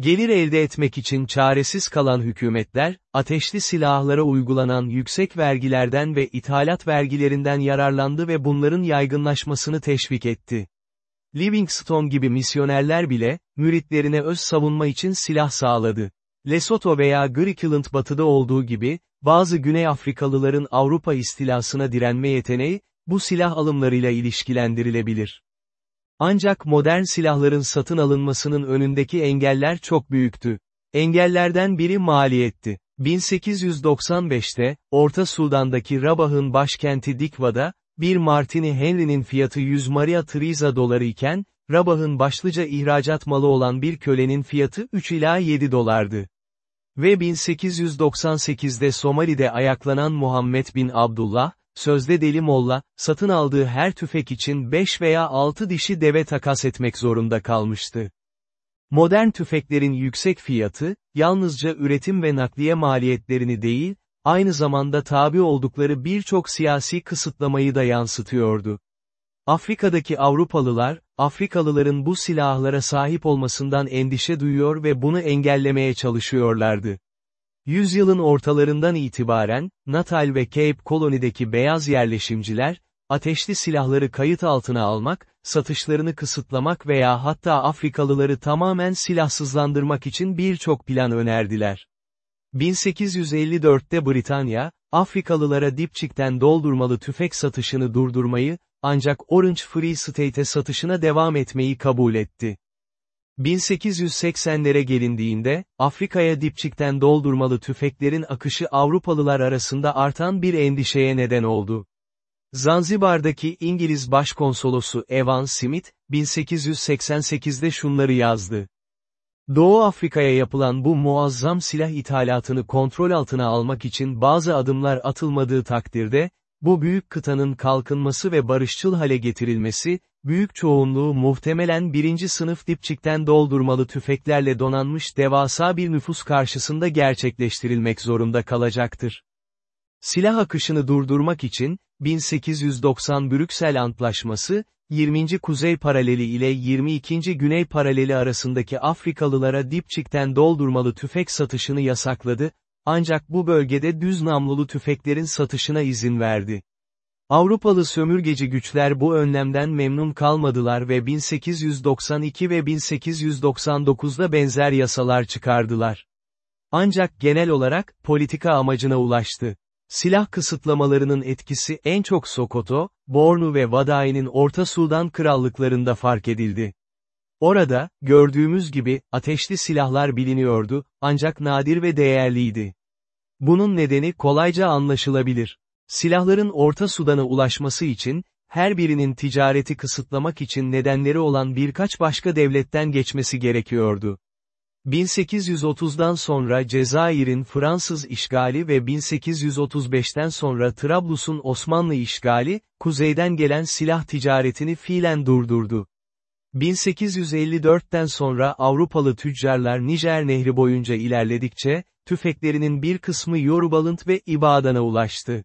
Gelir elde etmek için çaresiz kalan hükümetler, ateşli silahlara uygulanan yüksek vergilerden ve ithalat vergilerinden yararlandı ve bunların yaygınlaşmasını teşvik etti. Livingstone gibi misyonerler bile, müritlerine öz savunma için silah sağladı. Lesotho veya Griqualand batıda olduğu gibi, bazı Güney Afrikalıların Avrupa istilasına direnme yeteneği, bu silah alımlarıyla ilişkilendirilebilir. Ancak modern silahların satın alınmasının önündeki engeller çok büyüktü. Engellerden biri maliyetti. 1895'te, Orta Sudan'daki Rabah'ın başkenti Dikva'da, bir Martini Henry'nin fiyatı 100 Maria Theresa doları iken, Rabah'ın başlıca ihracat malı olan bir kölenin fiyatı 3 ila 7 dolardı. Ve 1898'de Somali'de ayaklanan Muhammed bin Abdullah, sözde deli molla, satın aldığı her tüfek için 5 veya 6 dişi deve takas etmek zorunda kalmıştı. Modern tüfeklerin yüksek fiyatı, yalnızca üretim ve nakliye maliyetlerini değil, aynı zamanda tabi oldukları birçok siyasi kısıtlamayı da yansıtıyordu. Afrika'daki Avrupalılar, Afrikalıların bu silahlara sahip olmasından endişe duyuyor ve bunu engellemeye çalışıyorlardı. Yüzyılın ortalarından itibaren, Natal ve Cape Colony'deki beyaz yerleşimciler, ateşli silahları kayıt altına almak, satışlarını kısıtlamak veya hatta Afrikalıları tamamen silahsızlandırmak için birçok plan önerdiler. 1854'te Britanya, Afrikalılara dipçikten doldurmalı tüfek satışını durdurmayı, ancak Orange Free State'e satışına devam etmeyi kabul etti. 1880'lere gelindiğinde, Afrika'ya dipçikten doldurmalı tüfeklerin akışı Avrupalılar arasında artan bir endişeye neden oldu. Zanzibar'daki İngiliz Başkonsolosu Evan Smith, 1888'de şunları yazdı. Doğu Afrika'ya yapılan bu muazzam silah ithalatını kontrol altına almak için bazı adımlar atılmadığı takdirde, bu büyük kıtanın kalkınması ve barışçıl hale getirilmesi, büyük çoğunluğu muhtemelen birinci sınıf dipçikten doldurmalı tüfeklerle donanmış devasa bir nüfus karşısında gerçekleştirilmek zorunda kalacaktır. Silah akışını durdurmak için, 1890 Brüksel Antlaşması, 20. Kuzey Paraleli ile 22. Güney Paraleli arasındaki Afrikalılara dipçikten doldurmalı tüfek satışını yasakladı, ancak bu bölgede düz namlulu tüfeklerin satışına izin verdi. Avrupalı sömürgeci güçler bu önlemden memnun kalmadılar ve 1892 ve 1899'da benzer yasalar çıkardılar. Ancak genel olarak, politika amacına ulaştı. Silah kısıtlamalarının etkisi en çok Sokoto, Bornu ve Vadai'nin Orta Sudan krallıklarında fark edildi. Orada, gördüğümüz gibi, ateşli silahlar biliniyordu, ancak nadir ve değerliydi. Bunun nedeni kolayca anlaşılabilir. Silahların Orta Sudan'a ulaşması için, her birinin ticareti kısıtlamak için nedenleri olan birkaç başka devletten geçmesi gerekiyordu. 1830'dan sonra Cezayir'in Fransız işgali ve 1835'ten sonra Trablus'un Osmanlı işgali, kuzeyden gelen silah ticaretini fiilen durdurdu. 1854'ten sonra Avrupalı tüccarlar Nijer Nehri boyunca ilerledikçe, tüfeklerinin bir kısmı Yorubalınt ve İbadan'a ulaştı.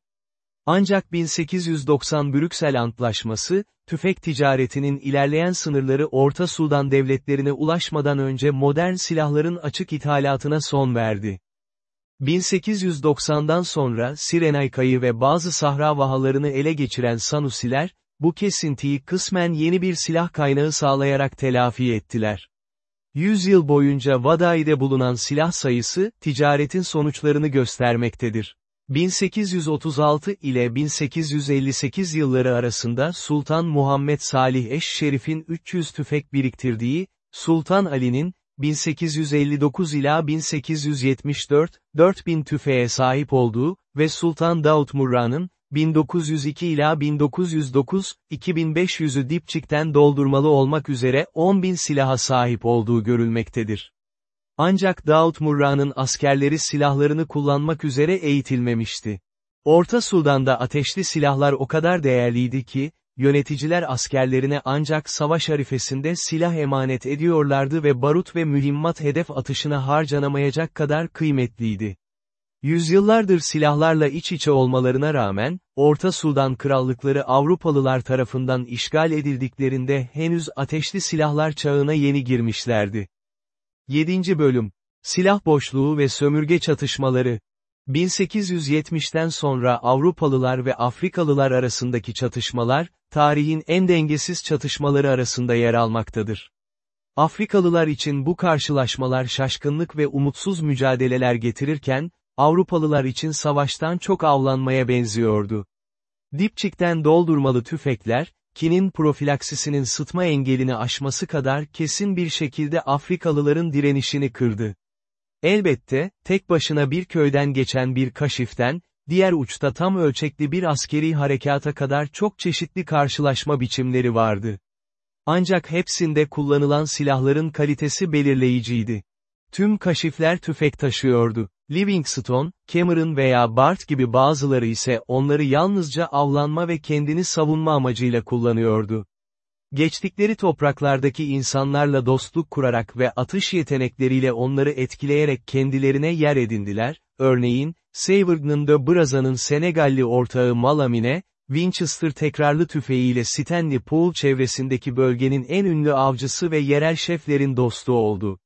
Ancak 1890 Brüksel Antlaşması, tüfek ticaretinin ilerleyen sınırları Orta Sudan devletlerine ulaşmadan önce modern silahların açık ithalatına son verdi. 1890'dan sonra Sirenayka'yı ve bazı sahra vahalarını ele geçiren Sanusiler, bu kesintiyi kısmen yeni bir silah kaynağı sağlayarak telafi ettiler. Yüzyıl boyunca Vadai'de bulunan silah sayısı, ticaretin sonuçlarını göstermektedir. 1836 ile 1858 yılları arasında Sultan Muhammed Salih Eş-Şerif'in 300 tüfek biriktirdiği, Sultan Ali'nin, 1859 ila 1874, 4000 tüfeğe sahip olduğu ve Sultan Davut Murra'nın, 1902 ila 1909, 2500'ü dipçikten doldurmalı olmak üzere 10.000 silaha sahip olduğu görülmektedir. Ancak Daud Murra'nın askerleri silahlarını kullanmak üzere eğitilmemişti. Orta Sudan'da ateşli silahlar o kadar değerliydi ki, yöneticiler askerlerine ancak savaş harifesinde silah emanet ediyorlardı ve barut ve mühimmat hedef atışına harcanamayacak kadar kıymetliydi. Yüzyıllardır silahlarla iç içe olmalarına rağmen, Orta Sudan krallıkları Avrupalılar tarafından işgal edildiklerinde henüz ateşli silahlar çağına yeni girmişlerdi. 7. Bölüm Silah boşluğu ve sömürge çatışmaları 1870'ten sonra Avrupalılar ve Afrikalılar arasındaki çatışmalar, tarihin en dengesiz çatışmaları arasında yer almaktadır. Afrikalılar için bu karşılaşmalar şaşkınlık ve umutsuz mücadeleler getirirken, Avrupalılar için savaştan çok avlanmaya benziyordu. Dipçikten doldurmalı tüfekler, kinin profilaksisinin sıtma engelini aşması kadar kesin bir şekilde Afrikalıların direnişini kırdı. Elbette, tek başına bir köyden geçen bir kaşiften, diğer uçta tam ölçekli bir askeri harekata kadar çok çeşitli karşılaşma biçimleri vardı. Ancak hepsinde kullanılan silahların kalitesi belirleyiciydi. Tüm kaşifler tüfek taşıyordu. Livingstone, Cameron veya Bart gibi bazıları ise onları yalnızca avlanma ve kendini savunma amacıyla kullanıyordu. Geçtikleri topraklardaki insanlarla dostluk kurarak ve atış yetenekleriyle onları etkileyerek kendilerine yer edindiler, örneğin, Savern'ın de Braza'nın Senegalli ortağı Malamine, Winchester tekrarlı tüfeğiyle Stanley Pool çevresindeki bölgenin en ünlü avcısı ve yerel şeflerin dostu oldu.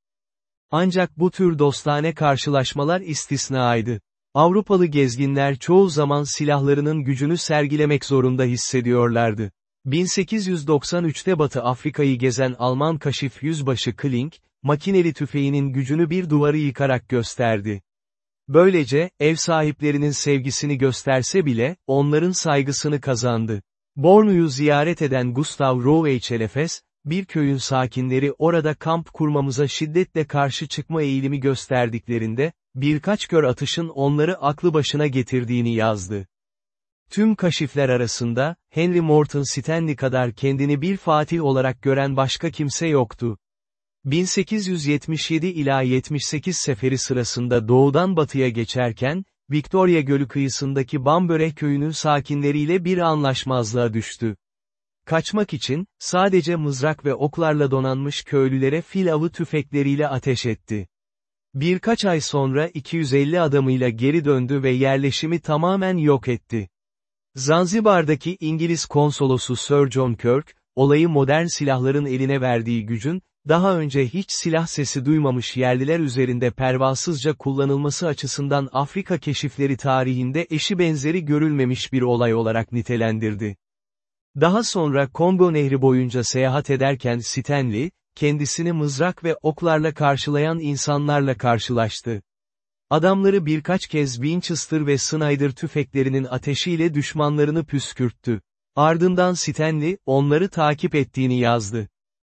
Ancak bu tür dostane karşılaşmalar istisnaydı. Avrupalı gezginler çoğu zaman silahlarının gücünü sergilemek zorunda hissediyorlardı. 1893'te Batı Afrika'yı gezen Alman kaşif yüzbaşı Kling, makineli tüfeğinin gücünü bir duvarı yıkarak gösterdi. Böylece, ev sahiplerinin sevgisini gösterse bile, onların saygısını kazandı. Bornu'yu ziyaret eden Gustav Roueichelefes, bir köyün sakinleri orada kamp kurmamıza şiddetle karşı çıkma eğilimi gösterdiklerinde, birkaç kör atışın onları aklı başına getirdiğini yazdı. Tüm kaşifler arasında, Henry Morton Stanley kadar kendini bir fatih olarak gören başka kimse yoktu. 1877 ila 78 seferi sırasında doğudan batıya geçerken, Victoria Gölü kıyısındaki Bamböre köyünün sakinleriyle bir anlaşmazlığa düştü. Kaçmak için, sadece mızrak ve oklarla donanmış köylülere fil avı tüfekleriyle ateş etti. Birkaç ay sonra 250 adamıyla geri döndü ve yerleşimi tamamen yok etti. Zanzibar'daki İngiliz konsolosu Sir John Kirk, olayı modern silahların eline verdiği gücün, daha önce hiç silah sesi duymamış yerliler üzerinde pervasızca kullanılması açısından Afrika keşifleri tarihinde eşi benzeri görülmemiş bir olay olarak nitelendirdi. Daha sonra Kongo Nehri boyunca seyahat ederken Stanley, kendisini mızrak ve oklarla karşılayan insanlarla karşılaştı. Adamları birkaç kez Winchester ve Snyder tüfeklerinin ateşiyle düşmanlarını püskürttü. Ardından Stanley, onları takip ettiğini yazdı.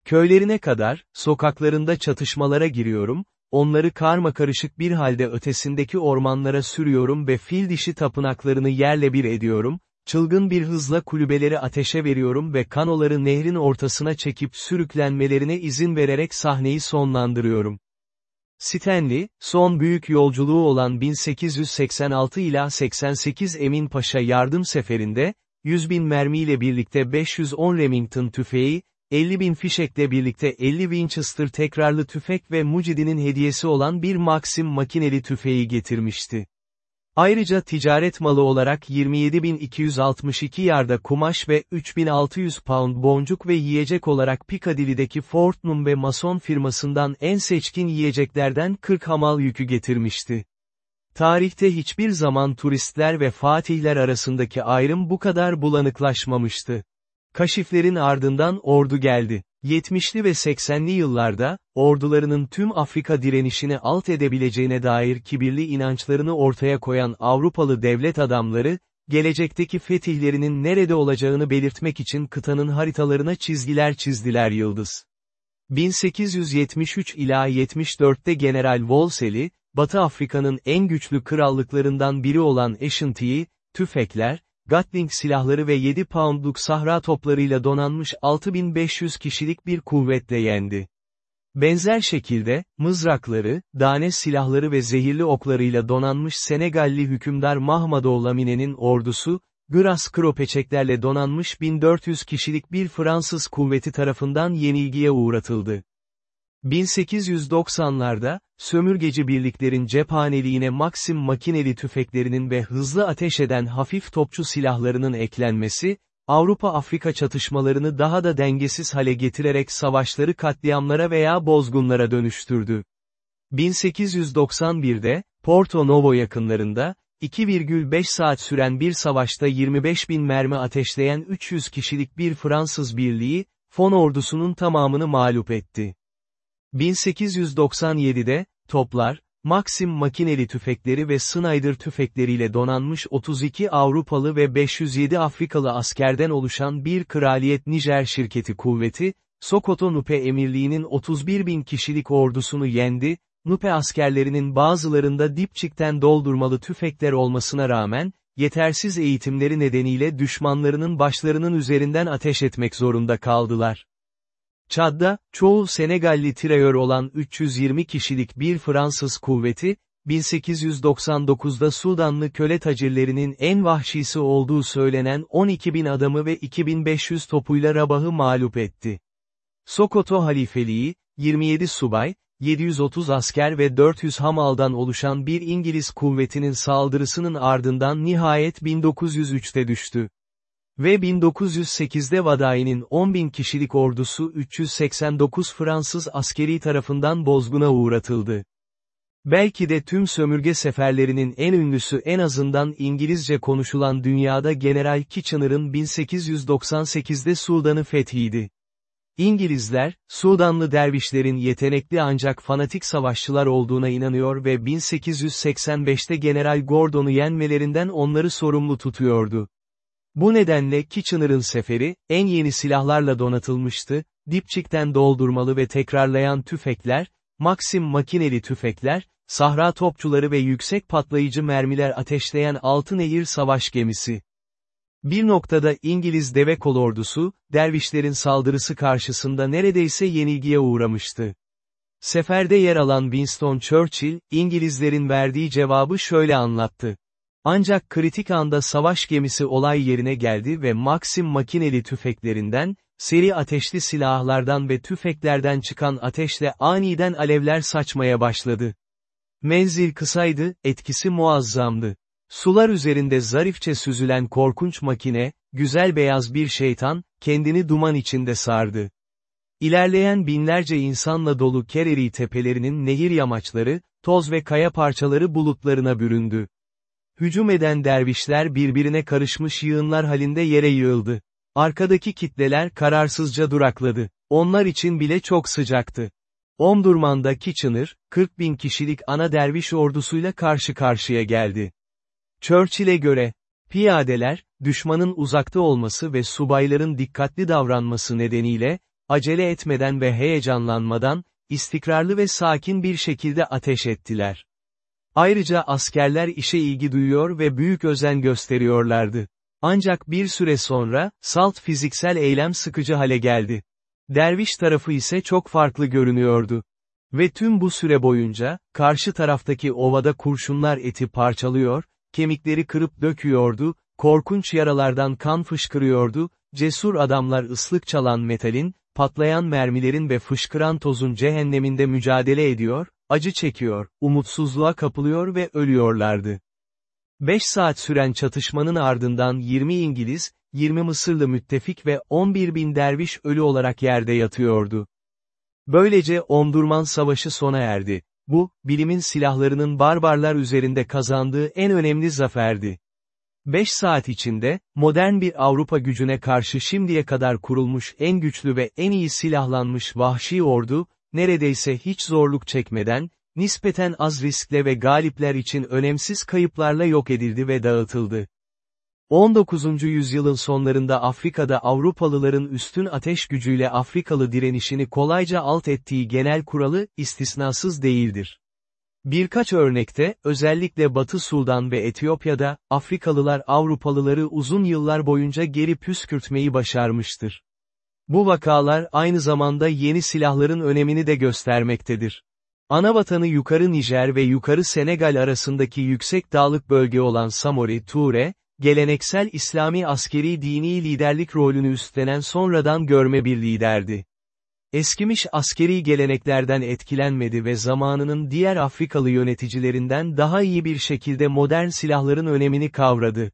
Köylerine kadar, sokaklarında çatışmalara giriyorum, onları karma karışık bir halde ötesindeki ormanlara sürüyorum ve fil dişi tapınaklarını yerle bir ediyorum, çılgın bir hızla kulübeleri ateşe veriyorum ve kanoları nehrin ortasına çekip sürüklenmelerine izin vererek sahneyi sonlandırıyorum. Stanley, son büyük yolculuğu olan 1886 ila 88 Emin Paşa yardım seferinde, 100 bin mermiyle birlikte 510 Remington tüfeği, 50 bin fişekle birlikte 50 Winchester tekrarlı tüfek ve Mucidi'nin hediyesi olan bir Maxim makineli tüfeği getirmişti. Ayrıca ticaret malı olarak 27.262 yarda kumaş ve 3.600 pound boncuk ve yiyecek olarak Piccadilly'deki Fortnum ve Mason firmasından en seçkin yiyeceklerden 40 hamal yükü getirmişti. Tarihte hiçbir zaman turistler ve fatihler arasındaki ayrım bu kadar bulanıklaşmamıştı. Kaşiflerin ardından ordu geldi. 70'li ve 80'li yıllarda, ordularının tüm Afrika direnişini alt edebileceğine dair kibirli inançlarını ortaya koyan Avrupalı devlet adamları, gelecekteki fetihlerinin nerede olacağını belirtmek için kıtanın haritalarına çizgiler çizdiler yıldız. 1873 ila 74'te General Wolseley, Batı Afrika'nın en güçlü krallıklarından biri olan Ashanti'yi, tüfekler, Gatling silahları ve 7 poundluk sahra toplarıyla donanmış 6500 kişilik bir kuvvetle yendi. Benzer şekilde, mızrakları, dane silahları ve zehirli oklarıyla donanmış Senegalli hükümdar Mahmado Lamine'nin ordusu, Gras kropeçeklerle donanmış 1400 kişilik bir Fransız kuvveti tarafından yenilgiye uğratıldı. 1890'larda, sömürgeci birliklerin cephaneliğine Maxim makineli tüfeklerinin ve hızlı ateş eden hafif topçu silahlarının eklenmesi, Avrupa-Afrika çatışmalarını daha da dengesiz hale getirerek savaşları katliamlara veya bozgunlara dönüştürdü. 1891'de, Porto Novo yakınlarında, 2,5 saat süren bir savaşta 25 bin mermi ateşleyen 300 kişilik bir Fransız birliği, fon ordusunun tamamını mağlup etti. 1897'de, toplar, Maxim makineli tüfekleri ve Snyder tüfekleriyle donanmış 32 Avrupalı ve 507 Afrikalı askerden oluşan bir Kraliyet Nijer şirketi kuvveti, Sokoto Nupe Emirliği'nin 31 bin kişilik ordusunu yendi, Nupe askerlerinin bazılarında dipçikten doldurmalı tüfekler olmasına rağmen, yetersiz eğitimleri nedeniyle düşmanlarının başlarının üzerinden ateş etmek zorunda kaldılar. Çad'da, çoğu Senegalli tirayör olan 320 kişilik bir Fransız kuvveti, 1899'da Sudanlı köle tacirlerinin en vahşisi olduğu söylenen 12 bin adamı ve 2500 topuyla Rabah'ı mağlup etti. Sokoto halifeliği, 27 subay, 730 asker ve 400 hamaldan oluşan bir İngiliz kuvvetinin saldırısının ardından nihayet 1903'te düştü. Ve 1908'de Vadai'nin 10.000 kişilik ordusu 389 Fransız askeri tarafından bozguna uğratıldı. Belki de tüm sömürge seferlerinin en ünlüsü en azından İngilizce konuşulan dünyada General Kitchener'ın 1898'de Sudan'ı fethiydi. İngilizler, Sudanlı dervişlerin yetenekli ancak fanatik savaşçılar olduğuna inanıyor ve 1885'te General Gordon'u yenmelerinden onları sorumlu tutuyordu. Bu nedenle Kitchener'ın seferi, en yeni silahlarla donatılmıştı, dipçikten doldurmalı ve tekrarlayan tüfekler, Maxim makineli tüfekler, sahra topçuları ve yüksek patlayıcı mermiler ateşleyen Altınehir savaş gemisi. Bir noktada İngiliz deve kolordusu, dervişlerin saldırısı karşısında neredeyse yenilgiye uğramıştı. Seferde yer alan Winston Churchill, İngilizlerin verdiği cevabı şöyle anlattı. Ancak kritik anda savaş gemisi olay yerine geldi ve Maxim makineli tüfeklerinden, seri ateşli silahlardan ve tüfeklerden çıkan ateşle aniden alevler saçmaya başladı. Menzil kısaydı, etkisi muazzamdı. Sular üzerinde zarifçe süzülen korkunç makine, güzel beyaz bir şeytan, kendini duman içinde sardı. İlerleyen binlerce insanla dolu Kereri tepelerinin nehir yamaçları, toz ve kaya parçaları bulutlarına büründü. Hücum eden dervişler birbirine karışmış yığınlar halinde yere yığıldı. Arkadaki kitleler kararsızca durakladı. Onlar için bile çok sıcaktı. Omdurman'da Kitchener, 40 bin kişilik ana derviş ordusuyla karşı karşıya geldi. Churchill'e göre, piyadeler, düşmanın uzakta olması ve subayların dikkatli davranması nedeniyle, acele etmeden ve heyecanlanmadan, istikrarlı ve sakin bir şekilde ateş ettiler. Ayrıca askerler işe ilgi duyuyor ve büyük özen gösteriyorlardı. Ancak bir süre sonra, salt fiziksel eylem sıkıcı hale geldi. Derviş tarafı ise çok farklı görünüyordu. Ve tüm bu süre boyunca, karşı taraftaki ovada kurşunlar eti parçalıyor, kemikleri kırıp döküyordu, korkunç yaralardan kan fışkırıyordu, cesur adamlar ıslık çalan metalin, patlayan mermilerin ve fışkıran tozun cehenneminde mücadele ediyor, acı çekiyor, umutsuzluğa kapılıyor ve ölüyorlardı. 5 saat süren çatışmanın ardından 20 İngiliz, 20 Mısırlı müttefik ve 11 bin derviş ölü olarak yerde yatıyordu. Böylece Omdurman Savaşı sona erdi. Bu, bilimin silahlarının barbarlar üzerinde kazandığı en önemli zaferdi. 5 saat içinde, modern bir Avrupa gücüne karşı şimdiye kadar kurulmuş en güçlü ve en iyi silahlanmış vahşi ordu, neredeyse hiç zorluk çekmeden, nispeten az riskle ve galipler için önemsiz kayıplarla yok edildi ve dağıtıldı. 19. yüzyılın sonlarında Afrika'da Avrupalıların üstün ateş gücüyle Afrikalı direnişini kolayca alt ettiği genel kuralı, istisnasız değildir. Birkaç örnekte, özellikle Batı Sudan ve Etiyopya'da, Afrikalılar Avrupalıları uzun yıllar boyunca geri püskürtmeyi başarmıştır. Bu vakalar aynı zamanda yeni silahların önemini de göstermektedir. Anavatanı yukarı Nijer ve yukarı Senegal arasındaki yüksek dağlık bölge olan Samori Ture, geleneksel İslami askeri dini liderlik rolünü üstlenen sonradan görme bir liderdi. Eskimiş askeri geleneklerden etkilenmedi ve zamanının diğer Afrikalı yöneticilerinden daha iyi bir şekilde modern silahların önemini kavradı.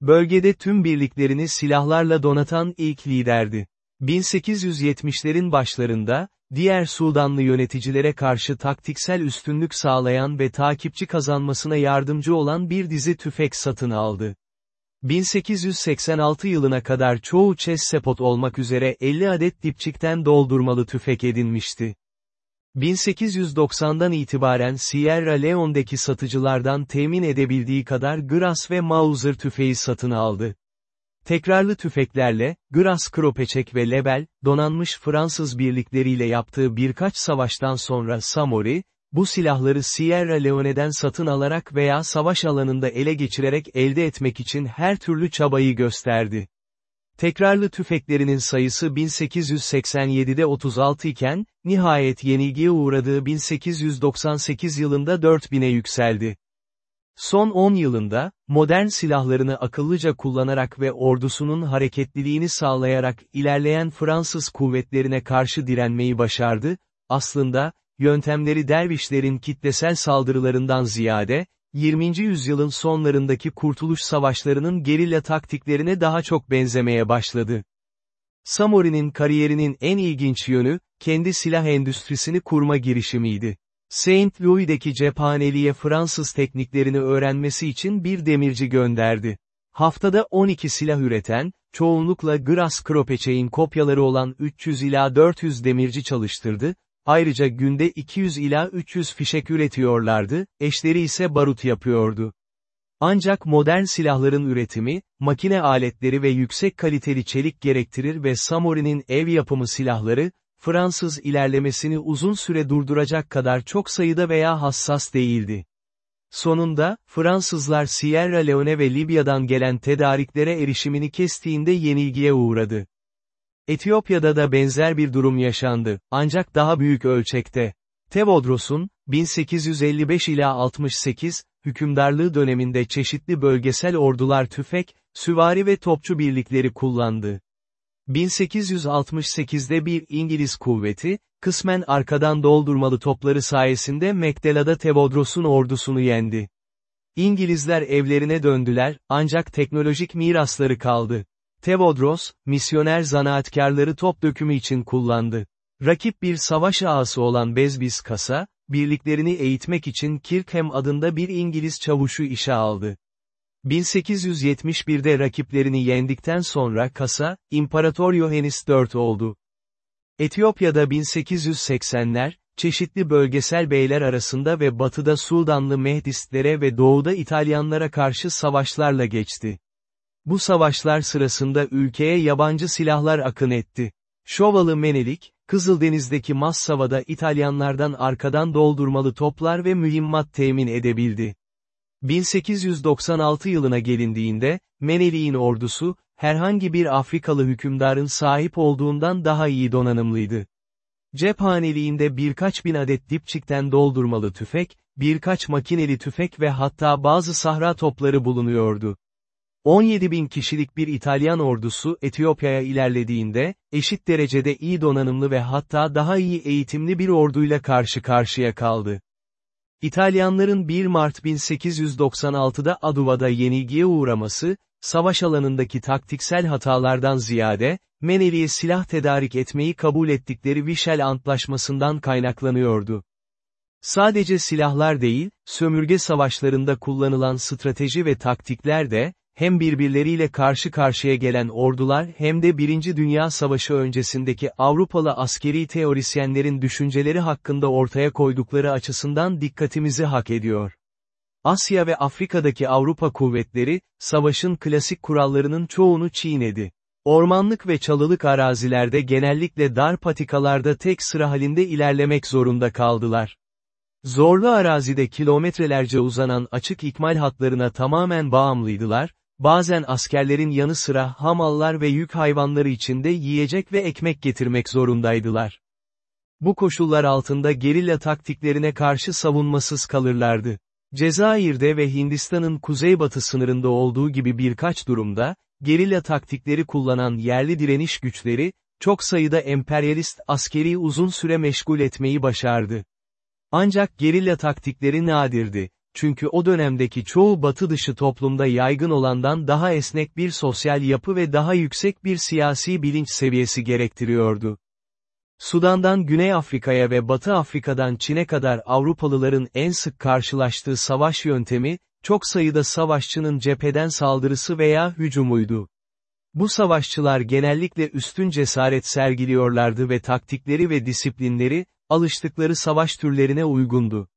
Bölgede tüm birliklerini silahlarla donatan ilk liderdi. 1870'lerin başlarında, diğer Sudanlı yöneticilere karşı taktiksel üstünlük sağlayan ve takipçi kazanmasına yardımcı olan bir dizi tüfek satın aldı. 1886 yılına kadar çoğu Chessepot olmak üzere 50 adet dipçikten doldurmalı tüfek edinmişti. 1890'dan itibaren Sierra Leone'deki satıcılardan temin edebildiği kadar Gras ve Mauser tüfeği satın aldı. Tekrarlı tüfeklerle, Gras Kropeçek ve Lebel, donanmış Fransız birlikleriyle yaptığı birkaç savaştan sonra Samori, bu silahları Sierra Leone'den satın alarak veya savaş alanında ele geçirerek elde etmek için her türlü çabayı gösterdi. Tekrarlı tüfeklerinin sayısı 1887'de 36 iken, nihayet yenilgiye uğradığı 1898 yılında 4000'e yükseldi. Son 10 yılında, modern silahlarını akıllıca kullanarak ve ordusunun hareketliliğini sağlayarak ilerleyen Fransız kuvvetlerine karşı direnmeyi başardı, aslında, yöntemleri dervişlerin kitlesel saldırılarından ziyade, 20. yüzyılın sonlarındaki kurtuluş savaşlarının gerilla taktiklerine daha çok benzemeye başladı. Samori'nin kariyerinin en ilginç yönü, kendi silah endüstrisini kurma girişimiydi. Saint Louis'deki cephaneliğe Fransız tekniklerini öğrenmesi için bir demirci gönderdi. Haftada 12 silah üreten, çoğunlukla Gras Kropeçe'in kopyaları olan 300 ila 400 demirci çalıştırdı, ayrıca günde 200 ila 300 fişek üretiyorlardı, eşleri ise barut yapıyordu. Ancak modern silahların üretimi, makine aletleri ve yüksek kaliteli çelik gerektirir ve Samori'nin ev yapımı silahları, Fransız ilerlemesini uzun süre durduracak kadar çok sayıda veya hassas değildi. Sonunda, Fransızlar Sierra Leone ve Libya'dan gelen tedariklere erişimini kestiğinde yenilgiye uğradı. Etiyopya'da da benzer bir durum yaşandı, ancak daha büyük ölçekte. Tevodros'un, 1855 ila 68, hükümdarlığı döneminde çeşitli bölgesel ordular tüfek, süvari ve topçu birlikleri kullandı. 1868'de bir İngiliz kuvveti, kısmen arkadan doldurmalı topları sayesinde Mekdela'da Tevodros'un ordusunu yendi. İngilizler evlerine döndüler, ancak teknolojik mirasları kaldı. Tevodros, misyoner zanaatkarları top dökümü için kullandı. Rakip bir savaş ağası olan Bezbis Kasa, birliklerini eğitmek için Kirkham adında bir İngiliz çavuşu işe aldı. 1871'de rakiplerini yendikten sonra Kasa, İmparator Yohannes IV oldu. Etiyopya'da 1880'ler, çeşitli bölgesel beyler arasında ve batıda Sudanlı Mehdistlere ve doğuda İtalyanlara karşı savaşlarla geçti. Bu savaşlar sırasında ülkeye yabancı silahlar akın etti. Şovalı Menelik, Kızıldeniz'deki Massava'da İtalyanlardan arkadan doldurmalı toplar ve mühimmat temin edebildi. 1896 yılına gelindiğinde, Menelik'in ordusu, herhangi bir Afrikalı hükümdarın sahip olduğundan daha iyi donanımlıydı. Cephaneliğinde birkaç bin adet dipçikten doldurmalı tüfek, birkaç makineli tüfek ve hatta bazı sahra topları bulunuyordu. 17 bin kişilik bir İtalyan ordusu Etiyopya'ya ilerlediğinde, eşit derecede iyi donanımlı ve hatta daha iyi eğitimli bir orduyla karşı karşıya kaldı. İtalyanların 1 Mart 1896'da Aduva'da yenilgiye uğraması, savaş alanındaki taktiksel hatalardan ziyade, Meneli'ye silah tedarik etmeyi kabul ettikleri Vişel Antlaşması'ndan kaynaklanıyordu. Sadece silahlar değil, sömürge savaşlarında kullanılan strateji ve taktikler de, hem birbirleriyle karşı karşıya gelen ordular hem de Birinci Dünya Savaşı öncesindeki Avrupalı askeri teorisyenlerin düşünceleri hakkında ortaya koydukları açısından dikkatimizi hak ediyor. Asya ve Afrika'daki Avrupa kuvvetleri, savaşın klasik kurallarının çoğunu çiğnedi. Ormanlık ve çalılık arazilerde genellikle dar patikalarda tek sıra halinde ilerlemek zorunda kaldılar. Zorlu arazide kilometrelerce uzanan açık ikmal hatlarına tamamen bağımlıydılar, bazen askerlerin yanı sıra hamallar ve yük hayvanları içinde yiyecek ve ekmek getirmek zorundaydılar. Bu koşullar altında gerilla taktiklerine karşı savunmasız kalırlardı. Cezayir'de ve Hindistan'ın kuzeybatı sınırında olduğu gibi birkaç durumda, gerilla taktikleri kullanan yerli direniş güçleri, çok sayıda emperyalist askeri uzun süre meşgul etmeyi başardı. Ancak gerilla taktikleri nadirdi, çünkü o dönemdeki çoğu batı dışı toplumda yaygın olandan daha esnek bir sosyal yapı ve daha yüksek bir siyasi bilinç seviyesi gerektiriyordu. Sudan'dan Güney Afrika'ya ve Batı Afrika'dan Çin'e kadar Avrupalıların en sık karşılaştığı savaş yöntemi, çok sayıda savaşçının cepheden saldırısı veya hücumuydu. Bu savaşçılar genellikle üstün cesaret sergiliyorlardı ve taktikleri ve disiplinleri, alıştıkları savaş türlerine uygundu.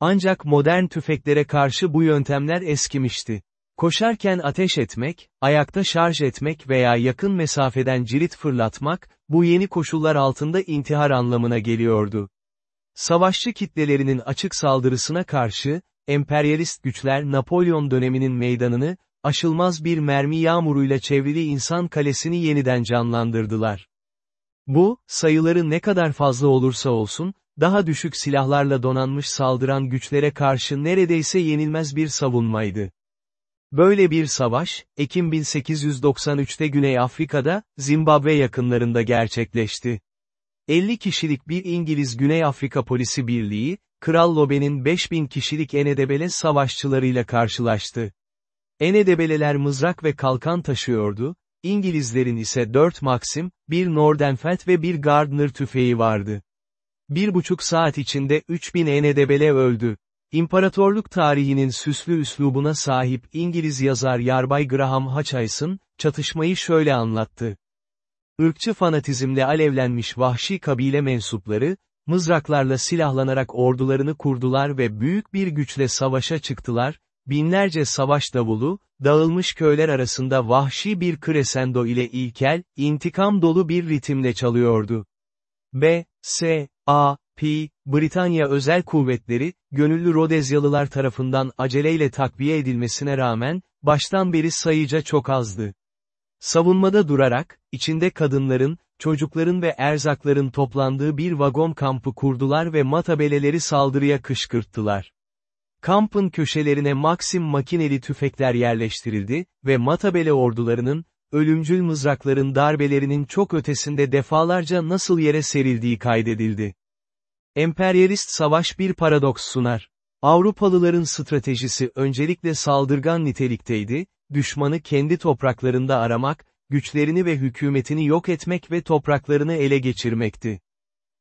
Ancak modern tüfeklere karşı bu yöntemler eskimişti. Koşarken ateş etmek, ayakta şarj etmek veya yakın mesafeden cirit fırlatmak, bu yeni koşullar altında intihar anlamına geliyordu. Savaşçı kitlelerinin açık saldırısına karşı, emperyalist güçler Napolyon döneminin meydanını, aşılmaz bir mermi yağmuruyla çevrili insan kalesini yeniden canlandırdılar. Bu, sayıları ne kadar fazla olursa olsun, daha düşük silahlarla donanmış saldıran güçlere karşı neredeyse yenilmez bir savunmaydı. Böyle bir savaş, Ekim 1893'te Güney Afrika'da, Zimbabwe yakınlarında gerçekleşti. 50 kişilik bir İngiliz Güney Afrika Polisi Birliği, Kral Lobe'nin 5000 kişilik Enedebele savaşçılarıyla karşılaştı. Enedebeleler mızrak ve kalkan taşıyordu, İngilizlerin ise 4 Maxim, bir Nordenfelt ve bir Gardner tüfeği vardı. Bir buçuk saat içinde 3000 Enedebele öldü. İmparatorluk tarihinin süslü üslubuna sahip İngiliz yazar Yarbay Graham Hutchison, çatışmayı şöyle anlattı. Irkçı fanatizmle alevlenmiş vahşi kabile mensupları, mızraklarla silahlanarak ordularını kurdular ve büyük bir güçle savaşa çıktılar, binlerce savaş davulu, dağılmış köyler arasında vahşi bir crescendo ile ilkel, intikam dolu bir ritimle çalıyordu. B, S, A, P, Britanya Özel Kuvvetleri, gönüllü Rodezyalılar tarafından aceleyle takviye edilmesine rağmen, baştan beri sayıca çok azdı. Savunmada durarak, içinde kadınların, çocukların ve erzakların toplandığı bir vagon kampı kurdular ve matabeleleri saldırıya kışkırttılar. Kampın köşelerine Maxim makineli tüfekler yerleştirildi ve matabele ordularının, ölümcül mızrakların darbelerinin çok ötesinde defalarca nasıl yere serildiği kaydedildi. Emperyalist savaş bir paradoks sunar. Avrupalıların stratejisi öncelikle saldırgan nitelikteydi, düşmanı kendi topraklarında aramak, güçlerini ve hükümetini yok etmek ve topraklarını ele geçirmekti.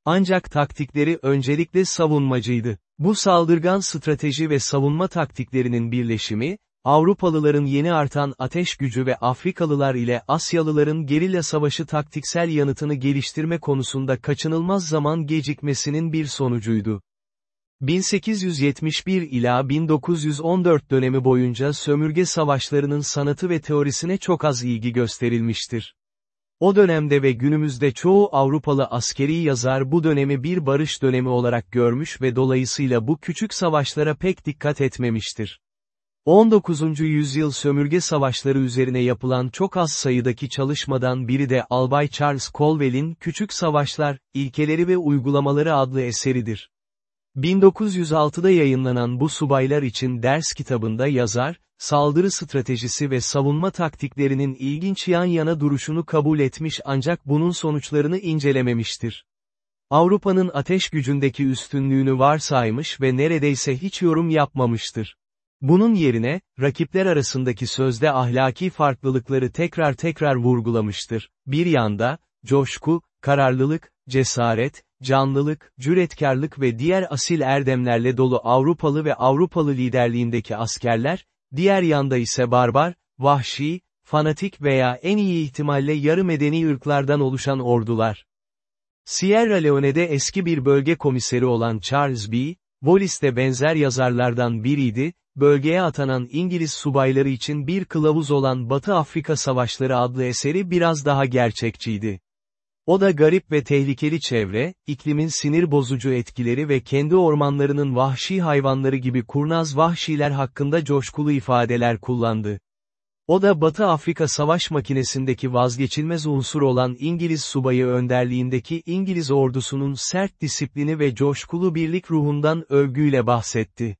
Ancak taktikleri öncelikle savunmacıydı. Bu saldırgan strateji ve savunma taktiklerinin birleşimi, Avrupalıların yeni artan ateş gücü ve Afrikalılar ile Asyalıların gerilla savaşı taktiksel yanıtını geliştirme konusunda kaçınılmaz zaman gecikmesinin bir sonucuydu. 1871 ila 1914 dönemi boyunca sömürge savaşlarının sanatı ve teorisine çok az ilgi gösterilmiştir. O dönemde ve günümüzde çoğu Avrupalı askeri yazar bu dönemi bir barış dönemi olarak görmüş ve dolayısıyla bu küçük savaşlara pek dikkat etmemiştir. 19. yüzyıl sömürge savaşları üzerine yapılan çok az sayıdaki çalışmadan biri de Albay Charles Colwell'in Küçük Savaşlar, İlkeleri ve Uygulamaları adlı eseridir. 1906'da yayınlanan bu subaylar için ders kitabında yazar, saldırı stratejisi ve savunma taktiklerinin ilginç yan yana duruşunu kabul etmiş ancak bunun sonuçlarını incelememiştir. Avrupa'nın ateş gücündeki üstünlüğünü varsaymış ve neredeyse hiç yorum yapmamıştır. Bunun yerine, rakipler arasındaki sözde ahlaki farklılıkları tekrar tekrar vurgulamıştır. Bir yanda, coşku, kararlılık, cesaret, canlılık, cüretkarlık ve diğer asil erdemlerle dolu Avrupalı ve Avrupalı liderliğindeki askerler, diğer yanda ise barbar, vahşi, fanatik veya en iyi ihtimalle yarı medeni ırklardan oluşan ordular. Sierra Leone'de eski bir bölge komiseri olan Charles B. Wallis de benzer yazarlardan biriydi, bölgeye atanan İngiliz subayları için bir kılavuz olan Batı Afrika Savaşları adlı eseri biraz daha gerçekçiydi. O da garip ve tehlikeli çevre, iklimin sinir bozucu etkileri ve kendi ormanlarının vahşi hayvanları gibi kurnaz vahşiler hakkında coşkulu ifadeler kullandı. O da Batı Afrika savaş makinesindeki vazgeçilmez unsur olan İngiliz subayı önderliğindeki İngiliz ordusunun sert disiplini ve coşkulu birlik ruhundan övgüyle bahsetti.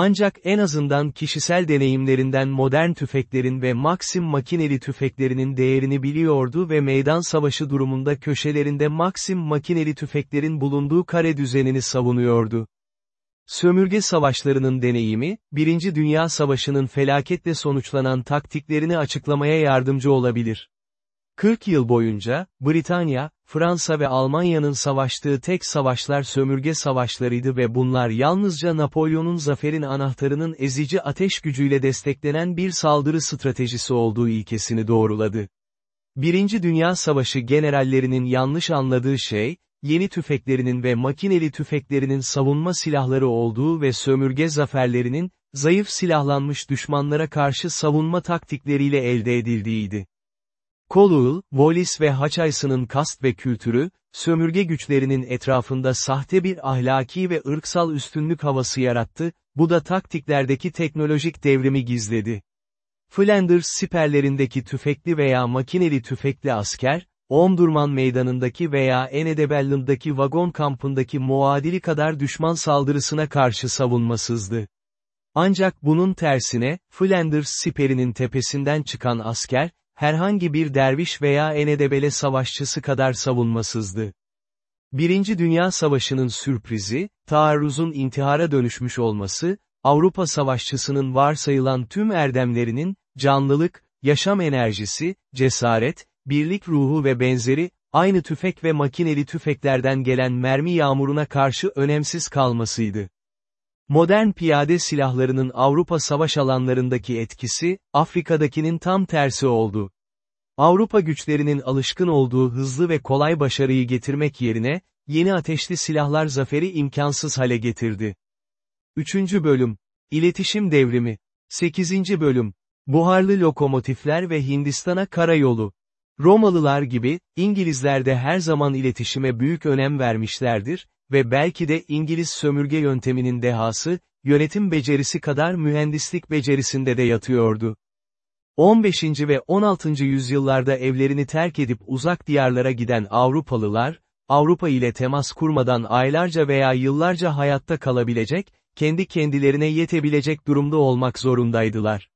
Ancak en azından kişisel deneyimlerinden modern tüfeklerin ve Maxim makineli tüfeklerinin değerini biliyordu ve meydan savaşı durumunda köşelerinde Maxim makineli tüfeklerin bulunduğu kare düzenini savunuyordu. Sömürge savaşlarının deneyimi, Birinci Dünya Savaşı'nın felaketle sonuçlanan taktiklerini açıklamaya yardımcı olabilir. 40 yıl boyunca, Britanya, Fransa ve Almanya'nın savaştığı tek savaşlar sömürge savaşlarıydı ve bunlar yalnızca Napolyon'un zaferin anahtarının ezici ateş gücüyle desteklenen bir saldırı stratejisi olduğu ilkesini doğruladı. Birinci Dünya Savaşı generallerinin yanlış anladığı şey, yeni tüfeklerinin ve makineli tüfeklerinin savunma silahları olduğu ve sömürge zaferlerinin, zayıf silahlanmış düşmanlara karşı savunma taktikleriyle elde edildiğiydi. Coluel, Wallis ve Hutchison'ın kast ve kültürü, sömürge güçlerinin etrafında sahte bir ahlaki ve ırksal üstünlük havası yarattı, bu da taktiklerdeki teknolojik devrimi gizledi. Flanders siperlerindeki tüfekli veya makineli tüfekli asker, Omdurman meydanındaki veya Enedebellim'daki vagon kampındaki muadili kadar düşman saldırısına karşı savunmasızdı. Ancak bunun tersine, Flanders siperinin tepesinden çıkan asker, herhangi bir derviş veya enedebele savaşçısı kadar savunmasızdı. Birinci Dünya Savaşı'nın sürprizi, taarruzun intihara dönüşmüş olması, Avrupa savaşçısının varsayılan tüm erdemlerinin, canlılık, yaşam enerjisi, cesaret, birlik ruhu ve benzeri, aynı tüfek ve makineli tüfeklerden gelen mermi yağmuruna karşı önemsiz kalmasıydı. Modern piyade silahlarının Avrupa savaş alanlarındaki etkisi, Afrika'dakinin tam tersi oldu. Avrupa güçlerinin alışkın olduğu hızlı ve kolay başarıyı getirmek yerine, yeni ateşli silahlar zaferi imkansız hale getirdi. 3. Bölüm İletişim Devrimi 8. Bölüm Buharlı lokomotifler ve Hindistan'a karayolu Romalılar gibi, İngilizler de her zaman iletişime büyük önem vermişlerdir, ve belki de İngiliz sömürge yönteminin dehası, yönetim becerisi kadar mühendislik becerisinde de yatıyordu. 15. ve 16. yüzyıllarda evlerini terk edip uzak diyarlara giden Avrupalılar, Avrupa ile temas kurmadan aylarca veya yıllarca hayatta kalabilecek, kendi kendilerine yetebilecek durumda olmak zorundaydılar.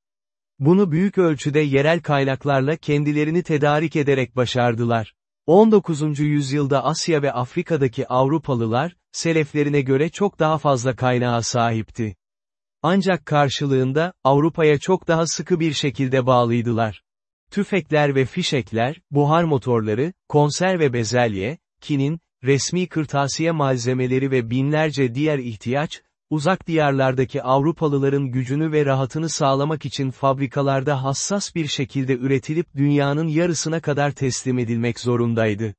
Bunu büyük ölçüde yerel kaynaklarla kendilerini tedarik ederek başardılar. 19. yüzyılda Asya ve Afrika'daki Avrupalılar, seleflerine göre çok daha fazla kaynağa sahipti. Ancak karşılığında, Avrupa'ya çok daha sıkı bir şekilde bağlıydılar. Tüfekler ve fişekler, buhar motorları, konserve bezelye, kinin, resmi kırtasiye malzemeleri ve binlerce diğer ihtiyaç, uzak diyarlardaki Avrupalıların gücünü ve rahatını sağlamak için fabrikalarda hassas bir şekilde üretilip dünyanın yarısına kadar teslim edilmek zorundaydı.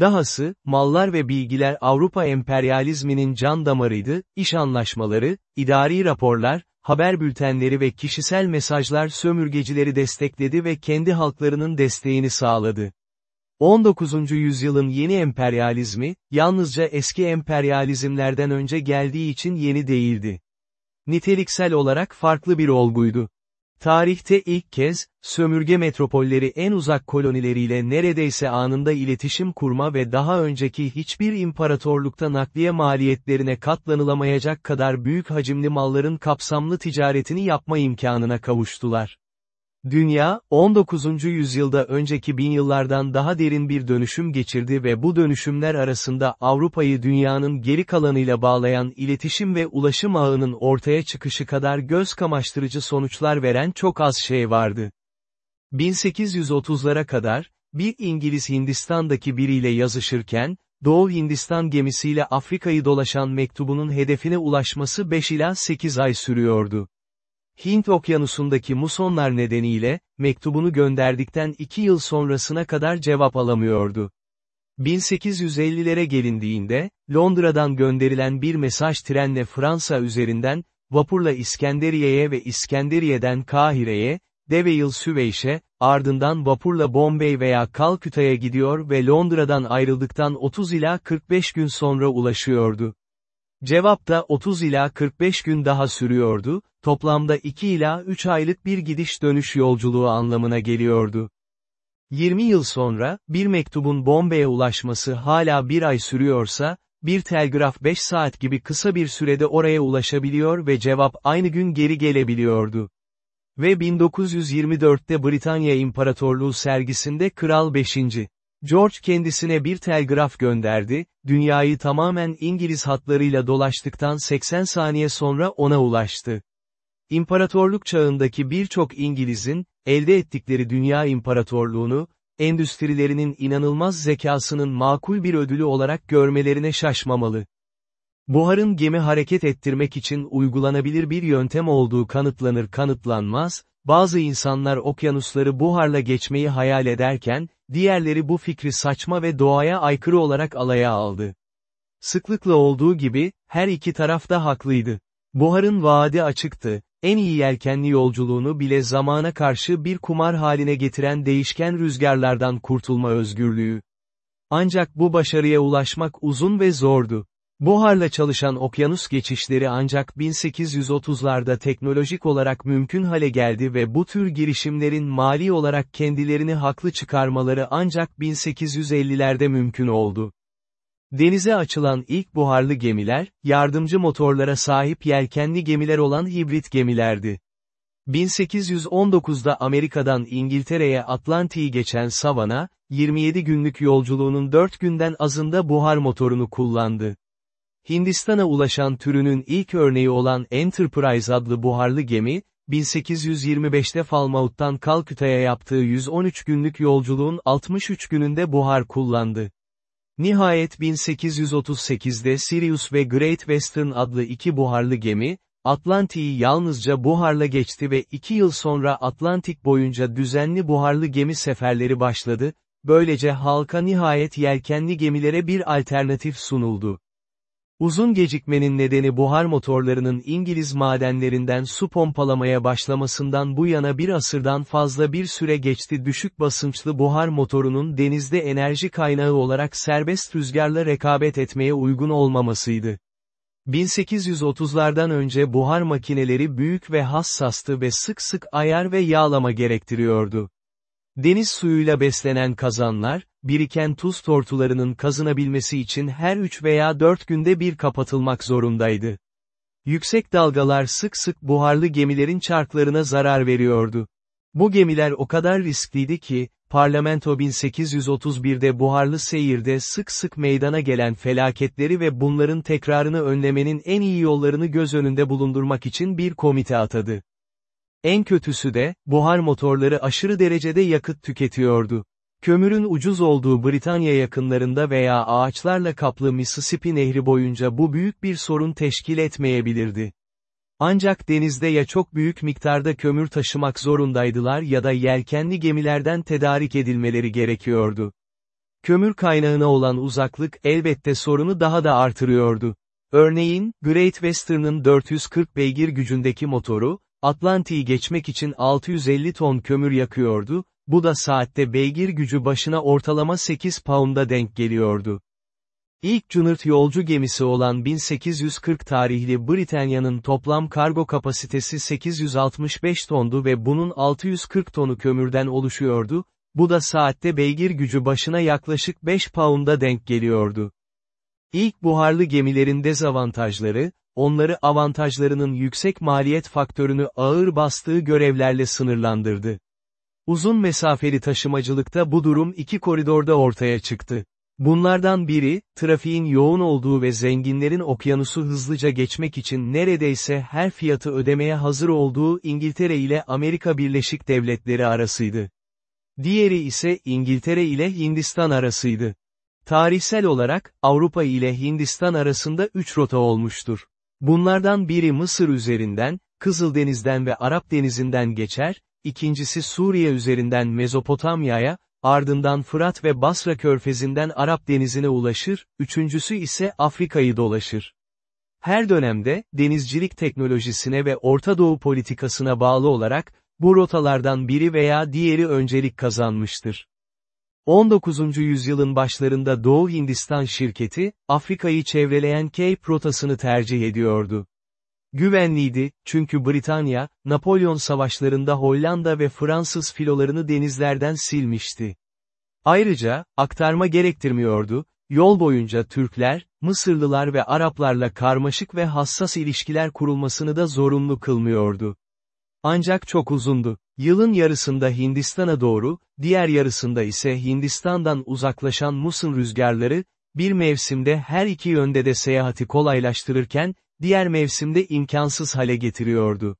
Dahası, mallar ve bilgiler Avrupa emperyalizminin can damarıydı, iş anlaşmaları, idari raporlar, haber bültenleri ve kişisel mesajlar sömürgecileri destekledi ve kendi halklarının desteğini sağladı. 19. yüzyılın yeni emperyalizmi, yalnızca eski emperyalizmlerden önce geldiği için yeni değildi. Niteliksel olarak farklı bir olguydu. Tarihte ilk kez, sömürge metropolleri en uzak kolonileriyle neredeyse anında iletişim kurma ve daha önceki hiçbir imparatorlukta nakliye maliyetlerine katlanılamayacak kadar büyük hacimli malların kapsamlı ticaretini yapma imkanına kavuştular. Dünya, 19. yüzyılda önceki bin yıllardan daha derin bir dönüşüm geçirdi ve bu dönüşümler arasında Avrupa'yı dünyanın geri kalanıyla bağlayan iletişim ve ulaşım ağının ortaya çıkışı kadar göz kamaştırıcı sonuçlar veren çok az şey vardı. 1830'lara kadar, bir İngiliz Hindistan'daki biriyle yazışırken, Doğu Hindistan gemisiyle Afrika'yı dolaşan mektubunun hedefine ulaşması 5 ila 8 ay sürüyordu. Hint okyanusundaki musonlar nedeniyle, mektubunu gönderdikten iki yıl sonrasına kadar cevap alamıyordu. 1850'lere gelindiğinde, Londra'dan gönderilen bir mesaj trenle Fransa üzerinden, vapurla İskenderiye'ye ve İskenderiye'den Kahire'ye, Deveyil Süveyş'e, ardından vapurla Bombay veya Kalküta'ya gidiyor ve Londra'dan ayrıldıktan 30 ila 45 gün sonra ulaşıyordu. Cevap da 30 ila 45 gün daha sürüyordu, toplamda 2 ila 3 aylık bir gidiş dönüş yolculuğu anlamına geliyordu. 20 yıl sonra, bir mektubun Bombay'e ulaşması hala bir ay sürüyorsa, bir telgraf 5 saat gibi kısa bir sürede oraya ulaşabiliyor ve cevap aynı gün geri gelebiliyordu. Ve 1924'te Britanya İmparatorluğu sergisinde Kral 5. George kendisine bir telgraf gönderdi, dünyayı tamamen İngiliz hatlarıyla dolaştıktan 80 saniye sonra ona ulaştı. İmparatorluk çağındaki birçok İngiliz'in, elde ettikleri dünya imparatorluğunu, endüstrilerinin inanılmaz zekasının makul bir ödülü olarak görmelerine şaşmamalı. Buharın gemi hareket ettirmek için uygulanabilir bir yöntem olduğu kanıtlanır kanıtlanmaz, bazı insanlar okyanusları buharla geçmeyi hayal ederken, diğerleri bu fikri saçma ve doğaya aykırı olarak alaya aldı. Sıklıkla olduğu gibi, her iki taraf da haklıydı. Buharın vaadi açıktı, en iyi yelkenli yolculuğunu bile zamana karşı bir kumar haline getiren değişken rüzgarlardan kurtulma özgürlüğü. Ancak bu başarıya ulaşmak uzun ve zordu. Buharla çalışan okyanus geçişleri ancak 1830'larda teknolojik olarak mümkün hale geldi ve bu tür girişimlerin mali olarak kendilerini haklı çıkarmaları ancak 1850'lerde mümkün oldu. Denize açılan ilk buharlı gemiler, yardımcı motorlara sahip yelkenli gemiler olan hibrit gemilerdi. 1819'da Amerika'dan İngiltere'ye Atlantik'i geçen Savannah, 27 günlük yolculuğunun 4 günden azında buhar motorunu kullandı. Hindistan'a ulaşan türünün ilk örneği olan Enterprise adlı buharlı gemi, 1825'te Falmouth'tan Kalküta'ya yaptığı 113 günlük yolculuğun 63 gününde buhar kullandı. Nihayet 1838'de Sirius ve Great Western adlı iki buharlı gemi, Atlantik'i yalnızca buharla geçti ve iki yıl sonra Atlantik boyunca düzenli buharlı gemi seferleri başladı, böylece halka nihayet yelkenli gemilere bir alternatif sunuldu. Uzun gecikmenin nedeni buhar motorlarının İngiliz madenlerinden su pompalamaya başlamasından bu yana bir asırdan fazla bir süre geçti düşük basınçlı buhar motorunun denizde enerji kaynağı olarak serbest rüzgarla rekabet etmeye uygun olmamasıydı. 1830'lardan önce buhar makineleri büyük ve hassastı ve sık sık ayar ve yağlama gerektiriyordu. Deniz suyuyla beslenen kazanlar, biriken tuz tortularının kazınabilmesi için her 3 veya 4 günde bir kapatılmak zorundaydı. Yüksek dalgalar sık sık buharlı gemilerin çarklarına zarar veriyordu. Bu gemiler o kadar riskliydi ki, Parlamento 1831'de buharlı seyirde sık sık meydana gelen felaketleri ve bunların tekrarını önlemenin en iyi yollarını göz önünde bulundurmak için bir komite atadı. En kötüsü de, buhar motorları aşırı derecede yakıt tüketiyordu. Kömürün ucuz olduğu Britanya yakınlarında veya ağaçlarla kaplı Mississippi Nehri boyunca bu büyük bir sorun teşkil etmeyebilirdi. Ancak denizde ya çok büyük miktarda kömür taşımak zorundaydılar ya da yelkenli gemilerden tedarik edilmeleri gerekiyordu. Kömür kaynağına olan uzaklık elbette sorunu daha da artırıyordu. Örneğin, Great Western'ın 440 beygir gücündeki motoru, Atlantik'i geçmek için 650 ton kömür yakıyordu, bu da saatte beygir gücü başına ortalama 8 pound'a denk geliyordu. İlk Cunard yolcu gemisi olan 1840 tarihli Britanya'nın toplam kargo kapasitesi 865 tondu ve bunun 640 tonu kömürden oluşuyordu, bu da saatte beygir gücü başına yaklaşık 5 pound'a denk geliyordu. İlk buharlı gemilerin dezavantajları, onları avantajlarının yüksek maliyet faktörünü ağır bastığı görevlerle sınırlandırdı. Uzun mesafeli taşımacılıkta bu durum iki koridorda ortaya çıktı. Bunlardan biri, trafiğin yoğun olduğu ve zenginlerin okyanusu hızlıca geçmek için neredeyse her fiyatı ödemeye hazır olduğu İngiltere ile Amerika Birleşik Devletleri arasıydı. Diğeri ise İngiltere ile Hindistan arasıydı. Tarihsel olarak, Avrupa ile Hindistan arasında üç rota olmuştur. Bunlardan biri Mısır üzerinden, Kızıldeniz'den ve Arap Denizi'nden geçer, ikincisi Suriye üzerinden Mezopotamya'ya, ardından Fırat ve Basra körfezinden Arap denizine ulaşır, üçüncüsü ise Afrika'yı dolaşır. Her dönemde, denizcilik teknolojisine ve Orta Doğu politikasına bağlı olarak, bu rotalardan biri veya diğeri öncelik kazanmıştır. 19. yüzyılın başlarında Doğu Hindistan şirketi, Afrika'yı çevreleyen Cape rotasını tercih ediyordu. Güvenliydi, çünkü Britanya, Napolyon savaşlarında Hollanda ve Fransız filolarını denizlerden silmişti. Ayrıca, aktarma gerektirmiyordu, yol boyunca Türkler, Mısırlılar ve Araplarla karmaşık ve hassas ilişkiler kurulmasını da zorunlu kılmıyordu. Ancak çok uzundu. Yılın yarısında Hindistan'a doğru, diğer yarısında ise Hindistan'dan uzaklaşan musun rüzgarları, bir mevsimde her iki yönde de seyahati kolaylaştırırken, diğer mevsimde imkansız hale getiriyordu.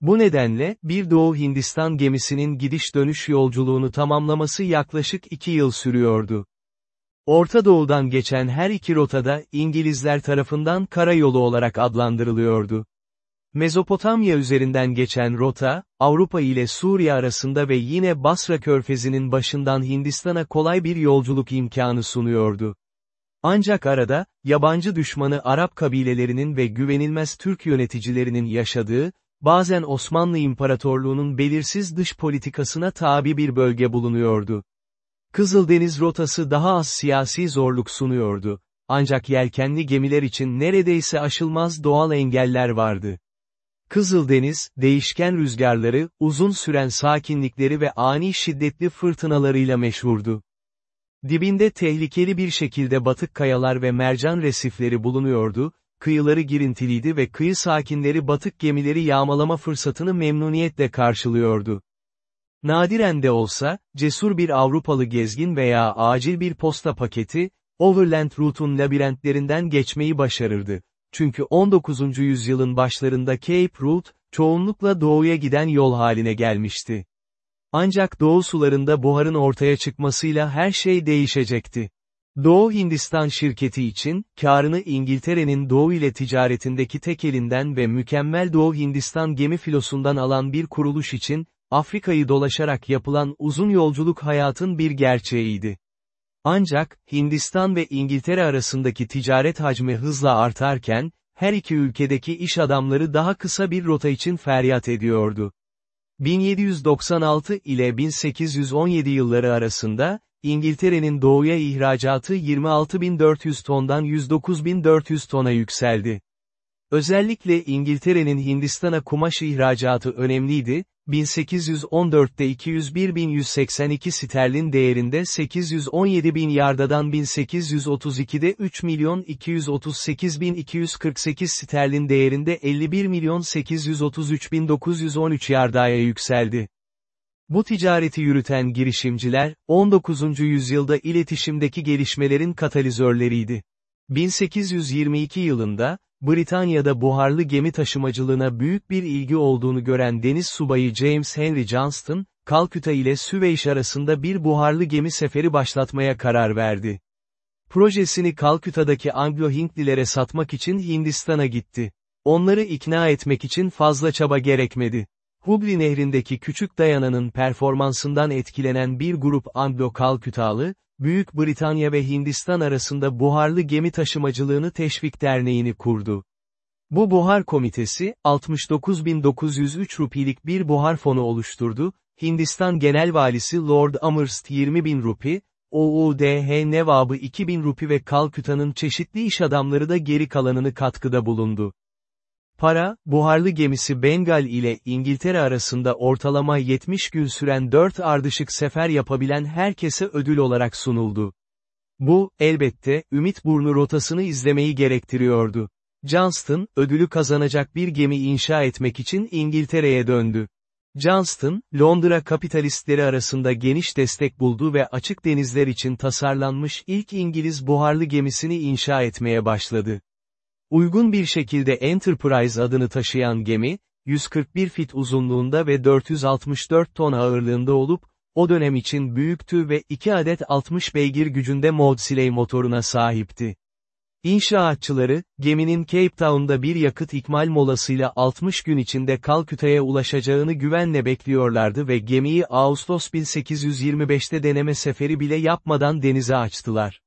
Bu nedenle, bir Doğu Hindistan gemisinin gidiş dönüş yolculuğunu tamamlaması yaklaşık iki yıl sürüyordu. Orta Doğu'dan geçen her iki rotada İngilizler tarafından karayolu olarak adlandırılıyordu. Mezopotamya üzerinden geçen rota, Avrupa ile Suriye arasında ve yine Basra körfezinin başından Hindistan'a kolay bir yolculuk imkanı sunuyordu. Ancak arada, yabancı düşmanı Arap kabilelerinin ve güvenilmez Türk yöneticilerinin yaşadığı, bazen Osmanlı İmparatorluğu'nun belirsiz dış politikasına tabi bir bölge bulunuyordu. Kızıldeniz rotası daha az siyasi zorluk sunuyordu. Ancak yelkenli gemiler için neredeyse aşılmaz doğal engeller vardı. Kızıldeniz, değişken rüzgarları, uzun süren sakinlikleri ve ani şiddetli fırtınalarıyla meşhurdu. Dibinde tehlikeli bir şekilde batık kayalar ve mercan resifleri bulunuyordu, kıyıları girintiliydi ve kıyı sakinleri batık gemileri yağmalama fırsatını memnuniyetle karşılıyordu. Nadiren de olsa, cesur bir Avrupalı gezgin veya acil bir posta paketi, Overland Route'un labirentlerinden geçmeyi başarırdı. Çünkü 19. yüzyılın başlarında Cape Route, çoğunlukla doğuya giden yol haline gelmişti. Ancak doğu sularında buharın ortaya çıkmasıyla her şey değişecekti. Doğu Hindistan şirketi için, karını İngiltere'nin doğu ile ticaretindeki tek elinden ve mükemmel Doğu Hindistan gemi filosundan alan bir kuruluş için, Afrika'yı dolaşarak yapılan uzun yolculuk hayatın bir gerçeğiydi. Ancak, Hindistan ve İngiltere arasındaki ticaret hacmi hızla artarken, her iki ülkedeki iş adamları daha kısa bir rota için feryat ediyordu. 1796 ile 1817 yılları arasında, İngiltere'nin doğuya ihracatı 26.400 tondan 109.400 tona yükseldi. Özellikle İngiltere'nin Hindistan'a kumaş ihracatı önemliydi, 1814'te 201.182 sterlin değerinde 817.000 yardadan 1832'de 3 milyon 238.248 sterlin değerinde 51 milyon 833.913 yardaya yükseldi. Bu ticareti yürüten girişimciler, 19. yüzyılda iletişimdeki gelişmelerin katalizörleriydi. 1822 yılında, Britanya'da buharlı gemi taşımacılığına büyük bir ilgi olduğunu gören deniz subayı James Henry Johnston, Kalküta ile Süveyş arasında bir buharlı gemi seferi başlatmaya karar verdi. Projesini Kalküta'daki Anglo-Hintlilere satmak için Hindistan'a gitti. Onları ikna etmek için fazla çaba gerekmedi. Hubli nehrindeki küçük dayananın performansından etkilenen bir grup Anglo-Kalkütalı, Büyük Britanya ve Hindistan arasında buharlı gemi taşımacılığını teşvik derneğini kurdu. Bu buhar komitesi, 69.903 rupilik bir buhar fonu oluşturdu, Hindistan Genel Valisi Lord Amherst 20.000 rupi, OUDH Nevabı 2000 rupi ve Kalküta'nın çeşitli iş adamları da geri kalanını katkıda bulundu. Para, buharlı gemisi Bengal ile İngiltere arasında ortalama 70 gün süren 4 ardışık sefer yapabilen herkese ödül olarak sunuldu. Bu, elbette, Ümit Burnu rotasını izlemeyi gerektiriyordu. Johnston, ödülü kazanacak bir gemi inşa etmek için İngiltere'ye döndü. Johnston, Londra kapitalistleri arasında geniş destek buldu ve açık denizler için tasarlanmış ilk İngiliz buharlı gemisini inşa etmeye başladı. Uygun bir şekilde Enterprise adını taşıyan gemi, 141 fit uzunluğunda ve 464 ton ağırlığında olup, o dönem için büyüktü ve 2 adet 60 beygir gücünde Maudsley motoruna sahipti. İnşaatçıları, geminin Cape Town'da bir yakıt ikmal molasıyla 60 gün içinde Kalküta'ya ulaşacağını güvenle bekliyorlardı ve gemiyi Ağustos 1825'te deneme seferi bile yapmadan denize açtılar.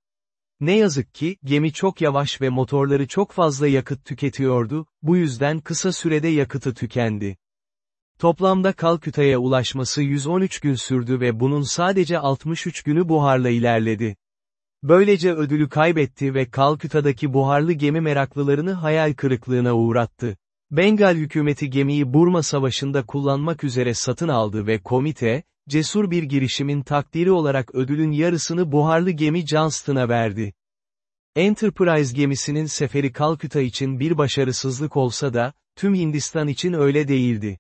Ne yazık ki, gemi çok yavaş ve motorları çok fazla yakıt tüketiyordu, bu yüzden kısa sürede yakıtı tükendi. Toplamda Kalküta'ya ulaşması 113 gün sürdü ve bunun sadece 63 günü buharla ilerledi. Böylece ödülü kaybetti ve Kalküta'daki buharlı gemi meraklılarını hayal kırıklığına uğrattı. Bengal hükümeti gemiyi Burma Savaşı'nda kullanmak üzere satın aldı ve komite, cesur bir girişimin takdiri olarak ödülün yarısını buharlı gemi Johnston'a verdi. Enterprise gemisinin seferi Kalküta için bir başarısızlık olsa da, tüm Hindistan için öyle değildi.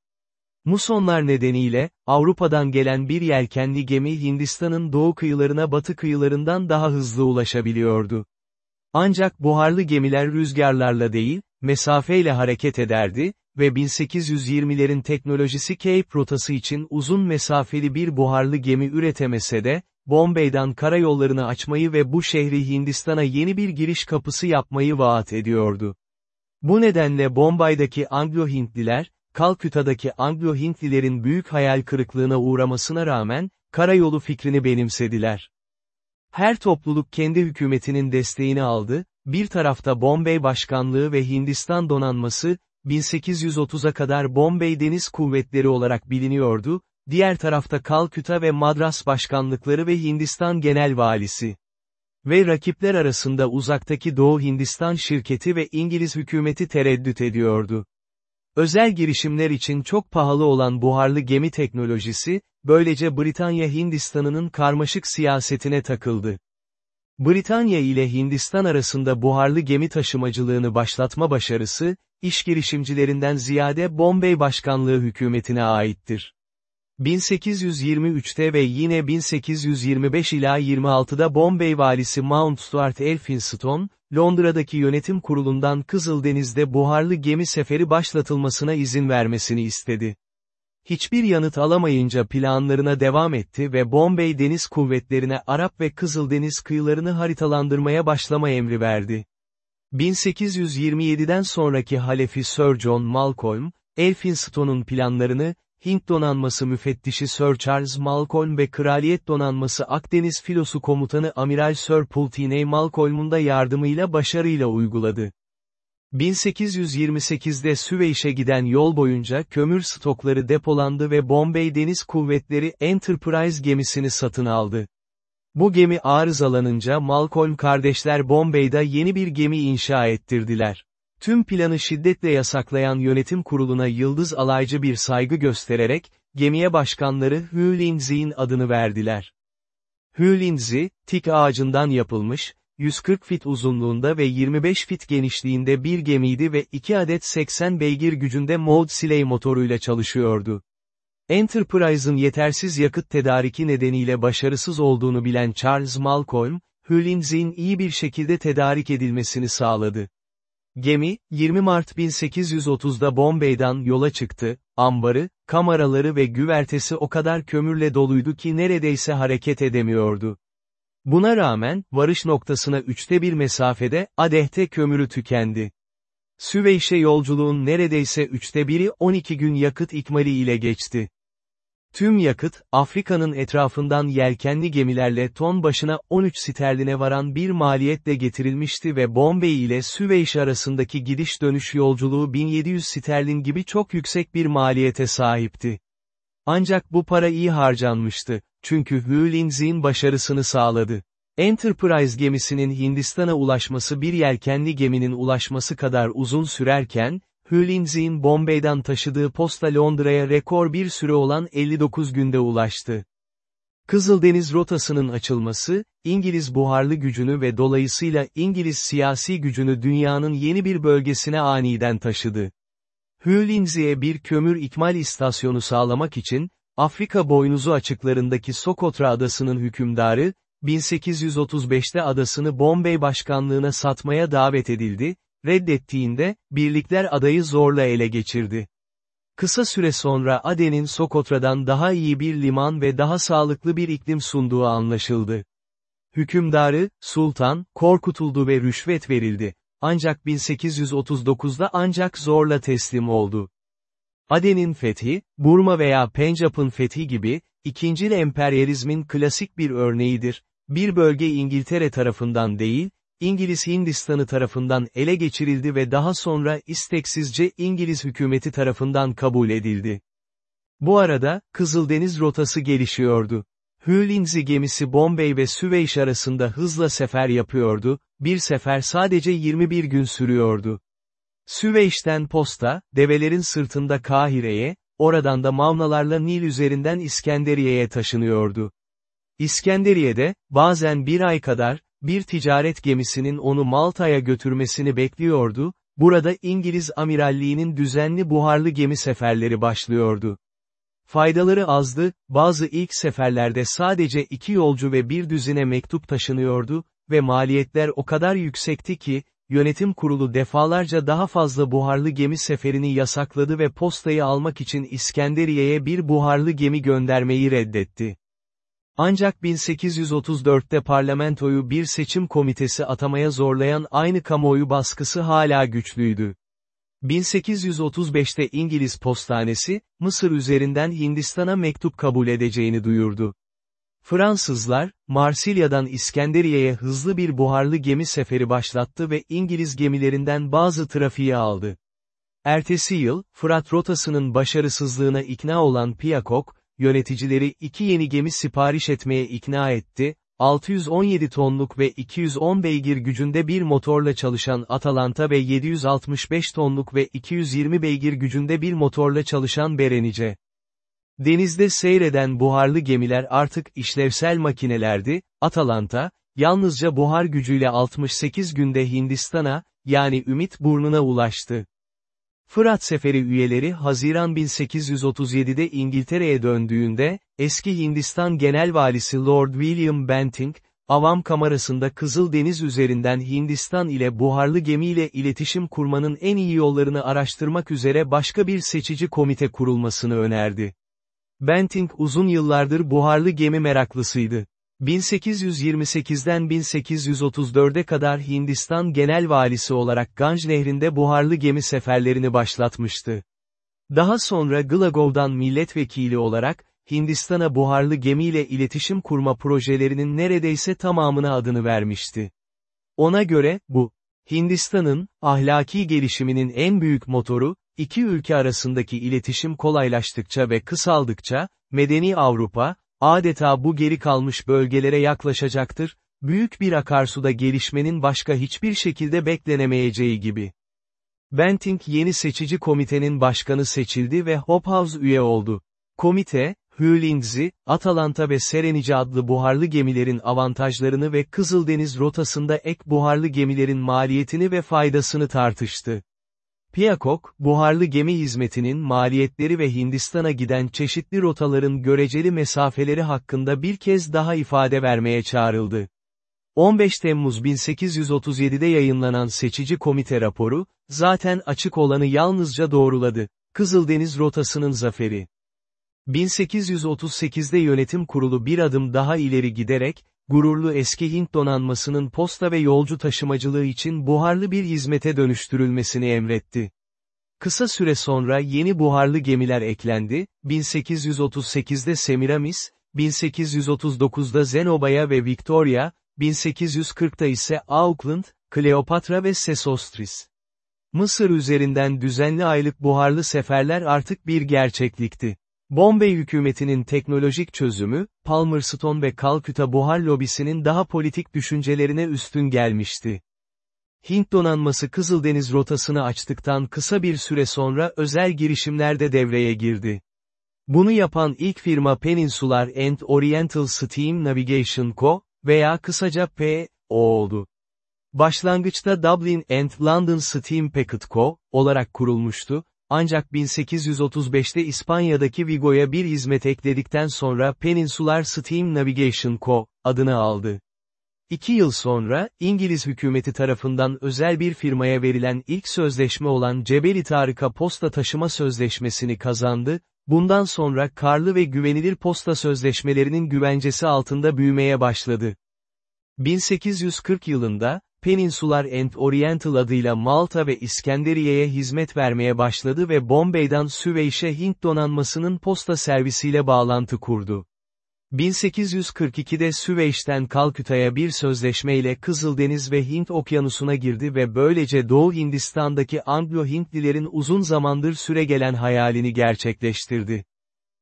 Musonlar nedeniyle, Avrupa'dan gelen bir yelkenli gemi Hindistan'ın doğu kıyılarına batı kıyılarından daha hızlı ulaşabiliyordu. Ancak buharlı gemiler rüzgarlarla değil, mesafeyle hareket ederdi ve 1820'lerin teknolojisi Cape rotası için uzun mesafeli bir buharlı gemi üretemese de, Bombay'dan karayollarını açmayı ve bu şehri Hindistan'a yeni bir giriş kapısı yapmayı vaat ediyordu. Bu nedenle Bombay'daki Anglo-Hintliler, Kalküta'daki Anglo-Hintlilerin büyük hayal kırıklığına uğramasına rağmen, karayolu fikrini benimsediler. Her topluluk kendi hükümetinin desteğini aldı, bir tarafta Bombay Başkanlığı ve Hindistan donanması, 1830'a kadar Bombay Deniz Kuvvetleri olarak biliniyordu, diğer tarafta Kalküta ve Madras Başkanlıkları ve Hindistan Genel Valisi. Ve rakipler arasında uzaktaki Doğu Hindistan şirketi ve İngiliz hükümeti tereddüt ediyordu. Özel girişimler için çok pahalı olan buharlı gemi teknolojisi, böylece Britanya Hindistan'ının karmaşık siyasetine takıldı. Britanya ile Hindistan arasında buharlı gemi taşımacılığını başlatma başarısı, iş girişimcilerinden ziyade Bombay Başkanlığı hükümetine aittir. 1823'te ve yine 1825 ila 26'da Bombay valisi Mount Stuart Elphinstone, Londra'daki yönetim kurulundan Kızıldeniz'de buharlı gemi seferi başlatılmasına izin vermesini istedi. Hiçbir yanıt alamayınca planlarına devam etti ve Bombay Deniz Kuvvetlerine Arap ve Kızıldeniz kıyılarını haritalandırmaya başlama emri verdi. 1827'den sonraki halefi Sir John Malcolm, Elphinstone'un planlarını, Hint donanması müfettişi Sir Charles Malcolm ve Kraliyet donanması Akdeniz filosu komutanı Amiral Sir Pulteney Malcolm'un da yardımıyla başarıyla uyguladı. 1828'de Süveyş'e giden yol boyunca kömür stokları depolandı ve Bombay Deniz Kuvvetleri Enterprise gemisini satın aldı. Bu gemi arızalanınca Malcolm kardeşler Bombay'da yeni bir gemi inşa ettirdiler. Tüm planı şiddetle yasaklayan yönetim kuruluna yıldız alaycı bir saygı göstererek, gemiye başkanları Hugh Lindsay'in adını verdiler. Hugh Lindsay, tik ağacından yapılmış, 140 fit uzunluğunda ve 25 fit genişliğinde bir gemiydi ve 2 adet 80 beygir gücünde Maud Slay motoruyla çalışıyordu. Enterprise'ın yetersiz yakıt tedariki nedeniyle başarısız olduğunu bilen Charles Malcolm, Hugh Lindsay'in iyi bir şekilde tedarik edilmesini sağladı. Gemi, 20 Mart 1830'da Bombay'dan yola çıktı, ambarı, kameraları ve güvertesi o kadar kömürle doluydu ki neredeyse hareket edemiyordu. Buna rağmen, varış noktasına üçte bir mesafede, adehte kömürü tükendi. Süveyş'e yolculuğun neredeyse üçte biri 12 gün yakıt ikmali ile geçti. Tüm yakıt, Afrika'nın etrafından yelkenli gemilerle ton başına 13 sterline varan bir maliyetle getirilmişti ve Bombay ile Süveyş arasındaki gidiş dönüş yolculuğu 1700 sterlin gibi çok yüksek bir maliyete sahipti. Ancak bu para iyi harcanmıştı, çünkü Lindsay'in başarısını sağladı. Enterprise gemisinin Hindistan'a ulaşması bir yelkenli geminin ulaşması kadar uzun sürerken, Lindsay'in Bombay'dan taşıdığı posta Londra'ya rekor bir süre olan 59 günde ulaştı. Kızıldeniz rotasının açılması, İngiliz buharlı gücünü ve dolayısıyla İngiliz siyasi gücünü dünyanın yeni bir bölgesine aniden taşıdı. Hugh Lindsay'e bir kömür ikmal istasyonu sağlamak için, Afrika boynuzu açıklarındaki Sokotra adasının hükümdarı, 1835'te adasını Bombay başkanlığına satmaya davet edildi, reddettiğinde, birlikler adayı zorla ele geçirdi. Kısa süre sonra Aden'in Sokotra'dan daha iyi bir liman ve daha sağlıklı bir iklim sunduğu anlaşıldı. Hükümdarı, sultan, korkutuldu ve rüşvet verildi. Ancak 1839'da ancak zorla teslim oldu. Aden'in fethi, Burma veya Pencap'ın fethi gibi, ikincil emperyalizmin klasik bir örneğidir. Bir bölge İngiltere tarafından değil, İngiliz Hindistan'ı tarafından ele geçirildi ve daha sonra isteksizce İngiliz hükümeti tarafından kabul edildi. Bu arada, Kızıldeniz rotası gelişiyordu. Lindsay gemisi Bombay ve Süveyş arasında hızla sefer yapıyordu, bir sefer sadece 21 gün sürüyordu. Süveyş'ten posta, develerin sırtında Kahire'ye, oradan da mavnalarla Nil üzerinden İskenderiye'ye taşınıyordu. İskenderiye'de, bazen bir ay kadar, bir ticaret gemisinin onu Malta'ya götürmesini bekliyordu, burada İngiliz amiralliğinin düzenli buharlı gemi seferleri başlıyordu. Faydaları azdı, bazı ilk seferlerde sadece iki yolcu ve bir düzine mektup taşınıyordu ve maliyetler o kadar yüksekti ki, yönetim kurulu defalarca daha fazla buharlı gemi seferini yasakladı ve postayı almak için İskenderiye'ye bir buharlı gemi göndermeyi reddetti. Ancak 1834'te parlamentoyu bir seçim komitesi atamaya zorlayan aynı kamuoyu baskısı hala güçlüydü. 1835'te İngiliz postanesi, Mısır üzerinden Hindistan'a mektup kabul edeceğini duyurdu. Fransızlar, Marsilya'dan İskenderiye'ye hızlı bir buharlı gemi seferi başlattı ve İngiliz gemilerinden bazı trafiği aldı. Ertesi yıl, Fırat rotasının başarısızlığına ikna olan Piyakok, yöneticileri iki yeni gemi sipariş etmeye ikna etti, 617 tonluk ve 210 beygir gücünde bir motorla çalışan Atalanta ve 765 tonluk ve 220 beygir gücünde bir motorla çalışan Berenice. Denizde seyreden buharlı gemiler artık işlevsel makinelerdi, Atalanta, yalnızca buhar gücüyle 68 günde Hindistan'a, yani Ümit burnuna ulaştı. Fırat Seferi üyeleri Haziran 1837'de İngiltere'ye döndüğünde, eski Hindistan Genel Valisi Lord William Bentinck, Avam Kamerası'nda Kızıl Deniz üzerinden Hindistan ile buharlı gemiyle iletişim kurmanın en iyi yollarını araştırmak üzere başka bir seçici komite kurulmasını önerdi. Bentinck uzun yıllardır buharlı gemi meraklısıydı. 1828'den 1834'e kadar Hindistan Genel Valisi olarak Ganj Nehri'nde buharlı gemi seferlerini başlatmıştı. Daha sonra Glagov'dan milletvekili olarak, Hindistan'a buharlı gemiyle iletişim kurma projelerinin neredeyse tamamına adını vermişti. Ona göre, bu, Hindistan'ın, ahlaki gelişiminin en büyük motoru, iki ülke arasındaki iletişim kolaylaştıkça ve kısaldıkça, medeni Avrupa, adeta bu geri kalmış bölgelere yaklaşacaktır, büyük bir akarsuda gelişmenin başka hiçbir şekilde beklenemeyeceği gibi. Bentinck yeni seçici komitenin başkanı seçildi ve Hobhouse üye oldu. Komite, Hülings'i, Atalanta ve Serenice adlı buharlı gemilerin avantajlarını ve Kızıldeniz rotasında ek buharlı gemilerin maliyetini ve faydasını tartıştı. Piyakok, buharlı gemi hizmetinin maliyetleri ve Hindistan'a giden çeşitli rotaların göreceli mesafeleri hakkında bir kez daha ifade vermeye çağrıldı. 15 Temmuz 1837'de yayınlanan seçici komite raporu, zaten açık olanı yalnızca doğruladı. Kızıldeniz rotasının zaferi. 1838'de yönetim kurulu bir adım daha ileri giderek, gururlu eski Hint donanmasının posta ve yolcu taşımacılığı için buharlı bir hizmete dönüştürülmesini emretti. Kısa süre sonra yeni buharlı gemiler eklendi, 1838'de Semiramis, 1839'da Zenobaya ve Victoria, 1840'da ise Auckland, Kleopatra ve Sesostris. Mısır üzerinden düzenli aylık buharlı seferler artık bir gerçeklikti. Bombay hükümetinin teknolojik çözümü, Palmerston ve Kalküta buhar lobisinin daha politik düşüncelerine üstün gelmişti. Hint donanması Kızıldeniz rotasını açtıktan kısa bir süre sonra özel girişimlerde devreye girdi. Bunu yapan ilk firma Peninsular and Oriental Steam Navigation Co. veya kısaca P.O. oldu. Başlangıçta Dublin and London Steam Packet Co. olarak kurulmuştu, ancak 1835'te İspanya'daki Vigo'ya bir hizmet ekledikten sonra Peninsular Steam Navigation Co. adını aldı. İki yıl sonra, İngiliz hükümeti tarafından özel bir firmaya verilen ilk sözleşme olan Cebeli Tarık'a posta taşıma sözleşmesini kazandı, bundan sonra karlı ve güvenilir posta sözleşmelerinin güvencesi altında büyümeye başladı. 1840 yılında, Peninsular and Oriental adıyla Malta ve İskenderiye'ye hizmet vermeye başladı ve Bombay'dan Süveyş'e Hint donanmasının posta servisiyle bağlantı kurdu. 1842'de Süveyş'ten Kalküta'ya bir sözleşmeyle Kızıldeniz ve Hint okyanusuna girdi ve böylece Doğu Hindistan'daki Anglo-Hintlilerin uzun zamandır süregelen hayalini gerçekleştirdi.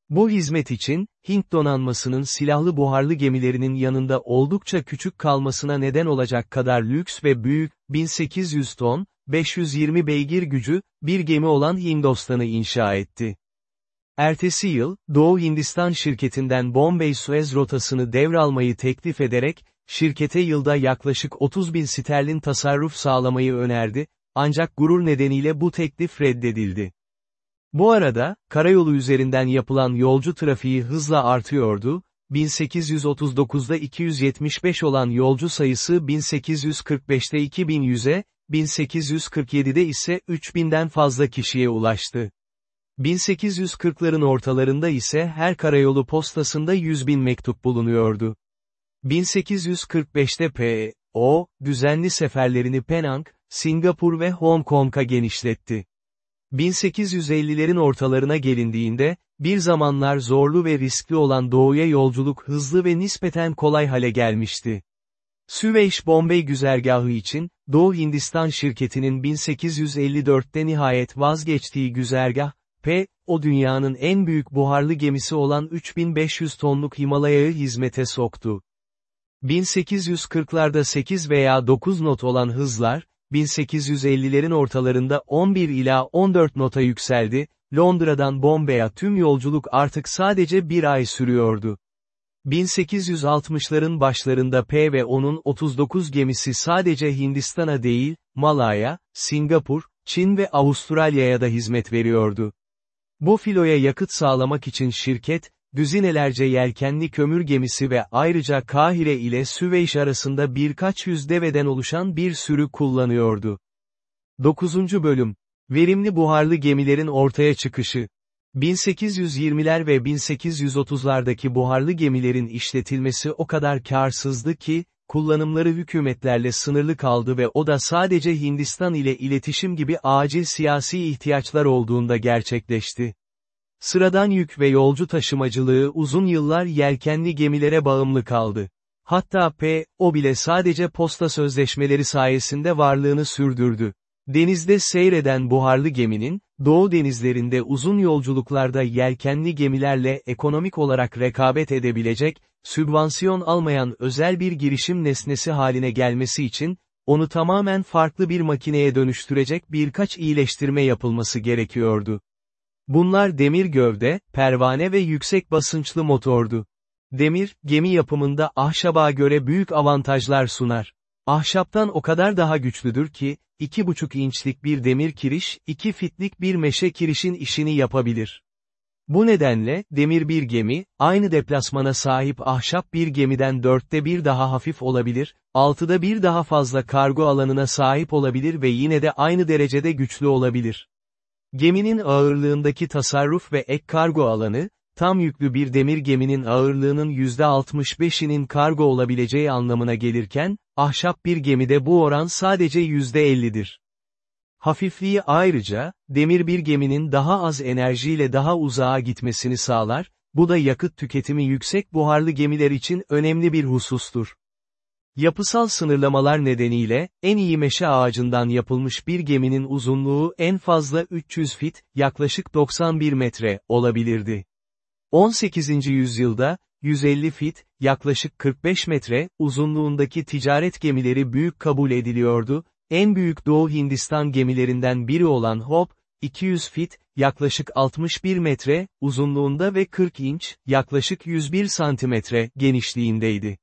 Bu hizmet için, Hint donanmasının silahlı buharlı gemilerinin yanında oldukça küçük kalmasına neden olacak kadar lüks ve büyük, 1800 ton, 520 beygir gücü, bir gemi olan Hindostan'ı inşa etti. Ertesi yıl, Doğu Hindistan şirketinden Bombay Suez rotasını devralmayı teklif ederek, şirkete yılda yaklaşık 30 bin sterlin tasarruf sağlamayı önerdi, ancak gurur nedeniyle bu teklif reddedildi. Bu arada, karayolu üzerinden yapılan yolcu trafiği hızla artıyordu, 1839'da 275 olan yolcu sayısı 1845'te 2100'e, 1847'de ise 3000'den fazla kişiye ulaştı. 1840'ların ortalarında ise her karayolu postasında 100 bin mektup bulunuyordu. 1845'te P.O., düzenli seferlerini Penang, Singapur ve Hong Kong'a genişletti. 1850'lerin ortalarına gelindiğinde, bir zamanlar zorlu ve riskli olan doğuya yolculuk hızlı ve nispeten kolay hale gelmişti. Süveyş Bombay güzergahı için, Doğu Hindistan şirketinin 1854'te nihayet vazgeçtiği güzergah, P, o dünyanın en büyük buharlı gemisi olan 3500 tonluk Himalaya'yı hizmete soktu. 1840'larda 8 veya 9 not olan hızlar, 1850'lerin ortalarında 11 ila 14 nota yükseldi, Londra'dan Bombay'a tüm yolculuk artık sadece bir ay sürüyordu. 1860'ların başlarında P ve onun 39 gemisi sadece Hindistan'a değil, Malaya, Singapur, Çin ve Avustralya'ya da hizmet veriyordu. Bu filoya yakıt sağlamak için şirket, düzinelerce yelkenli kömür gemisi ve ayrıca Kahire ile Süveyş arasında birkaç yüz deveden oluşan bir sürü kullanıyordu. 9. Bölüm Verimli buharlı gemilerin ortaya çıkışı 1820'ler ve 1830'lardaki buharlı gemilerin işletilmesi o kadar karsızdı ki, kullanımları hükümetlerle sınırlı kaldı ve o da sadece Hindistan ile iletişim gibi acil siyasi ihtiyaçlar olduğunda gerçekleşti. Sıradan yük ve yolcu taşımacılığı uzun yıllar yelkenli gemilere bağımlı kaldı. Hatta P, o bile sadece posta sözleşmeleri sayesinde varlığını sürdürdü. Denizde seyreden buharlı geminin, Doğu denizlerinde uzun yolculuklarda yelkenli gemilerle ekonomik olarak rekabet edebilecek, sübvansiyon almayan özel bir girişim nesnesi haline gelmesi için, onu tamamen farklı bir makineye dönüştürecek birkaç iyileştirme yapılması gerekiyordu. Bunlar demir gövde, pervane ve yüksek basınçlı motordu. Demir, gemi yapımında ahşaba göre büyük avantajlar sunar. Ahşaptan o kadar daha güçlüdür ki, 2,5 inçlik bir demir kiriş, 2 fitlik bir meşe kirişin işini yapabilir. Bu nedenle, demir bir gemi, aynı deplasmana sahip ahşap bir gemiden dörtte bir daha hafif olabilir, altıda bir daha fazla kargo alanına sahip olabilir ve yine de aynı derecede güçlü olabilir. Geminin ağırlığındaki tasarruf ve ek kargo alanı, tam yüklü bir demir geminin ağırlığının %65'inin kargo olabileceği anlamına gelirken, ahşap bir gemide bu oran sadece %50'dir. Hafifliği ayrıca, demir bir geminin daha az enerjiyle daha uzağa gitmesini sağlar, bu da yakıt tüketimi yüksek buharlı gemiler için önemli bir husustur. Yapısal sınırlamalar nedeniyle, en iyi meşe ağacından yapılmış bir geminin uzunluğu en fazla 300 fit, yaklaşık 91 metre, olabilirdi. 18. yüzyılda, 150 fit, yaklaşık 45 metre, uzunluğundaki ticaret gemileri büyük kabul ediliyordu, en büyük Doğu Hindistan gemilerinden biri olan Hope, 200 fit, yaklaşık 61 metre, uzunluğunda ve 40 inç, yaklaşık 101 santimetre, genişliğindeydi.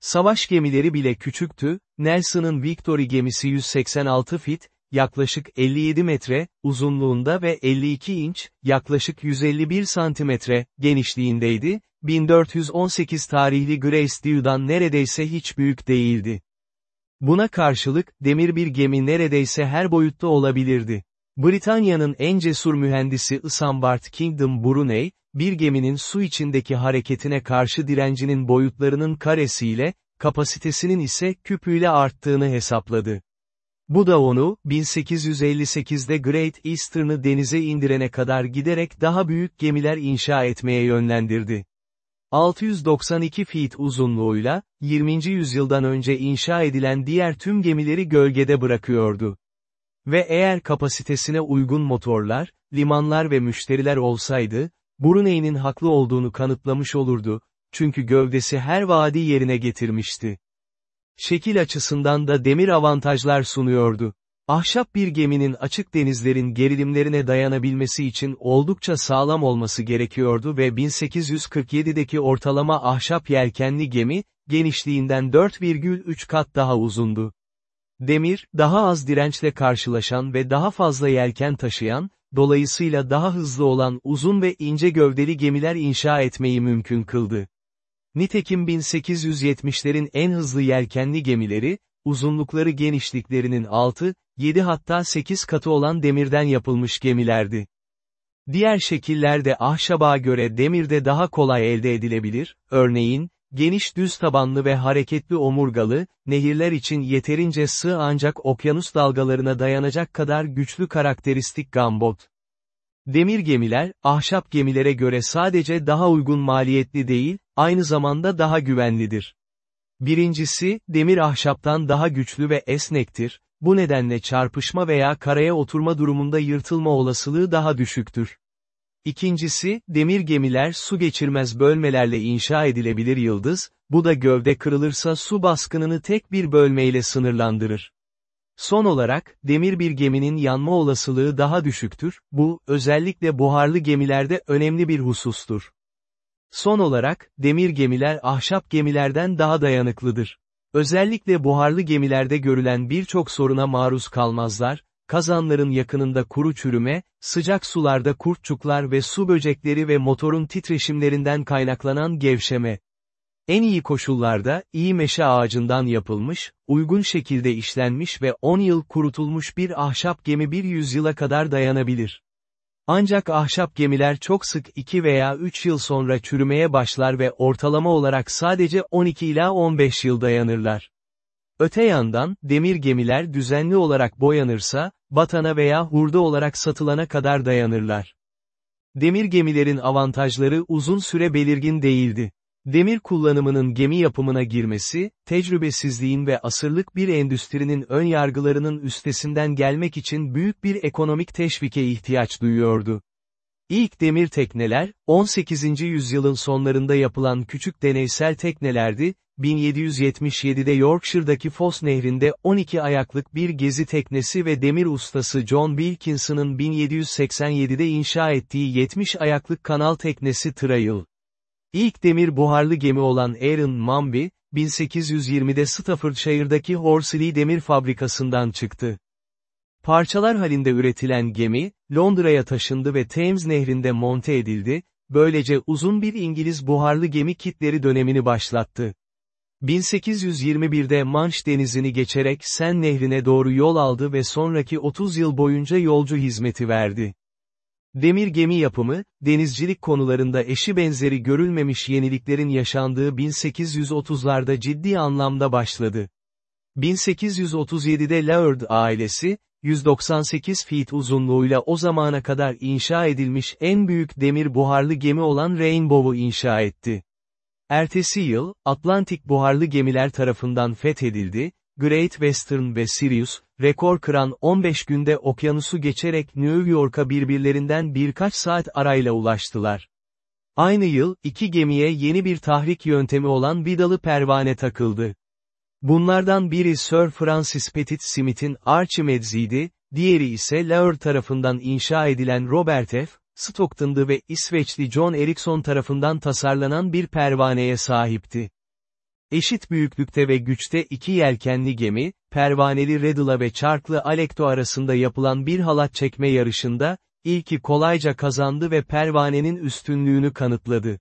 Savaş gemileri bile küçüktü, Nelson'ın Victory gemisi 186 fit, yaklaşık 57 metre, uzunluğunda ve 52 inç, yaklaşık 151 santimetre, genişliğindeydi, 1418 tarihli Grace Dew'dan neredeyse hiç büyük değildi. Buna karşılık, demir bir gemi neredeyse her boyutta olabilirdi. Britanya'nın en cesur mühendisi Isambard Kingdom Brunei, bir geminin su içindeki hareketine karşı direncinin boyutlarının karesiyle, kapasitesinin ise küpüyle arttığını hesapladı. Bu da onu, 1858'de Great Eastern'ı denize indirene kadar giderek daha büyük gemiler inşa etmeye yönlendirdi. 692 feet uzunluğuyla, 20. yüzyıldan önce inşa edilen diğer tüm gemileri gölgede bırakıyordu. Ve eğer kapasitesine uygun motorlar, limanlar ve müşteriler olsaydı, Brunei'nin haklı olduğunu kanıtlamış olurdu, çünkü gövdesi her vaadi yerine getirmişti. Şekil açısından da demir avantajlar sunuyordu. Ahşap bir geminin açık denizlerin gerilimlerine dayanabilmesi için oldukça sağlam olması gerekiyordu ve 1847'deki ortalama ahşap yelkenli gemi, genişliğinden 4,3 kat daha uzundu. Demir, daha az dirençle karşılaşan ve daha fazla yelken taşıyan, dolayısıyla daha hızlı olan uzun ve ince gövdeli gemiler inşa etmeyi mümkün kıldı. Nitekim 1870'lerin en hızlı yelkenli gemileri, uzunlukları genişliklerinin 6, 7 hatta 8 katı olan demirden yapılmış gemilerdi. Diğer şekillerde ahşaba göre demirde daha kolay elde edilebilir, örneğin, geniş düz tabanlı ve hareketli omurgalı, nehirler için yeterince sığ ancak okyanus dalgalarına dayanacak kadar güçlü karakteristik gambot. Demir gemiler, ahşap gemilere göre sadece daha uygun maliyetli değil, aynı zamanda daha güvenlidir. Birincisi, demir ahşaptan daha güçlü ve esnektir, bu nedenle çarpışma veya karaya oturma durumunda yırtılma olasılığı daha düşüktür. İkincisi, demir gemiler su geçirmez bölmelerle inşa edilebilir yıldız, bu da gövde kırılırsa su baskınını tek bir bölmeyle sınırlandırır. Son olarak, demir bir geminin yanma olasılığı daha düşüktür, bu, özellikle buharlı gemilerde önemli bir husustur. Son olarak, demir gemiler ahşap gemilerden daha dayanıklıdır. Özellikle buharlı gemilerde görülen birçok soruna maruz kalmazlar, kazanların yakınında kuru çürüme, sıcak sularda kurtçuklar ve su böcekleri ve motorun titreşimlerinden kaynaklanan gevşeme. En iyi koşullarda, iyi meşe ağacından yapılmış, uygun şekilde işlenmiş ve 10 yıl kurutulmuş bir ahşap gemi bir yüzyıla kadar dayanabilir. Ancak ahşap gemiler çok sık 2 veya 3 yıl sonra çürümeye başlar ve ortalama olarak sadece 12 ila 15 yıl dayanırlar. Öte yandan, demir gemiler düzenli olarak boyanırsa, batana veya hurda olarak satılana kadar dayanırlar. Demir gemilerin avantajları uzun süre belirgin değildi. Demir kullanımının gemi yapımına girmesi, tecrübesizliğin ve asırlık bir endüstrinin ön yargılarının üstesinden gelmek için büyük bir ekonomik teşvike ihtiyaç duyuyordu. İlk demir tekneler, 18. yüzyılın sonlarında yapılan küçük deneysel teknelerdi, 1777'de Yorkshire'daki Foss Nehri'nde 12 ayaklık bir gezi teknesi ve demir ustası John Wilkinson'ın 1787'de inşa ettiği 70 ayaklık kanal teknesi Trail. İlk demir buharlı gemi olan Aaron Mumby, 1820'de Staffordshire'daki Horsley Demir Fabrikası'ndan çıktı. Parçalar halinde üretilen gemi, Londra'ya taşındı ve Thames Nehri'nde monte edildi, böylece uzun bir İngiliz buharlı gemi kitleri dönemini başlattı. 1821'de Manş denizini geçerek Sen nehrine doğru yol aldı ve sonraki 30 yıl boyunca yolcu hizmeti verdi. Demir gemi yapımı, denizcilik konularında eşi benzeri görülmemiş yeniliklerin yaşandığı 1830'larda ciddi anlamda başladı. 1837'de Laird ailesi, 198 feet uzunluğuyla o zamana kadar inşa edilmiş en büyük demir buharlı gemi olan Rainbow'u inşa etti. Ertesi yıl, Atlantik buharlı gemiler tarafından fethedildi, Great Western ve Sirius, rekor kıran 15 günde okyanusu geçerek New York'a birbirlerinden birkaç saat arayla ulaştılar. Aynı yıl, iki gemiye yeni bir tahrik yöntemi olan vidalı pervane takıldı. Bunlardan biri Sir Francis Pettit Smith'in Archimedes'iydi, diğeri ise Laur tarafından inşa edilen Robert F. Stockton'dı ve İsveçli John Ericsson tarafından tasarlanan bir pervaneye sahipti. Eşit büyüklükte ve güçte iki yelkenli gemi, pervaneli Redula ve çarklı Alekto arasında yapılan bir halat çekme yarışında, ilki kolayca kazandı ve pervanenin üstünlüğünü kanıtladı.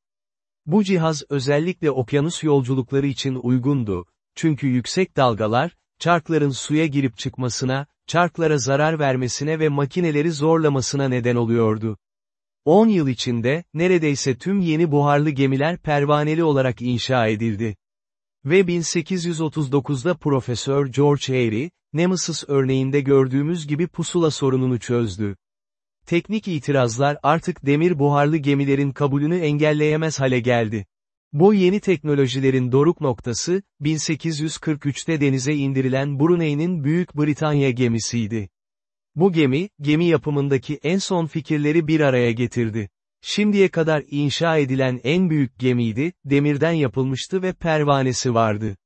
Bu cihaz özellikle okyanus yolculukları için uygundu, çünkü yüksek dalgalar, çarkların suya girip çıkmasına, çarklara zarar vermesine ve makineleri zorlamasına neden oluyordu. 10 yıl içinde, neredeyse tüm yeni buharlı gemiler pervaneli olarak inşa edildi. Ve 1839'da Profesör George Airy, Nemesis örneğinde gördüğümüz gibi pusula sorununu çözdü. Teknik itirazlar artık demir buharlı gemilerin kabulünü engelleyemez hale geldi. Bu yeni teknolojilerin doruk noktası, 1843'te denize indirilen Brunei'nin Büyük Britanya gemisiydi. Bu gemi, gemi yapımındaki en son fikirleri bir araya getirdi. Şimdiye kadar inşa edilen en büyük gemiydi, demirden yapılmıştı ve pervanesi vardı.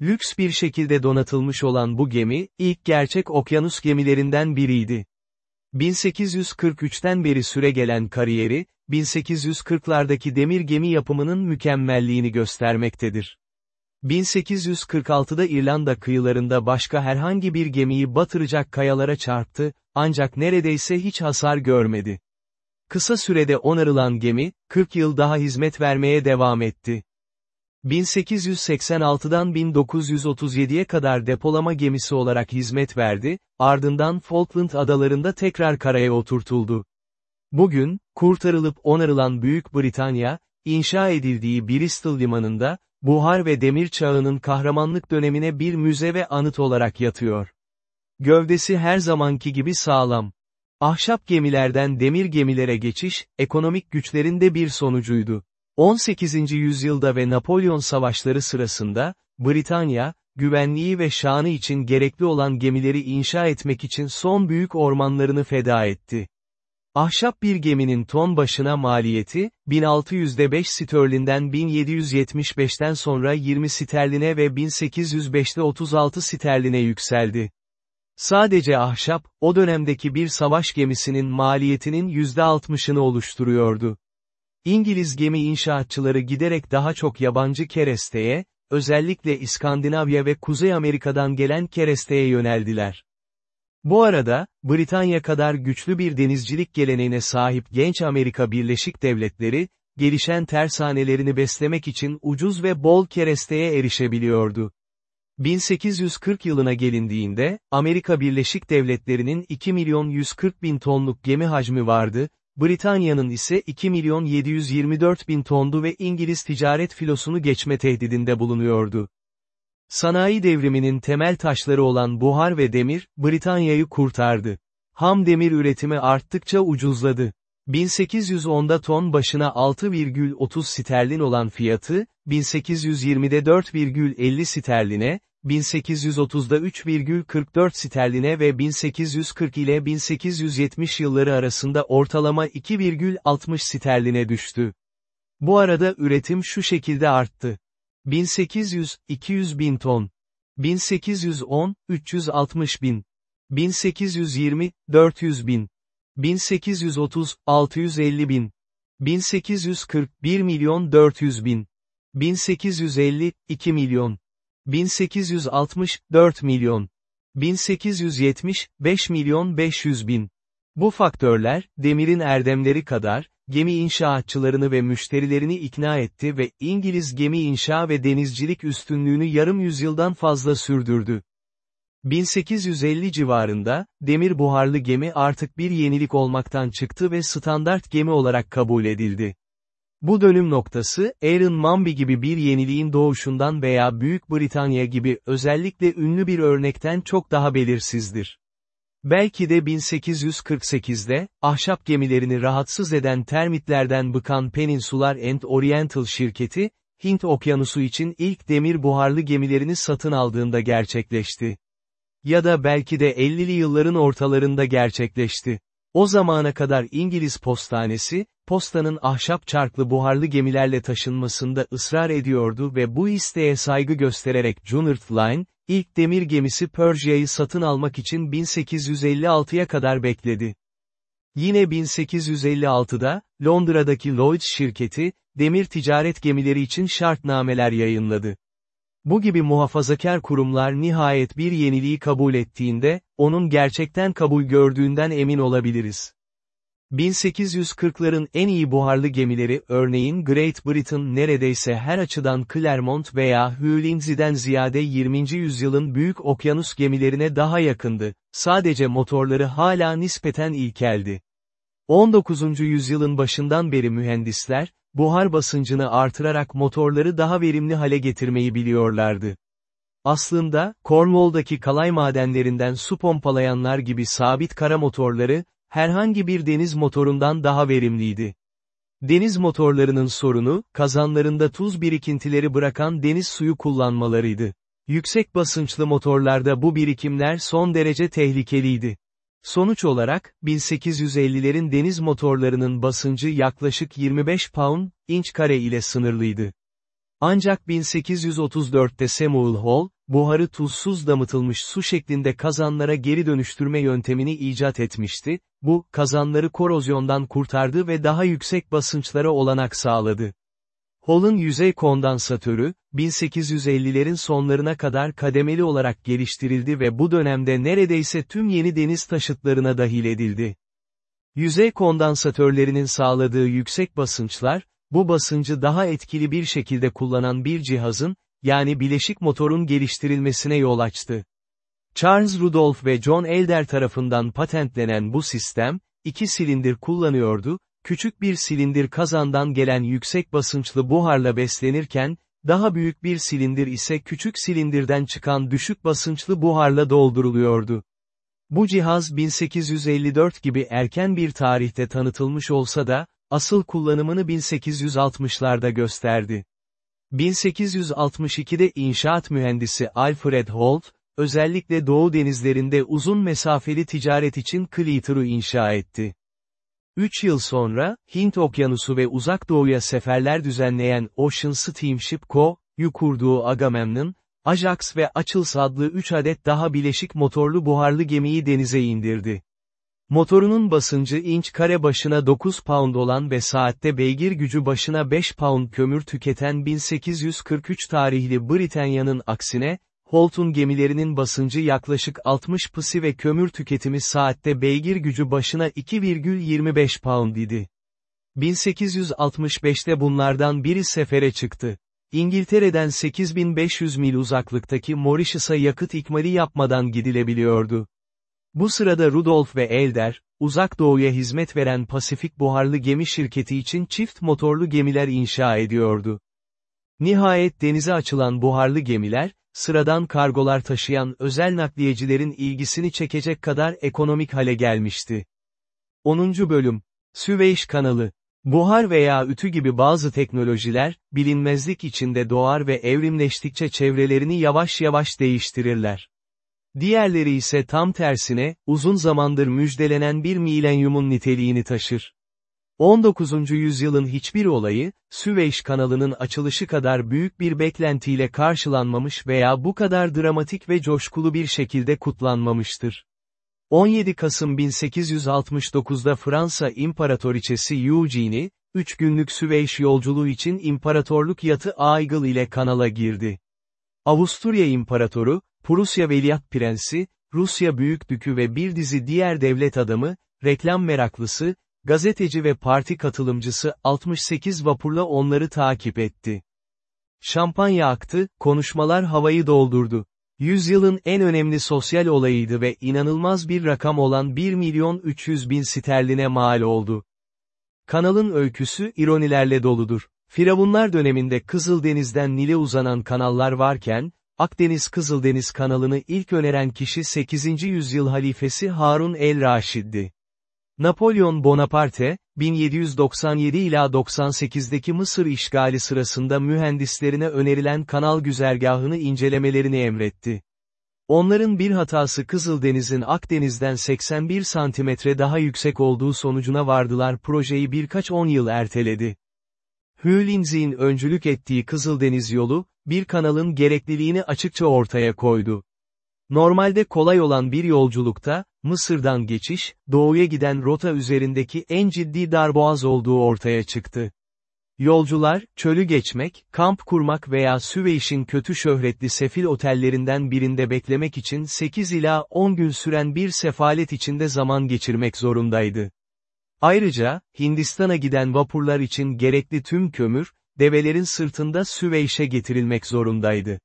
Lüks bir şekilde donatılmış olan bu gemi, ilk gerçek okyanus gemilerinden biriydi. 1843'ten beri süre gelen kariyeri, 1840'lardaki demir gemi yapımının mükemmelliğini göstermektedir. 1846'da İrlanda kıyılarında başka herhangi bir gemiyi batıracak kayalara çarptı, ancak neredeyse hiç hasar görmedi. Kısa sürede onarılan gemi, 40 yıl daha hizmet vermeye devam etti. 1886'dan 1937'ye kadar depolama gemisi olarak hizmet verdi, ardından Falkland adalarında tekrar karaya oturtuldu. Bugün, kurtarılıp onarılan Büyük Britanya, inşa edildiği Bristol limanında, buhar ve demir çağının kahramanlık dönemine bir müze ve anıt olarak yatıyor. Gövdesi her zamanki gibi sağlam. Ahşap gemilerden demir gemilere geçiş, ekonomik güçlerin de bir sonucuydu. 18. yüzyılda ve Napolyon savaşları sırasında, Britanya, güvenliği ve şanı için gerekli olan gemileri inşa etmek için son büyük ormanlarını feda etti. Ahşap bir geminin ton başına maliyeti, 1605 sterlinden 1775'ten sonra 20 sterline ve 1805'te 36 sterline yükseldi. Sadece ahşap, o dönemdeki bir savaş gemisinin maliyetinin %60'ını oluşturuyordu. İngiliz gemi inşaatçıları giderek daha çok yabancı keresteye, özellikle İskandinavya ve Kuzey Amerika'dan gelen keresteye yöneldiler. Bu arada, Britanya kadar güçlü bir denizcilik geleneğine sahip genç Amerika Birleşik Devletleri, gelişen tersanelerini beslemek için ucuz ve bol keresteye erişebiliyordu. 1840 yılına gelindiğinde, Amerika Birleşik Devletleri'nin 2 milyon 140 bin tonluk gemi hacmi vardı, Britanya'nın ise 2 milyon 724 bin tondu ve İngiliz ticaret filosunu geçme tehdidinde bulunuyordu. Sanayi devriminin temel taşları olan buhar ve demir, Britanya'yı kurtardı. Ham demir üretimi arttıkça ucuzladı. 1810'da ton başına 6,30 sterlin olan fiyatı, 1820'de 4,50 sterline, 1830'da 3,44 sterline ve 1840 ile 1870 yılları arasında ortalama 2,60 sterline düştü. Bu arada üretim şu şekilde arttı. 1800, 200 bin ton. 1810, 360 bin. 1820, 400 bin. 1830, 650 bin. 1840, 1 milyon 400 bin. 1850, 2 milyon. 1860, 4 milyon. 1870, 5 milyon 500 bin. Bu faktörler, demirin erdemleri kadar, gemi inşaatçılarını ve müşterilerini ikna etti ve İngiliz gemi inşa ve denizcilik üstünlüğünü yarım yüzyıldan fazla sürdürdü. 1850 civarında, demir buharlı gemi artık bir yenilik olmaktan çıktı ve standart gemi olarak kabul edildi. Bu dönüm noktası, Aaron Mumby gibi bir yeniliğin doğuşundan veya Büyük Britanya gibi özellikle ünlü bir örnekten çok daha belirsizdir. Belki de 1848'de, ahşap gemilerini rahatsız eden termitlerden bıkan Peninsular and Oriental şirketi, Hint okyanusu için ilk demir buharlı gemilerini satın aldığında gerçekleşti. Ya da belki de 50'li yılların ortalarında gerçekleşti. O zamana kadar İngiliz postanesi, postanın ahşap çarklı buharlı gemilerle taşınmasında ısrar ediyordu ve bu isteğe saygı göstererek Cunard Line, ilk demir gemisi Persia'yı satın almak için 1856'ya kadar bekledi. Yine 1856'da, Londra'daki Lloyds şirketi, demir ticaret gemileri için şartnameler yayınladı. Bu gibi muhafazakar kurumlar nihayet bir yeniliği kabul ettiğinde, onun gerçekten kabul gördüğünden emin olabiliriz. 1840'ların en iyi buharlı gemileri örneğin Great Britain neredeyse her açıdan Clermont veya Hugh Lindsey'den ziyade 20. yüzyılın büyük okyanus gemilerine daha yakındı, sadece motorları hala nispeten ilkeldi. 19. yüzyılın başından beri mühendisler, buhar basıncını artırarak motorları daha verimli hale getirmeyi biliyorlardı. Aslında, Cornwall'daki kalay madenlerinden su pompalayanlar gibi sabit kara motorları, herhangi bir deniz motorundan daha verimliydi. Deniz motorlarının sorunu, kazanlarında tuz birikintileri bırakan deniz suyu kullanmalarıydı. Yüksek basınçlı motorlarda bu birikimler son derece tehlikeliydi. Sonuç olarak, 1850'lerin deniz motorlarının basıncı yaklaşık 25 pound, inç kare ile sınırlıydı. Ancak 1834'te Samuel Hall, buharı tuzsuz damıtılmış su şeklinde kazanlara geri dönüştürme yöntemini icat etmişti, bu, kazanları korozyondan kurtardı ve daha yüksek basınçlara olanak sağladı. Hall'ın yüzey kondansatörü, 1850'lerin sonlarına kadar kademeli olarak geliştirildi ve bu dönemde neredeyse tüm yeni deniz taşıtlarına dahil edildi. Yüzey kondansatörlerinin sağladığı yüksek basınçlar, bu basıncı daha etkili bir şekilde kullanan bir cihazın, yani bileşik motorun geliştirilmesine yol açtı. Charles Rudolph ve John Elder tarafından patentlenen bu sistem, iki silindir kullanıyordu, küçük bir silindir kazandan gelen yüksek basınçlı buharla beslenirken, daha büyük bir silindir ise küçük silindirden çıkan düşük basınçlı buharla dolduruluyordu. Bu cihaz 1854 gibi erken bir tarihte tanıtılmış olsa da, asıl kullanımını 1860'larda gösterdi. 1862'de inşaat mühendisi Alfred Holt, özellikle Doğu denizlerinde uzun mesafeli ticaret için Clitter'ı inşa etti. Üç yıl sonra, Hint Okyanusu ve Uzak Doğu'ya seferler düzenleyen Ocean Steamship Co.'yu kurduğu Agamemnon, Ajax ve Achilles adlı üç adet daha bileşik motorlu buharlı gemiyi denize indirdi. Motorunun basıncı inç kare başına 9 pound olan ve saatte beygir gücü başına 5 pound kömür tüketen 1843 tarihli Britannia'nın aksine, Holt'un gemilerinin basıncı yaklaşık 60 pısi ve kömür tüketimi saatte beygir gücü başına 2,25 pound idi. 1865'te bunlardan biri sefere çıktı. İngiltere'den 8500 mil uzaklıktaki Mauritius'a yakıt ikmali yapmadan gidilebiliyordu. Bu sırada Rudolf ve Elder, uzak doğuya hizmet veren Pasifik Buharlı Gemi Şirketi için çift motorlu gemiler inşa ediyordu. Nihayet denize açılan buharlı gemiler, sıradan kargolar taşıyan özel nakliyecilerin ilgisini çekecek kadar ekonomik hale gelmişti. 10. Bölüm Süveyş Kanalı Buhar veya ütü gibi bazı teknolojiler, bilinmezlik içinde doğar ve evrimleştikçe çevrelerini yavaş yavaş değiştirirler. Diğerleri ise tam tersine, uzun zamandır müjdelenen bir milenyumun niteliğini taşır. 19. yüzyılın hiçbir olayı, Süveyş kanalının açılışı kadar büyük bir beklentiyle karşılanmamış veya bu kadar dramatik ve coşkulu bir şekilde kutlanmamıştır. 17 Kasım 1869'da Fransa İmparatoriçesi Eugene'i, 3 günlük Süveyş yolculuğu için imparatorluk yatı Aigıl ile kanala girdi. Avusturya İmparatoru, Prusya Veliaht Prensi, Rusya Büyükdükü ve bir dizi diğer devlet adamı, reklam meraklısı, gazeteci ve parti katılımcısı 68 vapurla onları takip etti. Şampanya aktı, konuşmalar havayı doldurdu. Yüzyılın en önemli sosyal olayıydı ve inanılmaz bir rakam olan 1 milyon 300 bin sterline mal oldu. Kanalın öyküsü ironilerle doludur. Firavunlar döneminde Kızıldeniz'den Nil'e uzanan kanallar varken, Akdeniz Kızıldeniz kanalını ilk öneren kişi 8. yüzyıl halifesi Harun el-Raşid'di. Napolyon Bonaparte, 1797 ila 98'deki Mısır işgali sırasında mühendislerine önerilen kanal güzergahını incelemelerini emretti. Onların bir hatası Kızıldeniz'in Akdeniz'den 81 santimetre daha yüksek olduğu sonucuna vardılar projeyi birkaç on yıl erteledi. Lindsey'in öncülük ettiği Kızıldeniz yolu, bir kanalın gerekliliğini açıkça ortaya koydu. Normalde kolay olan bir yolculukta, Mısır'dan geçiş, doğuya giden rota üzerindeki en ciddi darboğaz olduğu ortaya çıktı. Yolcular, çölü geçmek, kamp kurmak veya Süveyş'in kötü şöhretli sefil otellerinden birinde beklemek için 8 ila 10 gün süren bir sefalet içinde zaman geçirmek zorundaydı. Ayrıca, Hindistan'a giden vapurlar için gerekli tüm kömür, develerin sırtında Süveyş'e getirilmek zorundaydı.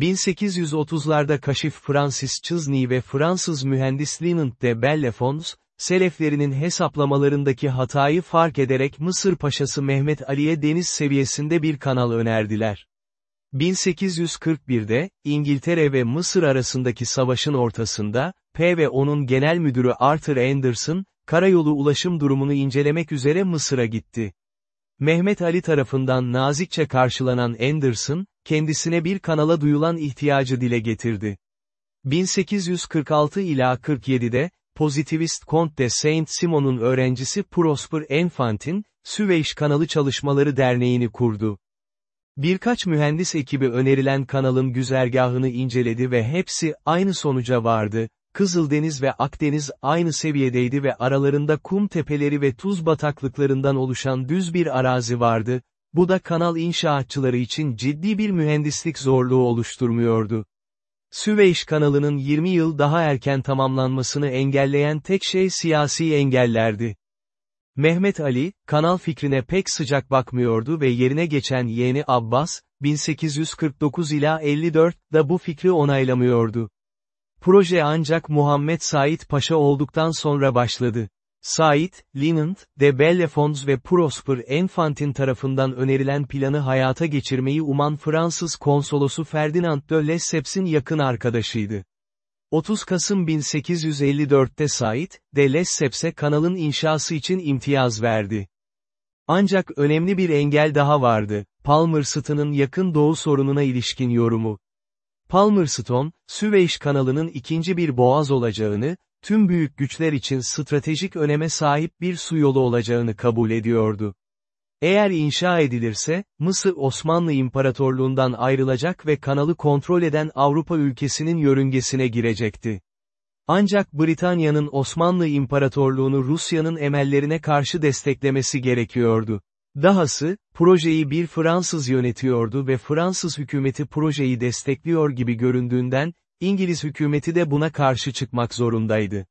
1830'larda kaşif Francis Chesney ve Fransız mühendis Linant de Bellefons, Seleflerinin hesaplamalarındaki hatayı fark ederek Mısır Paşası Mehmet Ali'ye deniz seviyesinde bir kanal önerdiler. 1841'de, İngiltere ve Mısır arasındaki savaşın ortasında, P ve onun genel müdürü Arthur Anderson, karayolu ulaşım durumunu incelemek üzere Mısır'a gitti. Mehmet Ali tarafından nazikçe karşılanan Anderson, kendisine bir kanala duyulan ihtiyacı dile getirdi. 1846 ila 47'de, pozitivist Comte de Saint-Simon'un öğrencisi Prosper Enfantin, Süveyş Kanalı Çalışmaları Derneği'ni kurdu. Birkaç mühendis ekibi önerilen kanalın güzergahını inceledi ve hepsi aynı sonuca vardı, Kızıldeniz ve Akdeniz aynı seviyedeydi ve aralarında kum tepeleri ve tuz bataklıklarından oluşan düz bir arazi vardı, bu da kanal inşaatçıları için ciddi bir mühendislik zorluğu oluşturmuyordu. Süveyş kanalının 20 yıl daha erken tamamlanmasını engelleyen tek şey siyasi engellerdi. Mehmet Ali, kanal fikrine pek sıcak bakmıyordu ve yerine geçen yeğeni Abbas, 1849 ila 54 da bu fikri onaylamıyordu. Proje ancak Muhammed Said Paşa olduktan sonra başladı. Said, Linant, de Bellefonds ve Prosper Enfantin tarafından önerilen planı hayata geçirmeyi uman Fransız konsolosu Ferdinand de Lesseps'in yakın arkadaşıydı. 30 Kasım 1854'te Said, de Lesseps'e kanalın inşası için imtiyaz verdi. Ancak önemli bir engel daha vardı, Palmerston'ın yakın doğu sorununa ilişkin yorumu. Palmerston, Süveyş kanalının ikinci bir boğaz olacağını, tüm büyük güçler için stratejik öneme sahip bir su yolu olacağını kabul ediyordu. Eğer inşa edilirse, Mısır Osmanlı İmparatorluğundan ayrılacak ve kanalı kontrol eden Avrupa ülkesinin yörüngesine girecekti. Ancak Britanya'nın Osmanlı İmparatorluğunu Rusya'nın emellerine karşı desteklemesi gerekiyordu. Dahası, projeyi bir Fransız yönetiyordu ve Fransız hükümeti projeyi destekliyor gibi göründüğünden, İngiliz hükümeti de buna karşı çıkmak zorundaydı.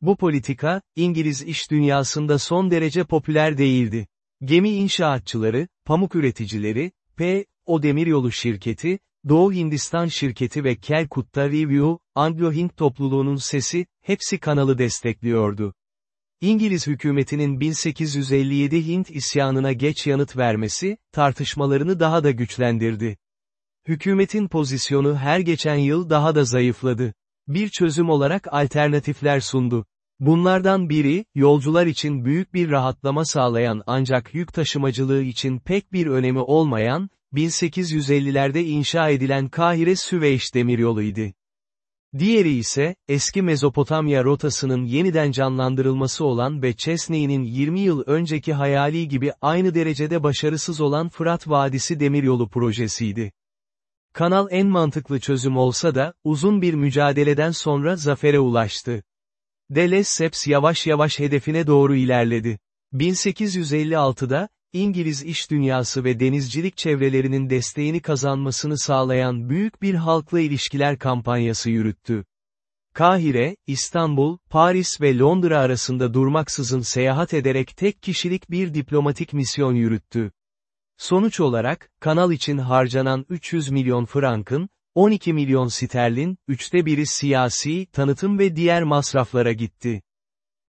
Bu politika, İngiliz iş dünyasında son derece popüler değildi. Gemi inşaatçıları, pamuk üreticileri, P. O Demiryolu Şirketi, Doğu Hindistan Şirketi ve Calcutta Review, Anglo-Hint topluluğunun sesi, hepsi kanalı destekliyordu. İngiliz hükümetinin 1857 Hint isyanına geç yanıt vermesi, tartışmalarını daha da güçlendirdi. Hükümetin pozisyonu her geçen yıl daha da zayıfladı. Bir çözüm olarak alternatifler sundu. Bunlardan biri, yolcular için büyük bir rahatlama sağlayan ancak yük taşımacılığı için pek bir önemi olmayan, 1850'lerde inşa edilen Kahire-Süveyş demiryoluydu. Diğeri ise, eski Mezopotamya rotasının yeniden canlandırılması olan ve Chesney'nin 20 yıl önceki hayali gibi aynı derecede başarısız olan Fırat Vadisi Demiryolu projesiydi. Kanal en mantıklı çözüm olsa da, uzun bir mücadeleden sonra zafere ulaştı. De Lesseps yavaş yavaş hedefine doğru ilerledi. 1856'da, İngiliz iş dünyası ve denizcilik çevrelerinin desteğini kazanmasını sağlayan büyük bir halkla ilişkiler kampanyası yürüttü. Kahire, İstanbul, Paris ve Londra arasında durmaksızın seyahat ederek tek kişilik bir diplomatik misyon yürüttü. Sonuç olarak, kanal için harcanan 300 milyon frankın, 12 milyon sterlin, üçte biri siyasi, tanıtım ve diğer masraflara gitti.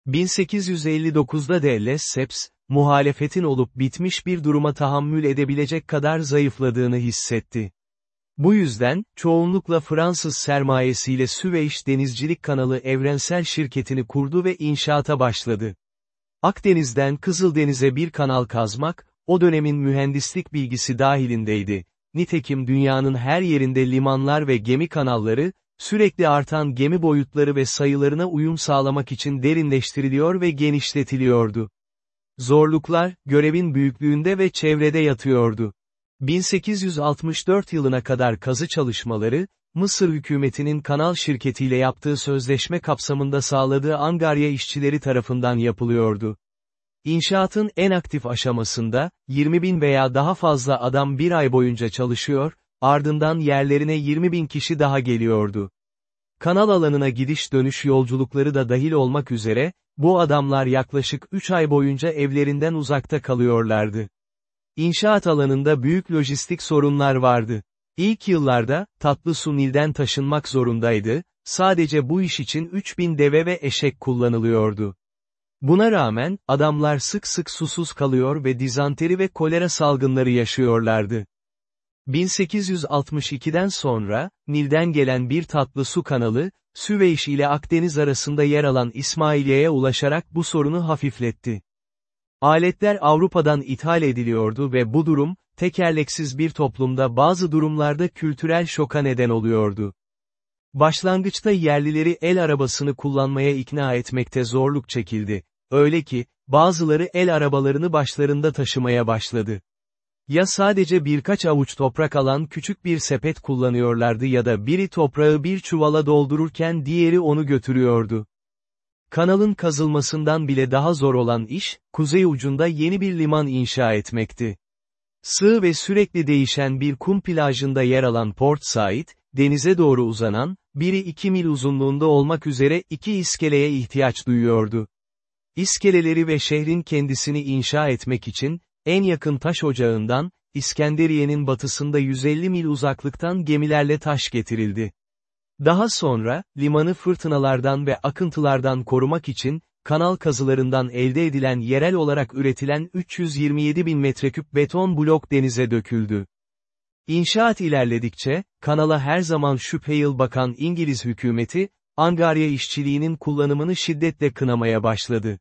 1859'da de Lesseps, muhalefetin olup bitmiş bir duruma tahammül edebilecek kadar zayıfladığını hissetti. Bu yüzden, çoğunlukla Fransız sermayesiyle Süveyş Denizcilik Kanalı evrensel şirketini kurdu ve inşaata başladı. Akdeniz'den Kızıldeniz'e bir kanal kazmak, o dönemin mühendislik bilgisi dahilindeydi. Nitekim dünyanın her yerinde limanlar ve gemi kanalları, sürekli artan gemi boyutları ve sayılarına uyum sağlamak için derinleştiriliyor ve genişletiliyordu. Zorluklar, görevin büyüklüğünde ve çevrede yatıyordu. 1864 yılına kadar kazı çalışmaları, Mısır hükümetinin kanal şirketiyle yaptığı sözleşme kapsamında sağladığı Angarya işçileri tarafından yapılıyordu. İnşaatın en aktif aşamasında, 20 bin veya daha fazla adam bir ay boyunca çalışıyor, ardından yerlerine 20 bin kişi daha geliyordu. Kanal alanına gidiş dönüş yolculukları da dahil olmak üzere, bu adamlar yaklaşık 3 ay boyunca evlerinden uzakta kalıyorlardı. İnşaat alanında büyük lojistik sorunlar vardı. İlk yıllarda, tatlı su Nil'den taşınmak zorundaydı, sadece bu iş için 3000 deve ve eşek kullanılıyordu. Buna rağmen, adamlar sık sık susuz kalıyor ve dizanteri ve kolera salgınları yaşıyorlardı. 1862'den sonra, Nil'den gelen bir tatlı su kanalı, Süveyş ile Akdeniz arasında yer alan İsmailiye'ye ulaşarak bu sorunu hafifletti. Aletler Avrupa'dan ithal ediliyordu ve bu durum, tekerleksiz bir toplumda bazı durumlarda kültürel şoka neden oluyordu. Başlangıçta yerlileri el arabasını kullanmaya ikna etmekte zorluk çekildi. Öyle ki, bazıları el arabalarını başlarında taşımaya başladı. Ya sadece birkaç avuç toprak alan küçük bir sepet kullanıyorlardı ya da biri toprağı bir çuvala doldururken diğeri onu götürüyordu. Kanalın kazılmasından bile daha zor olan iş, kuzey ucunda yeni bir liman inşa etmekti. Sığ ve sürekli değişen bir kum plajında yer alan Port Said, denize doğru uzanan, biri 2 mil uzunluğunda olmak üzere iki iskeleye ihtiyaç duyuyordu. İskeleleri ve şehrin kendisini inşa etmek için, en yakın taş ocağından, İskenderiye'nin batısında 150 mil uzaklıktan gemilerle taş getirildi. Daha sonra, limanı fırtınalardan ve akıntılardan korumak için, kanal kazılarından elde edilen yerel olarak üretilen 327 bin metreküp beton blok denize döküldü. İnşaat ilerledikçe, kanala her zaman şüpheyil bakan İngiliz hükümeti, Angarya işçiliğinin kullanımını şiddetle kınamaya başladı.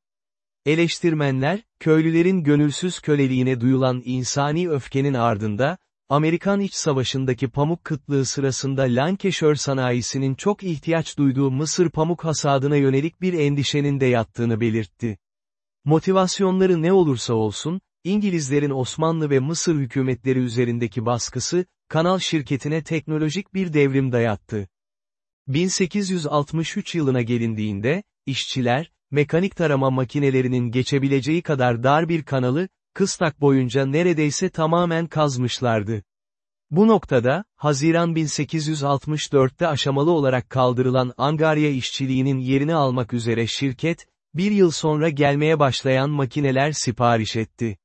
Eleştirmenler, köylülerin gönülsüz köleliğine duyulan insani öfkenin ardında, Amerikan İç Savaşı'ndaki pamuk kıtlığı sırasında Lancashire sanayisinin çok ihtiyaç duyduğu Mısır pamuk hasadına yönelik bir endişenin de yattığını belirtti. Motivasyonları ne olursa olsun, İngilizlerin Osmanlı ve Mısır hükümetleri üzerindeki baskısı, kanal şirketine teknolojik bir devrim dayattı. 1863 yılına gelindiğinde, işçiler, mekanik tarama makinelerinin geçebileceği kadar dar bir kanalı, kıstak boyunca neredeyse tamamen kazmışlardı. Bu noktada, Haziran 1864'te aşamalı olarak kaldırılan Angarya işçiliğinin yerini almak üzere şirket, bir yıl sonra gelmeye başlayan makineler sipariş etti.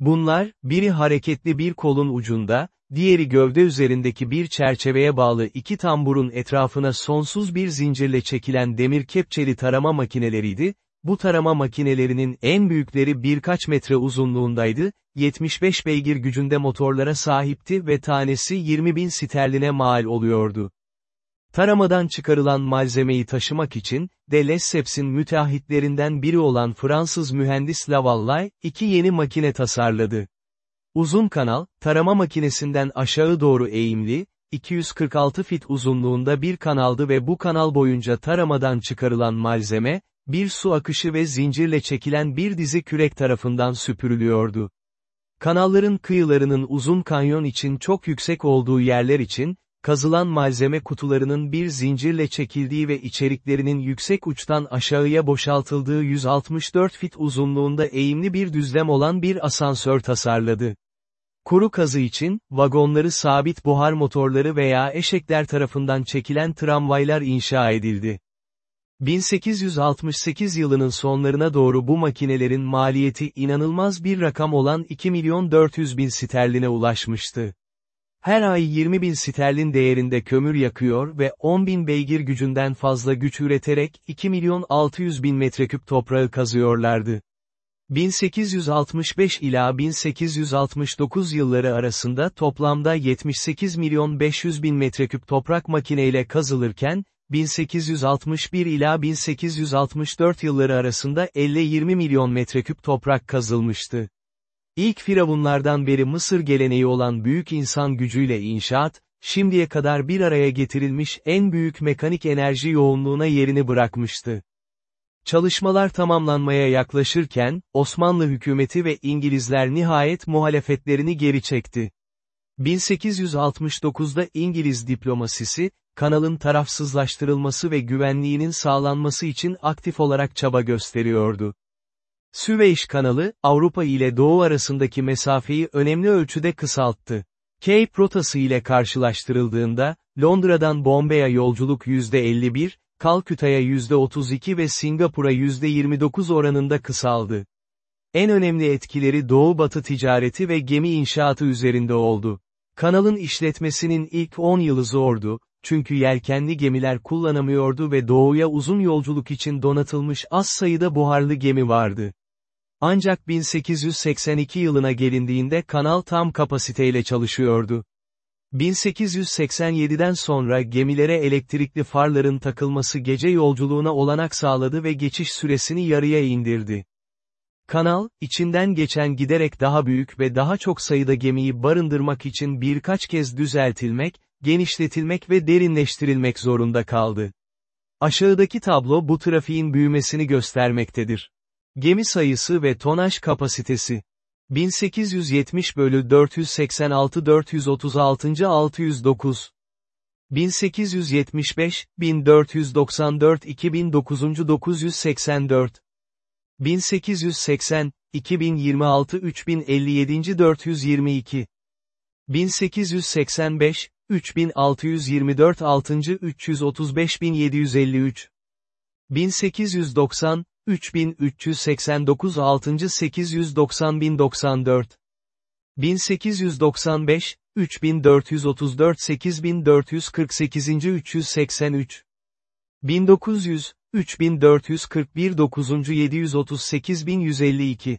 Bunlar, biri hareketli bir kolun ucunda, diğeri gövde üzerindeki bir çerçeveye bağlı iki tamburun etrafına sonsuz bir zincirle çekilen demir kepçeli tarama makineleriydi, bu tarama makinelerinin en büyükleri birkaç metre uzunluğundaydı, 75 beygir gücünde motorlara sahipti ve tanesi 20 bin sterline mal oluyordu. Taramadan çıkarılan malzemeyi taşımak için, de Lesseps'in müteahhitlerinden biri olan Fransız mühendis Lavallay, iki yeni makine tasarladı. Uzun kanal, tarama makinesinden aşağı doğru eğimli, 246 fit uzunluğunda bir kanaldı ve bu kanal boyunca taramadan çıkarılan malzeme, bir su akışı ve zincirle çekilen bir dizi kürek tarafından süpürülüyordu. Kanalların kıyılarının uzun kanyon için çok yüksek olduğu yerler için, kazılan malzeme kutularının bir zincirle çekildiği ve içeriklerinin yüksek uçtan aşağıya boşaltıldığı 164 fit uzunluğunda eğimli bir düzlem olan bir asansör tasarladı. Kuru kazı için, vagonları sabit buhar motorları veya eşekler tarafından çekilen tramvaylar inşa edildi. 1868 yılının sonlarına doğru bu makinelerin maliyeti inanılmaz bir rakam olan 2 milyon 400 bin sterline ulaşmıştı. Her ay 20 bin sterlin değerinde kömür yakıyor ve 10 bin beygir gücünden fazla güç üreterek 2 milyon 600 bin metreküp toprağı kazıyorlardı. 1865 ila 1869 yılları arasında toplamda 78 milyon 500 bin metreküp toprak makineyle kazılırken, 1861 ila 1864 yılları arasında 50-20 milyon metreküp toprak kazılmıştı. İlk firavunlardan beri Mısır geleneği olan büyük insan gücüyle inşaat, şimdiye kadar bir araya getirilmiş en büyük mekanik enerji yoğunluğuna yerini bırakmıştı. Çalışmalar tamamlanmaya yaklaşırken, Osmanlı hükümeti ve İngilizler nihayet muhalefetlerini geri çekti. 1869'da İngiliz diplomasisi, kanalın tarafsızlaştırılması ve güvenliğinin sağlanması için aktif olarak çaba gösteriyordu. Süveyş kanalı, Avrupa ile Doğu arasındaki mesafeyi önemli ölçüde kısalttı. Cape rotası ile karşılaştırıldığında, Londra'dan Bombay'a yolculuk %51, Kalküta'ya %32 ve Singapur'a %29 oranında kısaldı. En önemli etkileri Doğu-Batı ticareti ve gemi inşaatı üzerinde oldu. Kanalın işletmesinin ilk 10 yılı zordu, çünkü yelkenli gemiler kullanamıyordu ve doğuya uzun yolculuk için donatılmış az sayıda buharlı gemi vardı. Ancak 1882 yılına gelindiğinde kanal tam kapasiteyle çalışıyordu. 1887'den sonra gemilere elektrikli farların takılması gece yolculuğuna olanak sağladı ve geçiş süresini yarıya indirdi. Kanal, içinden geçen giderek daha büyük ve daha çok sayıda gemiyi barındırmak için birkaç kez düzeltilmek, genişletilmek ve derinleştirilmek zorunda kaldı. Aşağıdaki tablo bu trafiğin büyümesini göstermektedir. Gemi sayısı ve tonaj kapasitesi. 1870 bölü 486 436 609 1875, 1494 2009 984 1880, 2026 3057 422 1885, 3624 6. 335753 1890, 3389 6. 890 1094 1895, 3434 8448. 383 1900, 3441 9. 738 1152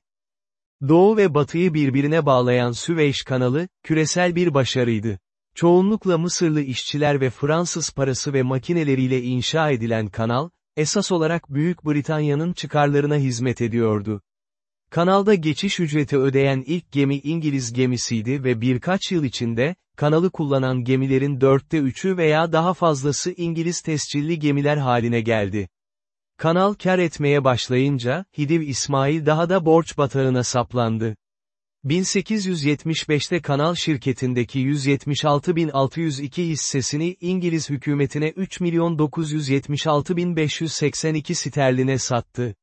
Doğu ve Batı'yı birbirine bağlayan Süveyş kanalı, küresel bir başarıydı. Çoğunlukla Mısırlı işçiler ve Fransız parası ve makineleriyle inşa edilen kanal, esas olarak Büyük Britanya'nın çıkarlarına hizmet ediyordu. Kanalda geçiş ücreti ödeyen ilk gemi İngiliz gemisiydi ve birkaç yıl içinde, kanalı kullanan gemilerin dörtte üçü veya daha fazlası İngiliz tescilli gemiler haline geldi. Kanal kar etmeye başlayınca, Hidiv İsmail daha da borç batağına saplandı. 1875'te kanal şirketindeki 176.602 hissesini İngiliz hükümetine 3.976.582 sterline sattı.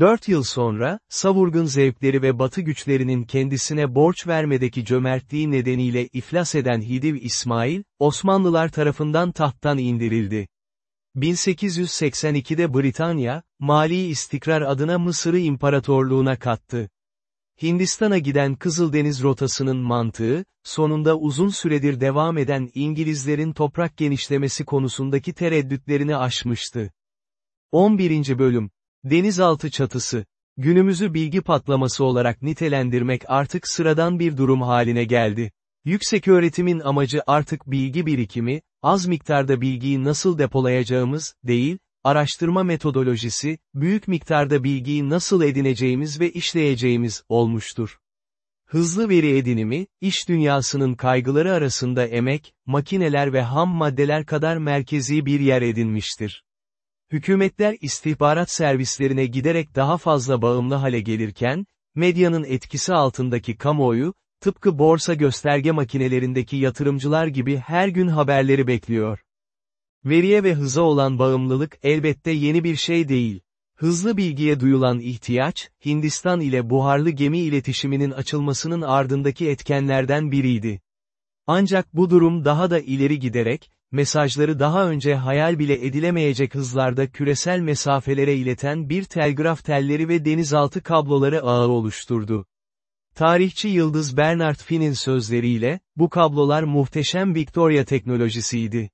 Dört yıl sonra, savurgun zevkleri ve batı güçlerinin kendisine borç vermedeki cömertliği nedeniyle iflas eden Hidiv İsmail, Osmanlılar tarafından tahttan indirildi. 1882'de Britanya, Mali istikrar adına Mısır'ı imparatorluğuna kattı. Hindistan'a giden Kızıldeniz rotasının mantığı, sonunda uzun süredir devam eden İngilizlerin toprak genişlemesi konusundaki tereddütlerini aşmıştı. 11. Bölüm Denizaltı çatısı Günümüzü bilgi patlaması olarak nitelendirmek artık sıradan bir durum haline geldi. Yüksek öğretimin amacı artık bilgi birikimi, az miktarda bilgiyi nasıl depolayacağımız, değil, araştırma metodolojisi, büyük miktarda bilgiyi nasıl edineceğimiz ve işleyeceğimiz, olmuştur. Hızlı veri edinimi, iş dünyasının kaygıları arasında emek, makineler ve ham maddeler kadar merkezi bir yer edinmiştir. Hükümetler istihbarat servislerine giderek daha fazla bağımlı hale gelirken, medyanın etkisi altındaki kamuoyu, tıpkı borsa gösterge makinelerindeki yatırımcılar gibi her gün haberleri bekliyor. Veriye ve hıza olan bağımlılık elbette yeni bir şey değil. Hızlı bilgiye duyulan ihtiyaç, Hindistan ile buharlı gemi iletişiminin açılmasının ardındaki etkenlerden biriydi. Ancak bu durum daha da ileri giderek, mesajları daha önce hayal bile edilemeyecek hızlarda küresel mesafelere ileten bir telgraf telleri ve denizaltı kabloları ağı oluşturdu. Tarihçi Yıldız Bernard Finn'in sözleriyle, bu kablolar muhteşem Victoria teknolojisiydi.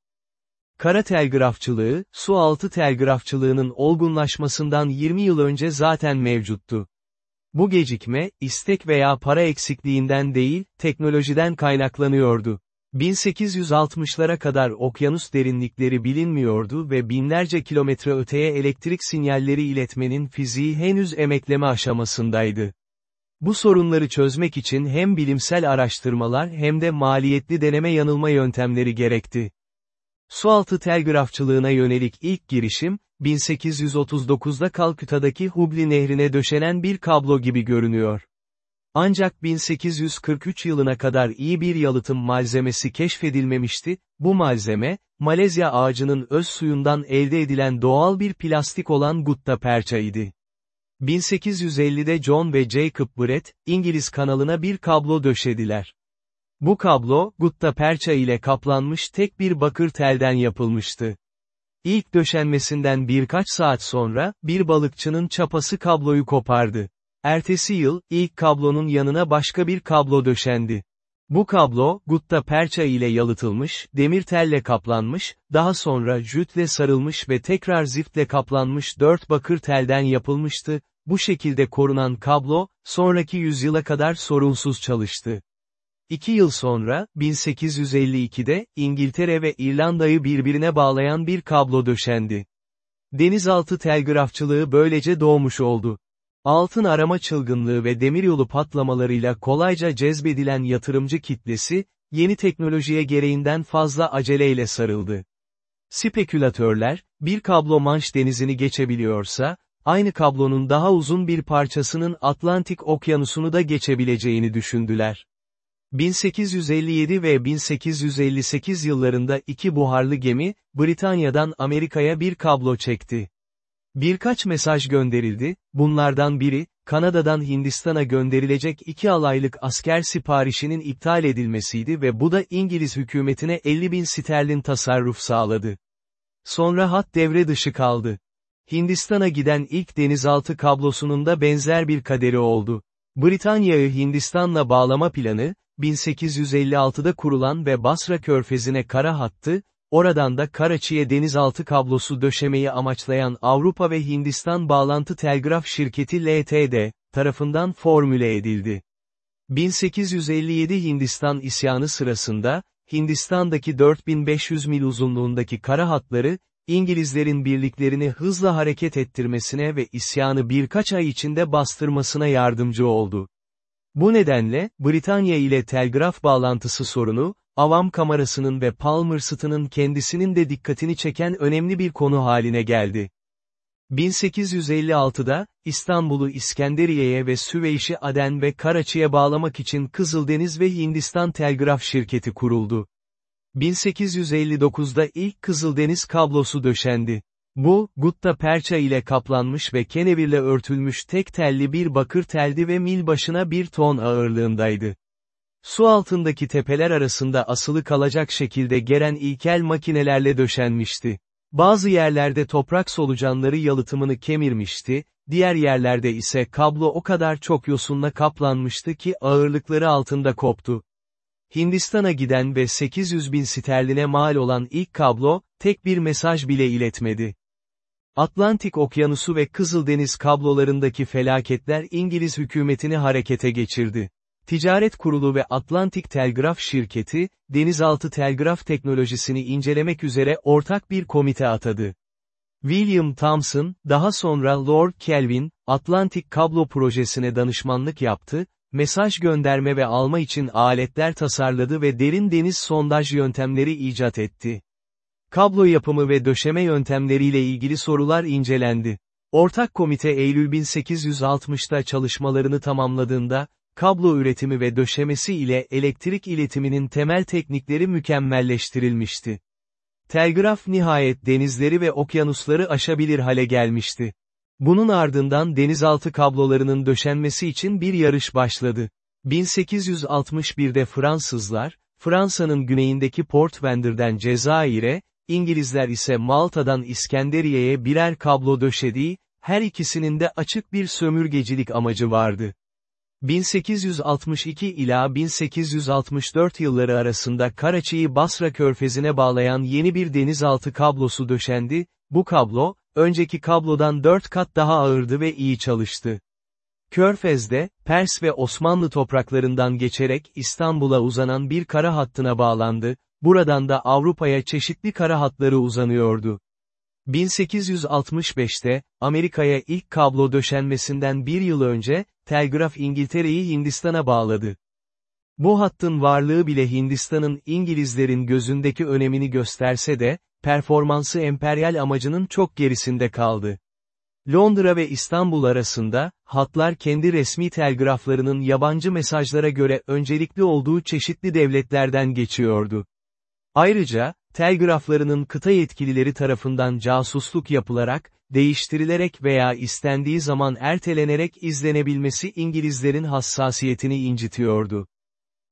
Kara telgrafçılığı, su altı telgrafçılığının olgunlaşmasından 20 yıl önce zaten mevcuttu. Bu gecikme, istek veya para eksikliğinden değil, teknolojiden kaynaklanıyordu. 1860'lara kadar okyanus derinlikleri bilinmiyordu ve binlerce kilometre öteye elektrik sinyalleri iletmenin fiziği henüz emekleme aşamasındaydı. Bu sorunları çözmek için hem bilimsel araştırmalar hem de maliyetli deneme yanılma yöntemleri gerekti. Sualtı telgrafçılığına yönelik ilk girişim, 1839'da Kalküta'daki Hubli nehrine döşenen bir kablo gibi görünüyor. Ancak 1843 yılına kadar iyi bir yalıtım malzemesi keşfedilmemişti, bu malzeme, Malezya ağacının öz suyundan elde edilen doğal bir plastik olan gutta perçaydı. 1850'de John ve Jacob Brett, İngiliz kanalına bir kablo döşediler. Bu kablo, gutta perça ile kaplanmış tek bir bakır telden yapılmıştı. İlk döşenmesinden birkaç saat sonra, bir balıkçının çapası kabloyu kopardı. Ertesi yıl, ilk kablonun yanına başka bir kablo döşendi. Bu kablo, gutta perça ile yalıtılmış, demir telle kaplanmış, daha sonra jütle sarılmış ve tekrar ziftle kaplanmış dört bakır telden yapılmıştı, bu şekilde korunan kablo, sonraki yüzyıla kadar sorunsuz çalıştı. İki yıl sonra, 1852'de, İngiltere ve İrlanda'yı birbirine bağlayan bir kablo döşendi. Denizaltı telgrafçılığı böylece doğmuş oldu. Altın arama çılgınlığı ve demiryolu patlamalarıyla kolayca cezbedilen yatırımcı kitlesi, yeni teknolojiye gereğinden fazla aceleyle sarıldı. Spekülatörler, bir kablo Manş denizini geçebiliyorsa, aynı kablonun daha uzun bir parçasının Atlantik okyanusunu da geçebileceğini düşündüler. 1857 ve 1858 yıllarında iki buharlı gemi, Britanya'dan Amerika'ya bir kablo çekti. Birkaç mesaj gönderildi, bunlardan biri, Kanada'dan Hindistan'a gönderilecek iki alaylık asker siparişinin iptal edilmesiydi ve bu da İngiliz hükümetine 50 bin sterlin tasarruf sağladı. Sonra hat devre dışı kaldı. Hindistan'a giden ilk denizaltı kablosunun da benzer bir kaderi oldu. Britanya'yı Hindistan'la bağlama planı, 1856'da kurulan ve Basra körfezine kara hattı, oradan da Karaçi'ye denizaltı kablosu döşemeyi amaçlayan Avrupa ve Hindistan Bağlantı Telgraf Şirketi LTD, tarafından formüle edildi. 1857 Hindistan isyanı sırasında, Hindistan'daki 4500 mil uzunluğundaki kara hatları, İngilizlerin birliklerini hızla hareket ettirmesine ve isyanı birkaç ay içinde bastırmasına yardımcı oldu. Bu nedenle, Britanya ile telgraf bağlantısı sorunu, avam kamerasının ve Palmerston'ın kendisinin de dikkatini çeken önemli bir konu haline geldi. 1856'da, İstanbul'u İskenderiye'ye ve Süveyş'i Aden ve Karaçi'ye bağlamak için Kızıldeniz ve Hindistan Telgraf Şirketi kuruldu. 1859'da ilk Kızıldeniz kablosu döşendi. Bu, gutta perça ile kaplanmış ve kenevirle örtülmüş tek telli bir bakır teldi ve mil başına bir ton ağırlığındaydı. Su altındaki tepeler arasında asılı kalacak şekilde geren ilkel makinelerle döşenmişti. Bazı yerlerde toprak solucanları yalıtımını kemirmişti, diğer yerlerde ise kablo o kadar çok yosunla kaplanmıştı ki ağırlıkları altında koptu. Hindistan'a giden ve 800 bin sterline mal olan ilk kablo, tek bir mesaj bile iletmedi. Atlantik Okyanusu ve Kızıldeniz kablolarındaki felaketler İngiliz hükümetini harekete geçirdi. Ticaret Kurulu ve Atlantik Telgraf Şirketi, denizaltı telgraf teknolojisini incelemek üzere ortak bir komite atadı. William Thomson, daha sonra Lord Kelvin, Atlantik Kablo Projesi'ne danışmanlık yaptı, mesaj gönderme ve alma için aletler tasarladı ve derin deniz sondaj yöntemleri icat etti. Kablo yapımı ve döşeme yöntemleriyle ilgili sorular incelendi. Ortak komite Eylül 1860'ta çalışmalarını tamamladığında, kablo üretimi ve döşemesi ile elektrik iletiminin temel teknikleri mükemmelleştirilmişti. Telgraf nihayet denizleri ve okyanusları aşabilir hale gelmişti. Bunun ardından denizaltı kablolarının döşenmesi için bir yarış başladı. 1861'de Fransızlar, Fransa'nın güneyindeki Port Vender'den Cezayir'e, İngilizler ise Malta'dan İskenderiye'ye birer kablo döşediği, her ikisinin de açık bir sömürgecilik amacı vardı. 1862 ila 1864 yılları arasında Karaçi'yi Basra körfezine bağlayan yeni bir denizaltı kablosu döşendi, bu kablo, önceki kablodan 4 kat daha ağırdı ve iyi çalıştı. Körfez'de, Pers ve Osmanlı topraklarından geçerek İstanbul'a uzanan bir kara hattına bağlandı, buradan da Avrupa'ya çeşitli kara hatları uzanıyordu. 1865'te, Amerika'ya ilk kablo döşenmesinden bir yıl önce, Telgraf İngiltere'yi Hindistan'a bağladı. Bu hattın varlığı bile Hindistan'ın İngilizlerin gözündeki önemini gösterse de, performansı emperyal amacının çok gerisinde kaldı. Londra ve İstanbul arasında, hatlar kendi resmi telgraflarının yabancı mesajlara göre öncelikli olduğu çeşitli devletlerden geçiyordu. Ayrıca, telgraflarının kıta yetkilileri tarafından casusluk yapılarak, değiştirilerek veya istendiği zaman ertelenerek izlenebilmesi İngilizlerin hassasiyetini incitiyordu.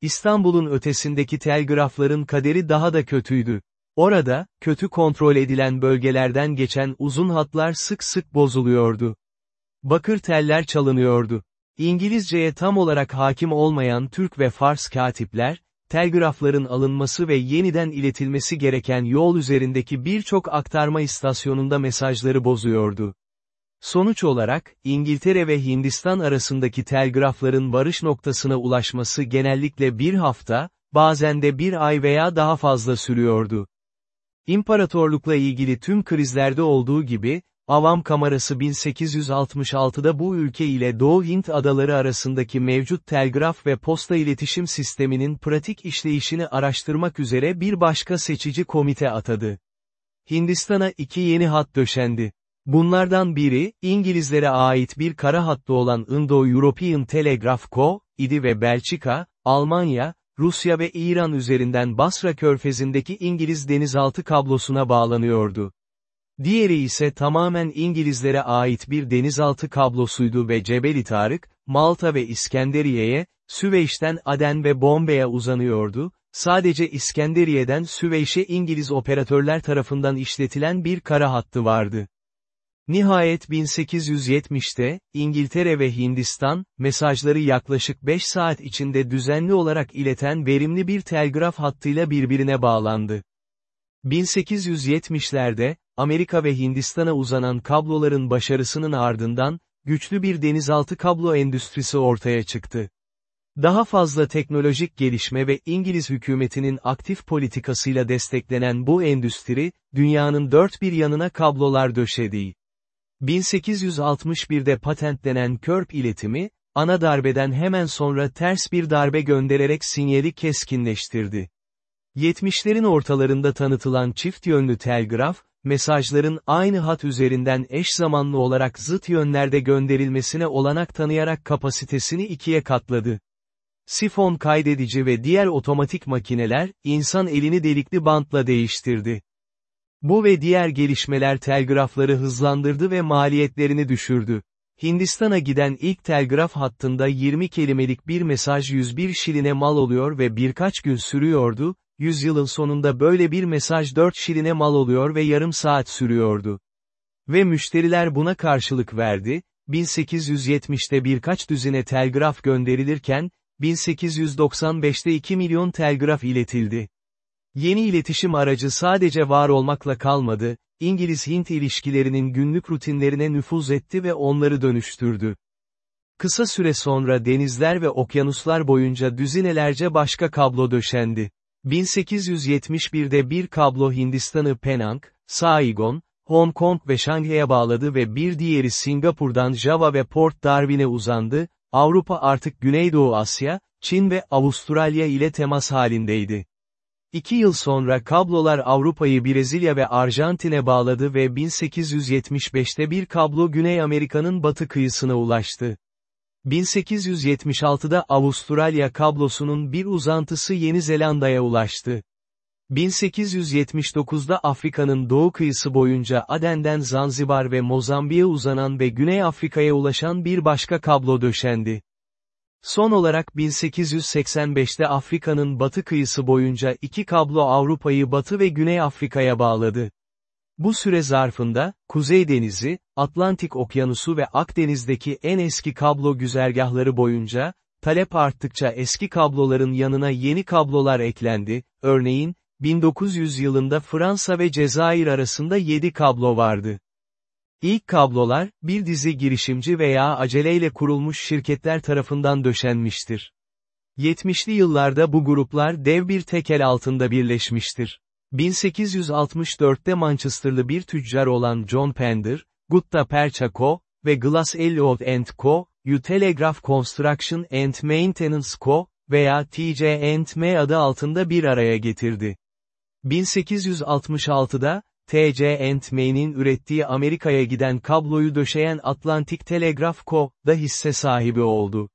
İstanbul'un ötesindeki telgrafların kaderi daha da kötüydü. Orada, kötü kontrol edilen bölgelerden geçen uzun hatlar sık sık bozuluyordu. Bakır teller çalınıyordu. İngilizceye tam olarak hakim olmayan Türk ve Fars katipler, telgrafların alınması ve yeniden iletilmesi gereken yol üzerindeki birçok aktarma istasyonunda mesajları bozuyordu. Sonuç olarak, İngiltere ve Hindistan arasındaki telgrafların varış noktasına ulaşması genellikle bir hafta, bazen de bir ay veya daha fazla sürüyordu. İmparatorlukla ilgili tüm krizlerde olduğu gibi, Avam Kamerası 1866'da bu ülke ile Doğu Hint adaları arasındaki mevcut telgraf ve posta iletişim sisteminin pratik işleyişini araştırmak üzere bir başka seçici komite atadı. Hindistan'a iki yeni hat döşendi. Bunlardan biri, İngilizlere ait bir kara hattı olan Indo-European Telegraph Co., idi ve Belçika, Almanya, Rusya ve İran üzerinden Basra körfezindeki İngiliz denizaltı kablosuna bağlanıyordu. Diğeri ise tamamen İngilizlere ait bir denizaltı kablosuydu ve Cebeli Tarık, Malta ve İskenderiye'ye, Süveyş'ten Aden ve Bombay'a uzanıyordu, sadece İskenderiye'den Süveyş'e İngiliz operatörler tarafından işletilen bir kara hattı vardı. Nihayet 1870'te, İngiltere ve Hindistan, mesajları yaklaşık 5 saat içinde düzenli olarak ileten verimli bir telgraf hattıyla birbirine bağlandı. 1870'lerde, Amerika ve Hindistan'a uzanan kabloların başarısının ardından, güçlü bir denizaltı kablo endüstrisi ortaya çıktı. Daha fazla teknolojik gelişme ve İngiliz hükümetinin aktif politikasıyla desteklenen bu endüstri, dünyanın dört bir yanına kablolar döşedi. 1861'de patentlenen körp iletimi, ana darbeden hemen sonra ters bir darbe göndererek sinyali keskinleştirdi. 70'lerin ortalarında tanıtılan çift yönlü telgraf, mesajların aynı hat üzerinden eş zamanlı olarak zıt yönlerde gönderilmesine olanak tanıyarak kapasitesini ikiye katladı. Sifon kaydedici ve diğer otomatik makineler, insan elini delikli bantla değiştirdi. Bu ve diğer gelişmeler telgrafları hızlandırdı ve maliyetlerini düşürdü. Hindistan'a giden ilk telgraf hattında 20 kelimelik bir mesaj 101 şiline mal oluyor ve birkaç gün sürüyordu, yüzyılın sonunda böyle bir mesaj 4 şiline mal oluyor ve yarım saat sürüyordu. Ve müşteriler buna karşılık verdi, 1870'te birkaç düzine telgraf gönderilirken, 1895'te 2 milyon telgraf iletildi. Yeni iletişim aracı sadece var olmakla kalmadı, İngiliz-Hint ilişkilerinin günlük rutinlerine nüfuz etti ve onları dönüştürdü. Kısa süre sonra denizler ve okyanuslar boyunca düzinelerce başka kablo döşendi. 1871'de bir kablo Hindistan'ı Penang, Saigon, Hong Kong ve Şanghay'a bağladı ve bir diğeri Singapur'dan Java ve Port Darwin'e uzandı, Avrupa artık Güneydoğu Asya, Çin ve Avustralya ile temas halindeydi. İki yıl sonra kablolar Avrupa'yı Brezilya ve Arjantin'e bağladı ve 1875'te bir kablo Güney Amerika'nın batı kıyısına ulaştı. 1876'da Avustralya kablosunun bir uzantısı Yeni Zelanda'ya ulaştı. 1879'da Afrika'nın doğu kıyısı boyunca Aden'den Zanzibar ve Mozambik'e uzanan ve Güney Afrika'ya ulaşan bir başka kablo döşendi. Son olarak 1885'te Afrika'nın batı kıyısı boyunca iki kablo Avrupa'yı Batı ve Güney Afrika'ya bağladı. Bu süre zarfında, Kuzey Denizi, Atlantik Okyanusu ve Akdeniz'deki en eski kablo güzergahları boyunca, talep arttıkça eski kabloların yanına yeni kablolar eklendi, örneğin, 1900 yılında Fransa ve Cezayir arasında 7 kablo vardı. İlk kablolar, bir dizi girişimci veya aceleyle kurulmuş şirketler tarafından döşenmiştir. 70'li yıllarda bu gruplar dev bir tekel altında birleşmiştir. 1864'te Manchester'lı bir tüccar olan John Pender, Gutta Percha Co. ve Glass Elliot Co., U Telegraph Construction and Maintenance Co. veya TC&M adı altında bir araya getirdi. 1866'da, TC&M'nin ürettiği Amerika'ya giden kabloyu döşeyen Atlantic Telegraph Co. da hisse sahibi oldu.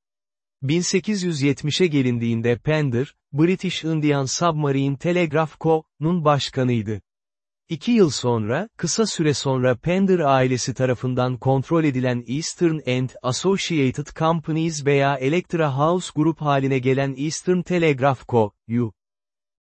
1870'e gelindiğinde Pender, British Indian Submarine Telegraph Co.'nun başkanıydı. İki yıl sonra, kısa süre sonra Pender ailesi tarafından kontrol edilen Eastern and Associated Companies veya Electra House Group haline gelen Eastern Telegraph Co.'yu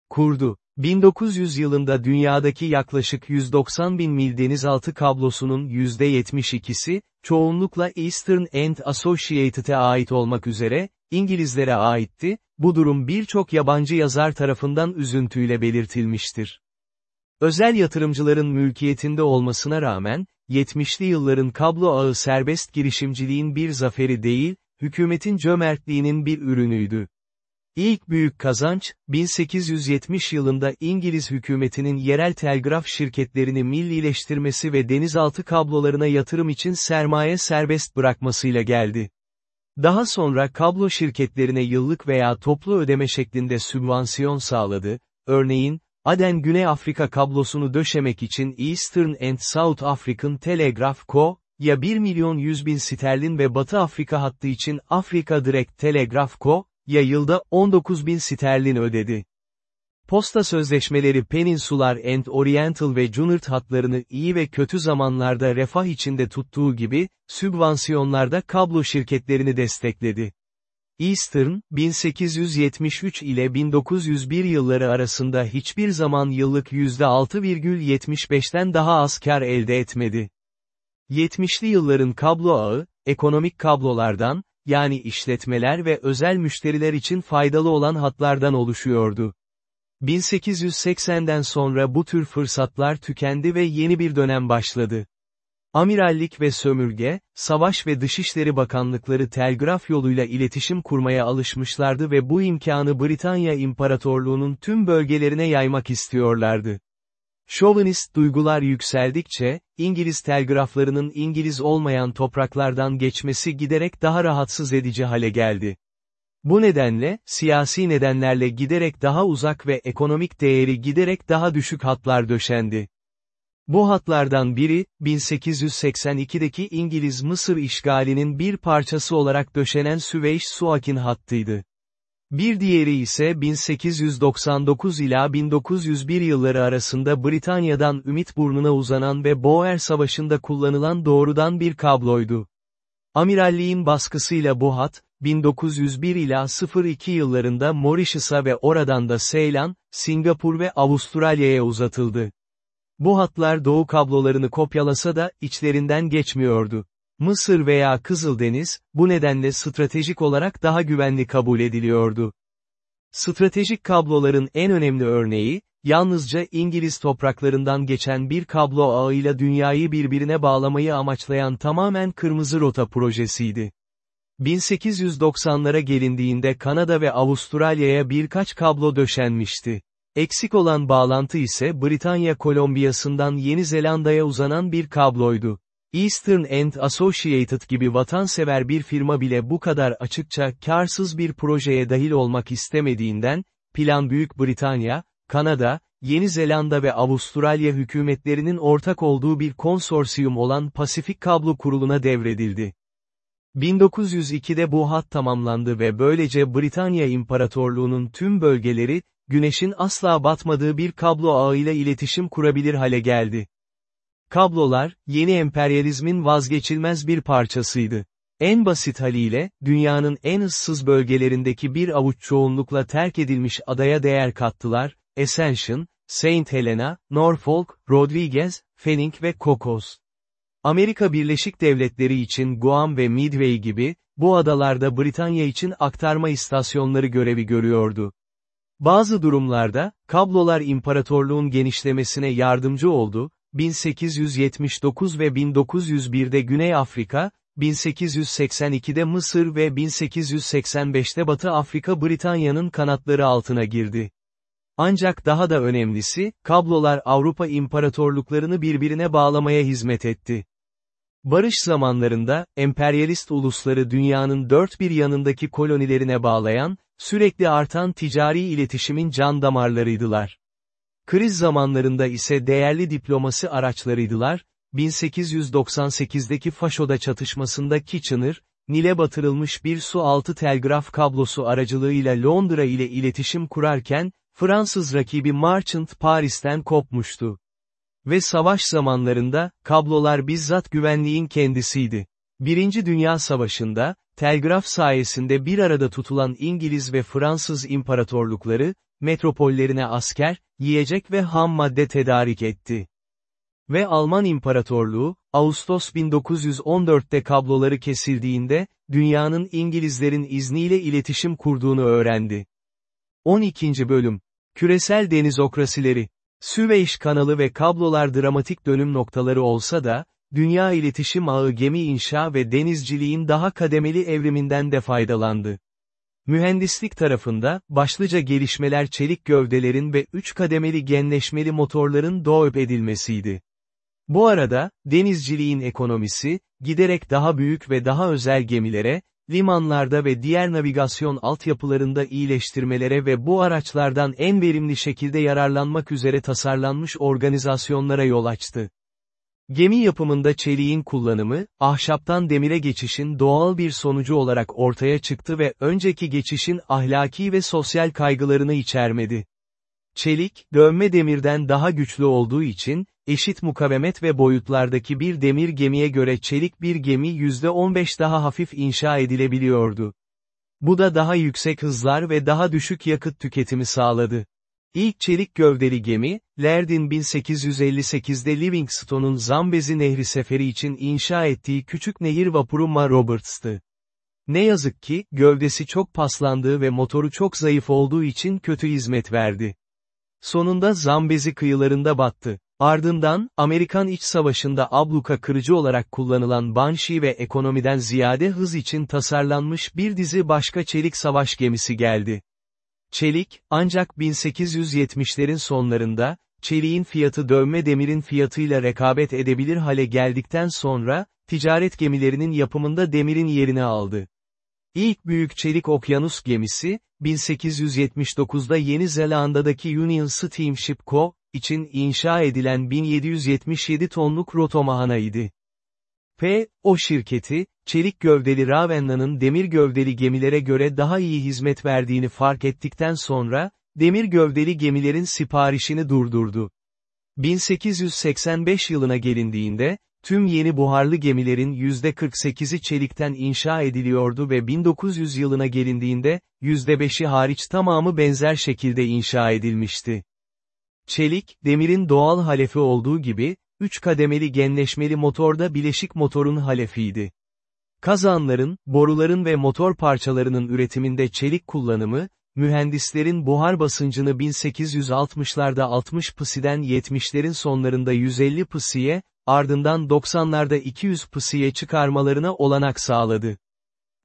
kurdu. 1900 yılında dünyadaki yaklaşık 190 bin mil denizaltı kablosunun %72'si, çoğunlukla Eastern and Associated'e ait olmak üzere, İngilizlere aitti, bu durum birçok yabancı yazar tarafından üzüntüyle belirtilmiştir. Özel yatırımcıların mülkiyetinde olmasına rağmen, 70'li yılların kablo ağı serbest girişimciliğin bir zaferi değil, hükümetin cömertliğinin bir ürünüydü. İlk büyük kazanç, 1870 yılında İngiliz hükümetinin yerel telgraf şirketlerini millileştirmesi ve denizaltı kablolarına yatırım için sermaye serbest bırakmasıyla geldi. Daha sonra kablo şirketlerine yıllık veya toplu ödeme şeklinde sübvansiyon sağladı, örneğin, Aden Güney Afrika kablosunu döşemek için Eastern and South African Telegraph Co., ya 1 milyon 100 bin sterlin ve Batı Afrika hattı için Afrika Direct Telegraph Co., ya yılda 19 bin sterlin ödedi. Posta sözleşmeleri Peninsular and Oriental ve Cunard hatlarını iyi ve kötü zamanlarda refah içinde tuttuğu gibi, sübvansiyonlarda kablo şirketlerini destekledi. Eastern, 1873 ile 1901 yılları arasında hiçbir zaman yıllık %6,75'ten daha az kar elde etmedi. 70'li yılların kablo ağı, ekonomik kablolardan, yani işletmeler ve özel müşteriler için faydalı olan hatlardan oluşuyordu. 1880'den sonra bu tür fırsatlar tükendi ve yeni bir dönem başladı. Amirallik ve sömürge, savaş ve dışişleri bakanlıkları telgraf yoluyla iletişim kurmaya alışmışlardı ve bu imkanı Britanya İmparatorluğu'nun tüm bölgelerine yaymak istiyorlardı. Şovinist duygular yükseldikçe, İngiliz telgraflarının İngiliz olmayan topraklardan geçmesi giderek daha rahatsız edici hale geldi. Bu nedenle, siyasi nedenlerle giderek daha uzak ve ekonomik değeri giderek daha düşük hatlar döşendi. Bu hatlardan biri, 1882'deki İngiliz-Mısır işgalinin bir parçası olarak döşenen Süveyş-Suakin hattıydı. Bir diğeri ise 1899 ila 1901 yılları arasında Britanya'dan Ümitburnu'na uzanan ve Boer Savaşı'nda kullanılan doğrudan bir kabloydu. Amiralliğin baskısıyla bu hat, 1901 ila 02 yıllarında Mauritius'a ve oradan da Seylan, Singapur ve Avustralya'ya uzatıldı. Bu hatlar doğu kablolarını kopyalasa da, içlerinden geçmiyordu. Mısır veya Kızıldeniz, bu nedenle stratejik olarak daha güvenli kabul ediliyordu. Stratejik kabloların en önemli örneği, yalnızca İngiliz topraklarından geçen bir kablo ağıyla dünyayı birbirine bağlamayı amaçlayan tamamen kırmızı rota projesiydi. 1890'lara gelindiğinde Kanada ve Avustralya'ya birkaç kablo döşenmişti. Eksik olan bağlantı ise Britanya Kolombiyası'ndan Yeni Zelanda'ya uzanan bir kabloydu. Eastern and Associated gibi vatansever bir firma bile bu kadar açıkça karsız bir projeye dahil olmak istemediğinden, plan Büyük Britanya, Kanada, Yeni Zelanda ve Avustralya hükümetlerinin ortak olduğu bir konsorsiyum olan Pasifik Kablo Kurulu'na devredildi. 1902'de bu hat tamamlandı ve böylece Britanya İmparatorluğu'nun tüm bölgeleri, güneşin asla batmadığı bir kablo ağıyla iletişim kurabilir hale geldi. Kablolar, yeni emperyalizmin vazgeçilmez bir parçasıydı. En basit haliyle, dünyanın en ıssız bölgelerindeki bir avuç çoğunlukla terk edilmiş adaya değer kattılar, Ascension, Saint Helena, Norfolk, Rodriguez, Fanning ve Cocos. Amerika Birleşik Devletleri için Guam ve Midway gibi, bu adalarda Britanya için aktarma istasyonları görevi görüyordu. Bazı durumlarda, kablolar imparatorluğun genişlemesine yardımcı oldu, 1879 ve 1901'de Güney Afrika, 1882'de Mısır ve 1885'te Batı Afrika Britanya'nın kanatları altına girdi. Ancak daha da önemlisi, kablolar Avrupa imparatorluklarını birbirine bağlamaya hizmet etti. Barış zamanlarında, emperyalist ulusları dünyanın dört bir yanındaki kolonilerine bağlayan, sürekli artan ticari iletişimin can damarlarıydılar. Kriz zamanlarında ise değerli diplomasi araçlarıydılar, 1898'deki Faşo'da çatışmasında Kitchener, Nil'e batırılmış bir su altı telgraf kablosu aracılığıyla Londra ile iletişim kurarken, Fransız rakibi Marchant Paris'ten kopmuştu. Ve savaş zamanlarında, kablolar bizzat güvenliğin kendisiydi. Birinci Dünya Savaşı'nda, telgraf sayesinde bir arada tutulan İngiliz ve Fransız imparatorlukları, metropollerine asker, yiyecek ve ham madde tedarik etti. Ve Alman İmparatorluğu, Ağustos 1914'te kabloları kesildiğinde, dünyanın İngilizlerin izniyle iletişim kurduğunu öğrendi. 12. Bölüm Küresel Denizokrasileri Süveyş kanalı ve kablolar dramatik dönüm noktaları olsa da, dünya iletişim ağı gemi inşa ve denizciliğin daha kademeli evriminden de faydalandı. Mühendislik tarafında, başlıca gelişmeler çelik gövdelerin ve üç kademeli genleşmeli motorların doğup edilmesiydi. Bu arada, denizciliğin ekonomisi, giderek daha büyük ve daha özel gemilere, limanlarda ve diğer navigasyon altyapılarında iyileştirmelere ve bu araçlardan en verimli şekilde yararlanmak üzere tasarlanmış organizasyonlara yol açtı. Gemi yapımında çeliğin kullanımı, ahşaptan demire geçişin doğal bir sonucu olarak ortaya çıktı ve önceki geçişin ahlaki ve sosyal kaygılarını içermedi. Çelik, dövme demirden daha güçlü olduğu için, eşit mukavemet ve boyutlardaki bir demir gemiye göre çelik bir gemi %15 daha hafif inşa edilebiliyordu. Bu da daha yüksek hızlar ve daha düşük yakıt tüketimi sağladı. İlk çelik gövdeli gemi, Laird'in 1858'de Livingstone'un Zambezi Nehri seferi için inşa ettiği küçük nehir vapuru Ma Roberts'tı. Ne yazık ki, gövdesi çok paslandığı ve motoru çok zayıf olduğu için kötü hizmet verdi. Sonunda Zambezi kıyılarında battı. Ardından, Amerikan İç Savaşı'nda abluka kırıcı olarak kullanılan Banshee ve ekonomiden ziyade hız için tasarlanmış bir dizi başka çelik savaş gemisi geldi. Çelik, ancak 1870'lerin sonlarında, çeliğin fiyatı dövme demirin fiyatıyla rekabet edebilir hale geldikten sonra, ticaret gemilerinin yapımında demirin yerini aldı. İlk büyük çelik okyanus gemisi, 1879'da Yeni Zelanda'daki Union Steamship Co. için inşa edilen 1777 tonluk Rotomahana idi. P. O şirketi, çelik gövdeli Ravenna'nın demir gövdeli gemilere göre daha iyi hizmet verdiğini fark ettikten sonra, demir gövdeli gemilerin siparişini durdurdu. 1885 yılına gelindiğinde, tüm yeni buharlı gemilerin %48'i çelikten inşa ediliyordu ve 1900 yılına gelindiğinde, %5'i hariç tamamı benzer şekilde inşa edilmişti. Çelik, demirin doğal halefi olduğu gibi, üç kademeli genleşmeli motorda bileşik motorun halefiydi. Kazanların, boruların ve motor parçalarının üretiminde çelik kullanımı, mühendislerin buhar basıncını 1860'larda 60 pısiden 70'lerin sonlarında 150 pısıye, ardından 90'larda 200 pısıye çıkarmalarına olanak sağladı.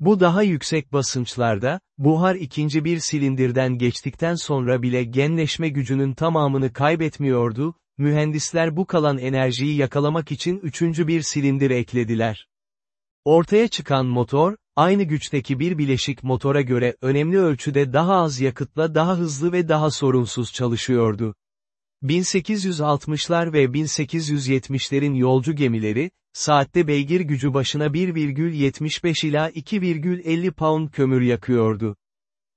Bu daha yüksek basınçlarda, buhar ikinci bir silindirden geçtikten sonra bile genleşme gücünün tamamını kaybetmiyordu, mühendisler bu kalan enerjiyi yakalamak için üçüncü bir silindir eklediler. Ortaya çıkan motor, aynı güçteki bir bileşik motora göre önemli ölçüde daha az yakıtla daha hızlı ve daha sorunsuz çalışıyordu. 1860'lar ve 1870'lerin yolcu gemileri, saatte beygir gücü başına 1,75 ila 2,50 pound kömür yakıyordu.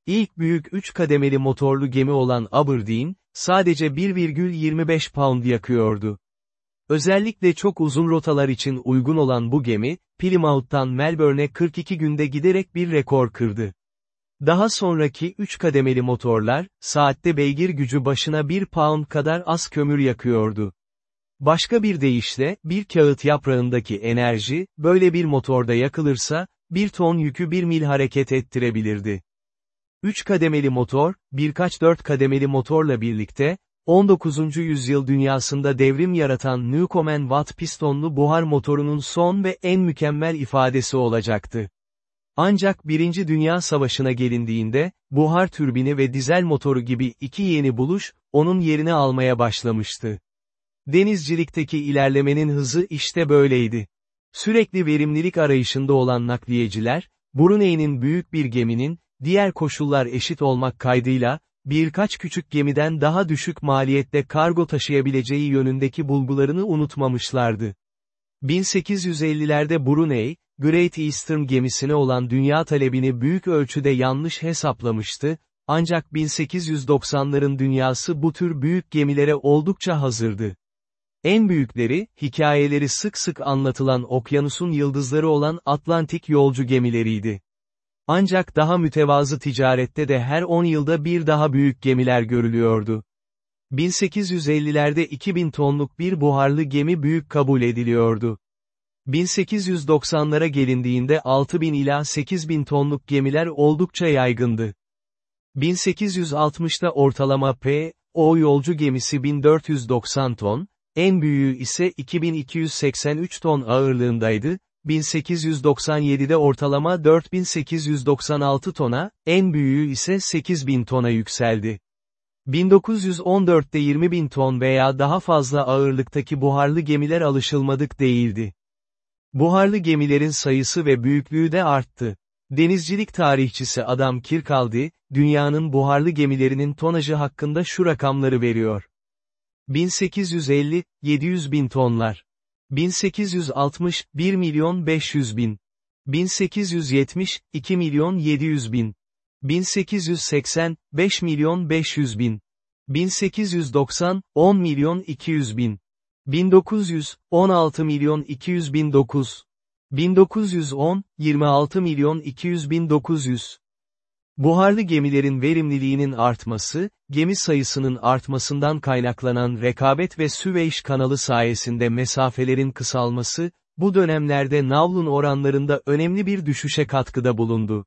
İlk büyük 3 kademeli motorlu gemi olan Aberdeen, sadece 1,25 pound yakıyordu. Özellikle çok uzun rotalar için uygun olan bu gemi, Plymouth'tan Melbourne'e 42 günde giderek bir rekor kırdı. Daha sonraki 3 kademeli motorlar, saatte beygir gücü başına 1 pound kadar az kömür yakıyordu. Başka bir deyişle, bir kağıt yaprağındaki enerji, böyle bir motorda yakılırsa, bir ton yükü bir mil hareket ettirebilirdi. 3 kademeli motor, birkaç 4 kademeli motorla birlikte, 19. yüzyıl dünyasında devrim yaratan Newcomen Watt pistonlu buhar motorunun son ve en mükemmel ifadesi olacaktı. Ancak Birinci Dünya Savaşı'na gelindiğinde, buhar türbini ve dizel motoru gibi iki yeni buluş, onun yerini almaya başlamıştı. Denizcilikteki ilerlemenin hızı işte böyleydi. Sürekli verimlilik arayışında olan nakliyeciler, Brunei'nin büyük bir geminin, diğer koşullar eşit olmak kaydıyla, birkaç küçük gemiden daha düşük maliyette kargo taşıyabileceği yönündeki bulgularını unutmamışlardı. 1850'lerde Brunei, Great Eastern gemisine olan dünya talebini büyük ölçüde yanlış hesaplamıştı, ancak 1890'ların dünyası bu tür büyük gemilere oldukça hazırdı. En büyükleri, hikayeleri sık sık anlatılan okyanusun yıldızları olan Atlantik yolcu gemileriydi. Ancak daha mütevazı ticarette de her 10 yılda bir daha büyük gemiler görülüyordu. 1850'lerde 2000 tonluk bir buharlı gemi büyük kabul ediliyordu. 1890'lara gelindiğinde 6000 ila 8000 tonluk gemiler oldukça yaygındı. 1860'da ortalama P, O yolcu gemisi 1490 ton, en büyüğü ise 2283 ton ağırlığındaydı, 1897'de ortalama 4896 tona, en büyüğü ise 8000 tona yükseldi. 1914'te 20.000 ton veya daha fazla ağırlıktaki buharlı gemiler alışılmadık değildi. Buharlı gemilerin sayısı ve büyüklüğü de arttı. Denizcilik tarihçisi Adam Kirkaldi, dünyanın buharlı gemilerinin tonajı hakkında şu rakamları veriyor. 1850, 700 bin tonlar. 1860, 1 milyon 500 bin. 1870, 2 milyon 700 bin. 1880, 5 milyon 500 bin. 1890, 10 milyon 200 bin. 1900, 16 milyon 200 bin 9. 1910, 26 milyon 200 bin 900. Buharlı gemilerin verimliliğinin artması, gemi sayısının artmasından kaynaklanan rekabet ve Süveyş kanalı sayesinde mesafelerin kısalması, bu dönemlerde navlun oranlarında önemli bir düşüşe katkıda bulundu.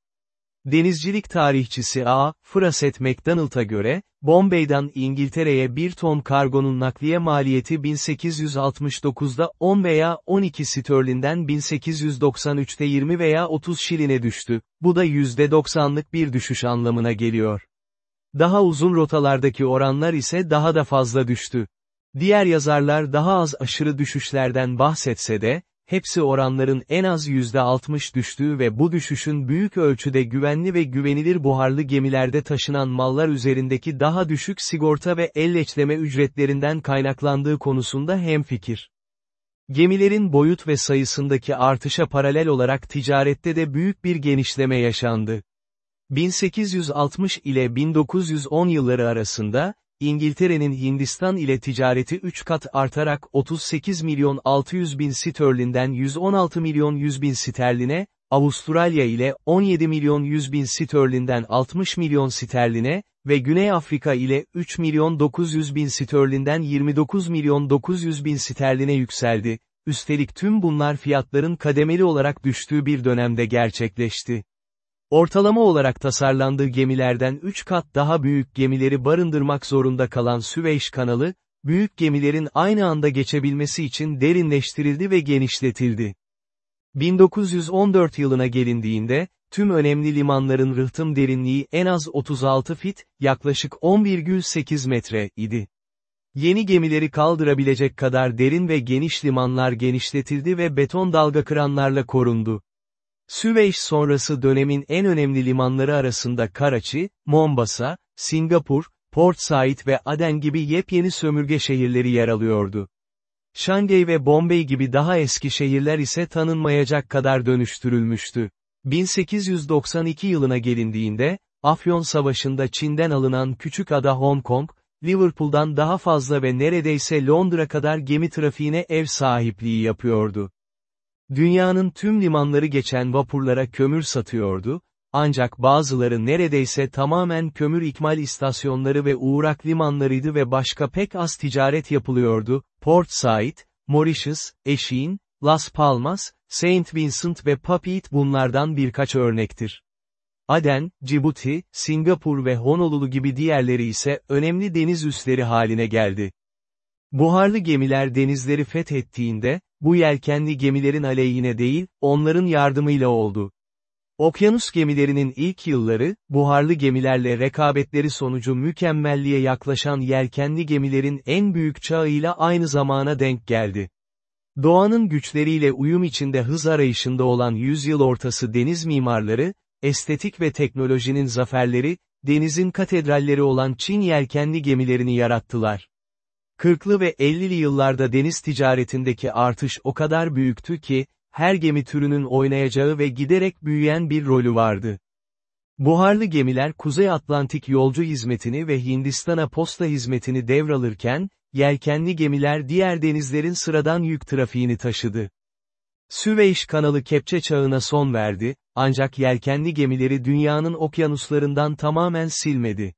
Denizcilik tarihçisi A. Fraset McDonald'a göre, Bombay'dan İngiltere'ye bir ton kargonun nakliye maliyeti 1869'da 10 veya 12 sterlinden 1893'te 20 veya 30 şiline düştü, bu da %90'lık bir düşüş anlamına geliyor. Daha uzun rotalardaki oranlar ise daha da fazla düştü. Diğer yazarlar daha az aşırı düşüşlerden bahsetse de, hepsi oranların en az %60 düştüğü ve bu düşüşün büyük ölçüde güvenli ve güvenilir buharlı gemilerde taşınan mallar üzerindeki daha düşük sigorta ve elleçleme ücretlerinden kaynaklandığı konusunda hemfikir. Gemilerin boyut ve sayısındaki artışa paralel olarak ticarette de büyük bir genişleme yaşandı. 1860 ile 1910 yılları arasında, İngiltere'nin Hindistan ile ticareti 3 kat artarak 38 milyon 600 bin sterlinden 116 milyon 100 bin sterline, Avustralya ile 17 milyon 100 bin sterlinden 60 milyon sterline ve Güney Afrika ile 3 milyon 900 bin sterlinden 29 milyon 900 bin sterline yükseldi. Üstelik tüm bunlar fiyatların kademeli olarak düştüğü bir dönemde gerçekleşti. Ortalama olarak tasarlandığı gemilerden 3 kat daha büyük gemileri barındırmak zorunda kalan Süveyş kanalı, büyük gemilerin aynı anda geçebilmesi için derinleştirildi ve genişletildi. 1914 yılına gelindiğinde, tüm önemli limanların rıhtım derinliği en az 36 fit, yaklaşık 11,8 metre idi. Yeni gemileri kaldırabilecek kadar derin ve geniş limanlar genişletildi ve beton dalga kıranlarla korundu. Süveyş sonrası dönemin en önemli limanları arasında Karachi, Mombasa, Singapur, Port Said ve Aden gibi yepyeni sömürge şehirleri yer alıyordu. Şangay ve Bombay gibi daha eski şehirler ise tanınmayacak kadar dönüştürülmüştü. 1892 yılına gelindiğinde, Afyon Savaşı'nda Çin'den alınan küçük ada Hong Kong, Liverpool'dan daha fazla ve neredeyse Londra kadar gemi trafiğine ev sahipliği yapıyordu. Dünyanın tüm limanları geçen vapurlara kömür satıyordu, ancak bazıları neredeyse tamamen kömür ikmal istasyonları ve uğrak limanlarıydı ve başka pek az ticaret yapılıyordu, Port Said, Mauritius, Eşin, Las Palmas, Saint Vincent ve Papeete bunlardan birkaç örnektir. Aden, Djibouti, Singapur ve Honolulu gibi diğerleri ise önemli deniz üsleri haline geldi. Buharlı gemiler denizleri fethettiğinde, bu yelkenli gemilerin aleyhine değil, onların yardımıyla oldu. Okyanus gemilerinin ilk yılları, buharlı gemilerle rekabetleri sonucu mükemmelliğe yaklaşan yelkenli gemilerin en büyük çağıyla aynı zamana denk geldi. Doğanın güçleriyle uyum içinde hız arayışında olan yüzyıl ortası deniz mimarları, estetik ve teknolojinin zaferleri, denizin katedralleri olan Çin yelkenli gemilerini yarattılar. 40'lı ve 50'li yıllarda deniz ticaretindeki artış o kadar büyüktü ki, her gemi türünün oynayacağı ve giderek büyüyen bir rolü vardı. Buharlı gemiler Kuzey Atlantik yolcu hizmetini ve Hindistan'a posta hizmetini devralırken, yelkenli gemiler diğer denizlerin sıradan yük trafiğini taşıdı. Süveyş kanalı kepçe çağına son verdi, ancak yelkenli gemileri dünyanın okyanuslarından tamamen silmedi.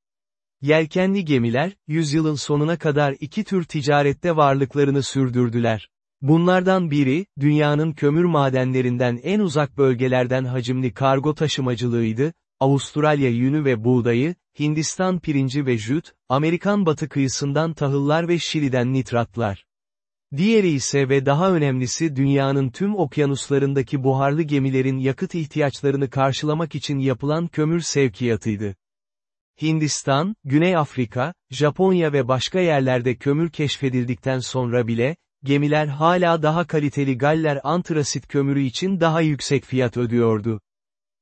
Yelkenli gemiler, yüzyılın sonuna kadar iki tür ticarette varlıklarını sürdürdüler. Bunlardan biri, dünyanın kömür madenlerinden en uzak bölgelerden hacimli kargo taşımacılığıydı, Avustralya yünü ve buğdayı, Hindistan pirinci ve jüt, Amerikan batı kıyısından tahıllar ve Şili'den nitratlar. Diğeri ise ve daha önemlisi dünyanın tüm okyanuslarındaki buharlı gemilerin yakıt ihtiyaçlarını karşılamak için yapılan kömür sevkiyatıydı. Hindistan, Güney Afrika, Japonya ve başka yerlerde kömür keşfedildikten sonra bile, gemiler hala daha kaliteli Galler antrasit kömürü için daha yüksek fiyat ödüyordu.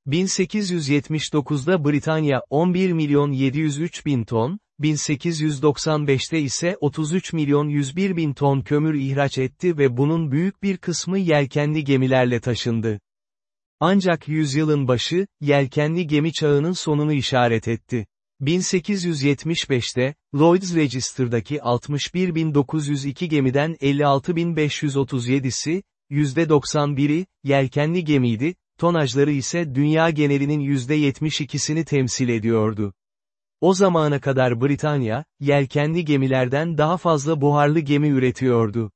1879'da Britanya 11 milyon 703 bin ton, 1895'te ise 33 milyon 101 bin ton kömür ihraç etti ve bunun büyük bir kısmı yelkenli gemilerle taşındı. Ancak yüzyılın başı, yelkenli gemi çağının sonunu işaret etti. 1875'te, Lloyd's Register'daki 61.902 gemiden 56.537'si, %91'i, yelkenli gemiydi, tonajları ise dünya genelinin %72'sini temsil ediyordu. O zamana kadar Britanya, yelkenli gemilerden daha fazla buharlı gemi üretiyordu.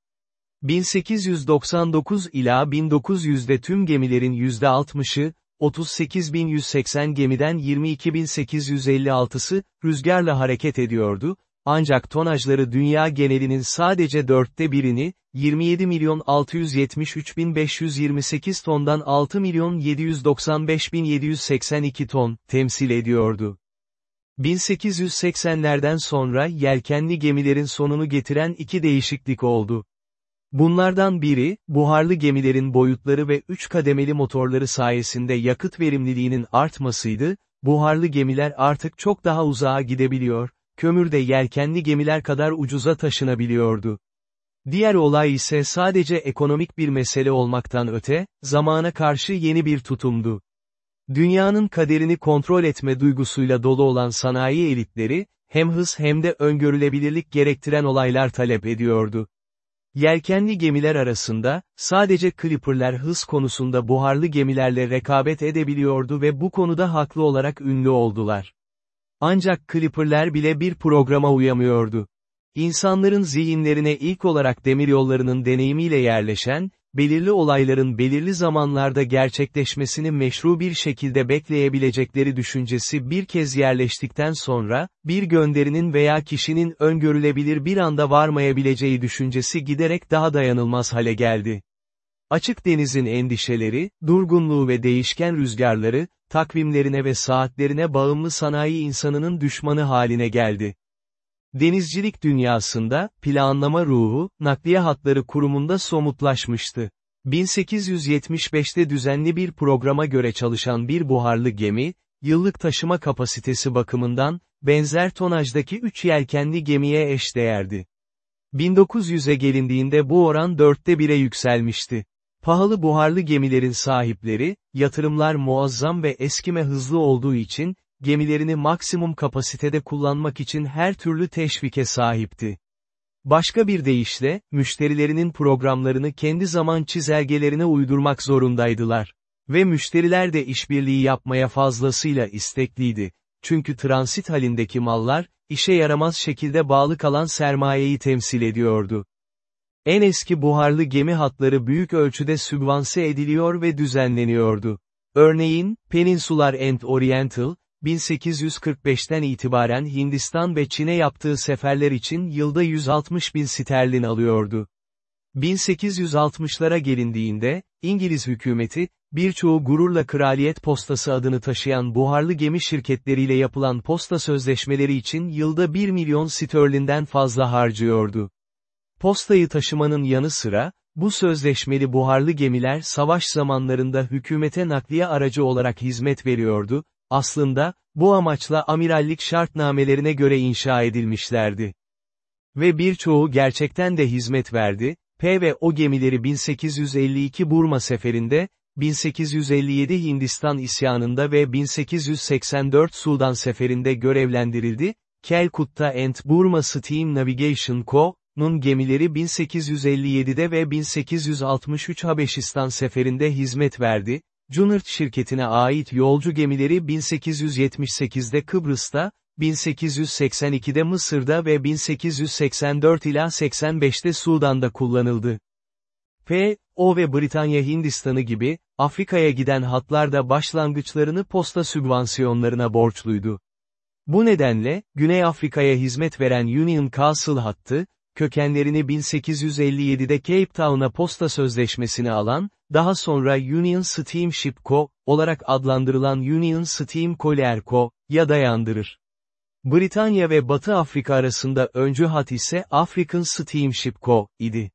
1899 ila 1900'de tüm gemilerin %60'ı, 38.180 gemiden 22.856'sı, rüzgarla hareket ediyordu, ancak tonajları dünya genelinin sadece dörtte birini, 27 milyon 673.528 tondan 6 milyon 795.782 ton, temsil ediyordu. 1880'lerden sonra yelkenli gemilerin sonunu getiren iki değişiklik oldu. Bunlardan biri, buharlı gemilerin boyutları ve üç kademeli motorları sayesinde yakıt verimliliğinin artmasıydı, buharlı gemiler artık çok daha uzağa gidebiliyor, kömür de yelkenli gemiler kadar ucuza taşınabiliyordu. Diğer olay ise sadece ekonomik bir mesele olmaktan öte, zamana karşı yeni bir tutumdu. Dünyanın kaderini kontrol etme duygusuyla dolu olan sanayi elitleri, hem hız hem de öngörülebilirlik gerektiren olaylar talep ediyordu. Yelkenli gemiler arasında, sadece Clipper'ler hız konusunda buharlı gemilerle rekabet edebiliyordu ve bu konuda haklı olarak ünlü oldular. Ancak Clipper'ler bile bir programa uyamıyordu. İnsanların zihinlerine ilk olarak demiryollarının deneyimiyle yerleşen, belirli olayların belirli zamanlarda gerçekleşmesini meşru bir şekilde bekleyebilecekleri düşüncesi bir kez yerleştikten sonra, bir gönderinin veya kişinin öngörülebilir bir anda varmayabileceği düşüncesi giderek daha dayanılmaz hale geldi. Açık denizin endişeleri, durgunluğu ve değişken rüzgarları, takvimlerine ve saatlerine bağımlı sanayi insanının düşmanı haline geldi. Denizcilik dünyasında, planlama ruhu, nakliye hatları kurumunda somutlaşmıştı. 1875'te düzenli bir programa göre çalışan bir buharlı gemi, yıllık taşıma kapasitesi bakımından, benzer tonajdaki 3 yelkenli gemiye eşdeğerdi. 1900'e gelindiğinde bu oran dörtte 1'e yükselmişti. Pahalı buharlı gemilerin sahipleri, yatırımlar muazzam ve eskime hızlı olduğu için, gemilerini maksimum kapasitede kullanmak için her türlü teşvike sahipti. Başka bir deyişle, müşterilerinin programlarını kendi zaman çizelgelerine uydurmak zorundaydılar. Ve müşteriler de işbirliği yapmaya fazlasıyla istekliydi. Çünkü transit halindeki mallar, işe yaramaz şekilde bağlı kalan sermayeyi temsil ediyordu. En eski buharlı gemi hatları büyük ölçüde sübvanse ediliyor ve düzenleniyordu. Örneğin, Peninsular and Oriental, 1845'ten itibaren Hindistan ve Çin'e yaptığı seferler için yılda 160 bin sterlin alıyordu. 1860'lara gelindiğinde, İngiliz hükümeti, birçoğu gururla Kraliyet Postası adını taşıyan buharlı gemi şirketleriyle yapılan posta sözleşmeleri için yılda 1 milyon sterlinden fazla harcıyordu. Postayı taşımanın yanı sıra, bu sözleşmeli buharlı gemiler savaş zamanlarında hükümete nakliye aracı olarak hizmet veriyordu, aslında, bu amaçla amirallik şartnamelerine göre inşa edilmişlerdi. Ve birçoğu gerçekten de hizmet verdi, P ve O gemileri 1852 Burma seferinde, 1857 Hindistan isyanında ve 1884 Sudan seferinde görevlendirildi, Calcutta and Burma Steam Navigation Co.'nun gemileri 1857'de ve 1863 Habeşistan seferinde hizmet verdi, Cunard şirketine ait yolcu gemileri 1878'de Kıbrıs'ta, 1882'de Mısır'da ve 1884 ila 85'te Sudan'da kullanıldı. P, O ve Britanya Hindistan'ı gibi, Afrika'ya giden hatlar da başlangıçlarını posta sübvansiyonlarına borçluydu. Bu nedenle, Güney Afrika'ya hizmet veren Union Castle hattı, kökenlerini 1857'de Cape Town'a posta sözleşmesini alan, daha sonra Union Steamship Co. olarak adlandırılan Union Steam Collier Co. ya dayandırır. Britanya ve Batı Afrika arasında öncü hat ise African Steamship Co. idi.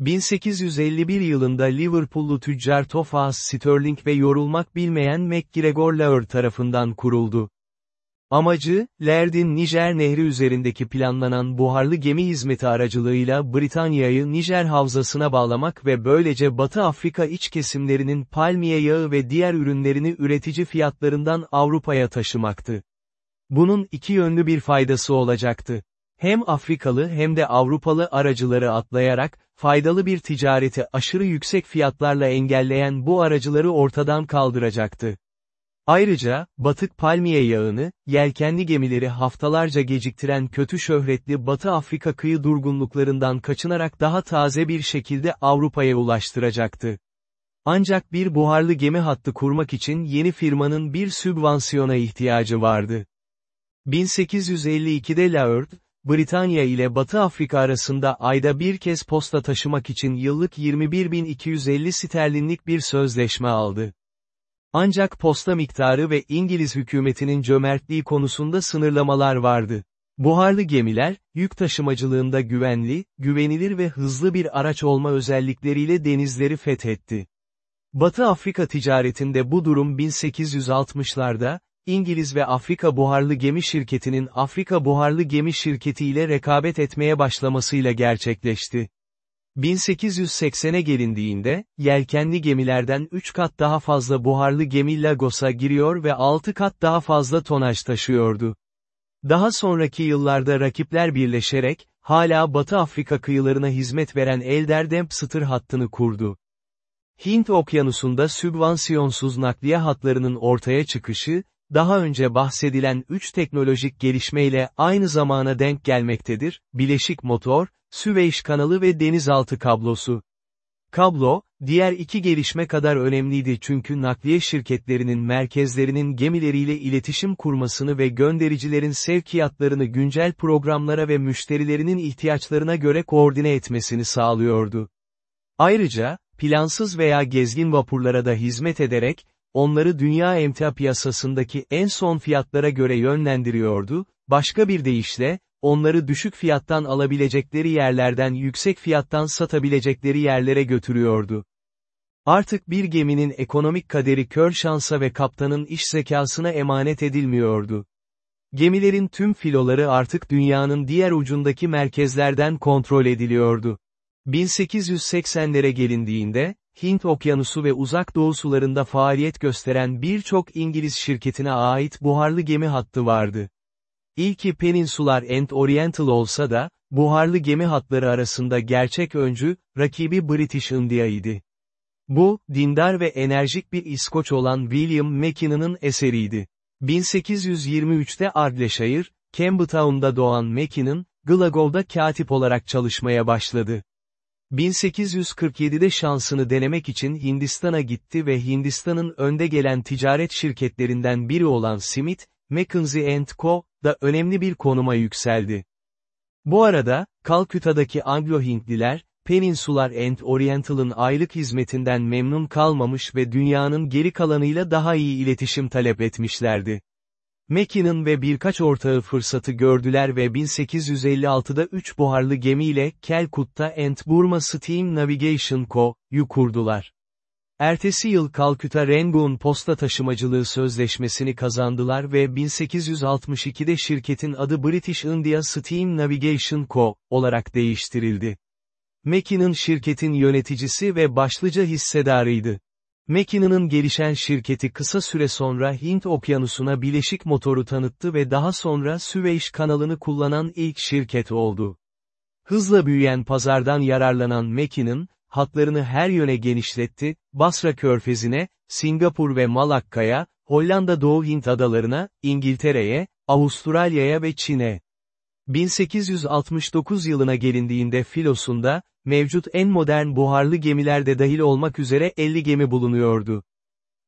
1851 yılında Liverpool'lu tüccar Thomas Sterling ve yorulmak bilmeyen MacGregor Laur tarafından kuruldu. Amacı, Lerd'in Nijer Nehri üzerindeki planlanan buharlı gemi hizmeti aracılığıyla Britanya'yı Nijer havzasına bağlamak ve böylece Batı Afrika iç kesimlerinin palmiye yağı ve diğer ürünlerini üretici fiyatlarından Avrupa'ya taşımaktı. Bunun iki yönlü bir faydası olacaktı. Hem Afrikalı hem de Avrupalı aracıları atlayarak, faydalı bir ticareti aşırı yüksek fiyatlarla engelleyen bu aracıları ortadan kaldıracaktı. Ayrıca, batık palmiye yağını, yelkenli gemileri haftalarca geciktiren kötü şöhretli Batı Afrika kıyı durgunluklarından kaçınarak daha taze bir şekilde Avrupa'ya ulaştıracaktı. Ancak bir buharlı gemi hattı kurmak için yeni firmanın bir sübvansiyona ihtiyacı vardı. 1852'de Laird, Britanya ile Batı Afrika arasında ayda bir kez posta taşımak için yıllık 21.250 sterlinlik bir sözleşme aldı. Ancak posta miktarı ve İngiliz hükümetinin cömertliği konusunda sınırlamalar vardı. Buharlı gemiler, yük taşımacılığında güvenli, güvenilir ve hızlı bir araç olma özellikleriyle denizleri fethetti. Batı Afrika ticaretinde bu durum 1860'larda, İngiliz ve Afrika Buharlı Gemi Şirketi'nin Afrika Buharlı Gemi Şirketi ile rekabet etmeye başlamasıyla gerçekleşti. 1880'e gelindiğinde, yelkenli gemilerden 3 kat daha fazla buharlı gemi Lagos'a giriyor ve 6 kat daha fazla tonaj taşıyordu. Daha sonraki yıllarda rakipler birleşerek, hala Batı Afrika kıyılarına hizmet veren Elder Dempster hattını kurdu. Hint okyanusunda sübvansiyonsuz nakliye hatlarının ortaya çıkışı, daha önce bahsedilen üç teknolojik gelişmeyle aynı zamana denk gelmektedir, bileşik motor, Süveyş kanalı ve denizaltı kablosu. Kablo, diğer iki gelişme kadar önemliydi çünkü nakliye şirketlerinin merkezlerinin gemileriyle iletişim kurmasını ve göndericilerin sevkiyatlarını güncel programlara ve müşterilerinin ihtiyaçlarına göre koordine etmesini sağlıyordu. Ayrıca, plansız veya gezgin vapurlara da hizmet ederek, onları dünya emtia piyasasındaki en son fiyatlara göre yönlendiriyordu, başka bir deyişle, onları düşük fiyattan alabilecekleri yerlerden yüksek fiyattan satabilecekleri yerlere götürüyordu. Artık bir geminin ekonomik kaderi kör şansa ve kaptanın iş zekasına emanet edilmiyordu. Gemilerin tüm filoları artık dünyanın diğer ucundaki merkezlerden kontrol ediliyordu. 1880'lere gelindiğinde, Hint Okyanusu ve Uzak Doğu sularında faaliyet gösteren birçok İngiliz şirketine ait buharlı gemi hattı vardı. İlki Peninsular and Oriental olsa da, buharlı gemi hatları arasında gerçek öncü, rakibi British India idi. Bu, dindar ve enerjik bir İskoç olan William Mackinnon'ın eseriydi. 1823'te Ardleşehir, Campbelltown'da doğan Mackinnon, Glasgow'da katip olarak çalışmaya başladı. 1847'de şansını denemek için Hindistan'a gitti ve Hindistan'ın önde gelen ticaret şirketlerinden biri olan Smith, McKinsey Co., da önemli bir konuma yükseldi. Bu arada, Kalküta'daki Anglo-Hintliler, Peninsular and Oriental'ın aylık hizmetinden memnun kalmamış ve dünyanın geri kalanıyla daha iyi iletişim talep etmişlerdi. Mackinnon ve birkaç ortağı fırsatı gördüler ve 1856'da 3 buharlı gemiyle Calcutta and Burma Steam Navigation Co.'yu kurdular. Ertesi yıl Kalküta Rangoon posta taşımacılığı sözleşmesini kazandılar ve 1862'de şirketin adı British India Steam Navigation Co. olarak değiştirildi. Mackinnon şirketin yöneticisi ve başlıca hissedarıydı. Mackinaon'ın gelişen şirketi kısa süre sonra Hint okyanusuna bileşik motoru tanıttı ve daha sonra Süveyş kanalını kullanan ilk şirket oldu. Hızla büyüyen pazardan yararlanan Mackinnon, hatlarını her yöne genişletti, Basra Körfezi'ne, Singapur ve Malakka'ya, Hollanda Doğu Hint adalarına, İngiltere'ye, Avustralya'ya ve Çin'e. 1869 yılına gelindiğinde filosunda, mevcut en modern buharlı gemilerde dahil olmak üzere 50 gemi bulunuyordu.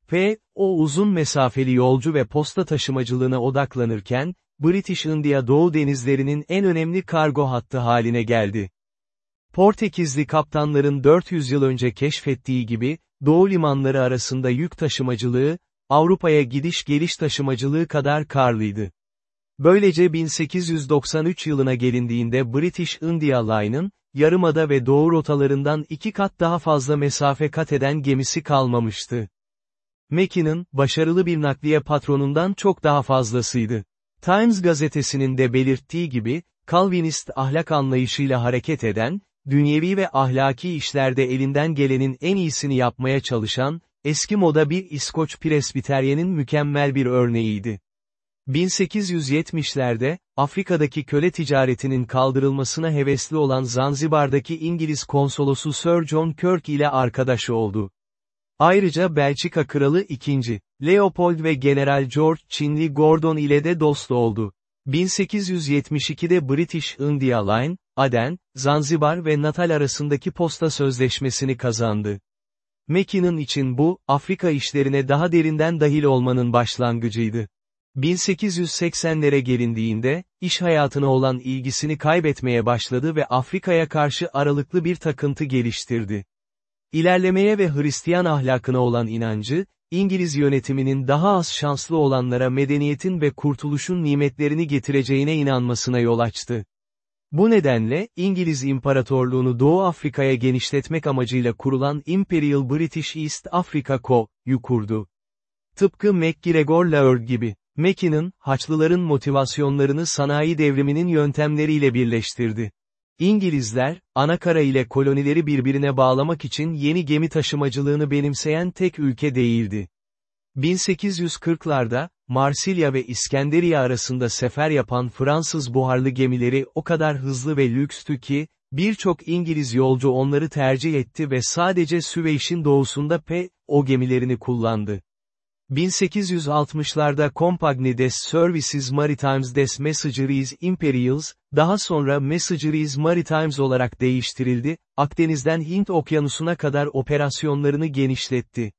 P, o uzun mesafeli yolcu ve posta taşımacılığına odaklanırken, British India Doğu denizlerinin en önemli kargo hattı haline geldi. Portekizli kaptanların 400 yıl önce keşfettiği gibi, Doğu limanları arasında yük taşımacılığı, Avrupa'ya gidiş-geliş taşımacılığı kadar karlıydı. Böylece 1893 yılına gelindiğinde British India Line'ın, yarımada ve doğu rotalarından iki kat daha fazla mesafe kat eden gemisi kalmamıştı. Mackinnon, başarılı bir nakliye patronundan çok daha fazlasıydı. Times gazetesinin de belirttiği gibi, Calvinist ahlak anlayışıyla hareket eden, dünyevi ve ahlaki işlerde elinden gelenin en iyisini yapmaya çalışan, eski moda bir İskoç presbiteryenin mükemmel bir örneğiydi. 1870'lerde, Afrika'daki köle ticaretinin kaldırılmasına hevesli olan Zanzibar'daki İngiliz konsolosu Sir John Kirk ile arkadaş oldu. Ayrıca Belçika Kralı II. Leopold ve General George Chinley Gordon ile de dost oldu. 1872'de British India Line, Aden, Zanzibar ve Natal arasındaki posta sözleşmesini kazandı. Mackinnon için bu, Afrika işlerine daha derinden dahil olmanın başlangıcıydı. 1880'lere gelindiğinde, iş hayatına olan ilgisini kaybetmeye başladı ve Afrika'ya karşı aralıklı bir takıntı geliştirdi. İlerlemeye ve Hristiyan ahlakına olan inancı, İngiliz yönetiminin daha az şanslı olanlara medeniyetin ve kurtuluşun nimetlerini getireceğine inanmasına yol açtı. Bu nedenle, İngiliz İmparatorluğunu Doğu Afrika'ya genişletmek amacıyla kurulan Imperial British East Africa Co.'yu kurdu. Tıpkı MacGregor Laird gibi, Mackinnon, Haçlıların motivasyonlarını sanayi devriminin yöntemleriyle birleştirdi. İngilizler, anakara ile kolonileri birbirine bağlamak için yeni gemi taşımacılığını benimseyen tek ülke değildi. 1840'larda, Marsilya ve İskenderiye arasında sefer yapan Fransız buharlı gemileri o kadar hızlı ve lükstü ki, birçok İngiliz yolcu onları tercih etti ve sadece Süveyş'in doğusunda P, o gemilerini kullandı. 1860'larda Compagnie des Services Maritimes des Messageries Imperials, daha sonra Messageries Maritimes olarak değiştirildi, Akdeniz'den Hint okyanusuna kadar operasyonlarını genişletti.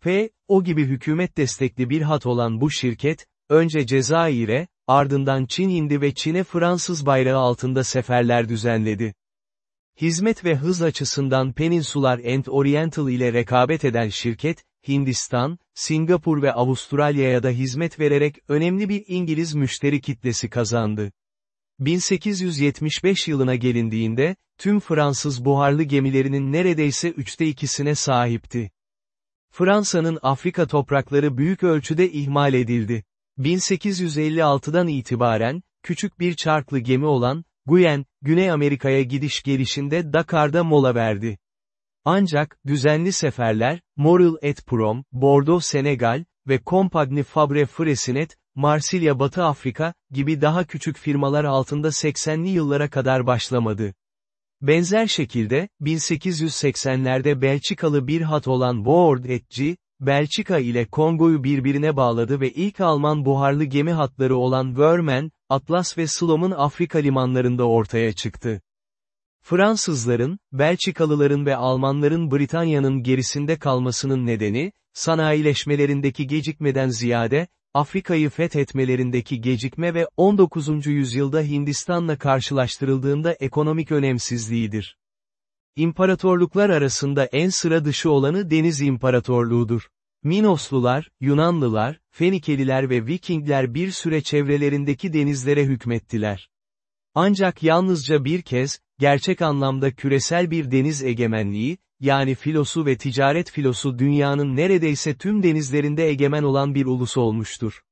P, o gibi hükümet destekli bir hat olan bu şirket, önce Cezayir'e, ardından Çin indi ve Çin'e Fransız bayrağı altında seferler düzenledi. Hizmet ve hız açısından Peninsular and Oriental ile rekabet eden şirket, Hindistan, Singapur ve Avustralya'ya da hizmet vererek önemli bir İngiliz müşteri kitlesi kazandı. 1875 yılına gelindiğinde, tüm Fransız buharlı gemilerinin neredeyse üçte ikisine sahipti. Fransa'nın Afrika toprakları büyük ölçüde ihmal edildi. 1856'dan itibaren, küçük bir çarklı gemi olan, Guyen, Güney Amerika'ya gidiş gelişinde Dakar'da mola verdi. Ancak, düzenli seferler, Moril et Prom, Bordeaux Senegal ve Compagnie Fabre Fresinet, Marsilya Batı Afrika, gibi daha küçük firmalar altında 80'li yıllara kadar başlamadı. Benzer şekilde, 1880'lerde Belçikalı bir hat olan Boord Etci, Belçika ile Kongo'yu birbirine bağladı ve ilk Alman buharlı gemi hatları olan Wörmen, Atlas ve Slom'un Afrika limanlarında ortaya çıktı. Fransızların, Belçikalıların ve Almanların Britanya'nın gerisinde kalmasının nedeni, sanayileşmelerindeki gecikmeden ziyade, Afrika'yı fethetmelerindeki gecikme ve 19. yüzyılda Hindistan'la karşılaştırıldığında ekonomik önemsizliğidir. İmparatorluklar arasında en sıra dışı olanı Deniz İmparatorluğu'dur. Minoslular, Yunanlılar, Fenikeliler ve Vikingler bir süre çevrelerindeki denizlere hükmettiler. Ancak yalnızca bir kez, gerçek anlamda küresel bir deniz egemenliği, yani filosu ve ticaret filosu dünyanın neredeyse tüm denizlerinde egemen olan bir ulus olmuştur.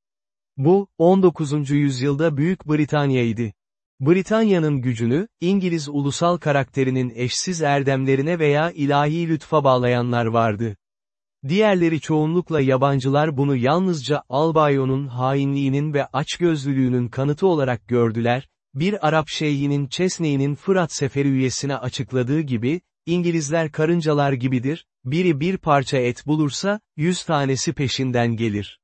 Bu, 19. yüzyılda Büyük Britanya'ydı. Britanya'nın gücünü, İngiliz ulusal karakterinin eşsiz erdemlerine veya ilahi lütfa bağlayanlar vardı. Diğerleri çoğunlukla yabancılar bunu yalnızca Albayon'un hainliğinin ve açgözlülüğünün kanıtı olarak gördüler, bir Arap şeyhinin Chesney'nin Fırat Seferi üyesine açıkladığı gibi, İngilizler karıncalar gibidir, biri bir parça et bulursa, yüz tanesi peşinden gelir.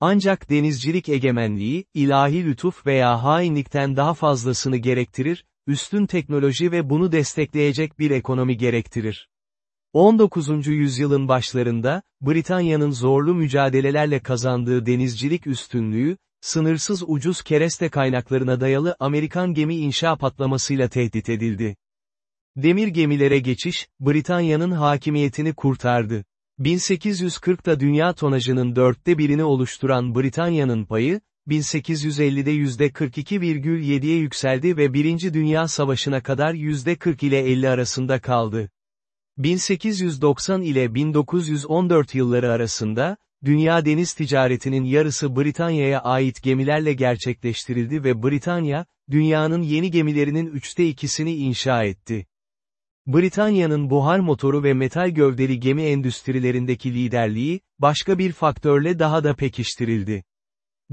Ancak denizcilik egemenliği, ilahi lütuf veya hainlikten daha fazlasını gerektirir, üstün teknoloji ve bunu destekleyecek bir ekonomi gerektirir. 19. yüzyılın başlarında, Britanya'nın zorlu mücadelelerle kazandığı denizcilik üstünlüğü, sınırsız ucuz kereste kaynaklarına dayalı Amerikan gemi inşa patlamasıyla tehdit edildi. Demir gemilere geçiş, Britanya'nın hakimiyetini kurtardı. 1840'da dünya tonajının dörtte birini oluşturan Britanya'nın payı, 1850'de %42,7'ye yükseldi ve Birinci Dünya Savaşı'na kadar %40 ile 50 arasında kaldı. 1890 ile 1914 yılları arasında, dünya deniz ticaretinin yarısı Britanya'ya ait gemilerle gerçekleştirildi ve Britanya, dünyanın yeni gemilerinin üçte ikisini inşa etti. Britanya'nın buhar motoru ve metal gövdeli gemi endüstrilerindeki liderliği, başka bir faktörle daha da pekiştirildi.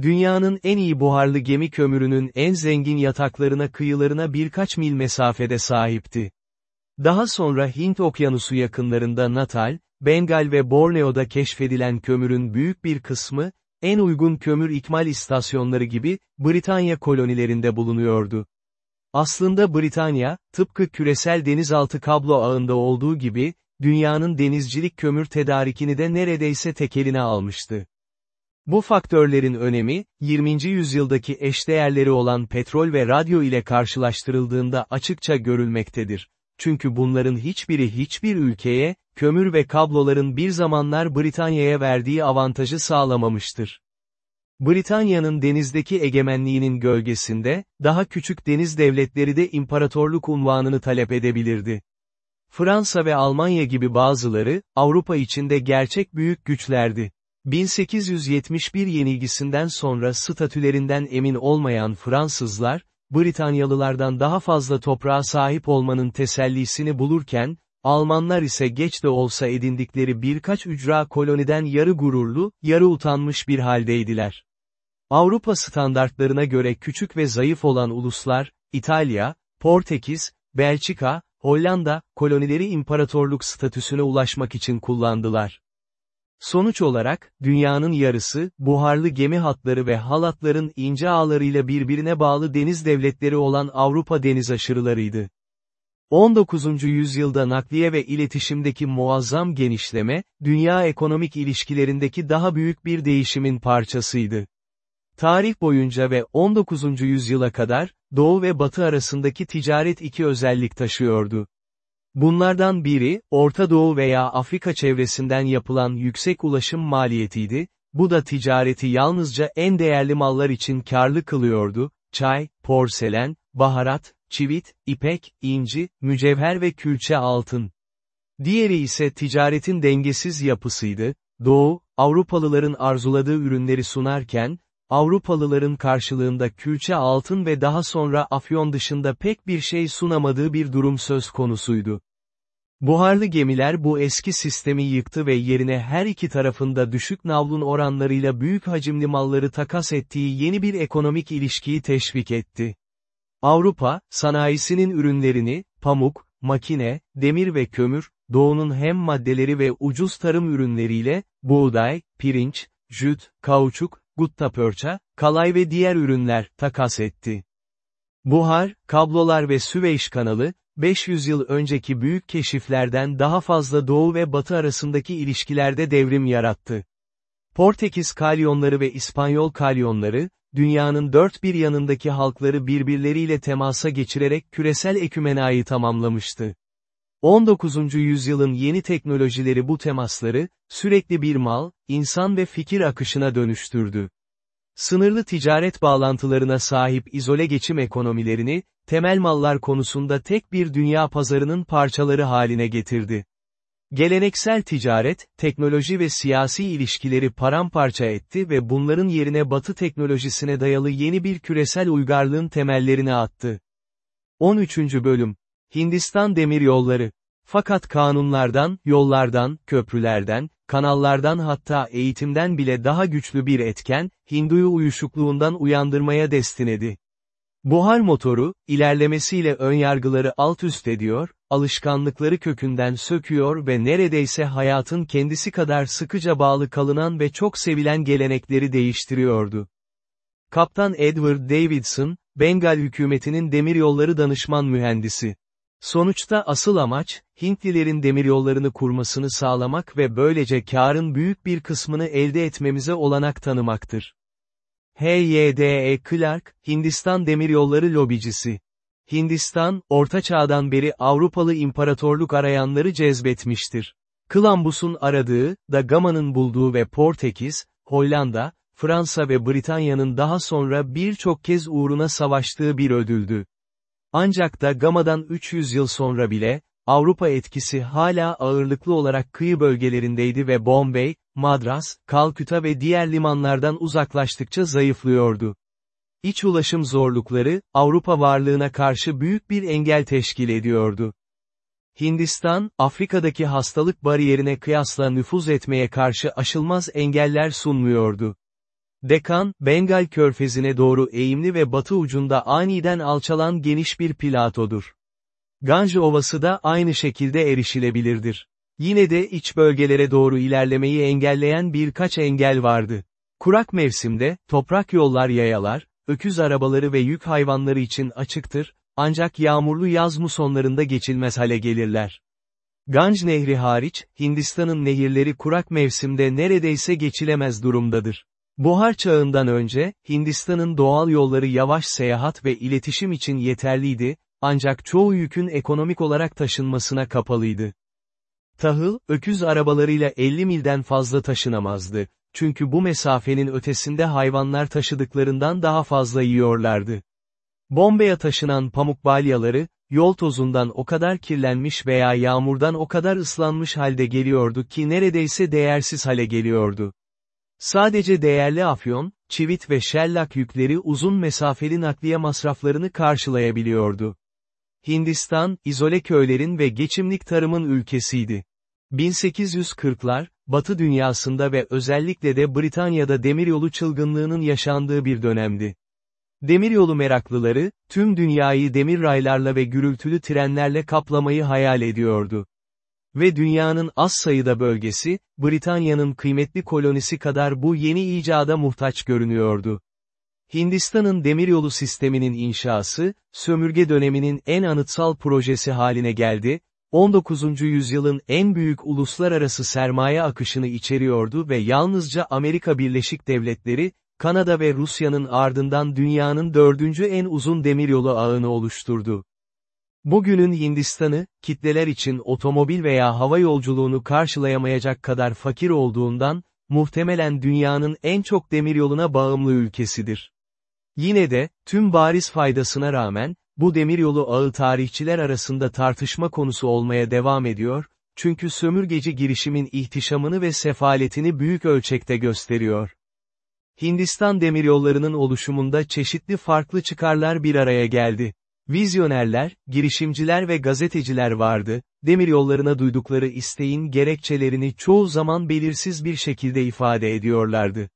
Dünyanın en iyi buharlı gemi kömürünün en zengin yataklarına kıyılarına birkaç mil mesafede sahipti. Daha sonra Hint Okyanusu yakınlarında Natal, Bengal ve Borneo'da keşfedilen kömürün büyük bir kısmı, en uygun kömür ikmal istasyonları gibi, Britanya kolonilerinde bulunuyordu. Aslında Britanya, tıpkı küresel denizaltı kablo ağında olduğu gibi, dünyanın denizcilik kömür tedarikini de neredeyse tekeline almıştı. Bu faktörlerin önemi, 20. yüzyıldaki eşdeğerleri olan petrol ve radyo ile karşılaştırıldığında açıkça görülmektedir. Çünkü bunların hiçbiri hiçbir ülkeye, kömür ve kabloların bir zamanlar Britanya'ya verdiği avantajı sağlamamıştır. Britanya'nın denizdeki egemenliğinin gölgesinde, daha küçük deniz devletleri de imparatorluk unvanını talep edebilirdi. Fransa ve Almanya gibi bazıları, Avrupa içinde gerçek büyük güçlerdi. 1871 yenilgisinden sonra statülerinden emin olmayan Fransızlar, Britanyalılardan daha fazla toprağa sahip olmanın tesellisini bulurken, Almanlar ise geç de olsa edindikleri birkaç ücra koloniden yarı gururlu, yarı utanmış bir haldeydiler. Avrupa standartlarına göre küçük ve zayıf olan uluslar, İtalya, Portekiz, Belçika, Hollanda, kolonileri imparatorluk statüsüne ulaşmak için kullandılar. Sonuç olarak, dünyanın yarısı, buharlı gemi hatları ve halatların ince ağlarıyla birbirine bağlı deniz devletleri olan Avrupa deniz aşırılarıydı. 19. yüzyılda nakliye ve iletişimdeki muazzam genişleme, dünya ekonomik ilişkilerindeki daha büyük bir değişimin parçasıydı. Tarih boyunca ve 19. yüzyıla kadar, Doğu ve Batı arasındaki ticaret iki özellik taşıyordu. Bunlardan biri, Orta Doğu veya Afrika çevresinden yapılan yüksek ulaşım maliyetiydi, bu da ticareti yalnızca en değerli mallar için karlı kılıyordu, çay, porselen, baharat, çivit, ipek, inci, mücevher ve külçe altın. Diğeri ise ticaretin dengesiz yapısıydı, Doğu, Avrupalıların arzuladığı ürünleri sunarken, Avrupalıların karşılığında külçe altın ve daha sonra afyon dışında pek bir şey sunamadığı bir durum söz konusuydu. Buharlı gemiler bu eski sistemi yıktı ve yerine her iki tarafında düşük navlun oranlarıyla büyük hacimli malları takas ettiği yeni bir ekonomik ilişkiyi teşvik etti. Avrupa, sanayisinin ürünlerini, pamuk, makine, demir ve kömür, doğunun hem maddeleri ve ucuz tarım ürünleriyle, buğday, pirinç, jüt, kauçuk, gutta pörça, kalay ve diğer ürünler, takas etti. Buhar, kablolar ve Süveyş kanalı, 500 yıl önceki büyük keşiflerden daha fazla doğu ve batı arasındaki ilişkilerde devrim yarattı. Portekiz kalyonları ve İspanyol kalyonları, dünyanın dört bir yanındaki halkları birbirleriyle temasa geçirerek küresel ekümenayı tamamlamıştı. 19. yüzyılın yeni teknolojileri bu temasları, sürekli bir mal, insan ve fikir akışına dönüştürdü. Sınırlı ticaret bağlantılarına sahip izole geçim ekonomilerini, temel mallar konusunda tek bir dünya pazarının parçaları haline getirdi. Geleneksel ticaret, teknoloji ve siyasi ilişkileri paramparça etti ve bunların yerine batı teknolojisine dayalı yeni bir küresel uygarlığın temellerini attı. 13. Bölüm Hindistan Demiryolları Fakat kanunlardan, yollardan, köprülerden, kanallardan hatta eğitimden bile daha güçlü bir etken, Hindu'yu uyuşukluğundan uyandırmaya destinedi. Buhar motoru, ilerlemesiyle önyargıları alt üst ediyor, alışkanlıkları kökünden söküyor ve neredeyse hayatın kendisi kadar sıkıca bağlı kalınan ve çok sevilen gelenekleri değiştiriyordu. Kaptan Edward Davidson, Bengal hükümetinin demiryolları danışman mühendisi. Sonuçta asıl amaç, Hintlilerin demiryollarını kurmasını sağlamak ve böylece karın büyük bir kısmını elde etmemize olanak tanımaktır. H.Y.D.E. Clark, Hindistan demiryolları lobicisi. Hindistan, Orta Çağ'dan beri Avrupalı imparatorluk arayanları cezbetmiştir. Columbus'un aradığı, da Gama'nın bulduğu ve Portekiz, Hollanda, Fransa ve Britanya'nın daha sonra birçok kez uğruna savaştığı bir ödüldü. Ancak da Gama'dan 300 yıl sonra bile, Avrupa etkisi hala ağırlıklı olarak kıyı bölgelerindeydi ve Bombay, Madras, Kalküta ve diğer limanlardan uzaklaştıkça zayıflıyordu. İç ulaşım zorlukları, Avrupa varlığına karşı büyük bir engel teşkil ediyordu. Hindistan, Afrika'daki hastalık bariyerine kıyasla nüfuz etmeye karşı aşılmaz engeller sunmuyordu. Dekan, Bengal körfezine doğru eğimli ve batı ucunda aniden alçalan geniş bir platodur. Ganj Ovası da aynı şekilde erişilebilirdir. Yine de iç bölgelere doğru ilerlemeyi engelleyen birkaç engel vardı. Kurak mevsimde, toprak yollar yayalar, öküz arabaları ve yük hayvanları için açıktır, ancak yağmurlu yaz musonlarında geçilmez hale gelirler. Ganj Nehri hariç, Hindistan'ın nehirleri kurak mevsimde neredeyse geçilemez durumdadır. Buhar çağından önce, Hindistan'ın doğal yolları yavaş seyahat ve iletişim için yeterliydi, ancak çoğu yükün ekonomik olarak taşınmasına kapalıydı. Tahıl, öküz arabalarıyla 50 milden fazla taşınamazdı, çünkü bu mesafenin ötesinde hayvanlar taşıdıklarından daha fazla yiyorlardı. Bombay'a taşınan pamuk balyaları, yol tozundan o kadar kirlenmiş veya yağmurdan o kadar ıslanmış halde geliyordu ki neredeyse değersiz hale geliyordu. Sadece değerli afyon, çivit ve şellak yükleri uzun mesafeli nakliye masraflarını karşılayabiliyordu. Hindistan, izole köylerin ve geçimlik tarımın ülkesiydi. 1840'lar, Batı dünyasında ve özellikle de Britanya'da demiryolu çılgınlığının yaşandığı bir dönemdi. Demiryolu meraklıları, tüm dünyayı demir raylarla ve gürültülü trenlerle kaplamayı hayal ediyordu. Ve dünyanın az sayıda bölgesi, Britanya'nın kıymetli kolonisi kadar bu yeni icada muhtaç görünüyordu. Hindistan'ın demiryolu sisteminin inşası, sömürge döneminin en anıtsal projesi haline geldi, 19. yüzyılın en büyük uluslararası sermaye akışını içeriyordu ve yalnızca Amerika Birleşik Devletleri, Kanada ve Rusya'nın ardından dünyanın dördüncü en uzun demiryolu ağını oluşturdu. Bugünün Hindistan'ı, kitleler için otomobil veya hava yolculuğunu karşılayamayacak kadar fakir olduğundan, muhtemelen dünyanın en çok demiryoluna bağımlı ülkesidir. Yine de, tüm bariz faydasına rağmen, bu demiryolu ağı tarihçiler arasında tartışma konusu olmaya devam ediyor, çünkü sömürgeci girişimin ihtişamını ve sefaletini büyük ölçekte gösteriyor. Hindistan demiryollarının oluşumunda çeşitli farklı çıkarlar bir araya geldi. Vizyonerler, girişimciler ve gazeteciler vardı, demiryollarına duydukları isteğin gerekçelerini çoğu zaman belirsiz bir şekilde ifade ediyorlardı.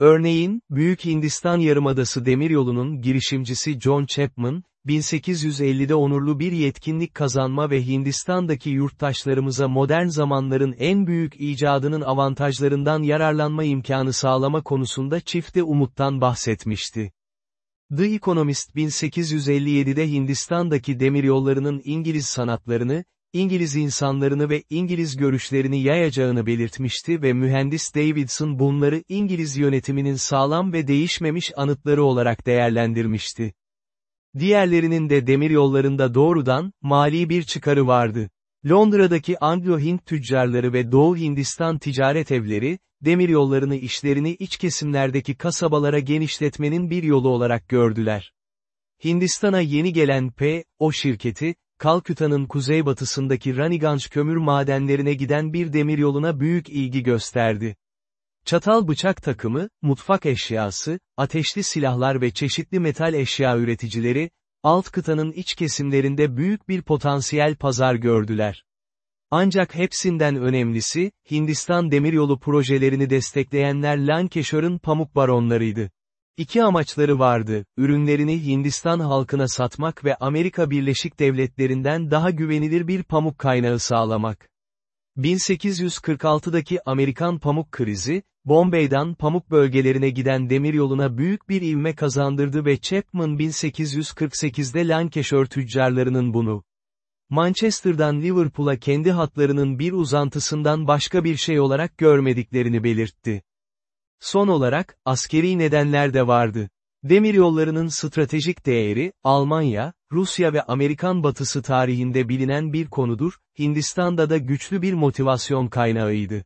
Örneğin, Büyük Hindistan Yarımadası Demiryolu'nun girişimcisi John Chapman, 1850'de onurlu bir yetkinlik kazanma ve Hindistan'daki yurttaşlarımıza modern zamanların en büyük icadının avantajlarından yararlanma imkanı sağlama konusunda çifte umuttan bahsetmişti. The Economist 1857'de Hindistan'daki demiryollarının İngiliz sanatlarını, İngiliz insanlarını ve İngiliz görüşlerini yayacağını belirtmişti ve mühendis Davidson bunları İngiliz yönetiminin sağlam ve değişmemiş anıtları olarak değerlendirmişti. Diğerlerinin de demiryollarında doğrudan, mali bir çıkarı vardı. Londra'daki Anglo-Hint tüccarları ve Doğu Hindistan ticaret evleri, demiryollarını işlerini iç kesimlerdeki kasabalara genişletmenin bir yolu olarak gördüler. Hindistan'a yeni gelen P, o şirketi, Kalküta'nın kuzeybatısındaki Raniganj kömür madenlerine giden bir demiryoluna büyük ilgi gösterdi. Çatal bıçak takımı, mutfak eşyası, ateşli silahlar ve çeşitli metal eşya üreticileri, alt kıtanın iç kesimlerinde büyük bir potansiyel pazar gördüler. Ancak hepsinden önemlisi, Hindistan demiryolu projelerini destekleyenler Lancashire'ın pamuk baronlarıydı. İki amaçları vardı, ürünlerini Hindistan halkına satmak ve Amerika Birleşik Devletleri'nden daha güvenilir bir pamuk kaynağı sağlamak. 1846'daki Amerikan pamuk krizi, Bombay'dan pamuk bölgelerine giden demiryoluna büyük bir ivme kazandırdı ve Chapman 1848'de Lancashire tüccarlarının bunu, Manchester'dan Liverpool'a kendi hatlarının bir uzantısından başka bir şey olarak görmediklerini belirtti. Son olarak, askeri nedenler de vardı. Demiryollarının stratejik değeri, Almanya, Rusya ve Amerikan batısı tarihinde bilinen bir konudur, Hindistan'da da güçlü bir motivasyon kaynağıydı.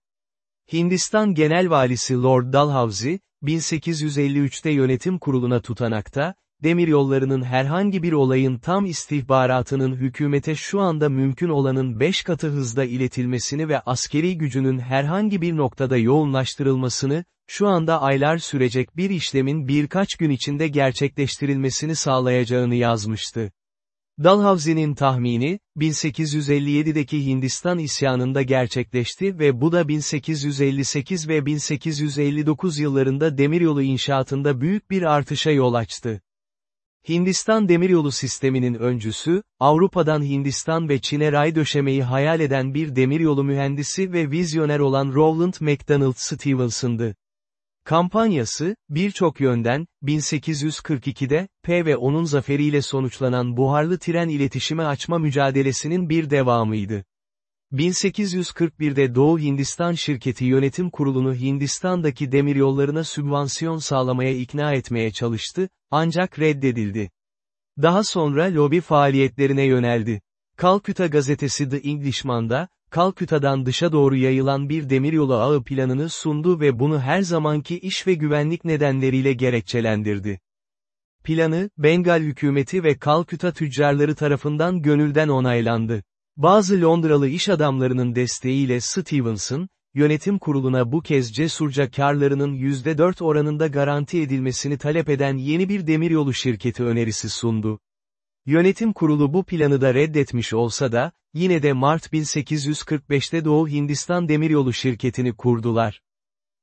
Hindistan Genel Valisi Lord Dalhousie, 1853'te yönetim kuruluna tutanakta, demiryollarının herhangi bir olayın tam istihbaratının hükümete şu anda mümkün olanın 5 katı hızda iletilmesini ve askeri gücünün herhangi bir noktada yoğunlaştırılmasını, şu anda aylar sürecek bir işlemin birkaç gün içinde gerçekleştirilmesini sağlayacağını yazmıştı. Dalhousy'nin tahmini, 1857'deki Hindistan isyanında gerçekleşti ve bu da 1858 ve 1859 yıllarında demiryolu inşaatında büyük bir artışa yol açtı. Hindistan demiryolu sisteminin öncüsü, Avrupa'dan Hindistan ve Çin'e ray döşemeyi hayal eden bir demiryolu mühendisi ve vizyoner olan Rowland MacDonald Stevenson'dı. Kampanyası, birçok yönden, 1842'de, P ve onun zaferiyle sonuçlanan buharlı tren iletişimi açma mücadelesinin bir devamıydı. 1841'de Doğu Hindistan Şirketi Yönetim Kurulu'nu Hindistan'daki demiryollarına sübvansiyon sağlamaya ikna etmeye çalıştı, ancak reddedildi. Daha sonra lobi faaliyetlerine yöneldi. Kalküta gazetesi The Englishman'da, Kalküta'dan dışa doğru yayılan bir demiryolu ağı planını sundu ve bunu her zamanki iş ve güvenlik nedenleriyle gerekçelendirdi. Planı, Bengal hükümeti ve Kalküta tüccarları tarafından gönülden onaylandı. Bazı Londralı iş adamlarının desteğiyle Stevenson, yönetim kuruluna bu kez cesurca karlarının %4 oranında garanti edilmesini talep eden yeni bir demiryolu şirketi önerisi sundu. Yönetim kurulu bu planı da reddetmiş olsa da, yine de Mart 1845'te Doğu Hindistan Demiryolu şirketini kurdular.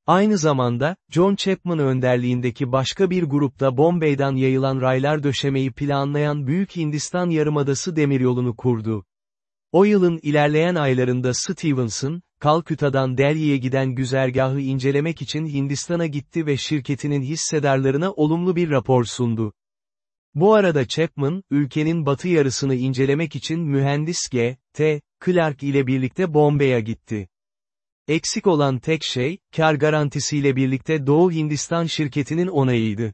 Aynı zamanda, John Chapman önderliğindeki başka bir grupta Bombay'dan yayılan raylar döşemeyi planlayan Büyük Hindistan Yarımadası Demiryolu'nu kurdu. O yılın ilerleyen aylarında Stevenson, Kalküta'dan Delhi'ye giden güzergahı incelemek için Hindistan'a gitti ve şirketinin hissedarlarına olumlu bir rapor sundu. Bu arada Chapman, ülkenin batı yarısını incelemek için mühendis G. T. Clark ile birlikte Bombay'a gitti. Eksik olan tek şey, kar garantisiyle birlikte Doğu Hindistan şirketinin onayıydı.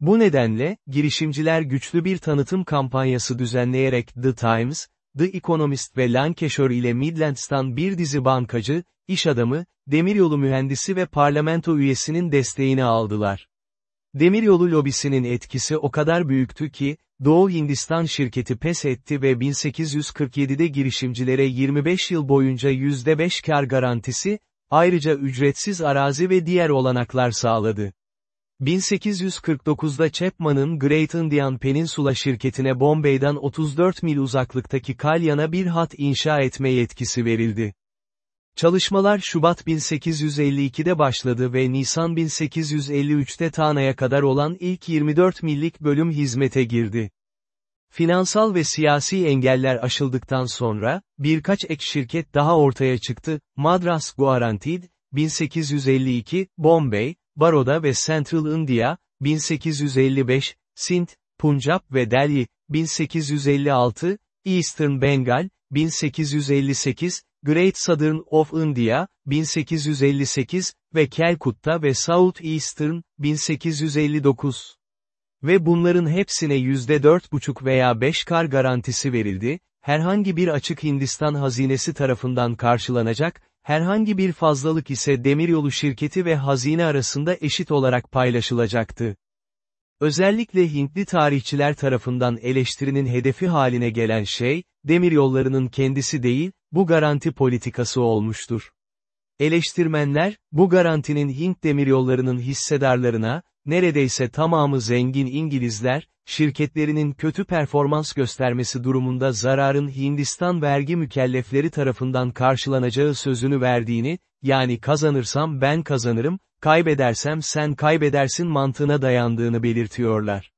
Bu nedenle, girişimciler güçlü bir tanıtım kampanyası düzenleyerek The Times, The Economist ve Lancashire ile Midlands'tan bir dizi bankacı, iş adamı, demiryolu mühendisi ve parlamento üyesinin desteğini aldılar. Demiryolu lobisinin etkisi o kadar büyüktü ki, Doğu Hindistan şirketi pes etti ve 1847'de girişimcilere 25 yıl boyunca %5 kar garantisi, ayrıca ücretsiz arazi ve diğer olanaklar sağladı. 1849'da Chapman'ın Great Indian Peninsula şirketine Bombay'dan 34 mil uzaklıktaki Kalyan'a bir hat inşa etme yetkisi verildi. Çalışmalar Şubat 1852'de başladı ve Nisan 1853'te Tana'ya kadar olan ilk 24 millik bölüm hizmete girdi. Finansal ve siyasi engeller aşıldıktan sonra, birkaç ek şirket daha ortaya çıktı, Madras Guaranteed, 1852, Bombay, Baroda ve Central India, 1855, Sindh, Punjab ve Delhi, 1856, Eastern Bengal, 1858, Great Southern of India, 1858 ve Calcutta ve South Eastern, 1859. Ve bunların hepsine %4,5 veya 5 kar garantisi verildi, herhangi bir açık Hindistan hazinesi tarafından karşılanacak, herhangi bir fazlalık ise demiryolu şirketi ve hazine arasında eşit olarak paylaşılacaktı. Özellikle Hintli tarihçiler tarafından eleştirinin hedefi haline gelen şey, demiryollarının kendisi değil, bu garanti politikası olmuştur. Eleştirmenler, bu garantinin Hint demiryollarının hissedarlarına, neredeyse tamamı zengin İngilizler, şirketlerinin kötü performans göstermesi durumunda zararın Hindistan vergi mükellefleri tarafından karşılanacağı sözünü verdiğini, yani kazanırsam ben kazanırım, kaybedersem sen kaybedersin mantığına dayandığını belirtiyorlar.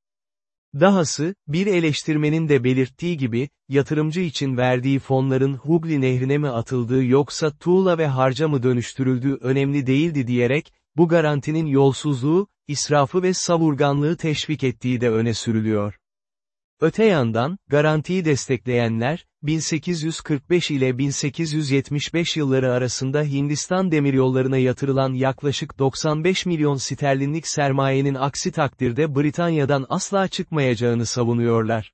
Dahası, bir eleştirmenin de belirttiği gibi, yatırımcı için verdiği fonların Hugli nehrine mi atıldığı yoksa tuğla ve harca mı dönüştürüldüğü önemli değildi diyerek, bu garantinin yolsuzluğu, israfı ve savurganlığı teşvik ettiği de öne sürülüyor. Öte yandan, garantiyi destekleyenler, 1845 ile 1875 yılları arasında Hindistan demiryollarına yatırılan yaklaşık 95 milyon sterlinlik sermayenin aksi takdirde Britanya'dan asla çıkmayacağını savunuyorlar.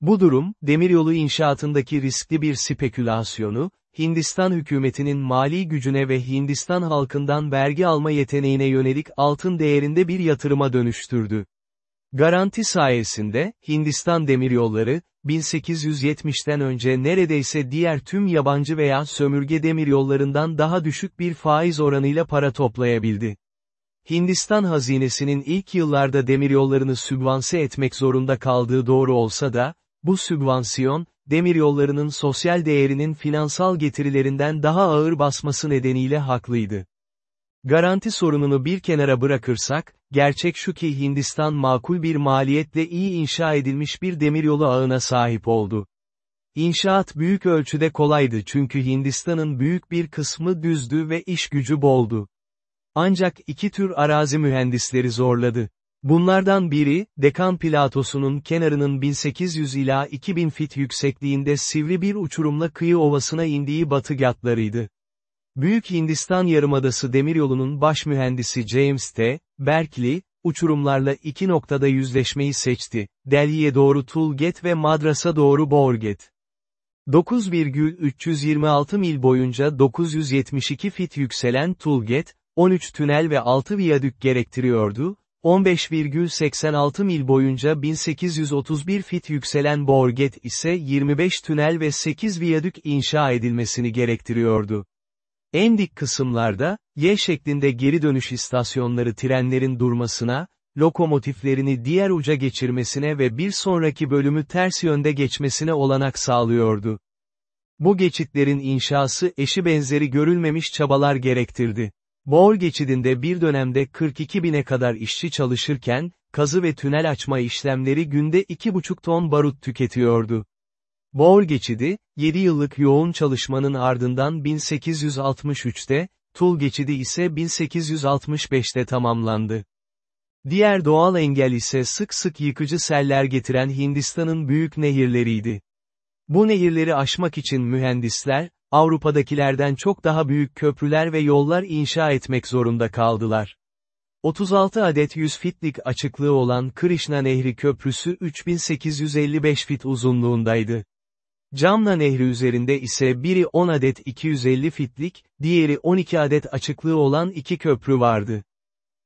Bu durum, demiryolu inşaatındaki riskli bir spekülasyonu, Hindistan hükümetinin mali gücüne ve Hindistan halkından vergi alma yeteneğine yönelik altın değerinde bir yatırıma dönüştürdü. Garanti sayesinde, Hindistan demiryolları, 1870'ten önce neredeyse diğer tüm yabancı veya sömürge demiryollarından daha düşük bir faiz oranıyla para toplayabildi. Hindistan hazinesinin ilk yıllarda demiryollarını sübvanse etmek zorunda kaldığı doğru olsa da, Bu sübvansiyon, demiryollarının sosyal değerinin finansal getirilerinden daha ağır basması nedeniyle haklıydı. Garanti sorununu bir kenara bırakırsak, gerçek şu ki Hindistan makul bir maliyetle iyi inşa edilmiş bir demiryolu ağına sahip oldu. İnşaat büyük ölçüde kolaydı çünkü Hindistan'ın büyük bir kısmı düzdü ve iş gücü boldu. Ancak iki tür arazi mühendisleri zorladı. Bunlardan biri, Dekan Platosu'nun kenarının 1800 ila 2000 fit yüksekliğinde sivri bir uçurumla kıyı ovasına indiği batı gatlarıydı. Büyük Hindistan Yarımadası Demiryolu'nun baş mühendisi James T. Berkeley, uçurumlarla iki noktada yüzleşmeyi seçti, Delhi'ye doğru Tulget ve Madras'a doğru Borget. 9,326 mil boyunca 972 fit yükselen Tulget, 13 tünel ve 6 viyadük gerektiriyordu, 15,86 mil boyunca 1831 fit yükselen Borget ise 25 tünel ve 8 viyadük inşa edilmesini gerektiriyordu. En dik kısımlarda, Y şeklinde geri dönüş istasyonları trenlerin durmasına, lokomotiflerini diğer uca geçirmesine ve bir sonraki bölümü ters yönde geçmesine olanak sağlıyordu. Bu geçitlerin inşası eşi benzeri görülmemiş çabalar gerektirdi. Boğul geçidinde bir dönemde 42 bine kadar işçi çalışırken, kazı ve tünel açma işlemleri günde 2,5 ton barut tüketiyordu. Boğul geçidi, 7 yıllık yoğun çalışmanın ardından 1863'te, Tul geçidi ise 1865'te tamamlandı. Diğer doğal engel ise sık sık yıkıcı seller getiren Hindistan'ın büyük nehirleriydi. Bu nehirleri aşmak için mühendisler, Avrupa'dakilerden çok daha büyük köprüler ve yollar inşa etmek zorunda kaldılar. 36 adet 100 fitlik açıklığı olan Krishna Nehri Köprüsü 3855 fit uzunluğundaydı. Camna Nehri üzerinde ise biri 10 adet 250 fitlik, diğeri 12 adet açıklığı olan iki köprü vardı.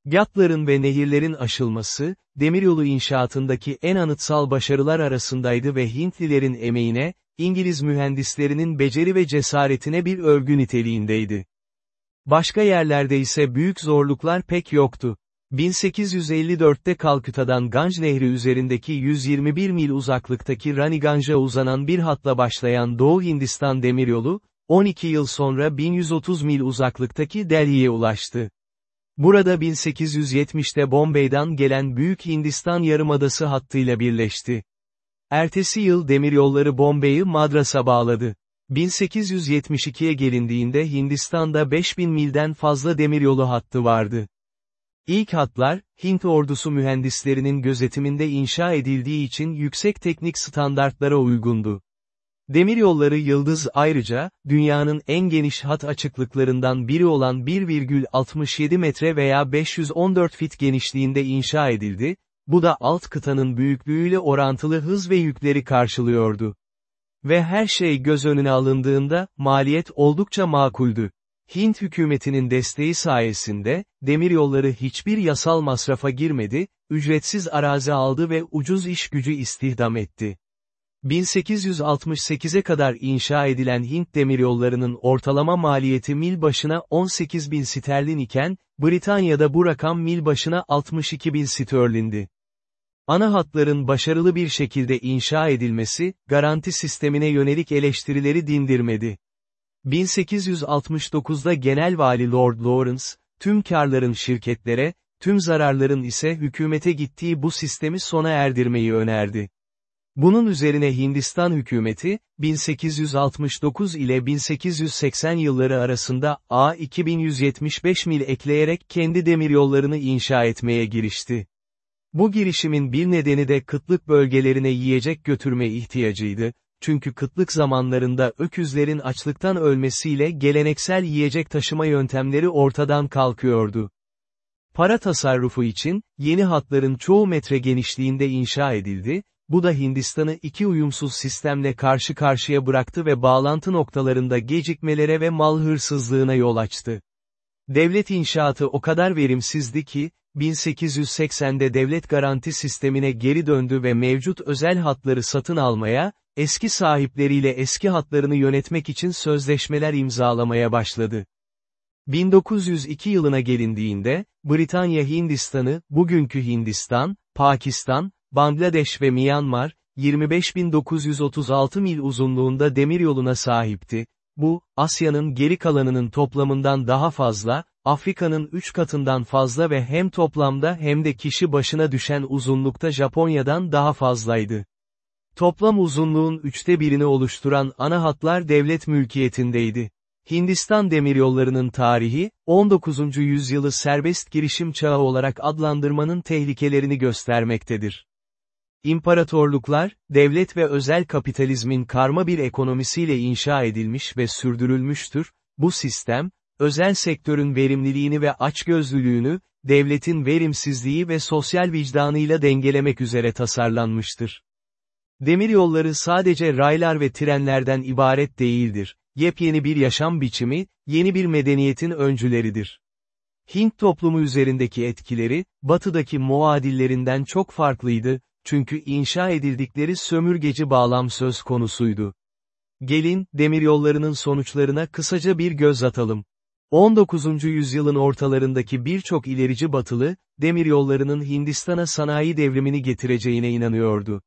Gatların ve nehirlerin aşılması, demiryolu inşaatındaki en anıtsal başarılar arasındaydı ve Hintlilerin emeğine, İngiliz mühendislerinin beceri ve cesaretine bir övgü niteliğindeydi. Başka yerlerde ise büyük zorluklar pek yoktu. 1854'te Kalküta'dan Ganj Nehri üzerindeki 121 mil uzaklıktaki Raniganj'a uzanan bir hatla başlayan Doğu Hindistan demiryolu, 12 yıl sonra 1130 mil uzaklıktaki Delhi'ye ulaştı. Burada 1870'te Bombay'dan gelen Büyük Hindistan Yarımadası hattıyla birleşti. Ertesi yıl demiryolları Bombay'ı Madras'a bağladı. 1872'ye gelindiğinde Hindistan'da 5000 milden fazla demiryolu hattı vardı. İlk hatlar, Hint ordusu mühendislerinin gözetiminde inşa edildiği için yüksek teknik standartlara uygundu. Demiryolları Yıldız ayrıca, dünyanın en geniş hat açıklıklarından biri olan 1,67 metre veya 514 fit genişliğinde inşa edildi, bu da alt kıtanın büyüklüğüyle orantılı hız ve yükleri karşılıyordu. Ve her şey göz önüne alındığında, maliyet oldukça makuldü. Hint hükümetinin desteği sayesinde, demiryolları hiçbir yasal masrafa girmedi, ücretsiz arazi aldı ve ucuz iş gücü istihdam etti. 1868'e kadar inşa edilen Hint demiryollarının ortalama maliyeti mil başına 18 bin sterlin iken, Britanya'da bu rakam mil başına 62 bin sterlindi. Ana hatların başarılı bir şekilde inşa edilmesi, garanti sistemine yönelik eleştirileri dindirmedi. 1869'da Genel Vali Lord Lawrence, tüm karların şirketlere, tüm zararların ise hükümete gittiği bu sistemi sona erdirmeyi önerdi. Bunun üzerine Hindistan hükümeti, 1869 ile 1880 yılları arasında A 2175 mil ekleyerek kendi demiryollarını inşa etmeye girişti. Bu girişimin bir nedeni de kıtlık bölgelerine yiyecek götürme ihtiyacıydı, çünkü kıtlık zamanlarında öküzlerin açlıktan ölmesiyle geleneksel yiyecek taşıma yöntemleri ortadan kalkıyordu. Para tasarrufu için, yeni hatların çoğu metre genişliğinde inşa edildi, bu da Hindistan'ı iki uyumsuz sistemle karşı karşıya bıraktı ve bağlantı noktalarında gecikmelere ve mal hırsızlığına yol açtı. Devlet inşaatı o kadar verimsizdi ki, 1880'de devlet garanti sistemine geri döndü ve mevcut özel hatları satın almaya, eski sahipleriyle eski hatlarını yönetmek için sözleşmeler imzalamaya başladı. 1902 yılına gelindiğinde, Britanya Hindistan'ı, bugünkü Hindistan, Pakistan, Bangladeş ve Myanmar, 25.936 mil uzunluğunda demiryoluna sahipti. Bu, Asya'nın geri kalanının toplamından daha fazla, Afrika'nın 3 katından fazla ve hem toplamda hem de kişi başına düşen uzunlukta Japonya'dan daha fazlaydı. Toplam uzunluğun üçte birini oluşturan ana hatlar devlet mülkiyetindeydi. Hindistan demiryollarının tarihi, 19. yüzyılı serbest girişim çağı olarak adlandırmanın tehlikelerini göstermektedir. İmparatorluklar, devlet ve özel kapitalizmin karma bir ekonomisiyle inşa edilmiş ve sürdürülmüştür, bu sistem, özel sektörün verimliliğini ve açgözlülüğünü, devletin verimsizliği ve sosyal vicdanıyla dengelemek üzere tasarlanmıştır. Demiryolları sadece raylar ve trenlerden ibaret değildir, yepyeni bir yaşam biçimi, yeni bir medeniyetin öncüleridir. Hint toplumu üzerindeki etkileri, batıdaki muadillerinden çok farklıydı, çünkü inşa edildikleri sömürgeci bağlam söz konusuydu. Gelin, demiryollarının sonuçlarına kısaca bir göz atalım. 19. yüzyılın ortalarındaki birçok ilerici batılı, demiryollarının Hindistan'a sanayi devrimini getireceğine inanıyordu.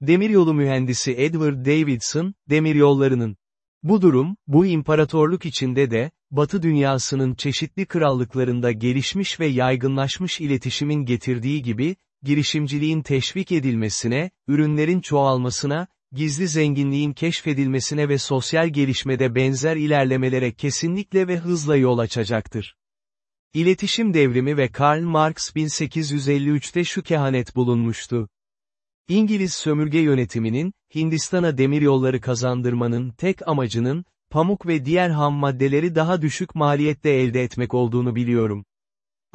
Demiryolu mühendisi Edward Davidson, demiryollarının. Bu durum, bu imparatorluk içinde de, Batı dünyasının çeşitli krallıklarında gelişmiş ve yaygınlaşmış iletişimin getirdiği gibi, girişimciliğin teşvik edilmesine, ürünlerin çoğalmasına, gizli zenginliğin keşfedilmesine ve sosyal gelişmede benzer ilerlemelere kesinlikle ve hızla yol açacaktır. İletişim devrimi ve Karl Marx 1853'te şu kehanet bulunmuştu. İngiliz sömürge yönetiminin, Hindistan'a demiryolları kazandırmanın tek amacının, pamuk ve diğer ham maddeleri daha düşük maliyette elde etmek olduğunu biliyorum.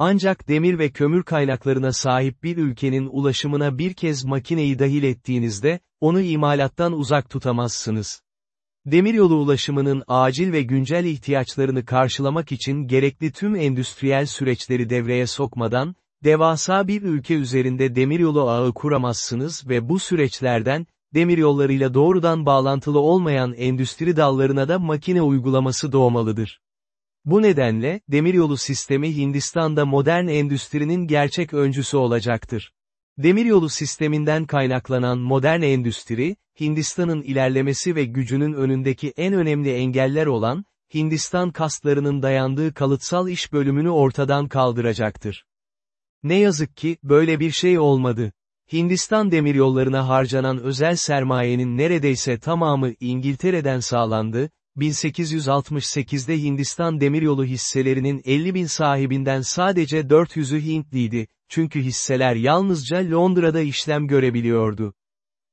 Ancak demir ve kömür kaynaklarına sahip bir ülkenin ulaşımına bir kez makineyi dahil ettiğinizde, onu imalattan uzak tutamazsınız. Demiryolu ulaşımının acil ve güncel ihtiyaçlarını karşılamak için gerekli tüm endüstriyel süreçleri devreye sokmadan, devasa bir ülke üzerinde demiryolu ağı kuramazsınız ve bu süreçlerden, demiryollarıyla doğrudan bağlantılı olmayan endüstri dallarına da makine uygulaması doğmalıdır. Bu nedenle, demiryolu sistemi Hindistan'da modern endüstrinin gerçek öncüsü olacaktır. Demiryolu sisteminden kaynaklanan modern endüstri, Hindistan'ın ilerlemesi ve gücünün önündeki en önemli engeller olan, Hindistan kastlarının dayandığı kalıtsal iş bölümünü ortadan kaldıracaktır. Ne yazık ki, böyle bir şey olmadı. Hindistan demiryollarına harcanan özel sermayenin neredeyse tamamı İngiltere'den sağlandı, 1868'de Hindistan demiryolu hisselerinin 50 bin sahibinden sadece 400'ü Hintliydi, çünkü hisseler yalnızca Londra'da işlem görebiliyordu.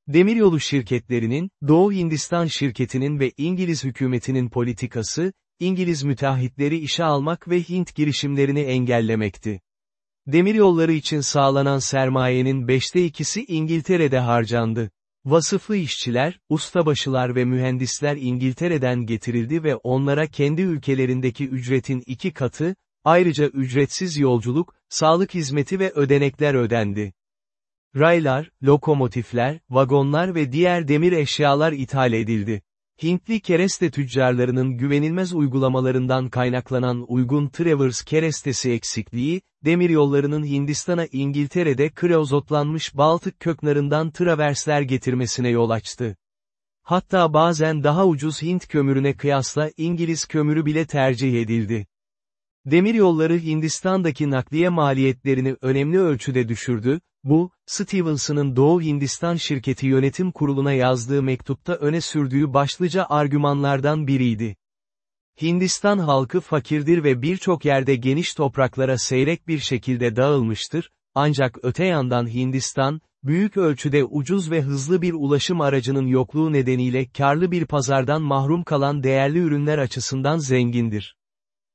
Demiryolu şirketlerinin, Doğu Hindistan şirketinin ve İngiliz hükümetinin politikası, İngiliz müteahhitleri işe almak ve Hint girişimlerini engellemekti. Demiryolları için sağlanan sermayenin beşte ikisi İngiltere'de harcandı. Vasıflı işçiler, ustabaşılar ve mühendisler İngiltere'den getirildi ve onlara kendi ülkelerindeki ücretin iki katı, ayrıca ücretsiz yolculuk, sağlık hizmeti ve ödenekler ödendi. Raylar, lokomotifler, vagonlar ve diğer demir eşyalar ithal edildi. Hintli kereste tüccarlarının güvenilmez uygulamalarından kaynaklanan uygun Travers kerestesi eksikliği, demiryollarının Hindistan'a İngiltere'de kreozotlanmış Baltık köknarından traversler getirmesine yol açtı. Hatta bazen daha ucuz Hint kömürüne kıyasla İngiliz kömürü bile tercih edildi. Demiryolları Hindistan'daki nakliye maliyetlerini önemli ölçüde düşürdü, bu, Stevenson'ın Doğu Hindistan Şirketi Yönetim Kurulu'na yazdığı mektupta öne sürdüğü başlıca argümanlardan biriydi. Hindistan halkı fakirdir ve birçok yerde geniş topraklara seyrek bir şekilde dağılmıştır, ancak öte yandan Hindistan, büyük ölçüde ucuz ve hızlı bir ulaşım aracının yokluğu nedeniyle karlı bir pazardan mahrum kalan değerli ürünler açısından zengindir.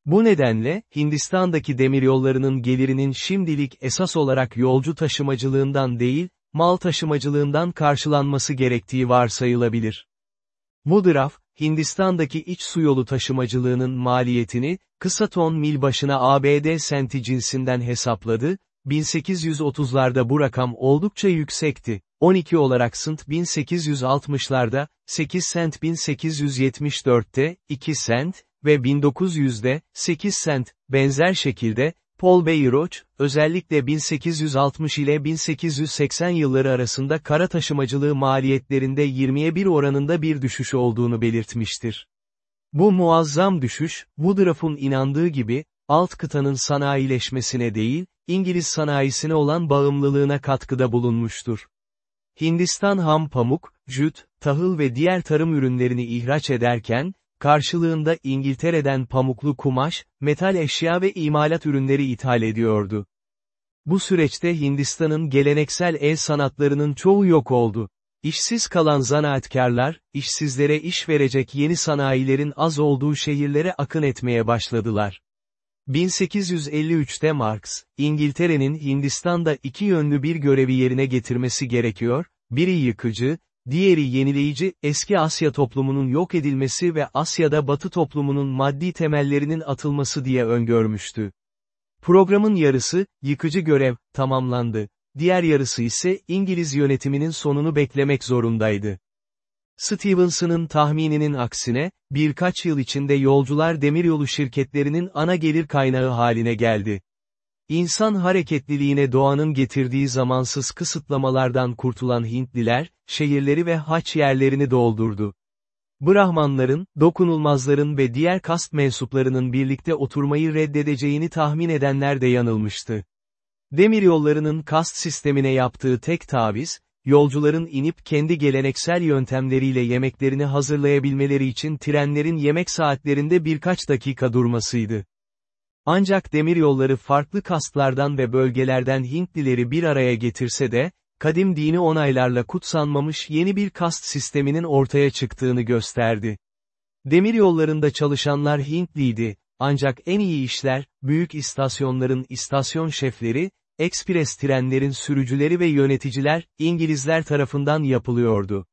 Bu nedenle, Hindistan'daki demiryollarının gelirinin şimdilik esas olarak yolcu taşımacılığından değil, mal taşımacılığından karşılanması gerektiği varsayılabilir. Mudraf, Hindistan'daki iç su yolu taşımacılığının maliyetini, kısa ton mil başına ABD senti cinsinden hesapladı, 1830'larda bu rakam oldukça yüksekti. 12 olarak sent 1860'larda, 8 sent 1874'te, 2 sent, ve 1900'de, 8 sent, benzer şekilde, Paul Bayreuth, özellikle 1860 ile 1880 yılları arasında kara taşımacılığı maliyetlerinde 20'ye 1 oranında bir düşüş olduğunu belirtmiştir. Bu muazzam düşüş, Woodruff'un inandığı gibi, alt kıtanın sanayileşmesine değil, İngiliz sanayisine olan bağımlılığına katkıda bulunmuştur. Hindistan ham pamuk, jüt, tahıl ve diğer tarım ürünlerini ihraç ederken, karşılığında İngiltere'den pamuklu kumaş, metal eşya ve imalat ürünleri ithal ediyordu. Bu süreçte Hindistan'ın geleneksel el sanatlarının çoğu yok oldu. İşsiz kalan zanaatkarlar, işsizlere iş verecek yeni sanayilerin az olduğu şehirlere akın etmeye başladılar. 1853'te Marx, İngiltere'nin Hindistan'da iki yönlü bir görevi yerine getirmesi gerekiyor, biri yıkıcı, diğeri yenileyici, eski Asya toplumunun yok edilmesi ve Asya'da Batı toplumunun maddi temellerinin atılması diye öngörmüştü. Programın yarısı, yıkıcı görev, tamamlandı. Diğer yarısı ise İngiliz yönetiminin sonunu beklemek zorundaydı. Stevenson'ın tahmininin aksine, birkaç yıl içinde yolcular demiryolu şirketlerinin ana gelir kaynağı haline geldi. İnsan hareketliliğine doğanın getirdiği zamansız kısıtlamalardan kurtulan Hintliler, şehirleri ve haç yerlerini doldurdu. Brahmanların, dokunulmazların ve diğer kast mensuplarının birlikte oturmayı reddedeceğini tahmin edenler de yanılmıştı. Demiryollarının kast sistemine yaptığı tek taviz, yolcuların inip kendi geleneksel yöntemleriyle yemeklerini hazırlayabilmeleri için trenlerin yemek saatlerinde birkaç dakika durmasıydı. Ancak demiryolları farklı kastlardan ve bölgelerden Hintlileri bir araya getirse de, kadim dini onaylarla kutsanmamış yeni bir kast sisteminin ortaya çıktığını gösterdi. Demiryollarında çalışanlar Hintliydi, ancak en iyi işler, büyük istasyonların istasyon şefleri, ekspres trenlerin sürücüleri ve yöneticiler, İngilizler tarafından yapılıyordu.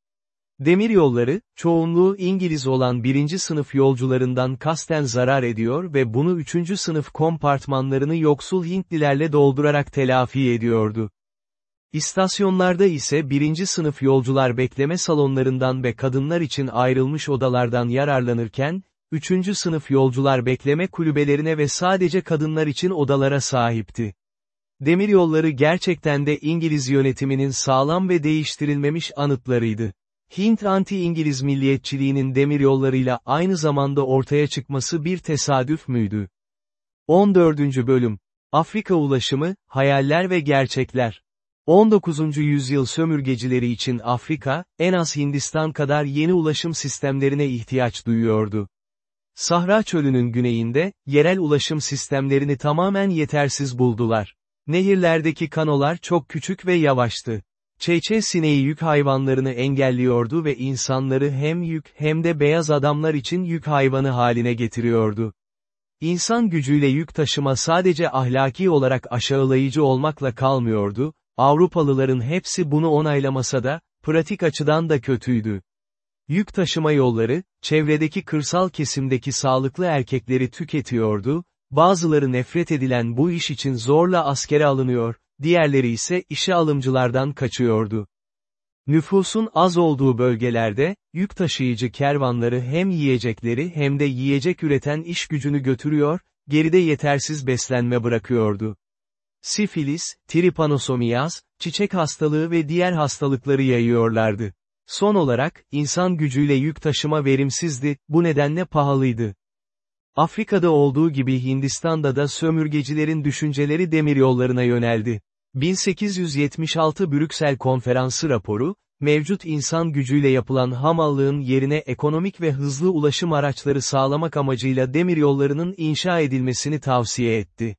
Demiryolları, çoğunluğu İngiliz olan birinci sınıf yolcularından kasten zarar ediyor ve bunu üçüncü sınıf kompartmanlarını yoksul Hintlilerle doldurarak telafi ediyordu. İstasyonlarda ise birinci sınıf yolcular bekleme salonlarından ve kadınlar için ayrılmış odalardan yararlanırken, üçüncü sınıf yolcular bekleme kulübelerine ve sadece kadınlar için odalara sahipti. Demiryolları gerçekten de İngiliz yönetiminin sağlam ve değiştirilmemiş anıtlarıydı. Hint anti-İngiliz milliyetçiliğinin demiryollarıyla aynı zamanda ortaya çıkması bir tesadüf müydü? 14. Bölüm Afrika Ulaşımı, Hayaller ve Gerçekler 19. yüzyıl sömürgecileri için Afrika, en az Hindistan kadar yeni ulaşım sistemlerine ihtiyaç duyuyordu. Sahra çölünün güneyinde, yerel ulaşım sistemlerini tamamen yetersiz buldular. Nehirlerdeki kanolar çok küçük ve yavaştı. Çeçe sineği yük hayvanlarını engelliyordu ve insanları hem yük hem de beyaz adamlar için yük hayvanı haline getiriyordu. İnsan gücüyle yük taşıma sadece ahlaki olarak aşağılayıcı olmakla kalmıyordu, Avrupalıların hepsi bunu onaylamasa da, pratik açıdan da kötüydü. Yük taşıma yolları, çevredeki kırsal kesimdeki sağlıklı erkekleri tüketiyordu, bazıları nefret edilen bu iş için zorla askere alınıyor, diğerleri ise işe alımcılardan kaçıyordu. Nüfusun az olduğu bölgelerde, yük taşıyıcı kervanları hem yiyecekleri hem de yiyecek üreten iş gücünü götürüyor, geride yetersiz beslenme bırakıyordu. Sifilis, tripanosomiyaz, çiçek hastalığı ve diğer hastalıkları yayıyorlardı. Son olarak, insan gücüyle yük taşıma verimsizdi, bu nedenle pahalıydı. Afrika'da olduğu gibi Hindistan'da da sömürgecilerin düşünceleri demiryollarına yöneldi. 1876 Brüksel Konferansı raporu, mevcut insan gücüyle yapılan hamallığın yerine ekonomik ve hızlı ulaşım araçları sağlamak amacıyla demiryollarının inşa edilmesini tavsiye etti.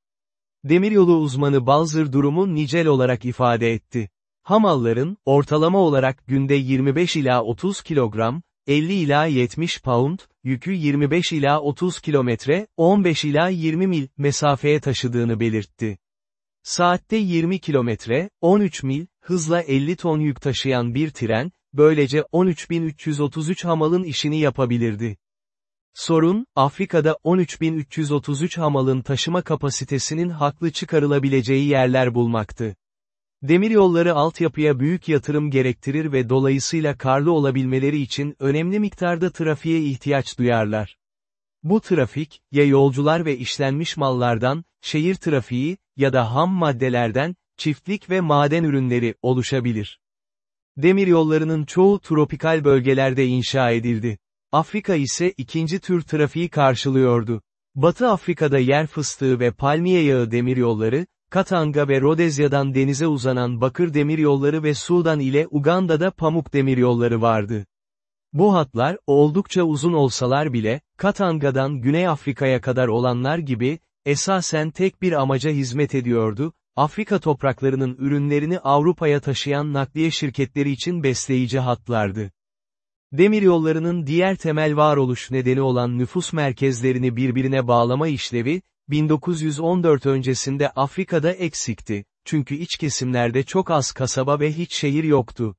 Demiryolu uzmanı Balzer durumu nicel olarak ifade etti. Hamalların, ortalama olarak günde 25 ila 30 kilogram, 50 ila 70 pound, yükü 25 ila 30 kilometre, 15 ila 20 mil mesafeye taşıdığını belirtti. Saatte 20 kilometre, 13 mil, hızla 50 ton yük taşıyan bir tren, böylece 13.333 hamalın işini yapabilirdi. Sorun, Afrika'da 13.333 hamalın taşıma kapasitesinin haklı çıkarılabileceği yerler bulmaktı. Demiryolları altyapıya büyük yatırım gerektirir ve dolayısıyla karlı olabilmeleri için önemli miktarda trafiğe ihtiyaç duyarlar. Bu trafik, ya yolcular ve işlenmiş mallardan, şehir trafiği, ya da ham maddelerden, çiftlik ve maden ürünleri, oluşabilir. Demiryollarının çoğu tropikal bölgelerde inşa edildi. Afrika ise ikinci tür trafiği karşılıyordu. Batı Afrika'da yer fıstığı ve palmiye yağı demiryolları, Katanga ve Rodezya'dan denize uzanan bakır demiryolları ve Sudan ile Uganda'da pamuk demiryolları vardı. Bu hatlar, oldukça uzun olsalar bile, Katanga'dan Güney Afrika'ya kadar olanlar gibi, esasen tek bir amaca hizmet ediyordu, Afrika topraklarının ürünlerini Avrupa'ya taşıyan nakliye şirketleri için besleyici hatlardı. Demiryollarının diğer temel varoluş nedeni olan nüfus merkezlerini birbirine bağlama işlevi, 1914 öncesinde Afrika'da eksikti, çünkü iç kesimlerde çok az kasaba ve hiç şehir yoktu.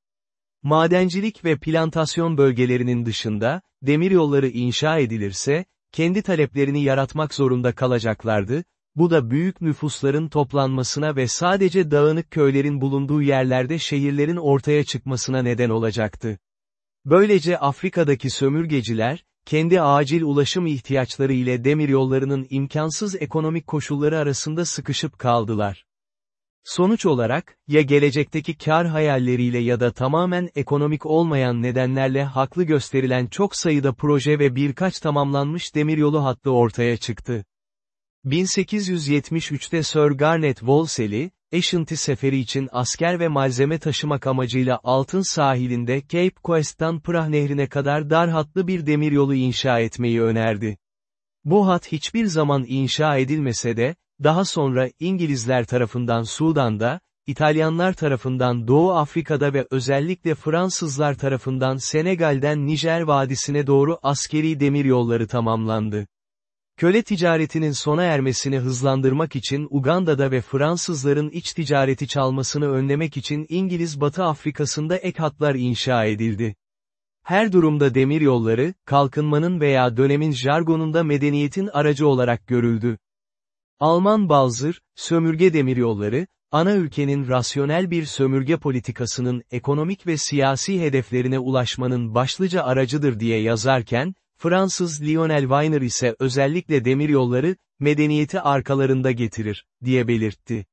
Madencilik ve plantasyon bölgelerinin dışında, demiryolları inşa edilirse, kendi taleplerini yaratmak zorunda kalacaklardı, bu da büyük nüfusların toplanmasına ve sadece dağınık köylerin bulunduğu yerlerde şehirlerin ortaya çıkmasına neden olacaktı. Böylece Afrika'daki sömürgeciler, kendi acil ulaşım ihtiyaçları ile demiryollarının imkansız ekonomik koşulları arasında sıkışıp kaldılar. Sonuç olarak, ya gelecekteki kar hayalleriyle ya da tamamen ekonomik olmayan nedenlerle haklı gösterilen çok sayıda proje ve birkaç tamamlanmış demiryolu hattı ortaya çıktı. 1873'te Sir Garnet Wolseley, Ashanti seferi için asker ve malzeme taşımak amacıyla Altın sahilinde Cape Coast'tan Prah Nehri'ne kadar dar hatlı bir demiryolu inşa etmeyi önerdi. Bu hat hiçbir zaman inşa edilmese de, daha sonra İngilizler tarafından Sudan'da, İtalyanlar tarafından Doğu Afrika'da ve özellikle Fransızlar tarafından Senegal'den Nijer Vadisi'ne doğru askeri demiryolları tamamlandı. Köle ticaretinin sona ermesini hızlandırmak için Uganda'da ve Fransızların iç ticareti çalmasını önlemek için İngiliz Batı Afrika'sında ek hatlar inşa edildi. Her durumda demiryolları, kalkınmanın veya dönemin jargonunda medeniyetin aracı olarak görüldü. Alman Balzır, sömürge demiryolları, ana ülkenin rasyonel bir sömürge politikasının ekonomik ve siyasi hedeflerine ulaşmanın başlıca aracıdır diye yazarken, Fransız Lionel Weiner ise özellikle demiryolları, medeniyeti arkalarında getirir, diye belirtti.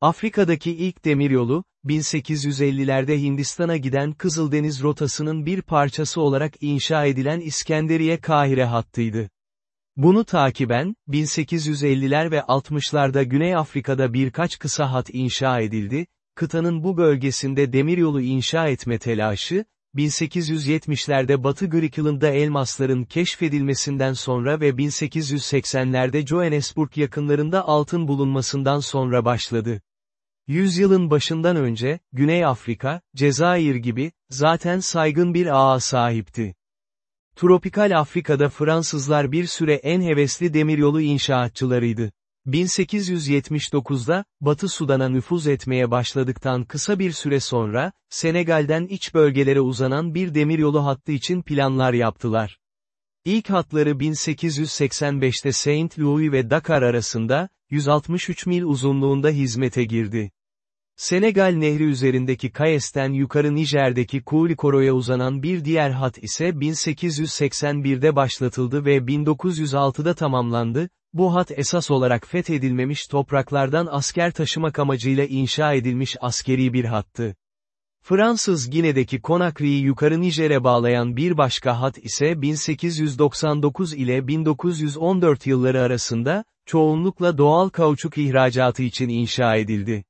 Afrika'daki ilk demiryolu, 1850'lerde Hindistan'a giden Kızıldeniz rotasının bir parçası olarak inşa edilen İskenderiye-Kahire hattıydı. Bunu takiben, 1850'ler ve 60'larda Güney Afrika'da birkaç kısa hat inşa edildi, kıtanın bu bölgesinde demiryolu inşa etme telaşı, 1870'lerde Batı Greenland'da elmasların keşfedilmesinden sonra ve 1880'lerde Johannesburg yakınlarında altın bulunmasından sonra başladı. Yüzyılın başından önce, Güney Afrika, Cezayir gibi, zaten saygın bir ağa sahipti. Tropikal Afrika'da Fransızlar bir süre en hevesli demiryolu inşaatçılarıydı. 1879'da, Batı Sudan'a nüfuz etmeye başladıktan kısa bir süre sonra, Senegal'den iç bölgelere uzanan bir demiryolu hattı için planlar yaptılar. İlk hatları 1885'te Saint Louis ve Dakar arasında, 163 mil uzunluğunda hizmete girdi. Senegal Nehri üzerindeki Kayes'ten yukarı Nijer'deki Koulikoro'ya uzanan bir diğer hat ise 1881'de başlatıldı ve 1906'da tamamlandı, bu hat esas olarak fethedilmemiş topraklardan asker taşımak amacıyla inşa edilmiş askeri bir hattı. Fransız Gine'deki Conakry'yi yukarı Nijer'e bağlayan bir başka hat ise 1899 ile 1914 yılları arasında, çoğunlukla doğal kauçuk ihracatı için inşa edildi.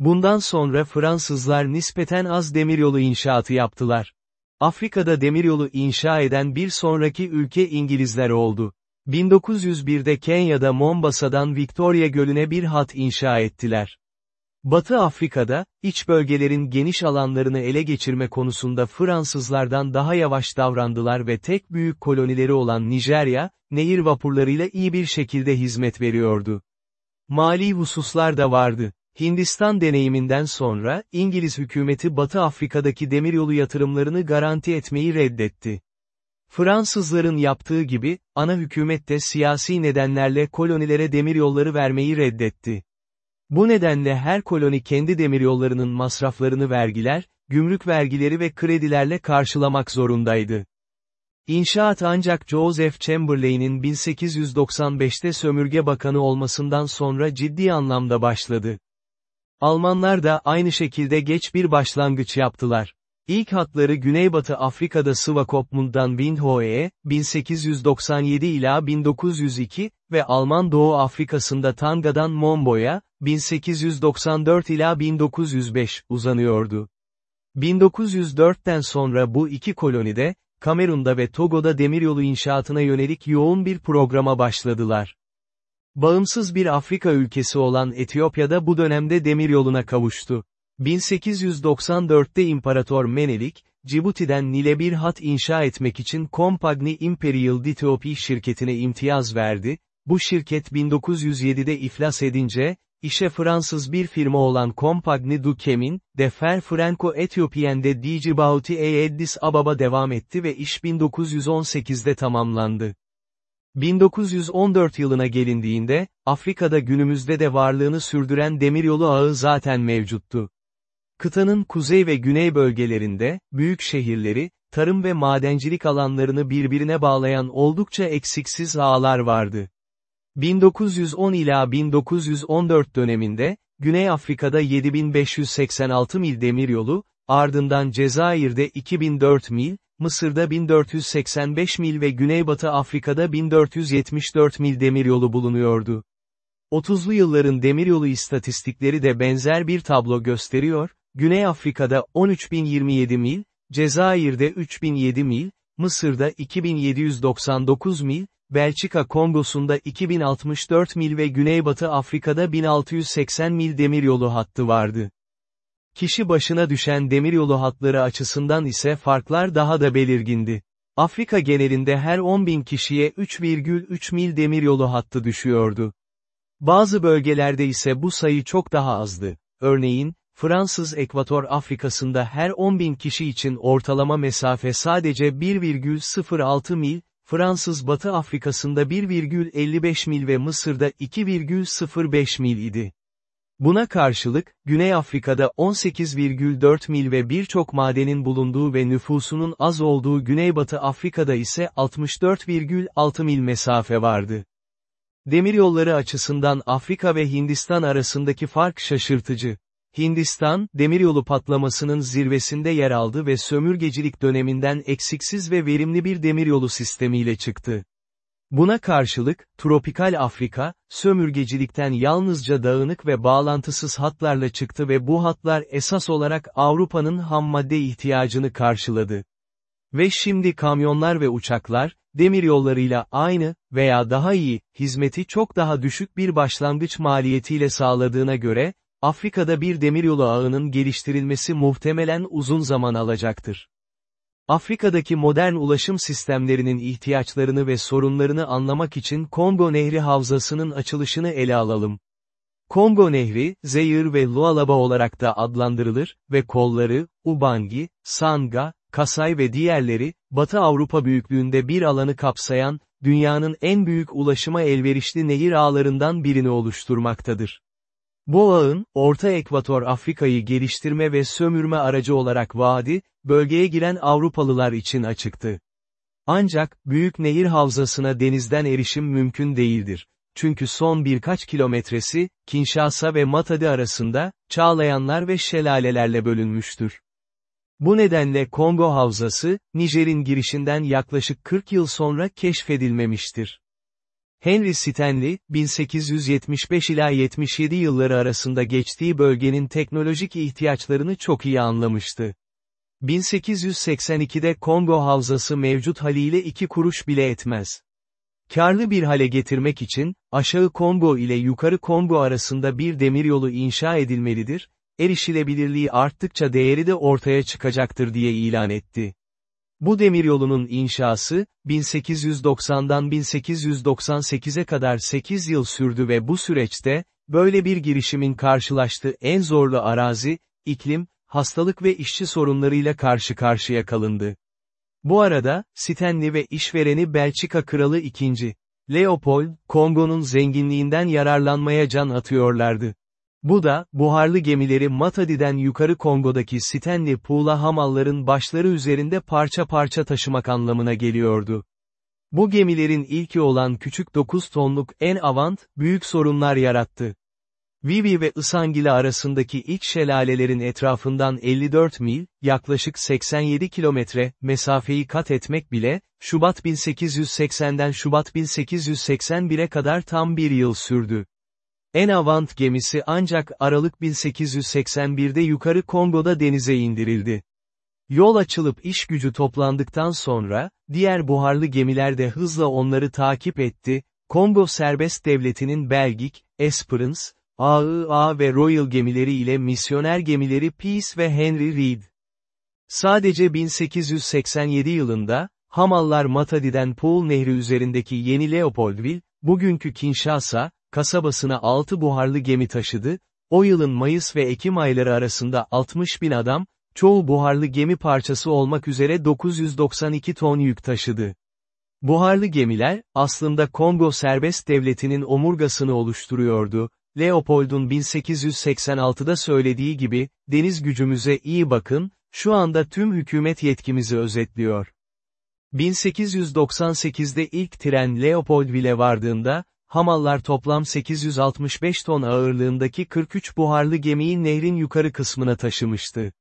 Bundan sonra Fransızlar nispeten az demiryolu inşaatı yaptılar. Afrika'da demiryolu inşa eden bir sonraki ülke İngilizler oldu. 1901'de Kenya'da Mombasa'dan Victoria Gölü'ne bir hat inşa ettiler. Batı Afrika'da, iç bölgelerin geniş alanlarını ele geçirme konusunda Fransızlardan daha yavaş davrandılar ve tek büyük kolonileri olan Nijerya, nehir vapurlarıyla iyi bir şekilde hizmet veriyordu. Mali hususlar da vardı. Hindistan deneyiminden sonra, İngiliz hükümeti Batı Afrika'daki demiryolu yatırımlarını garanti etmeyi reddetti. Fransızların yaptığı gibi, ana hükümet de siyasi nedenlerle kolonilere demiryolları vermeyi reddetti. Bu nedenle her koloni kendi demiryollarının masraflarını vergiler, gümrük vergileri ve kredilerle karşılamak zorundaydı. İnşaat ancak Joseph Chamberlain'in 1895'te sömürge bakanı olmasından sonra ciddi anlamda başladı. Almanlar da aynı şekilde geç bir başlangıç yaptılar. İlk hatları Güneybatı Afrika'da Swakopmund'dan Windhoe'ye, 1897 ila 1902 ve Alman Doğu Afrika'sında Tanga'dan Mombo'ya, 1894 ila 1905 uzanıyordu. 1904'ten sonra bu iki kolonide, Kamerun'da ve Togo'da demiryolu inşaatına yönelik yoğun bir programa başladılar. Bağımsız bir Afrika ülkesi olan Etiyopya'da bu dönemde demiryoluna kavuştu. 1894'te İmparator Menelik, Cibuti'den Nil'e bir hat inşa etmek için Compagnie Imperial d'Ethiopie şirketine imtiyaz verdi, bu şirket 1907'de iflas edince, işe Fransız bir firma olan Compagnie du Chemin, de Fer Franco Ethiopien'de Djibouti e Addis Ababa devam etti ve iş 1918'de tamamlandı. 1914 yılına gelindiğinde, Afrika'da günümüzde de varlığını sürdüren demiryolu ağı zaten mevcuttu. Kıtanın kuzey ve güney bölgelerinde, büyük şehirleri, tarım ve madencilik alanlarını birbirine bağlayan oldukça eksiksiz ağlar vardı. 1910 ila 1914 döneminde, Güney Afrika'da 7586 mil demiryolu, ardından Cezayir'de 2004 mil, Mısır'da 1485 mil ve Güneybatı Afrika'da 1474 mil demiryolu bulunuyordu. 30'lu yılların demiryolu istatistikleri de benzer bir tablo gösteriyor, Güney Afrika'da 13.027 mil, Cezayir'de 3.007 mil, Mısır'da 2799 mil, Belçika Kongosu'nda 2064 mil ve Güneybatı Afrika'da 1680 mil demiryolu hattı vardı. Kişi başına düşen demiryolu hatları açısından ise farklar daha da belirgindi. Afrika genelinde her 10 bin kişiye 3,3 mil demiryolu hattı düşüyordu. Bazı bölgelerde ise bu sayı çok daha azdı. Örneğin, Fransız Ekvator Afrikası'nda her 10 bin kişi için ortalama mesafe sadece 1,06 mil, Fransız Batı Afrikası'nda 1,55 mil ve Mısır'da 2,05 mil idi. Buna karşılık, Güney Afrika'da 18,4 mil ve birçok madenin bulunduğu ve nüfusunun az olduğu Güneybatı Afrika'da ise 64,6 mil mesafe vardı. Demiryolları açısından Afrika ve Hindistan arasındaki fark şaşırtıcı. Hindistan, demiryolu patlamasının zirvesinde yer aldı ve sömürgecilik döneminden eksiksiz ve verimli bir demiryolu sistemiyle çıktı. Buna karşılık, tropikal Afrika, sömürgecilikten yalnızca dağınık ve bağlantısız hatlarla çıktı ve bu hatlar esas olarak Avrupa'nın hammadde ihtiyacını karşıladı. Ve şimdi kamyonlar ve uçaklar, demiryollarıyla aynı veya daha iyi, hizmeti çok daha düşük bir başlangıç maliyetiyle sağladığına göre, Afrika'da bir demiryolu ağının geliştirilmesi muhtemelen uzun zaman alacaktır. Afrika'daki modern ulaşım sistemlerinin ihtiyaçlarını ve sorunlarını anlamak için Kongo Nehri Havzası'nın açılışını ele alalım. Kongo Nehri, Zeyir ve Lualaba olarak da adlandırılır ve kolları, Ubangi, Sanga, Kasay ve diğerleri, Batı Avrupa büyüklüğünde bir alanı kapsayan, dünyanın en büyük ulaşıma elverişli nehir ağlarından birini oluşturmaktadır. Bu ağın, Orta Ekvator Afrika'yı geliştirme ve sömürme aracı olarak vaadi, bölgeye giren Avrupalılar için açıktı. Ancak, Büyük Nehir Havzası'na denizden erişim mümkün değildir. Çünkü son birkaç kilometresi, Kinshasa ve Matadi arasında, çağlayanlar ve şelalelerle bölünmüştür. Bu nedenle Kongo Havzası, Nijer'in girişinden yaklaşık 40 yıl sonra keşfedilmemiştir. Henry Stanley, 1875 ila 77 yılları arasında geçtiği bölgenin teknolojik ihtiyaçlarını çok iyi anlamıştı. 1882'de Kongo Havzası mevcut haliyle iki kuruş bile etmez. Karlı bir hale getirmek için, aşağı Kongo ile yukarı Kongo arasında bir demiryolu inşa edilmelidir, erişilebilirliği arttıkça değeri de ortaya çıkacaktır diye ilan etti. Bu demiryolunun inşası, 1890'dan 1898'e kadar 8 yıl sürdü ve bu süreçte, böyle bir girişimin karşılaştığı en zorlu arazi, iklim, hastalık ve işçi sorunlarıyla karşı karşıya kalındı. Bu arada, Stanley ve işvereni Belçika Kralı II. Leopold, Kongo'nun zenginliğinden yararlanmaya can atıyorlardı. Bu da, buharlı gemileri Matadi'den yukarı Kongo'daki Stanley Pool'a hamalların başları üzerinde parça parça taşımak anlamına geliyordu. Bu gemilerin ilki olan küçük 9 tonluk en avant, büyük sorunlar yarattı. Vivi ve Isangili arasındaki ilk şelalelerin etrafından 54 mil, yaklaşık 87 kilometre, mesafeyi kat etmek bile, Şubat 1880'den Şubat 1881'e kadar tam bir yıl sürdü. En Avant gemisi ancak Aralık 1881'de yukarı Kongo'da denize indirildi. Yol açılıp iş gücü toplandıktan sonra, diğer buharlı gemiler de hızla onları takip etti, Kongo Serbest Devleti'nin Belgik, Esperance, AIA ve Royal gemileri ile misyoner gemileri Peace ve Henry Reed. Sadece 1887 yılında, Hamallar Matadi'den Pool Nehri üzerindeki Yeni Leopoldville, bugünkü Kinshasa, kasabasına 6 buharlı gemi taşıdı, o yılın Mayıs ve Ekim ayları arasında 60 bin adam, çoğu buharlı gemi parçası olmak üzere 992 ton yük taşıdı. Buharlı gemiler, aslında Kongo Serbest Devleti'nin omurgasını oluşturuyordu, Leopold'un 1886'da söylediği gibi, deniz gücümüze iyi bakın, şu anda tüm hükümet yetkimizi özetliyor. 1898'de ilk tren Leopoldville vardığında, Hamallar toplam 865 ton ağırlığındaki 43 buharlı gemiyi nehrin yukarı kısmına taşımıştı.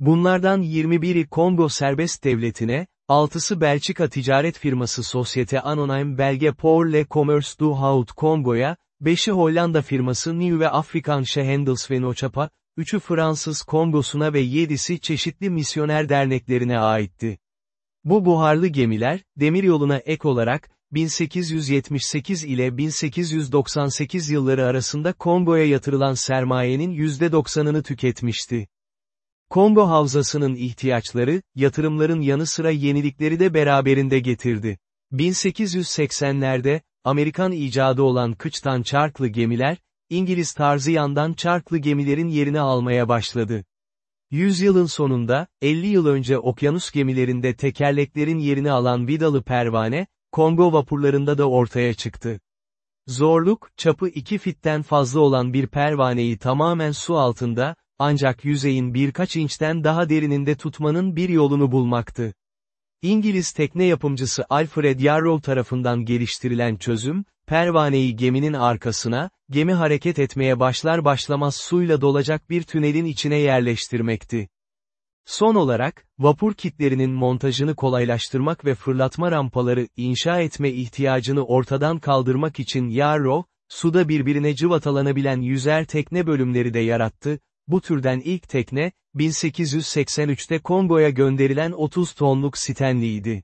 Bunlardan 21'i Kongo Serbest Devleti'ne, 6'sı Belçika ticaret firması Societe Anonyme Belge pour le Commerce du Haut Kongo'ya, 5'i Hollanda firması New ve Afrikansche Handelsvennootschap'a, 3'ü Fransız Kongosu'na ve 7'si çeşitli misyoner derneklerine aitti. Bu buharlı gemiler, demiryoluna ek olarak, 1878 ile 1898 yılları arasında Kongo'ya yatırılan sermayenin %90'ını tüketmişti. Kongo havzasının ihtiyaçları, yatırımların yanı sıra yenilikleri de beraberinde getirdi. 1880'lerde, Amerikan icadı olan kıçtan çarklı gemiler, İngiliz tarzı yandan çarklı gemilerin yerini almaya başladı. Yüzyılın sonunda, 50 yıl önce okyanus gemilerinde tekerleklerin yerini alan vidalı pervane, Kongo vapurlarında da ortaya çıktı. Zorluk, çapı 2 fitten fazla olan bir pervaneyi tamamen su altında, ancak yüzeyin birkaç inçten daha derininde tutmanın bir yolunu bulmaktı. İngiliz tekne yapımcısı Alfred Yarrow tarafından geliştirilen çözüm, pervaneyi geminin arkasına, gemi hareket etmeye başlar başlamaz suyla dolacak bir tünelin içine yerleştirmekti. Son olarak, vapur kitlerinin montajını kolaylaştırmak ve fırlatma rampaları inşa etme ihtiyacını ortadan kaldırmak için Yarrow, suda birbirine cıvatalanabilen yüzer tekne bölümleri de yarattı, bu türden ilk tekne, 1883'te Kongo'ya gönderilen 30 tonluk Stanley'di.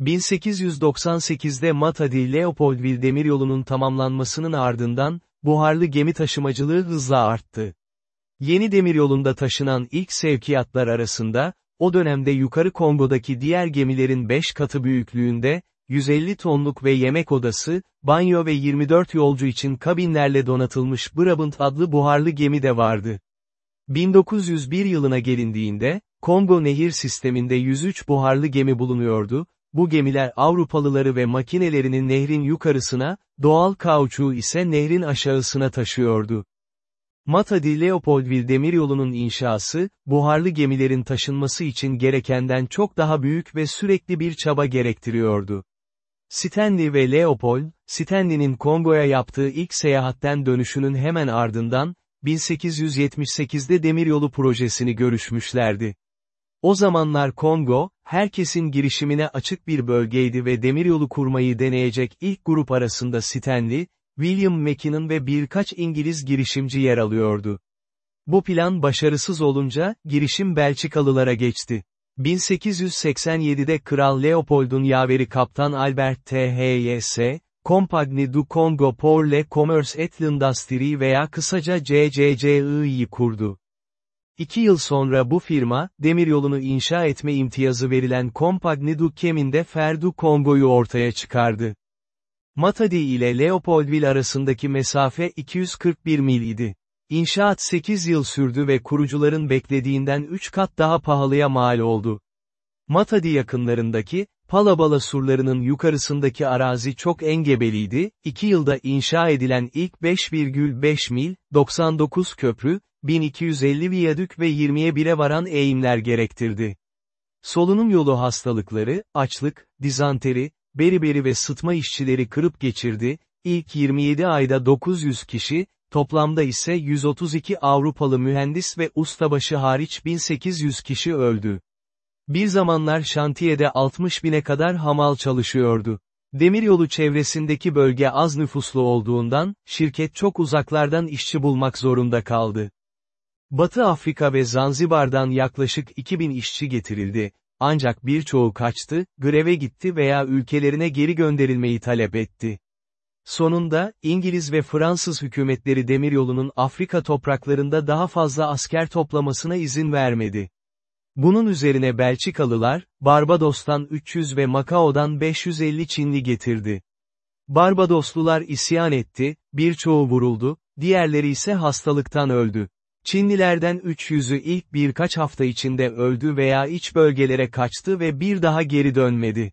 1898'de Matadi-Leopoldville demiryolunun tamamlanmasının ardından, buharlı gemi taşımacılığı hızla arttı. Yeni demiryolunda taşınan ilk sevkiyatlar arasında, o dönemde yukarı Kongo'daki diğer gemilerin 5 katı büyüklüğünde, 150 tonluk ve yemek odası, banyo ve 24 yolcu için kabinlerle donatılmış Brabant adlı buharlı gemi de vardı. 1901 yılına gelindiğinde, Kongo nehir sisteminde 103 buharlı gemi bulunuyordu, bu gemiler Avrupalıları ve makinelerini nehrin yukarısına, doğal kauçuğu ise nehrin aşağısına taşıyordu. Matadi Leopoldville demiryolunun inşası, buharlı gemilerin taşınması için gerekenden çok daha büyük ve sürekli bir çaba gerektiriyordu. Stanley ve Leopold, Stanley'nin Kongo'ya yaptığı ilk seyahatten dönüşünün hemen ardından, 1878'de demiryolu projesini görüşmüşlerdi. O zamanlar Kongo, herkesin girişimine açık bir bölgeydi ve demiryolu kurmayı deneyecek ilk grup arasında Stanley, William Mackinnon ve birkaç İngiliz girişimci yer alıyordu. Bu plan başarısız olunca, girişim Belçikalılara geçti. 1887'de Kral Leopold'un yaveri Kaptan Albert T.H.Y.S., Compagnie du Congo pour le Commerce et l'Industrie veya kısaca CCCI'yi kurdu. İki yıl sonra bu firma, demiryolunu inşa etme imtiyazı verilen Compagnie du Chemin Ferdu Congo'yu ortaya çıkardı. Matadi ile Leopoldville arasındaki mesafe 241 mil idi. İnşaat 8 yıl sürdü ve kurucuların beklediğinden 3 kat daha pahalıya mal oldu. Matadi yakınlarındaki, Palabala surlarının yukarısındaki arazi çok engebeliydi, 2 yılda inşa edilen ilk 5,5 mil, 99 köprü, 1250 viyadük ve 20'ye 1'e varan eğimler gerektirdi. Solunum yolu hastalıkları, açlık, dizanteri, beriberi ve sıtma işçileri kırıp geçirdi, ilk 27 ayda 900 kişi, toplamda ise 132 Avrupalı mühendis ve ustabaşı hariç 1800 kişi öldü. Bir zamanlar şantiyede 60 bine kadar hamal çalışıyordu. Demiryolu çevresindeki bölge az nüfuslu olduğundan, şirket çok uzaklardan işçi bulmak zorunda kaldı. Batı Afrika ve Zanzibar'dan yaklaşık 2000 işçi getirildi, ancak birçoğu kaçtı, greve gitti veya ülkelerine geri gönderilmeyi talep etti. Sonunda, İngiliz ve Fransız hükümetleri demiryolunun Afrika topraklarında daha fazla asker toplamasına izin vermedi. Bunun üzerine Belçikalılar, Barbados'tan 300 ve Macao'dan 550 Çinli getirdi. Barbadoslular isyan etti, birçoğu vuruldu, diğerleri ise hastalıktan öldü. Çinlilerden 300'ü ilk birkaç hafta içinde öldü veya iç bölgelere kaçtı ve bir daha geri dönmedi.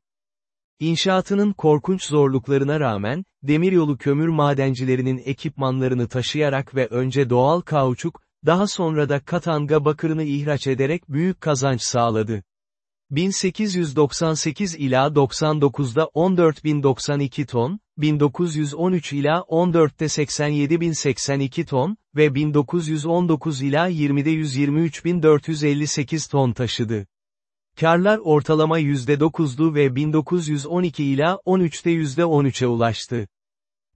İnşaatının korkunç zorluklarına rağmen, demiryolu kömür madencilerinin ekipmanlarını taşıyarak ve önce doğal kauçuk, daha sonra da katanga bakırını ihraç ederek büyük kazanç sağladı. 1898 ila 99'da 14.092 ton, 1913 ila 14'te 87.082 ton ve 1919 ila 20'de 123.458 ton taşıdı. Karlar ortalama %9'du ve 1912 ila 13'te %13'e ulaştı.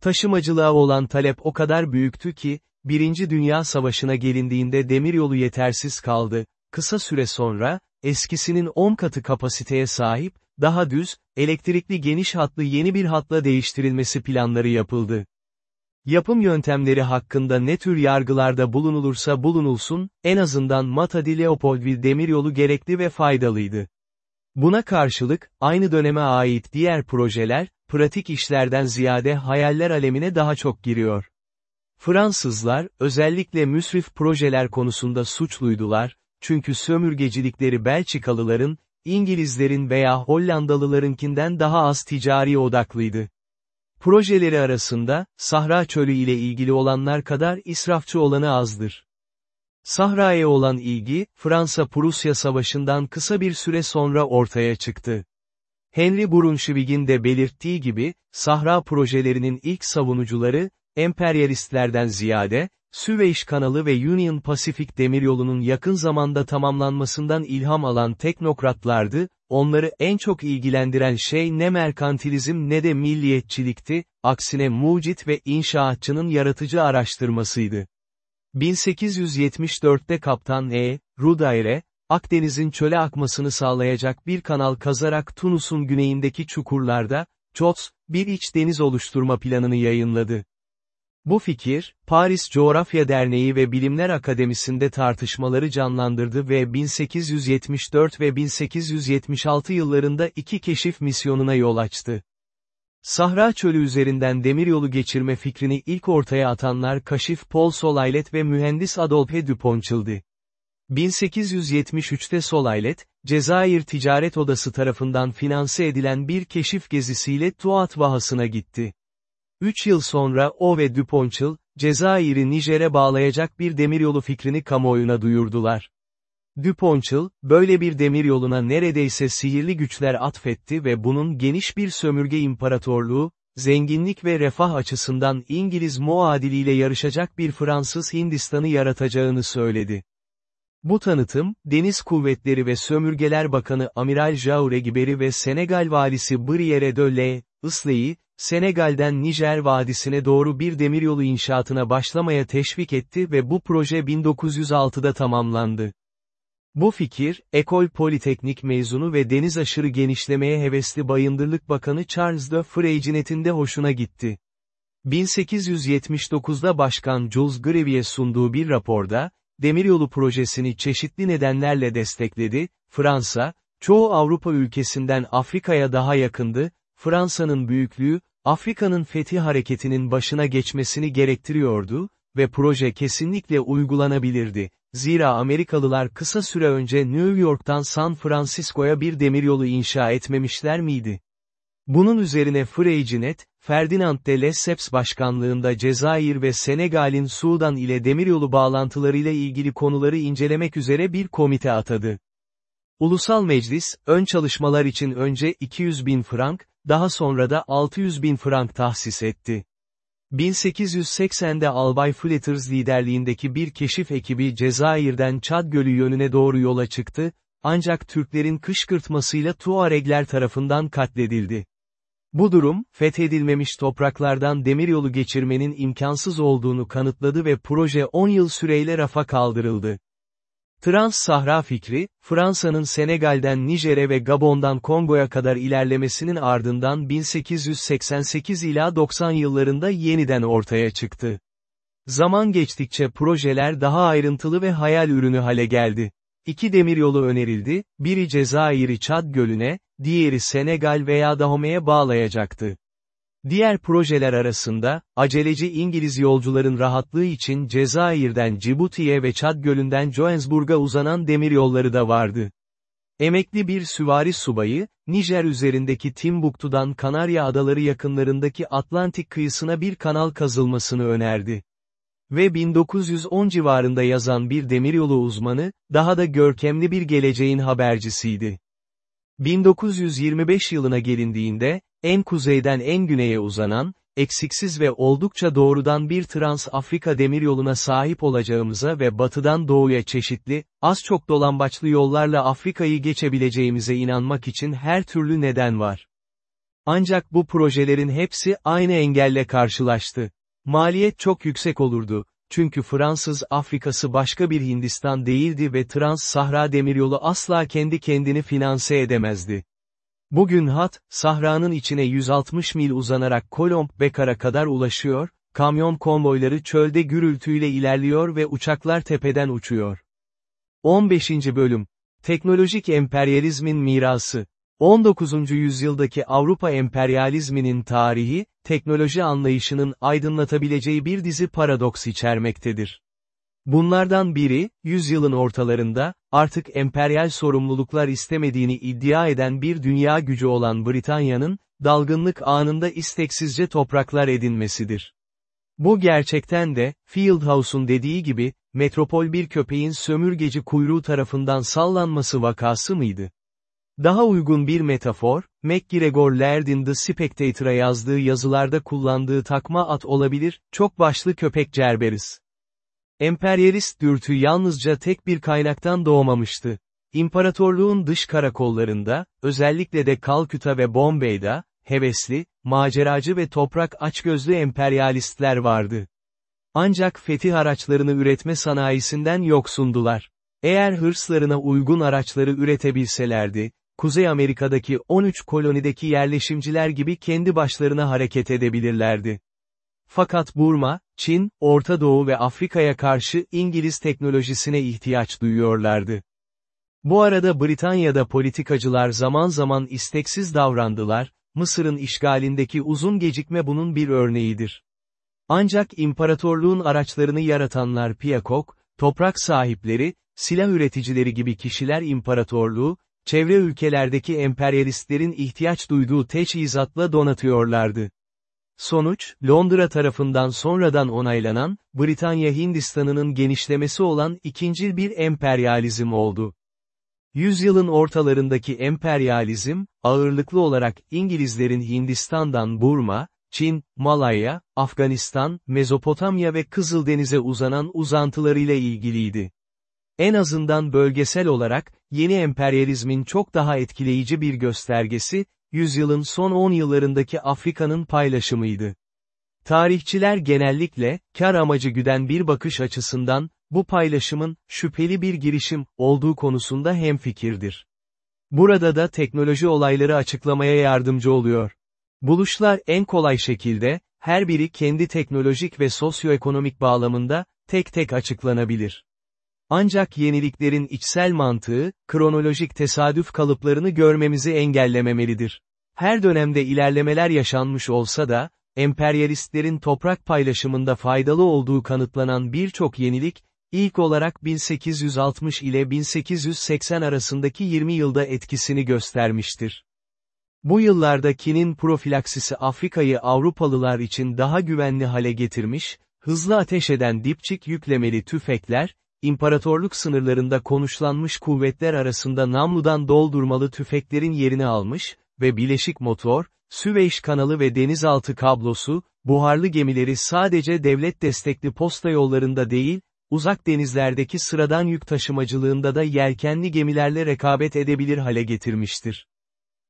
Taşımacılığa olan talep o kadar büyüktü ki, Birinci Dünya Savaşı'na gelindiğinde demiryolu yetersiz kaldı, kısa süre sonra, eskisinin 10 katı kapasiteye sahip, daha düz, elektrikli geniş hatlı yeni bir hatla değiştirilmesi planları yapıldı. Yapım yöntemleri hakkında ne tür yargılarda bulunulursa bulunulsun, en azından Mata di Leopoldville demiryolu gerekli ve faydalıydı. Buna karşılık, aynı döneme ait diğer projeler, pratik işlerden ziyade hayaller alemine daha çok giriyor. Fransızlar, özellikle müsrif projeler konusunda suçluydular, çünkü sömürgecilikleri Belçikalıların, İngilizlerin veya Hollandalılarınkinden daha az ticari odaklıydı. Projeleri arasında, Sahra Çölü ile ilgili olanlar kadar israfçı olanı azdır. Sahra'ya olan ilgi, Fransa-Prusya Savaşı'ndan kısa bir süre sonra ortaya çıktı. Henry Brunswick'in de belirttiği gibi, Sahra projelerinin ilk savunucuları, emperyalistlerden ziyade, Süveyş kanalı ve Union Pacific demiryolunun yakın zamanda tamamlanmasından ilham alan teknokratlardı, onları en çok ilgilendiren şey ne merkantilizm ne de milliyetçilikti, aksine mucit ve inşaatçının yaratıcı araştırmasıydı. 1874'te Kaptan E. Rudaire, Akdeniz'in çöle akmasını sağlayacak bir kanal kazarak Tunus'un güneyindeki çukurlarda, COTS, bir iç deniz oluşturma planını yayınladı. Bu fikir, Paris Coğrafya Derneği ve Bilimler Akademisi'nde tartışmaları canlandırdı ve 1874 ve 1876 yıllarında iki keşif misyonuna yol açtı. Sahra çölü üzerinden demiryolu geçirme fikrini ilk ortaya atanlar kaşif Paul Solaylet ve mühendis Adolphe Dupont'çıldı. 1873'te Solaylet, Cezayir Ticaret Odası tarafından finanse edilen bir keşif gezisiyle Tuat Vahası'na gitti. Üç yıl sonra o ve Duponchel, Cezayir'i Nijer'e bağlayacak bir demiryolu fikrini kamuoyuna duyurdular. Duponchel, böyle bir demiryoluna neredeyse sihirli güçler atfetti ve bunun geniş bir sömürge imparatorluğu, zenginlik ve refah açısından İngiliz muadiliyle yarışacak bir Fransız Hindistan'ı yaratacağını söyledi. Bu tanıtım, Deniz Kuvvetleri ve Sömürgeler Bakanı Amiral Jaure Giberi ve Senegal Valisi Briere de L. Senegal'den Nijer Vadisi'ne doğru bir demiryolu inşaatına başlamaya teşvik etti ve bu proje 1906'da tamamlandı. Bu fikir, Ekol Politeknik mezunu ve deniz aşırı genişlemeye hevesli Bayındırlık Bakanı Charles de Freycinet'in de hoşuna gitti. 1879'da Başkan Jules Grevie'ye sunduğu bir raporda, demiryolu projesini çeşitli nedenlerle destekledi, Fransa, çoğu Avrupa ülkesinden Afrika'ya daha yakındı, Fransa'nın büyüklüğü, Afrika'nın fethi hareketinin başına geçmesini gerektiriyordu ve proje kesinlikle uygulanabilirdi. zira Amerikalılar kısa süre önce New York'tan San Francisco'ya bir demiryolu inşa etmemişler miydi? Bunun üzerine Freycinet, Ferdinand de Lesseps başkanlığında Cezayir ve Senegal'in Sudan ile demiryolu bağlantılarıyla ilgili konuları incelemek üzere bir komite atadı. Ulusal Meclis, ön çalışmalar için önce 200 bin frank, daha sonra da 600 bin frank tahsis etti. 1880'de Albay Flatters liderliğindeki bir keşif ekibi Cezayir'den Çad Gölü yönüne doğru yola çıktı, ancak Türklerin kışkırtmasıyla Tuaregler tarafından katledildi. Bu durum, fethedilmemiş topraklardan demiryolu geçirmenin imkansız olduğunu kanıtladı ve proje 10 yıl süreyle rafa kaldırıldı. Trans-Sahra fikri, Fransa'nın Senegal'den Nijer'e ve Gabon'dan Kongo'ya kadar ilerlemesinin ardından 1888 ila 90 yıllarında yeniden ortaya çıktı. Zaman geçtikçe projeler daha ayrıntılı ve hayal ürünü hale geldi. İki demiryolu önerildi, biri Cezayir'i Çad Gölü'ne, diğeri Senegal veya Dahome'ye bağlayacaktı. Diğer projeler arasında, aceleci İngiliz yolcuların rahatlığı için Cezayir'den Cibuti'ye ve Çad Gölü'nden Johannesburg'a uzanan demiryolları da vardı. Emekli bir süvari subayı, Nijer üzerindeki Timbuktu'dan Kanarya Adaları yakınlarındaki Atlantik kıyısına bir kanal kazılmasını önerdi. Ve 1910 civarında yazan bir demiryolu uzmanı, daha da görkemli bir geleceğin habercisiydi. 1925 yılına gelindiğinde, en kuzeyden en güneye uzanan, eksiksiz ve oldukça doğrudan bir Trans-Afrika demiryoluna sahip olacağımıza ve batıdan doğuya çeşitli, az çok dolambaçlı yollarla Afrika'yı geçebileceğimize inanmak için her türlü neden var. Ancak bu projelerin hepsi aynı engelle karşılaştı. Maliyet çok yüksek olurdu, çünkü Fransız Afrikası başka bir Hindistan değildi ve Trans-Sahra demiryolu asla kendi kendini finanse edemezdi. Bugün hat, Sahra'nın içine 160 mil uzanarak Kolomb Bekar'a kadar ulaşıyor, kamyon konvoyları çölde gürültüyle ilerliyor ve uçaklar tepeden uçuyor. 15. Bölüm Teknolojik Emperyalizmin Mirası 19. yüzyıldaki Avrupa emperyalizminin tarihi, teknoloji anlayışının aydınlatabileceği bir dizi paradoks içermektedir. Bunlardan biri, yüzyılın ortalarında, artık emperyal sorumluluklar istemediğini iddia eden bir dünya gücü olan Britanya'nın, dalgınlık anında isteksizce topraklar edinmesidir. Bu gerçekten de, Fieldhouse'un dediği gibi, metropol bir köpeğin sömürgeci kuyruğu tarafından sallanması vakası mıydı? Daha uygun bir metafor, MacGregor Laird'in The Spectator'a yazdığı yazılarda kullandığı takma at olabilir, çok başlı köpek Cerberus. Emperyalist dürtü yalnızca tek bir kaynaktan doğmamıştı. İmparatorluğun dış karakollarında, özellikle de Kalküta ve Bombay'da, hevesli, maceracı ve toprak açgözlü emperyalistler vardı. Ancak fetih araçlarını üretme sanayisinden yoksundular. Eğer hırslarına uygun araçları üretebilselerdi, Kuzey Amerika'daki 13 kolonideki yerleşimciler gibi kendi başlarına hareket edebilirlerdi. Fakat Burma, Çin, Orta Doğu ve Afrika'ya karşı İngiliz teknolojisine ihtiyaç duyuyorlardı. Bu arada Britanya'da politikacılar zaman zaman isteksiz davrandılar, Mısır'ın işgalindeki uzun gecikme bunun bir örneğidir. Ancak imparatorluğun araçlarını yaratanlar Piyakok, toprak sahipleri, silah üreticileri gibi kişiler imparatorluğu, çevre ülkelerdeki emperyalistlerin ihtiyaç duyduğu teçhizatla donatıyorlardı. Sonuç, Londra tarafından sonradan onaylanan, Britanya Hindistan'ının genişlemesi olan ikinci bir emperyalizm oldu. Yüzyılın ortalarındaki emperyalizm, ağırlıklı olarak İngilizlerin Hindistan'dan Burma, Çin, Malaya, Afganistan, Mezopotamya ve Kızıldeniz'e uzanan uzantılarıyla ilgiliydi. En azından bölgesel olarak, yeni emperyalizmin çok daha etkileyici bir göstergesi, yüzyılın son 10 yıllarındaki Afrika'nın paylaşımıydı. Tarihçiler genellikle, kar amacı güden bir bakış açısından, bu paylaşımın, şüpheli bir girişim, olduğu konusunda hemfikirdir. Burada da teknoloji olayları açıklamaya yardımcı oluyor. Buluşlar en kolay şekilde, her biri kendi teknolojik ve sosyoekonomik bağlamında, tek tek açıklanabilir. Ancak yeniliklerin içsel mantığı, kronolojik tesadüf kalıplarını görmemizi engellememelidir. Her dönemde ilerlemeler yaşanmış olsa da, emperyalistlerin toprak paylaşımında faydalı olduğu kanıtlanan birçok yenilik, ilk olarak 1860 ile 1880 arasındaki 20 yılda etkisini göstermiştir. Bu yıllarda kinin profilaksisi Afrika'yı Avrupalılar için daha güvenli hale getirmiş, hızlı ateş eden dipçik yüklemeli tüfekler, imparatorluk sınırlarında konuşlanmış kuvvetler arasında namludan doldurmalı tüfeklerin yerini almış ve bileşik motor, Süveyş kanalı ve denizaltı kablosu, buharlı gemileri sadece devlet destekli posta yollarında değil, uzak denizlerdeki sıradan yük taşımacılığında da yelkenli gemilerle rekabet edebilir hale getirmiştir.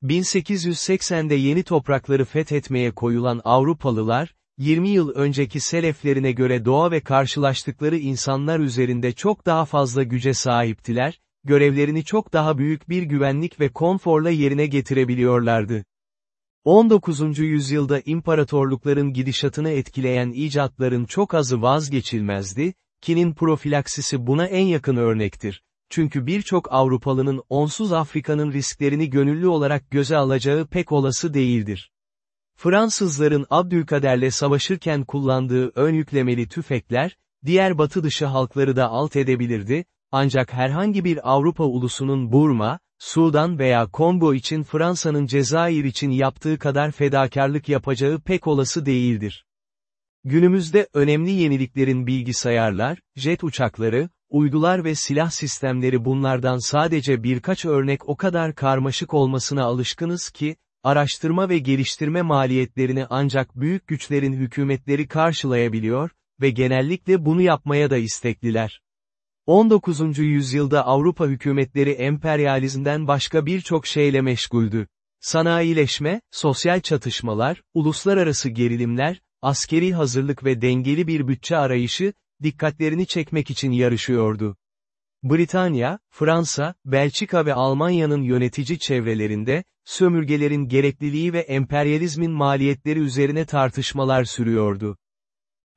1880'de yeni toprakları fethetmeye koyulan Avrupalılar, 20 yıl önceki seleflerine göre doğa ve karşılaştıkları insanlar üzerinde çok daha fazla güce sahiptiler, görevlerini çok daha büyük bir güvenlik ve konforla yerine getirebiliyorlardı. 19. yüzyılda imparatorlukların gidişatını etkileyen icatların çok azı vazgeçilmezdi, kinin profilaksisi buna en yakın örnektir. Çünkü birçok Avrupalının onsuz Afrika'nın risklerini gönüllü olarak göze alacağı pek olası değildir. Fransızların Abdülkader'le savaşırken kullandığı ön yüklemeli tüfekler, diğer batı dışı halkları da alt edebilirdi, ancak herhangi bir Avrupa ulusunun Burma, Sudan veya Kongo için Fransa'nın Cezayir için yaptığı kadar fedakarlık yapacağı pek olası değildir. Günümüzde önemli yeniliklerin bilgisayarlar, jet uçakları, uydular ve silah sistemleri bunlardan sadece birkaç örnek o kadar karmaşık olmasına alışkınız ki, araştırma ve geliştirme maliyetlerini ancak büyük güçlerin hükümetleri karşılayabiliyor ve genellikle bunu yapmaya da istekliler. 19. yüzyılda Avrupa hükümetleri emperyalizmden başka birçok şeyle meşguldü. Sanayileşme, sosyal çatışmalar, uluslararası gerilimler, askeri hazırlık ve dengeli bir bütçe arayışı, dikkatlerini çekmek için yarışıyordu. Britanya, Fransa, Belçika ve Almanya'nın yönetici çevrelerinde, sömürgelerin gerekliliği ve emperyalizmin maliyetleri üzerine tartışmalar sürüyordu.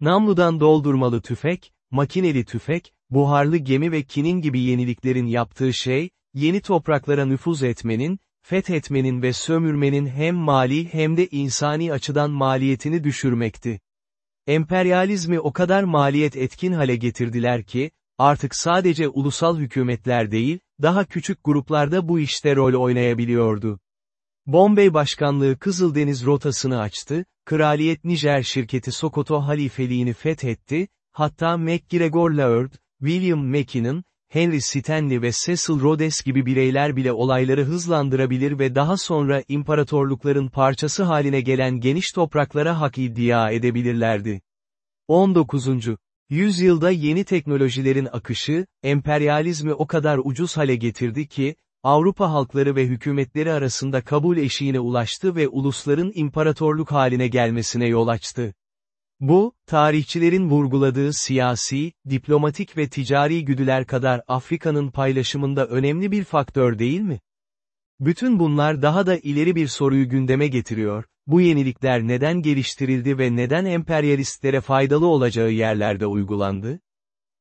Namludan doldurmalı tüfek, makineli tüfek, buharlı gemi ve kinin gibi yeniliklerin yaptığı şey, yeni topraklara nüfuz etmenin, fethetmenin ve sömürmenin hem mali hem de insani açıdan maliyetini düşürmekti. Emperyalizmi o kadar maliyet etkin hale getirdiler ki, artık sadece ulusal hükümetler değil, daha küçük gruplarda bu işte rol oynayabiliyordu. Bombay Başkanlığı Kızıldeniz rotasını açtı, Kraliyet Nijer şirketi Sokoto halifeliğini fethetti, hatta MacGregor Laird, William Mackinnon, Henry Stanley ve Cecil Rhodes gibi bireyler bile olayları hızlandırabilir ve daha sonra imparatorlukların parçası haline gelen geniş topraklara hak iddia edebilirlerdi. 19. Yüzyılda yeni teknolojilerin akışı, emperyalizmi o kadar ucuz hale getirdi ki, Avrupa halkları ve hükümetleri arasında kabul eşiğine ulaştı ve ulusların imparatorluk haline gelmesine yol açtı. Bu, tarihçilerin vurguladığı siyasi, diplomatik ve ticari güdüler kadar Afrika'nın paylaşımında önemli bir faktör değil mi? Bütün bunlar daha da ileri bir soruyu gündeme getiriyor, bu yenilikler neden geliştirildi ve neden emperyalistlere faydalı olacağı yerlerde uygulandı?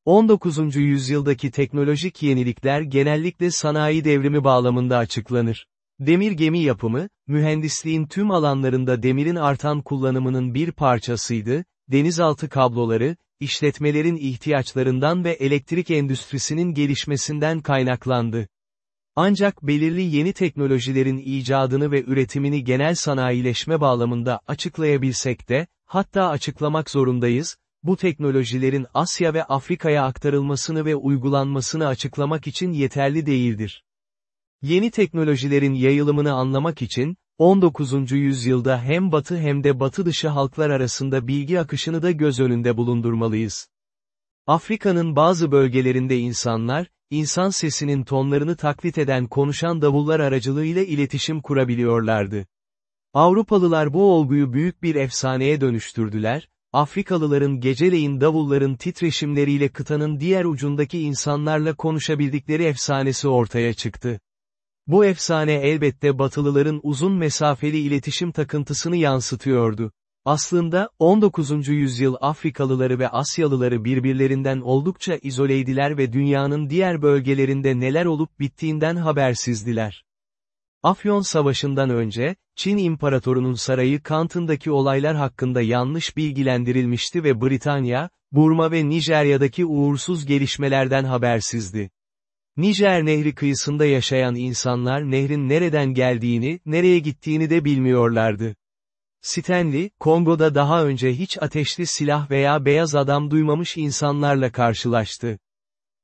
19. yüzyıldaki teknolojik yenilikler genellikle sanayi devrimi bağlamında açıklanır. Demir gemi yapımı, mühendisliğin tüm alanlarında demirin artan kullanımının bir parçasıydı, denizaltı kabloları, işletmelerin ihtiyaçlarından ve elektrik endüstrisinin gelişmesinden kaynaklandı. Ancak belirli yeni teknolojilerin icadını ve üretimini genel sanayileşme bağlamında açıklayabilsek de, hatta açıklamak zorundayız, bu teknolojilerin Asya ve Afrika'ya aktarılmasını ve uygulanmasını açıklamak için yeterli değildir. Yeni teknolojilerin yayılımını anlamak için, 19. yüzyılda hem batı hem de batı dışı halklar arasında bilgi akışını da göz önünde bulundurmalıyız. Afrika'nın bazı bölgelerinde insanlar, insan sesinin tonlarını taklit eden konuşan davullar aracılığıyla iletişim kurabiliyorlardı. Avrupalılar bu olguyu büyük bir efsaneye dönüştürdüler, Afrikalıların geceleyin davulların titreşimleriyle kıtanın diğer ucundaki insanlarla konuşabildikleri efsanesi ortaya çıktı. Bu efsane elbette Batılıların uzun mesafeli iletişim takıntısını yansıtıyordu. Aslında, 19. yüzyıl Afrikalıları ve Asyalıları birbirlerinden oldukça izoleydiler ve dünyanın diğer bölgelerinde neler olup bittiğinden habersizdiler. Afyon Savaşı'ndan önce, Çin İmparatoru'nun sarayı Kant'ındaki olaylar hakkında yanlış bilgilendirilmişti ve Britanya, Burma ve Nijerya'daki uğursuz gelişmelerden habersizdi. Nijer Nehri kıyısında yaşayan insanlar nehrin nereden geldiğini, nereye gittiğini de bilmiyorlardı. Stanley, Kongo'da daha önce hiç ateşli silah veya beyaz adam duymamış insanlarla karşılaştı.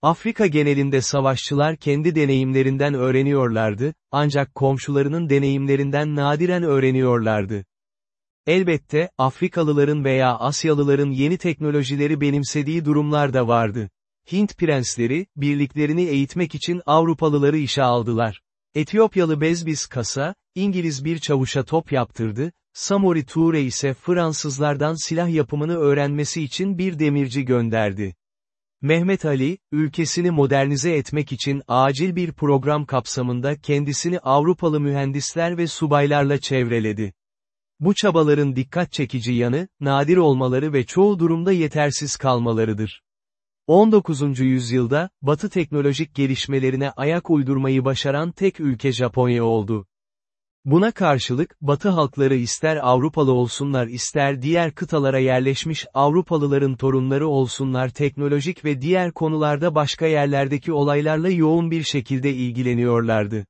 Afrika genelinde savaşçılar kendi deneyimlerinden öğreniyorlardı, ancak komşularının deneyimlerinden nadiren öğreniyorlardı. Elbette, Afrikalıların veya Asyalıların yeni teknolojileri benimsediği durumlar da vardı. Hint prensleri, birliklerini eğitmek için Avrupalıları işe aldılar. Etiyopyalı Bezbis Kasa, İngiliz bir çavuşa top yaptırdı, Samori Toure ise Fransızlardan silah yapımını öğrenmesi için bir demirci gönderdi. Mehmet Ali, ülkesini modernize etmek için acil bir program kapsamında kendisini Avrupalı mühendisler ve subaylarla çevreledi. Bu çabaların dikkat çekici yanı, nadir olmaları ve çoğu durumda yetersiz kalmalarıdır. 19. yüzyılda, Batı teknolojik gelişmelerine ayak uydurmayı başaran tek ülke Japonya oldu. Buna karşılık, Batı halkları ister Avrupalı olsunlar ister diğer kıtalara yerleşmiş Avrupalıların torunları olsunlar teknolojik ve diğer konularda başka yerlerdeki olaylarla yoğun bir şekilde ilgileniyorlardı.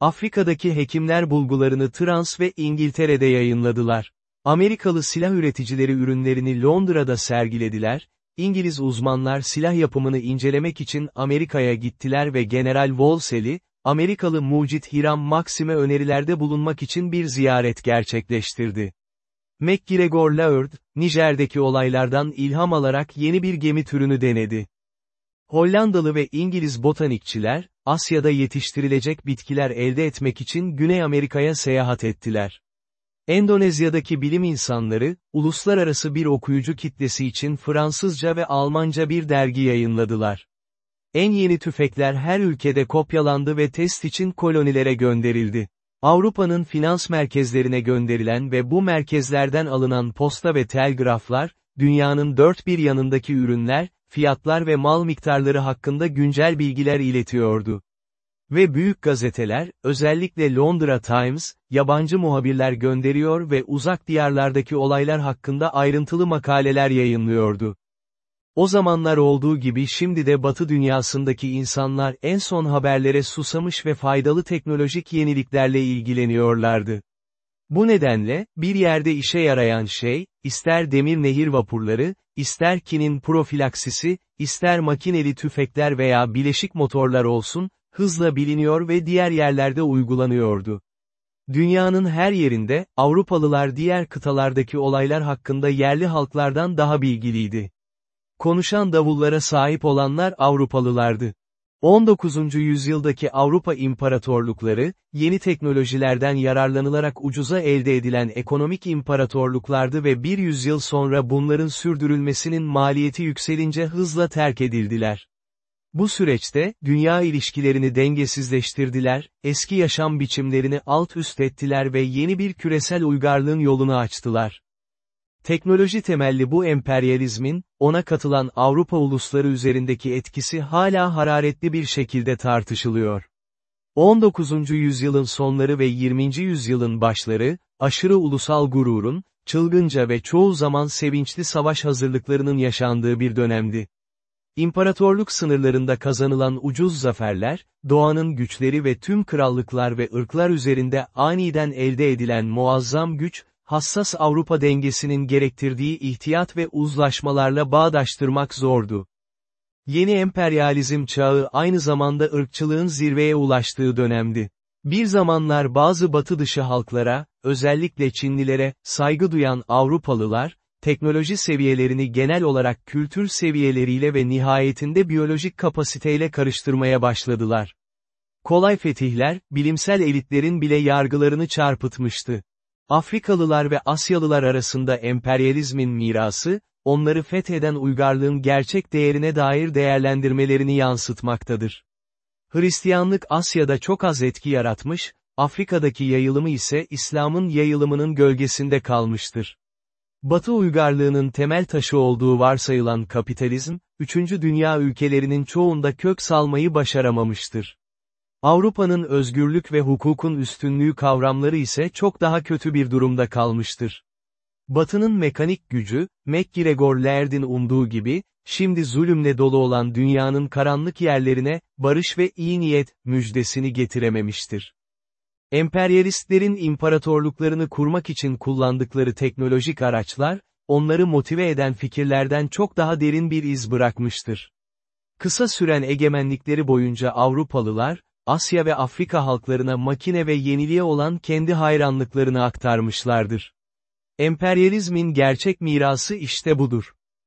Afrika'daki hekimler bulgularını Trans ve İngiltere'de yayınladılar. Amerikalı silah üreticileri ürünlerini Londra'da sergilediler, İngiliz uzmanlar silah yapımını incelemek için Amerika'ya gittiler ve General Wolseley, Amerikalı mucit Hiram Maxim'e önerilerde bulunmak için bir ziyaret gerçekleştirdi. MacGregor Laird, Nijer'deki olaylardan ilham alarak yeni bir gemi türünü denedi. Hollandalı ve İngiliz botanikçiler, Asya'da yetiştirilecek bitkiler elde etmek için Güney Amerika'ya seyahat ettiler. Endonezya'daki bilim insanları, uluslararası bir okuyucu kitlesi için Fransızca ve Almanca bir dergi yayınladılar. En yeni tüfekler her ülkede kopyalandı ve test için kolonilere gönderildi. Avrupa'nın finans merkezlerine gönderilen ve bu merkezlerden alınan posta ve telgraflar, dünyanın dört bir yanındaki ürünler, fiyatlar ve mal miktarları hakkında güncel bilgiler iletiyordu. Ve büyük gazeteler, özellikle Londra Times, yabancı muhabirler gönderiyor ve uzak diyarlardaki olaylar hakkında ayrıntılı makaleler yayınlıyordu. O zamanlar olduğu gibi şimdi de Batı dünyasındaki insanlar en son haberlere susamış ve faydalı teknolojik yeniliklerle ilgileniyorlardı. Bu nedenle, bir yerde işe yarayan şey, ister demir nehir vapurları, ister kinin profilaksisi, ister makineli tüfekler veya bileşik motorlar olsun, hızla biliniyor ve diğer yerlerde uygulanıyordu. Dünyanın her yerinde, Avrupalılar diğer kıtalardaki olaylar hakkında yerli halklardan daha bilgiliydi. Konuşan davullara sahip olanlar Avrupalılardı. 19. yüzyıldaki Avrupa imparatorlukları, yeni teknolojilerden yararlanılarak ucuza elde edilen ekonomik imparatorluklardı ve bir yüzyıl sonra bunların sürdürülmesinin maliyeti yükselince hızla terk edildiler. Bu süreçte, dünya ilişkilerini dengesizleştirdiler, eski yaşam biçimlerini alt üst ettiler ve yeni bir küresel uygarlığın yolunu açtılar. Teknoloji temelli bu emperyalizmin, ona katılan Avrupa ulusları üzerindeki etkisi hala hararetli bir şekilde tartışılıyor. 19. yüzyılın sonları ve 20. yüzyılın başları, aşırı ulusal gururun, çılgınca ve çoğu zaman sevinçli savaş hazırlıklarının yaşandığı bir dönemdi. İmparatorluk sınırlarında kazanılan ucuz zaferler, doğanın güçleri ve tüm krallıklar ve ırklar üzerinde aniden elde edilen muazzam güç, hassas Avrupa dengesinin gerektirdiği ihtiyat ve uzlaşmalarla bağdaştırmak zordu. Yeni emperyalizm çağı aynı zamanda ırkçılığın zirveye ulaştığı dönemdi. Bir zamanlar bazı batı dışı halklara, özellikle Çinlilere, saygı duyan Avrupalılar, teknoloji seviyelerini genel olarak kültür seviyeleriyle ve nihayetinde biyolojik kapasiteyle karıştırmaya başladılar. Kolay fetihler, bilimsel elitlerin bile yargılarını çarpıtmıştı. Afrikalılar ve Asyalılar arasında emperyalizmin mirası, onları fetheden uygarlığın gerçek değerine dair değerlendirmelerini yansıtmaktadır. Hristiyanlık Asya'da çok az etki yaratmış, Afrika'daki yayılımı ise İslam'ın yayılımının gölgesinde kalmıştır. Batı uygarlığının temel taşı olduğu varsayılan kapitalizm, 3. dünya ülkelerinin çoğunda kök salmayı başaramamıştır. Avrupa'nın özgürlük ve hukukun üstünlüğü kavramları ise çok daha kötü bir durumda kalmıştır. Batı'nın mekanik gücü, MacGregor Laird'in umduğu gibi, şimdi zulümle dolu olan dünyanın karanlık yerlerine, barış ve iyi niyet, müjdesini getirememiştir. Emperyalistlerin imparatorluklarını kurmak için kullandıkları teknolojik araçlar, onları motive eden fikirlerden çok daha derin bir iz bırakmıştır. Kısa süren egemenlikleri boyunca Avrupalılar, Asya ve Afrika halklarına makine ve yeniliğe olan kendi hayranlıklarını aktarmışlardır. Emperyalizmin gerçek mirası işte budur.